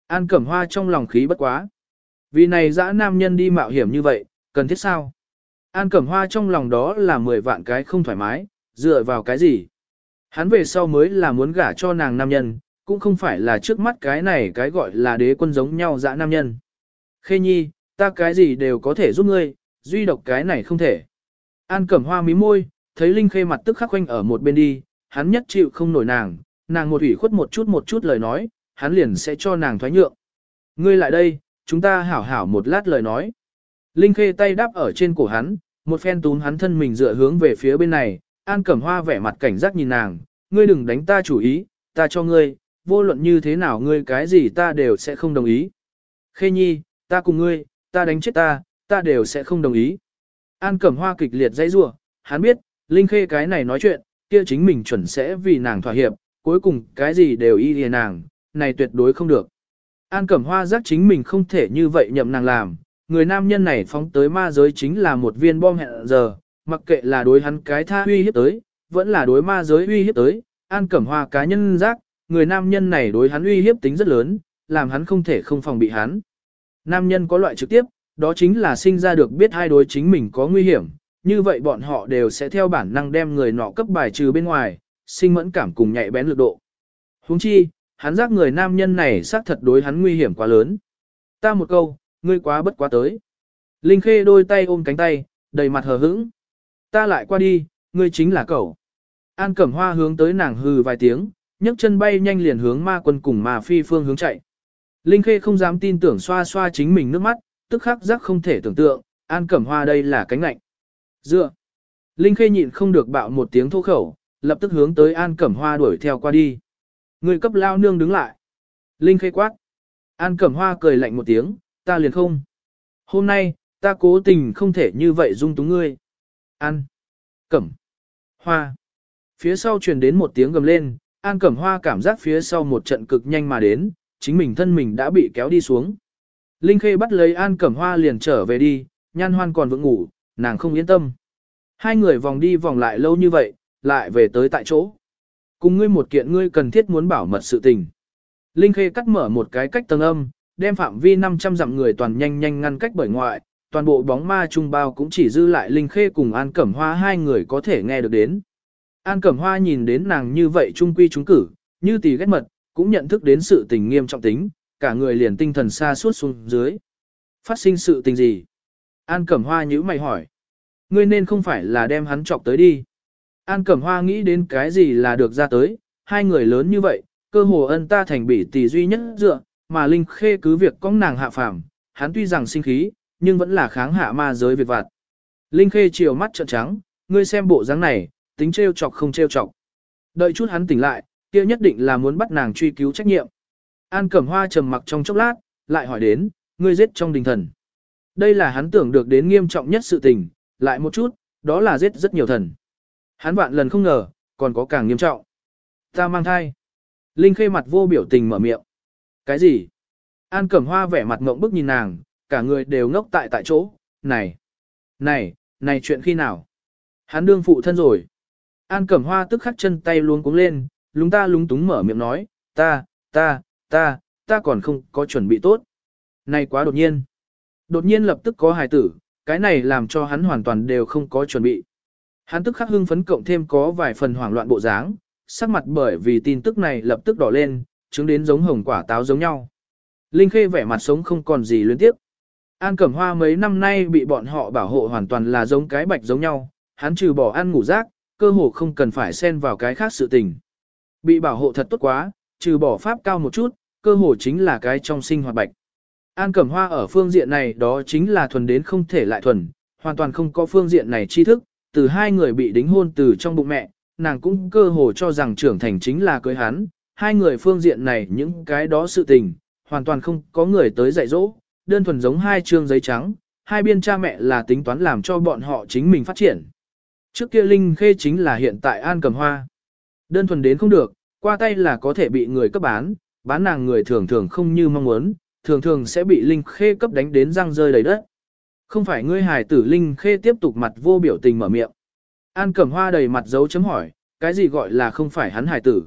S1: An Cẩm Hoa trong lòng khí bất quá. Vì này dã nam nhân đi mạo hiểm như vậy, cần thiết sao? An Cẩm Hoa trong lòng đó là 10 vạn cái không thoải mái, dựa vào cái gì? Hắn về sau mới là muốn gả cho nàng nam nhân, cũng không phải là trước mắt cái này cái gọi là đế quân giống nhau dã nam nhân. Khê nhi, ta cái gì đều có thể giúp ngươi, duy độc cái này không thể. An Cẩm Hoa mí môi, thấy Linh Khê mặt tức khắc khoanh ở một bên đi, hắn nhất chịu không nổi nàng, nàng một ủy khuất một chút một chút lời nói, hắn liền sẽ cho nàng thoái nhượng. Ngươi lại đây, chúng ta hảo hảo một lát lời nói. Linh Khê tay đáp ở trên cổ hắn, một phen túm hắn thân mình dựa hướng về phía bên này, An Cẩm Hoa vẻ mặt cảnh giác nhìn nàng, ngươi đừng đánh ta chủ ý, ta cho ngươi, vô luận như thế nào ngươi cái gì ta đều sẽ không đồng ý. Khê Nhi, ta cùng ngươi, ta đánh chết ta, ta đều sẽ không đồng ý. An Cẩm Hoa kịch liệt dây rủa, hắn biết, Linh Khê cái này nói chuyện, kia chính mình chuẩn sẽ vì nàng thỏa hiệp, cuối cùng cái gì đều y lìa nàng, này tuyệt đối không được. An Cẩm Hoa giác chính mình không thể như vậy nhậm nàng làm, người nam nhân này phóng tới ma giới chính là một viên bom hẹn giờ, mặc kệ là đối hắn cái tha uy hiếp tới, vẫn là đối ma giới uy hiếp tới, An Cẩm Hoa cá nhân giác, người nam nhân này đối hắn uy hiếp tính rất lớn, làm hắn không thể không phòng bị hắn. Nam nhân có loại trực tiếp, đó chính là sinh ra được biết hai đối chính mình có nguy hiểm, như vậy bọn họ đều sẽ theo bản năng đem người nọ cấp bài trừ bên ngoài, sinh mẫn cảm cùng nhạy bén lực độ. Huống chi, hắn giác người nam nhân này xác thật đối hắn nguy hiểm quá lớn. Ta một câu, ngươi quá bất quá tới. Linh Khê đôi tay ôm cánh tay, đầy mặt hờ hững. Ta lại qua đi, ngươi chính là cậu. An Cẩm Hoa hướng tới nàng hừ vài tiếng, nhấc chân bay nhanh liền hướng ma quân cùng ma phi phương hướng chạy. Linh Khê không dám tin tưởng xoa xoa chính mình nước mắt, tức khắc giác không thể tưởng tượng, An Cẩm Hoa đây là cánh lạnh. Dựa. Linh Khê nhịn không được bạo một tiếng thô khẩu, lập tức hướng tới An Cẩm Hoa đuổi theo qua đi. Người cấp lao nương đứng lại. Linh Khê quát. An Cẩm Hoa cười lạnh một tiếng, ta liền không. Hôm nay, ta cố tình không thể như vậy dung túng ngươi. An. Cẩm. Hoa. Phía sau truyền đến một tiếng gầm lên, An Cẩm Hoa cảm giác phía sau một trận cực nhanh mà đến, chính mình thân mình đã bị kéo đi xuống. Linh Khê bắt lấy An Cẩm Hoa liền trở về đi, nhan hoan còn vững ngủ, nàng không yên tâm. Hai người vòng đi vòng lại lâu như vậy, lại về tới tại chỗ. Cùng ngươi một kiện ngươi cần thiết muốn bảo mật sự tình. Linh Khê cắt mở một cái cách tầng âm, đem phạm vi 500 dặm người toàn nhanh nhanh ngăn cách bởi ngoại, toàn bộ bóng ma trung bao cũng chỉ dư lại Linh Khê cùng An Cẩm Hoa hai người có thể nghe được đến. An Cẩm Hoa nhìn đến nàng như vậy trung quy trung cử, như tỷ ghét mật, cũng nhận thức đến sự tình nghiêm trọng tính, cả người liền tinh thần xa suốt xuống dưới. Phát sinh sự tình gì? An Cẩm Hoa nhữ mày hỏi. Ngươi nên không phải là đem hắn chọc tới đi. An Cẩm Hoa nghĩ đến cái gì là được ra tới, hai người lớn như vậy, cơ hồ ân ta thành bị tỷ duy nhất dựa, mà Linh Khê cứ việc có nàng hạ phàm, hắn tuy rằng sinh khí, nhưng vẫn là kháng hạ ma giới việc vặt. Linh Khê chiều mắt trợn trắng, ngươi xem bộ dáng này, tính trêu chọc không trêu chọc. Đợi chút hắn tỉnh lại, kia nhất định là muốn bắt nàng truy cứu trách nhiệm. An Cẩm Hoa trầm mặc trong chốc lát, lại hỏi đến, ngươi giết trong đình thần. Đây là hắn tưởng được đến nghiêm trọng nhất sự tình, lại một chút, đó là giết rất nhiều thần. Hắn vạn lần không ngờ, còn có càng nghiêm trọng. Ta mang thai. Linh khê mặt vô biểu tình mở miệng. Cái gì? An Cẩm Hoa vẻ mặt ngộng bức nhìn nàng, cả người đều ngốc tại tại chỗ. Này! Này! Này chuyện khi nào? Hắn đương phụ thân rồi. An Cẩm Hoa tức khắc chân tay luôn cuống lên, lúng ta lúng túng mở miệng nói, ta, ta, ta, ta còn không có chuẩn bị tốt. Này quá đột nhiên. Đột nhiên lập tức có hài tử, cái này làm cho hắn hoàn toàn đều không có chuẩn bị. Hắn tức khắc hưng phấn cộng thêm có vài phần hoảng loạn bộ dáng, sắc mặt bởi vì tin tức này lập tức đỏ lên, chứng đến giống hồng quả táo giống nhau. Linh Khê vẻ mặt sống không còn gì luyến tiếp. An Cẩm Hoa mấy năm nay bị bọn họ bảo hộ hoàn toàn là giống cái bạch giống nhau, hắn trừ bỏ ăn ngủ rác, cơ hồ không cần phải xen vào cái khác sự tình. Bị bảo hộ thật tốt quá, trừ bỏ pháp cao một chút, cơ hồ chính là cái trong sinh hoạt bạch. An Cẩm Hoa ở phương diện này đó chính là thuần đến không thể lại thuần, hoàn toàn không có phương diện này tri thức, từ hai người bị đính hôn từ trong bụng mẹ, nàng cũng cơ hồ cho rằng trưởng thành chính là cưới hắn, hai người phương diện này những cái đó sự tình, hoàn toàn không có người tới dạy dỗ, đơn thuần giống hai chương giấy trắng, hai biên cha mẹ là tính toán làm cho bọn họ chính mình phát triển. Trước kia Linh Khê chính là hiện tại An Cẩm Hoa. Đơn thuần đến không được, qua tay là có thể bị người cấp bán, bán nàng người thường thường không như mong muốn, thường thường sẽ bị Linh Khê cấp đánh đến răng rơi đầy đất. Không phải ngươi hài tử Linh Khê tiếp tục mặt vô biểu tình mở miệng. An Cẩm Hoa đầy mặt dấu chấm hỏi, cái gì gọi là không phải hắn hài tử?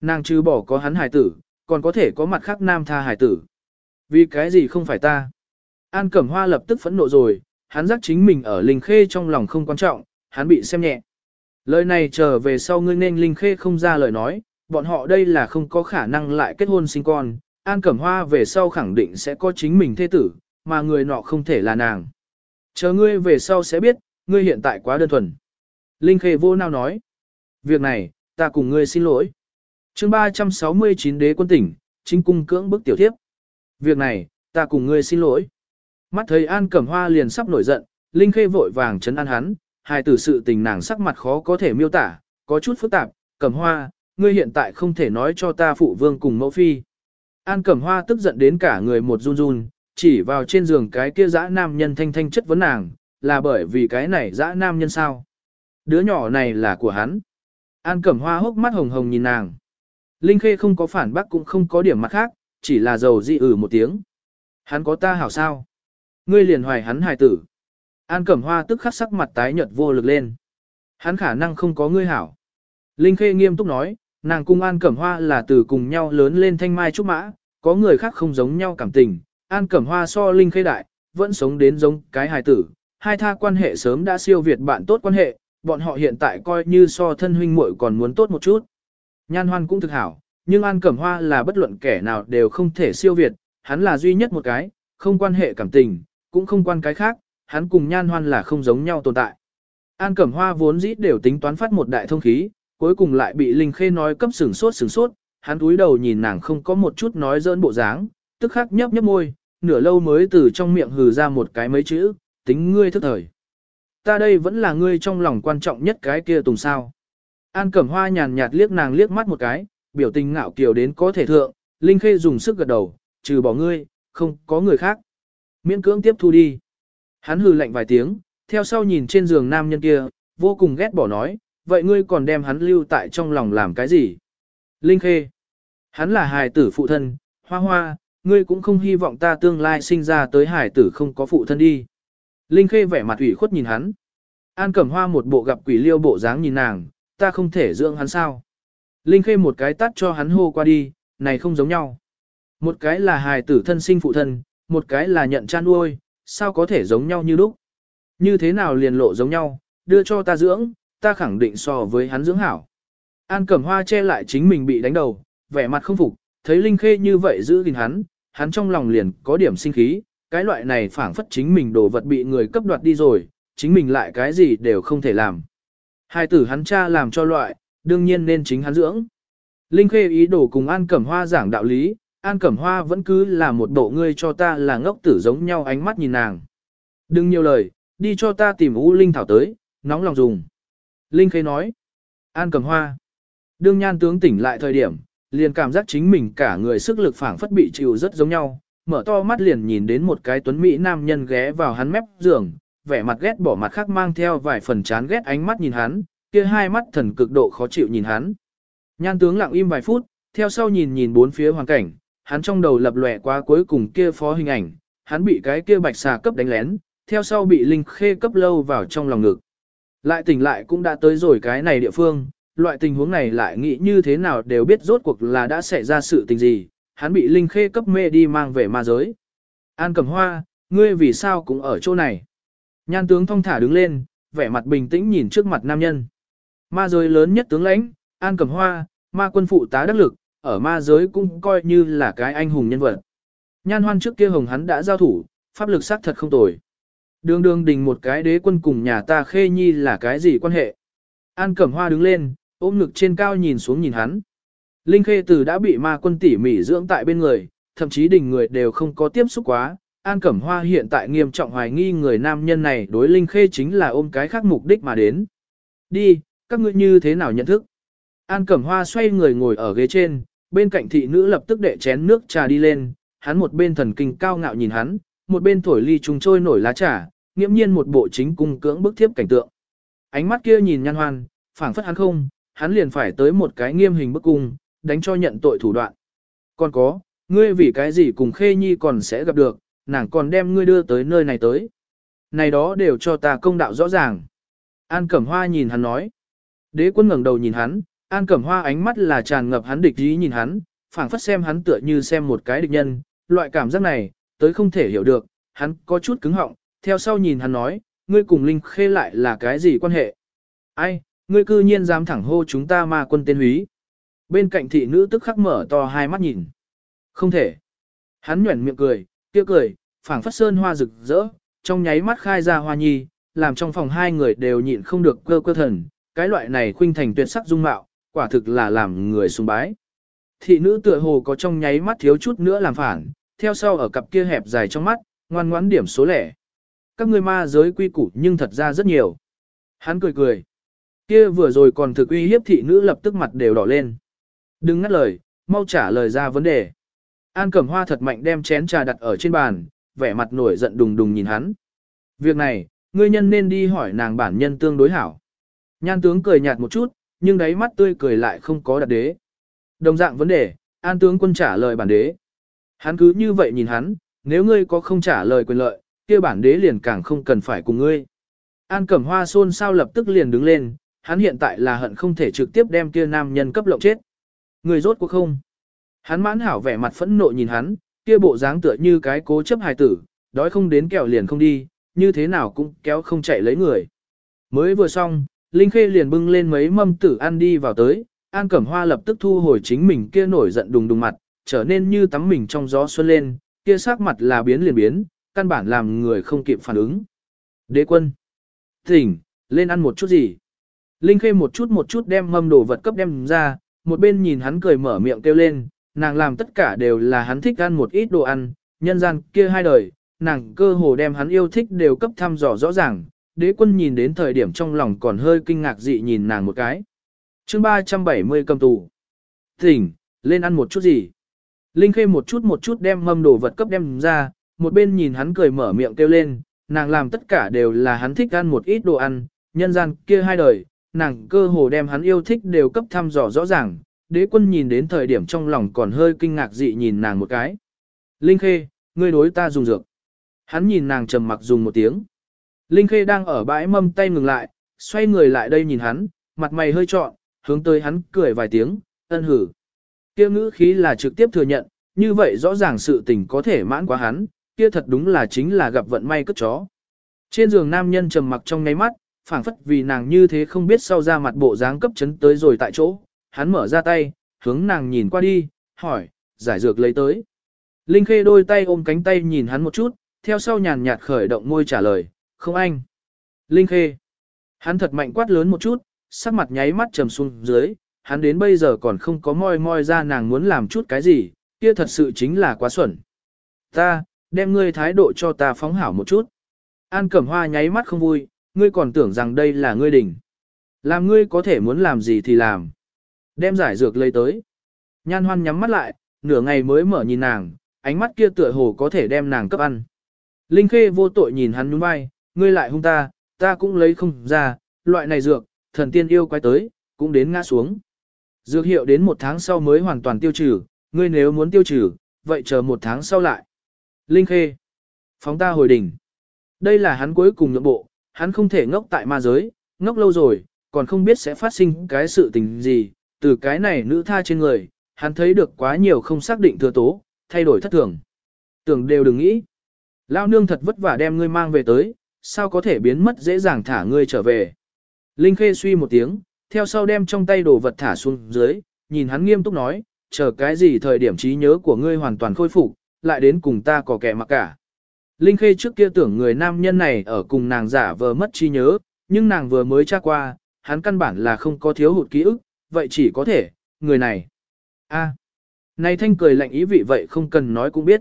S1: Nàng trừ bỏ có hắn hài tử, còn có thể có mặt khác nam tha hài tử. Vì cái gì không phải ta? An Cẩm Hoa lập tức phẫn nộ rồi, hắn giác chính mình ở Linh Khê trong lòng không quan trọng, hắn bị xem nhẹ. Lời này trở về sau ngươi nên Linh Khê không ra lời nói, bọn họ đây là không có khả năng lại kết hôn sinh con, An Cẩm Hoa về sau khẳng định sẽ có chính mình thế tử, mà người nọ không thể là nàng. Chờ ngươi về sau sẽ biết, ngươi hiện tại quá đơn thuần. Linh Khê vô nào nói. Việc này, ta cùng ngươi xin lỗi. chương 369 đế quân tỉnh, chính cung cưỡng bức tiểu thiếp. Việc này, ta cùng ngươi xin lỗi. Mắt thấy An Cẩm Hoa liền sắp nổi giận, Linh Khê vội vàng chấn an hắn, hai tử sự tình nàng sắc mặt khó có thể miêu tả, có chút phức tạp, Cẩm Hoa, ngươi hiện tại không thể nói cho ta phụ vương cùng mẫu phi. An Cẩm Hoa tức giận đến cả người một run run, chỉ vào trên giường cái kia dã nam nhân thanh thanh chất vấn nàng, là bởi vì cái này dã nam nhân sao? Đứa nhỏ này là của hắn. An Cẩm Hoa hốc mắt hồng hồng nhìn nàng. Linh Khê không có phản bác cũng không có điểm mặt khác, chỉ là dầu dị ử ừ một tiếng. Hắn có ta hảo sao? Ngươi liền hoài hắn hài tử. An Cẩm Hoa tức khắc sắc mặt tái nhợt vô lực lên. Hắn khả năng không có ngươi hảo. Linh Khê nghiêm túc nói, nàng cung An Cẩm Hoa là từ cùng nhau lớn lên thanh mai trúc mã, có người khác không giống nhau cảm tình. An Cẩm Hoa so Linh Khê đại, vẫn sống đến giống cái hài tử. Hai tha quan hệ sớm đã siêu việt bạn tốt quan hệ, bọn họ hiện tại coi như so thân huynh muội còn muốn tốt một chút. Nhan hoan cũng thực hảo, nhưng An Cẩm Hoa là bất luận kẻ nào đều không thể siêu việt, hắn là duy nhất một cái, không quan hệ cảm tình, cũng không quan cái khác, hắn cùng nhan hoan là không giống nhau tồn tại. An Cẩm Hoa vốn dĩ đều tính toán phát một đại thông khí, cuối cùng lại bị Linh Khê nói cấp sừng sốt sừng sốt, hắn túi đầu nhìn nàng không có một chút nói dỡn bộ dáng, tức khắc nhấp nhấp môi, nửa lâu mới từ trong miệng hừ ra một cái mấy chữ, tính ngươi thức thời. Ta đây vẫn là ngươi trong lòng quan trọng nhất cái kia tùng sao. An Cẩm Hoa nhàn nhạt liếc nàng liếc mắt một cái, biểu tình ngạo kiều đến có thể thượng, Linh Khê dùng sức gật đầu, trừ bỏ ngươi, không có người khác. Miễn cưỡng tiếp thu đi. Hắn hừ lạnh vài tiếng, theo sau nhìn trên giường nam nhân kia, vô cùng ghét bỏ nói, vậy ngươi còn đem hắn lưu tại trong lòng làm cái gì? Linh Khê. Hắn là hài tử phụ thân, hoa hoa, ngươi cũng không hy vọng ta tương lai sinh ra tới hài tử không có phụ thân đi. Linh Khê vẻ mặt ủy khuất nhìn hắn. An Cẩm Hoa một bộ gặp quỷ liêu bộ dáng nhìn nàng, ta không thể dưỡng hắn sao. Linh Khê một cái tắt cho hắn hô qua đi, này không giống nhau. Một cái là hài tử thân sinh phụ thân, một cái là nhận cha nuôi, sao có thể giống nhau như lúc. Như thế nào liền lộ giống nhau, đưa cho ta dưỡng, ta khẳng định so với hắn dưỡng hảo. An Cẩm Hoa che lại chính mình bị đánh đầu, vẻ mặt không phục, thấy Linh Khê như vậy giữ gìn hắn, hắn trong lòng liền có điểm sinh khí, cái loại này phảng phất chính mình đồ vật bị người cấp đoạt đi rồi, chính mình lại cái gì đều không thể làm. Hai tử hắn cha làm cho loại, đương nhiên nên chính hắn dưỡng. Linh Khê ý đồ cùng An Cẩm Hoa giảng đạo lý, An Cẩm Hoa vẫn cứ là một bộ ngươi cho ta là ngốc tử giống nhau ánh mắt nhìn nàng. Đừng nhiều lời, đi cho ta tìm U Linh Thảo tới, nóng lòng dùng. Linh Khê nói. An Cầm Hoa. Đương nhan tướng tỉnh lại thời điểm, liền cảm giác chính mình cả người sức lực phảng phất bị chịu rất giống nhau, mở to mắt liền nhìn đến một cái tuấn mỹ nam nhân ghé vào hắn mép giường, vẻ mặt ghét bỏ mặt khác mang theo vài phần chán ghét ánh mắt nhìn hắn, kia hai mắt thần cực độ khó chịu nhìn hắn. Nhan tướng lặng im vài phút, theo sau nhìn nhìn bốn phía hoàn cảnh, hắn trong đầu lập lòe qua cuối cùng kia phó hình ảnh, hắn bị cái kia bạch xà cấp đánh lén, theo sau bị linh khê cấp lâu vào trong lòng ngực. Lại tỉnh lại cũng đã tới rồi cái này địa phương, loại tình huống này lại nghĩ như thế nào đều biết rốt cuộc là đã xảy ra sự tình gì, hắn bị linh khê cấp mê đi mang về ma giới. An cầm hoa, ngươi vì sao cũng ở chỗ này. Nhan tướng thong thả đứng lên, vẻ mặt bình tĩnh nhìn trước mặt nam nhân. Ma giới lớn nhất tướng lãnh, An cầm hoa, ma quân phụ tá đắc lực, ở ma giới cũng coi như là cái anh hùng nhân vật. Nhan hoan trước kia hồng hắn đã giao thủ, pháp lực sắc thật không tồi. Đường đường đình một cái đế quân cùng nhà ta khê nhi là cái gì quan hệ. An cẩm hoa đứng lên, ôm ngực trên cao nhìn xuống nhìn hắn. Linh khê tử đã bị ma quân tỉ mỉ dưỡng tại bên người, thậm chí đình người đều không có tiếp xúc quá. An Cẩm Hoa hiện tại nghiêm trọng hoài nghi người nam nhân này đối Linh Khê chính là ôm cái khác mục đích mà đến. Đi, các ngươi như thế nào nhận thức? An Cẩm Hoa xoay người ngồi ở ghế trên, bên cạnh thị nữ lập tức đệ chén nước trà đi lên, hắn một bên thần kinh cao ngạo nhìn hắn, một bên thổi ly trùng trôi nổi lá trà, nghiễm nhiên một bộ chính cung cưỡng bức thiếp cảnh tượng. Ánh mắt kia nhìn nhan hoan, phảng phất hắn không, hắn liền phải tới một cái nghiêm hình bức cung, đánh cho nhận tội thủ đoạn. Còn có, ngươi vì cái gì cùng Khê Nhi còn sẽ gặp được, nàng còn đem ngươi đưa tới nơi này tới. Này đó đều cho ta công đạo rõ ràng. An Cẩm Hoa nhìn hắn nói. Đế quân ngẩng đầu nhìn hắn, An Cẩm Hoa ánh mắt là tràn ngập hắn địch ý nhìn hắn, phảng phất xem hắn tựa như xem một cái địch nhân, loại cảm giác này, tới không thể hiểu được, hắn có chút cứng họng, theo sau nhìn hắn nói, ngươi cùng Linh Khê lại là cái gì quan hệ? Ai, ngươi cư nhiên dám thẳng hô chúng ta ma quân tên húy. Bên cạnh thị nữ tức khắc mở to hai mắt nhìn. Không thể. Hắn nhuẩn miệng cười, kia cười, phảng phất sơn hoa rực rỡ, trong nháy mắt khai ra hoa nhi, làm trong phòng hai người đều nhịn không được cơ cơ thần, cái loại này khuynh thành tuyệt sắc dung mạo, quả thực là làm người sùng bái. Thị nữ tựa hồ có trong nháy mắt thiếu chút nữa làm phản, theo sau ở cặp kia hẹp dài trong mắt, ngoan ngoãn điểm số lẻ. Các ngươi ma giới quy củ nhưng thật ra rất nhiều. Hắn cười cười. Kia vừa rồi còn thực uy hiếp thị nữ lập tức mặt đều đỏ lên. Đừng ngắt lời, mau trả lời ra vấn đề. An Cẩm Hoa thật mạnh đem chén trà đặt ở trên bàn, vẻ mặt nổi giận đùng đùng nhìn hắn. Việc này, ngươi nhân nên đi hỏi nàng bản nhân tương đối hảo. Nhan tướng cười nhạt một chút, nhưng đáy mắt tươi cười lại không có đặt đế. Đồng dạng vấn đề, an tướng quân trả lời bản đế. Hắn cứ như vậy nhìn hắn, nếu ngươi có không trả lời quyền lợi, kia bản đế liền càng không cần phải cùng ngươi. An cẩm hoa xôn sao lập tức liền đứng lên, hắn hiện tại là hận không thể trực tiếp đem kia nam nhân cấp lộng chết. Người rốt cuộc không? Hắn mãn hảo vẻ mặt phẫn nộ nhìn hắn, kia bộ dáng tựa như cái cố chấp hài tử, đói không đến kẹo liền không đi, như thế nào cũng kéo không chạy lấy người. Mới vừa xong, Linh Khê liền bưng lên mấy mâm tử ăn đi vào tới, An Cẩm Hoa lập tức thu hồi chính mình kia nổi giận đùng đùng mặt, trở nên như tắm mình trong gió xuân lên, kia sắc mặt là biến liền biến, căn bản làm người không kịp phản ứng. Đế quân, thỉnh, lên ăn một chút gì. Linh Khê một chút một chút đem mâm đồ vật cấp đem ra, một bên nhìn hắn cười mở miệng kêu lên, nàng làm tất cả đều là hắn thích ăn một ít đồ ăn, nhân gian kia hai đời, nàng cơ hồ đem hắn yêu thích đều cấp thăm dò rõ ràng, đế quân nhìn đến thời điểm trong lòng còn hơi kinh ngạc dị nhìn nàng một cái. chương 370 cầm tù. Thỉnh, lên ăn một chút gì. Linh Khê một chút một chút đem mâm đồ vật cấp đem ra, một bên nhìn hắn cười mở miệng kêu lên, nàng làm tất cả đều là hắn thích ăn một ít đồ ăn, nhân gian kia hai đời, nàng cơ hồ đem hắn yêu thích đều cấp thăm dò rõ ràng, đế quân nhìn đến thời điểm trong lòng còn hơi kinh ngạc dị nhìn nàng một cái. Linh Khê, ngươi đối ta dùng dược. Hắn nhìn nàng trầm mặc dùng một tiếng. Linh Khê đang ở bãi mâm tay ngừng lại, xoay người lại đây nhìn hắn, mặt mày hơi trọn, hướng tới hắn cười vài tiếng, ân hử. Kia ngữ khí là trực tiếp thừa nhận, như vậy rõ ràng sự tình có thể mãn quá hắn, kia thật đúng là chính là gặp vận may cất chó. Trên giường nam nhân trầm mặc trong ngáy mắt, phảng phất vì nàng như thế không biết sau ra mặt bộ dáng cấp chấn tới rồi tại chỗ, hắn mở ra tay, hướng nàng nhìn qua đi, hỏi, giải dược lấy tới. Linh Khê đôi tay ôm cánh tay nhìn hắn một chút, theo sau nhàn nhạt khởi động môi trả lời, không anh. Linh Khê. Hắn thật mạnh quát lớn một chút, sắc mặt nháy mắt trầm xuống dưới, hắn đến bây giờ còn không có moi moi ra nàng muốn làm chút cái gì, kia thật sự chính là quá xuẩn. Ta, đem ngươi thái độ cho ta phóng hảo một chút. An Cẩm Hoa nháy mắt không vui, ngươi còn tưởng rằng đây là ngươi đỉnh. Làm ngươi có thể muốn làm gì thì làm. Đem giải dược lấy tới. Nhan hoan nhắm mắt lại, nửa ngày mới mở nhìn nàng, ánh mắt kia tựa hồ có thể đem nàng cấp ăn. Linh Khê vô tội nhìn hắn nhún vai, ngươi lại hung ta, ta cũng lấy không ra, loại này dược, thần tiên yêu quái tới, cũng đến ngã xuống. Dược hiệu đến một tháng sau mới hoàn toàn tiêu trừ, ngươi nếu muốn tiêu trừ, vậy chờ một tháng sau lại. Linh Khê. Phóng ta hồi đỉnh. Đây là hắn cuối cùng nhượng bộ, hắn không thể ngốc tại ma giới, ngốc lâu rồi, còn không biết sẽ phát sinh cái sự tình gì, từ cái này nữ tha trên người, hắn thấy được quá nhiều không xác định thừa tố, thay đổi thất thường. Tưởng đều đừng nghĩ. Lao nương thật vất vả đem ngươi mang về tới, sao có thể biến mất dễ dàng thả ngươi trở về. Linh Khê suy một tiếng, theo sau đem trong tay đồ vật thả xuống dưới, nhìn hắn nghiêm túc nói, chờ cái gì thời điểm trí nhớ của ngươi hoàn toàn khôi phục, lại đến cùng ta có kẻ mặc cả. Linh Khê trước kia tưởng người nam nhân này ở cùng nàng giả vờ mất trí nhớ, nhưng nàng vừa mới tra qua, hắn căn bản là không có thiếu hụt ký ức, vậy chỉ có thể, người này. a này thanh cười lạnh ý vị vậy không cần nói cũng biết.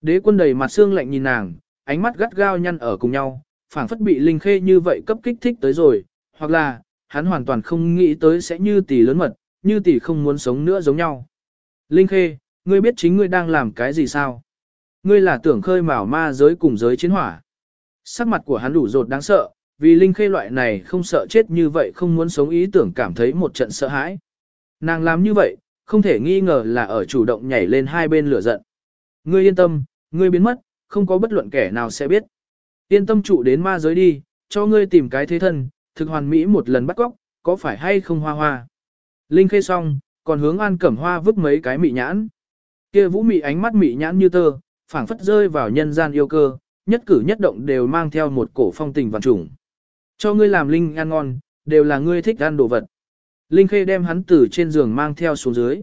S1: Đế quân đầy mặt xương lạnh nhìn nàng, ánh mắt gắt gao nhăn ở cùng nhau, phảng phất bị Linh Khê như vậy cấp kích thích tới rồi, hoặc là, hắn hoàn toàn không nghĩ tới sẽ như tỷ lớn mật, như tỷ không muốn sống nữa giống nhau. Linh Khê, ngươi biết chính ngươi đang làm cái gì sao? Ngươi là tưởng khơi mào ma giới cùng giới chiến hỏa. Sắc mặt của hắn đủ rột đáng sợ, vì Linh Khê loại này không sợ chết như vậy không muốn sống ý tưởng cảm thấy một trận sợ hãi. Nàng làm như vậy, không thể nghi ngờ là ở chủ động nhảy lên hai bên lửa giận. Ngươi yên tâm, ngươi biến mất, không có bất luận kẻ nào sẽ biết. Yên tâm trụ đến ma giới đi, cho ngươi tìm cái thế thân, thực hoàn mỹ một lần bắt góc, có phải hay không hoa hoa. Linh khê xong, còn hướng an cẩm hoa vứt mấy cái mị nhãn kia vũ mị ánh mắt mị nhãn như tơ, phảng phất rơi vào nhân gian yêu cơ, nhất cử nhất động đều mang theo một cổ phong tình vạn trùng. Cho ngươi làm linh ăn ngon, đều là ngươi thích ăn đồ vật. Linh Khê đem hắn từ trên giường mang theo xuống dưới.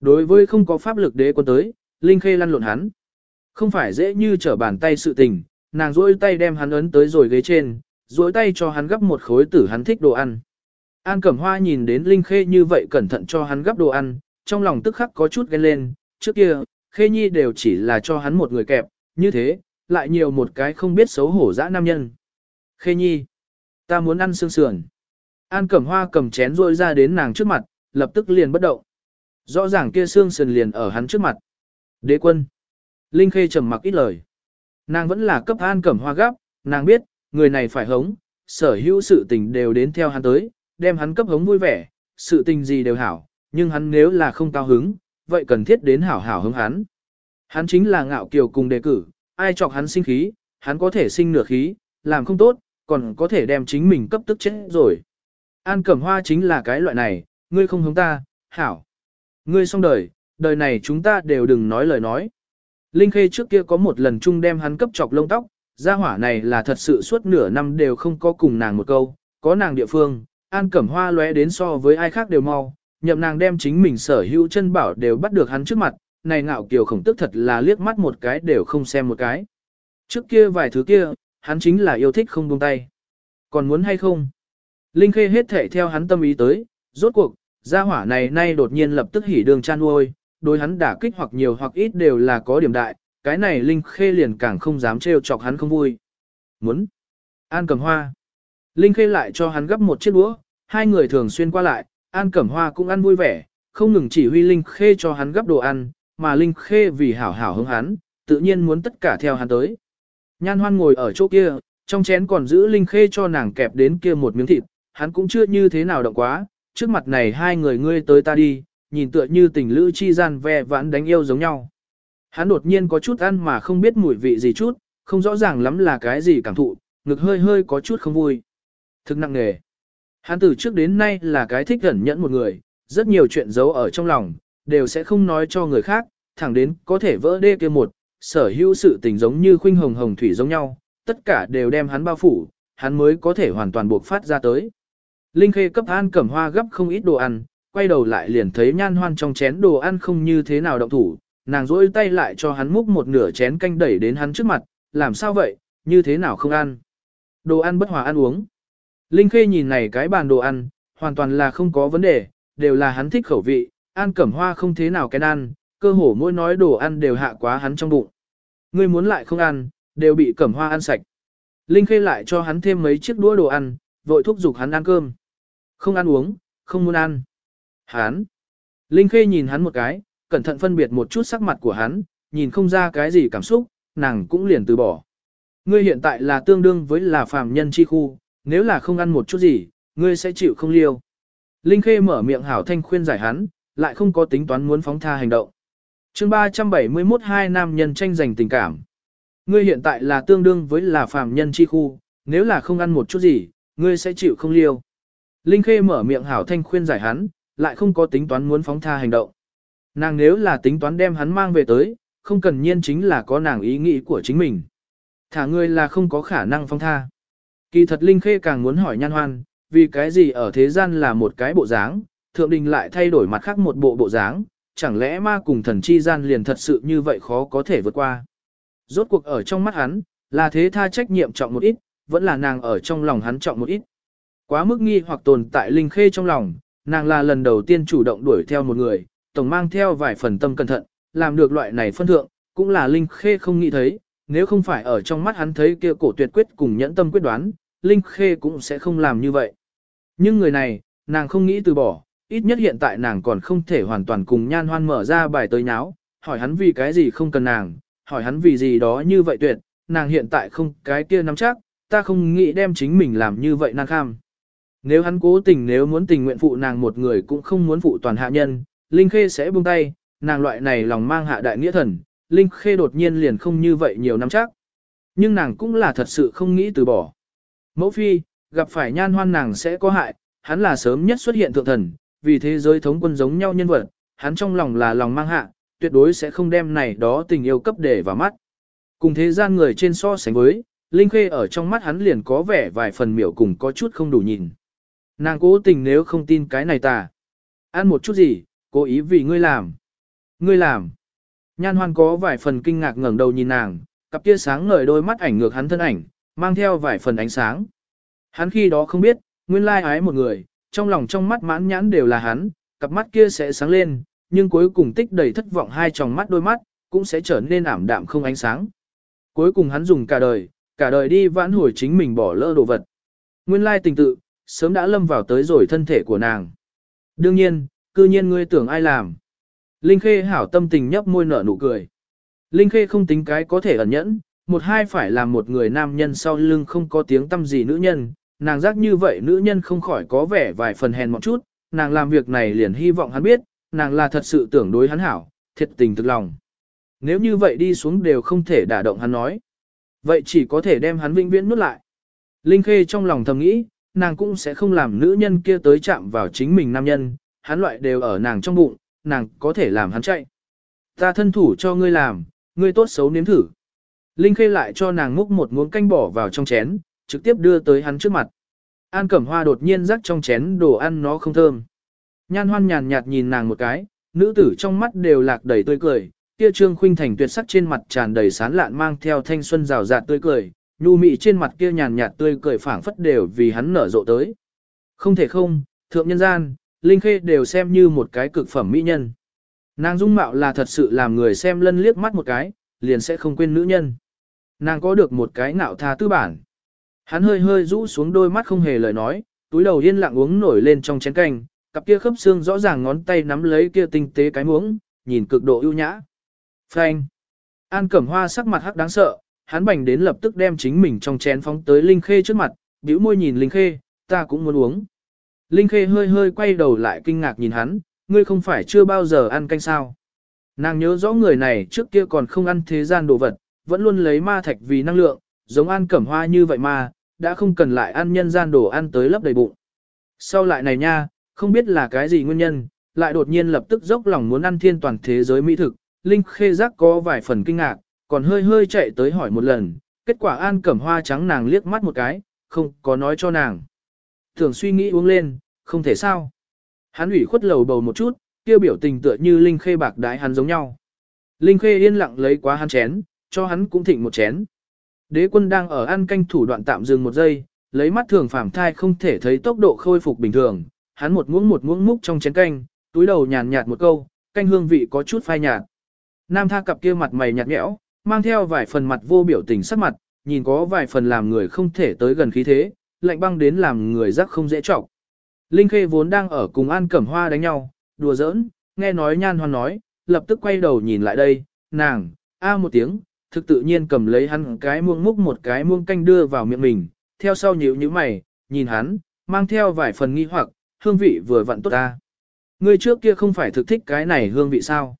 S1: Đối với không có pháp lực đế quân tới, Linh Khê lăn lộn hắn. Không phải dễ như trở bàn tay sự tình, nàng duỗi tay đem hắn ấn tới rồi ghế trên, duỗi tay cho hắn gấp một khối tử hắn thích đồ ăn. An Cẩm Hoa nhìn đến Linh Khê như vậy cẩn thận cho hắn gấp đồ ăn, trong lòng tức khắc có chút ghen lên, trước kia, Khê Nhi đều chỉ là cho hắn một người kẹp, như thế, lại nhiều một cái không biết xấu hổ dã nam nhân. Khê Nhi, ta muốn ăn xương sườn. An Cẩm Hoa cầm chén rôi ra đến nàng trước mặt, lập tức liền bất động. Rõ ràng kia xương sườn liền ở hắn trước mặt. Đế quân. Linh Khê trầm mặc ít lời. Nàng vẫn là cấp An Cẩm Hoa gấp, nàng biết, người này phải hống, sở hữu sự tình đều đến theo hắn tới, đem hắn cấp hống vui vẻ, sự tình gì đều hảo, nhưng hắn nếu là không cao hứng, vậy cần thiết đến hảo hảo hứng hắn. Hắn chính là ngạo kiều cùng đề cử, ai chọc hắn sinh khí, hắn có thể sinh nửa khí, làm không tốt, còn có thể đem chính mình cấp tức chết rồi. An Cẩm Hoa chính là cái loại này, ngươi không hướng ta, hảo. Ngươi xong đời, đời này chúng ta đều đừng nói lời nói. Linh Khê trước kia có một lần chung đem hắn cấp chọc lông tóc, gia hỏa này là thật sự suốt nửa năm đều không có cùng nàng một câu, có nàng địa phương, An Cẩm Hoa lóe đến so với ai khác đều mau, nhậm nàng đem chính mình sở hữu chân bảo đều bắt được hắn trước mặt, này ngạo kiều khổng tức thật là liếc mắt một cái đều không xem một cái. Trước kia vài thứ kia, hắn chính là yêu thích không buông tay. Còn muốn hay không? Linh Khê hết thể theo hắn tâm ý tới, rốt cuộc, gia hỏa này nay đột nhiên lập tức hỉ đường chan uôi, đối hắn đả kích hoặc nhiều hoặc ít đều là có điểm đại, cái này Linh Khê liền càng không dám trêu chọc hắn không vui. Muốn. An cầm hoa. Linh Khê lại cho hắn gấp một chiếc đũa, hai người thường xuyên qua lại, An Cẩm Hoa cũng ăn vui vẻ, không ngừng chỉ huy Linh Khê cho hắn gấp đồ ăn, mà Linh Khê vì hảo hảo hứng hắn, tự nhiên muốn tất cả theo hắn tới. Nhan Hoan ngồi ở chỗ kia, trong chén còn giữ Linh Khê cho nàng kẹp đến kia một miếng thịt, hắn cũng chưa như thế nào động quá, trước mặt này hai người ngươi tới ta đi, nhìn tựa như tình lữ chi gian ve vãn đánh yêu giống nhau. Hắn đột nhiên có chút ăn mà không biết mùi vị gì chút, không rõ ràng lắm là cái gì cảm thụ, ngực hơi hơi có chút không vui. Thực nặng nề. Hắn từ trước đến nay là cái thích gần nhẫn một người, rất nhiều chuyện giấu ở trong lòng, đều sẽ không nói cho người khác, thẳng đến có thể vỡ đê kia một, sở hữu sự tình giống như khuynh hồng hồng thủy giống nhau, tất cả đều đem hắn bao phủ, hắn mới có thể hoàn toàn buộc phát ra tới. Linh Khê cấp An Cẩm Hoa gấp không ít đồ ăn, quay đầu lại liền thấy nhan hoan trong chén đồ ăn không như thế nào động thủ, nàng rỗi tay lại cho hắn múc một nửa chén canh đẩy đến hắn trước mặt, làm sao vậy, như thế nào không ăn. Đồ ăn bất hòa ăn uống. Linh Khê nhìn này cái bàn đồ ăn, hoàn toàn là không có vấn đề, đều là hắn thích khẩu vị, An Cẩm Hoa không thế nào cái ăn, cơ hồ mỗi nói đồ ăn đều hạ quá hắn trong bụng. Ngươi muốn lại không ăn, đều bị Cẩm Hoa ăn sạch. Linh Khê lại cho hắn thêm mấy chiếc đũa đồ ăn, vội thúc giục hắn ăn cơm. Không ăn uống, không muốn ăn. Hắn. Linh Khê nhìn hắn một cái, cẩn thận phân biệt một chút sắc mặt của hắn, nhìn không ra cái gì cảm xúc, nàng cũng liền từ bỏ. Ngươi hiện tại là tương đương với là phàm nhân chi khu, nếu là không ăn một chút gì, ngươi sẽ chịu không liêu. Linh Khê mở miệng hảo thanh khuyên giải hắn, lại không có tính toán muốn phóng tha hành động. chương 371 hai nam nhân tranh giành tình cảm. Ngươi hiện tại là tương đương với là phàm nhân chi khu, nếu là không ăn một chút gì, ngươi sẽ chịu không liêu. Linh Khê mở miệng hảo thanh khuyên giải hắn, lại không có tính toán muốn phóng tha hành động. Nàng nếu là tính toán đem hắn mang về tới, không cần nhiên chính là có nàng ý nghĩ của chính mình. Thả ngươi là không có khả năng phóng tha. Kỳ thật Linh Khê càng muốn hỏi nhan hoan, vì cái gì ở thế gian là một cái bộ dáng, thượng đình lại thay đổi mặt khác một bộ bộ dáng, chẳng lẽ ma cùng thần chi gian liền thật sự như vậy khó có thể vượt qua. Rốt cuộc ở trong mắt hắn, là thế tha trách nhiệm trọng một ít, vẫn là nàng ở trong lòng hắn trọng một ít. Quá mức nghi hoặc tồn tại Linh Khê trong lòng, nàng là lần đầu tiên chủ động đuổi theo một người, tổng mang theo vài phần tâm cẩn thận, làm được loại này phân thượng, cũng là Linh Khê không nghĩ thấy, nếu không phải ở trong mắt hắn thấy kia cổ tuyệt quyết cùng nhẫn tâm quyết đoán, Linh Khê cũng sẽ không làm như vậy. Nhưng người này, nàng không nghĩ từ bỏ, ít nhất hiện tại nàng còn không thể hoàn toàn cùng nhan hoan mở ra bài tới nháo, hỏi hắn vì cái gì không cần nàng, hỏi hắn vì gì đó như vậy tuyệt, nàng hiện tại không cái kia nắm chắc, ta không nghĩ đem chính mình làm như vậy nàng kham. Nếu hắn cố tình nếu muốn tình nguyện phụ nàng một người cũng không muốn phụ toàn hạ nhân, Linh Khê sẽ buông tay, nàng loại này lòng mang hạ đại nghĩa thần, Linh Khê đột nhiên liền không như vậy nhiều năm chắc. Nhưng nàng cũng là thật sự không nghĩ từ bỏ. Mẫu phi, gặp phải nhan hoan nàng sẽ có hại, hắn là sớm nhất xuất hiện thượng thần, vì thế giới thống quân giống nhau nhân vật, hắn trong lòng là lòng mang hạ, tuyệt đối sẽ không đem này đó tình yêu cấp để vào mắt. Cùng thế gian người trên so sánh với, Linh Khê ở trong mắt hắn liền có vẻ vài phần miểu cùng có chút không đủ nhìn. Nàng cố tình nếu không tin cái này ta. Ăn một chút gì, cố ý vì ngươi làm. Ngươi làm. Nhan hoan có vài phần kinh ngạc ngẩng đầu nhìn nàng, cặp kia sáng ngời đôi mắt ảnh ngược hắn thân ảnh, mang theo vài phần ánh sáng. Hắn khi đó không biết, nguyên lai ái một người, trong lòng trong mắt mãn nhãn đều là hắn, cặp mắt kia sẽ sáng lên, nhưng cuối cùng tích đầy thất vọng hai tròng mắt đôi mắt, cũng sẽ trở nên ảm đạm không ánh sáng. Cuối cùng hắn dùng cả đời, cả đời đi vãn hồi chính mình bỏ lỡ đồ vật. Nguyên lai tình tự, sớm đã lâm vào tới rồi thân thể của nàng. Đương nhiên, cư nhiên ngươi tưởng ai làm. Linh Khê hảo tâm tình nhấp môi nở nụ cười. Linh Khê không tính cái có thể ẩn nhẫn, một hai phải làm một người nam nhân sau lưng không có tiếng tâm gì nữ nhân, nàng giác như vậy nữ nhân không khỏi có vẻ vài phần hèn một chút, nàng làm việc này liền hy vọng hắn biết, nàng là thật sự tưởng đối hắn hảo, thiệt tình thực lòng. Nếu như vậy đi xuống đều không thể đả động hắn nói. Vậy chỉ có thể đem hắn vĩnh viễn nuốt lại. Linh Khê trong lòng thầm nghĩ, nàng cũng sẽ không làm nữ nhân kia tới chạm vào chính mình nam nhân, hắn loại đều ở nàng trong bụng, nàng có thể làm hắn chạy. Ta thân thủ cho ngươi làm, ngươi tốt xấu nếm thử. Linh Khê lại cho nàng múc một muỗng canh bỏ vào trong chén, trực tiếp đưa tới hắn trước mặt. An Cẩm Hoa đột nhiên rắc trong chén đồ ăn nó không thơm. Nhan hoan nhàn nhạt nhìn nàng một cái, nữ tử trong mắt đều lạc đầy tươi cười, kia trương khuynh thành tuyệt sắc trên mặt tràn đầy sán lạn mang theo thanh xuân rào rạt tươi cười, nhu mị trên mặt kia nhàn nhạt tươi cười phảng phất đều vì hắn nở rộ tới. Không thể không, thượng nhân gian, Linh Khê đều xem như một cái cực phẩm mỹ nhân. Nàng dung mạo là thật sự làm người xem lân liếc mắt một cái, liền sẽ không quên nữ nhân. Nàng có được một cái ngạo tha tư bản. Hắn hơi hơi rũ xuống đôi mắt không hề lời nói, túi đầu yên lặng uống nổi lên trong chén canh, cặp kia khớp xương rõ ràng ngón tay nắm lấy kia tinh tế cái muỗng, nhìn cực độ ưu nhã. Phanh. An Cẩm Hoa sắc mặt hắc đáng sợ, hắn bành đến lập tức đem chính mình trong chén phóng tới Linh Khê trước mặt, bĩu môi nhìn Linh Khê, ta cũng muốn uống. Linh Khê hơi hơi quay đầu lại kinh ngạc nhìn hắn, ngươi không phải chưa bao giờ ăn canh sao. Nàng nhớ rõ người này trước kia còn không ăn thế gian đồ vật, vẫn luôn lấy ma thạch vì năng lượng, giống ăn cẩm hoa như vậy mà, đã không cần lại ăn nhân gian đồ ăn tới lấp đầy bụng. Sau lại này nha, không biết là cái gì nguyên nhân, lại đột nhiên lập tức dốc lòng muốn ăn thiên toàn thế giới mỹ thực, Linh Khê giác có vài phần kinh ngạc, còn hơi hơi chạy tới hỏi một lần, kết quả An Cẩm Hoa trắng nàng liếc mắt một cái, không có nói cho nàng. Thường suy nghĩ uống lên, không thể sao. Hắn ủy khuất lầu bầu một chút, kia biểu tình tựa như Linh Khê bạc đái hắn giống nhau. Linh Khê yên lặng lấy quá hắn chén, cho hắn cũng thịnh một chén. Đế quân đang ở ăn canh thủ đoạn tạm dừng một giây, lấy mắt thường phàm thai không thể thấy tốc độ khôi phục bình thường, hắn một muỗng một muỗng múc trong chén canh, túi đầu nhàn nhạt một câu, canh hương vị có chút phai nhạt. Nam tha cặp kia mặt mày nhạt nhẽo, mang theo vài phần mặt vô biểu tình sắc mặt, nhìn có vài phần làm người không thể tới gần khí thế, lạnh băng đến làm người rắc không dễ trọng. Linh Khê vốn đang ở cùng An Cẩm Hoa đánh nhau, đùa giỡn, nghe nói nhan hoan nói, lập tức quay đầu nhìn lại đây, nàng, a một tiếng, thực tự nhiên cầm lấy hắn cái muông múc một cái muông canh đưa vào miệng mình, theo sau nhíu nhíu mày, nhìn hắn, mang theo vài phần nghi hoặc, hương vị vừa vặn tốt ta. Ngươi trước kia không phải thực thích cái này hương vị sao?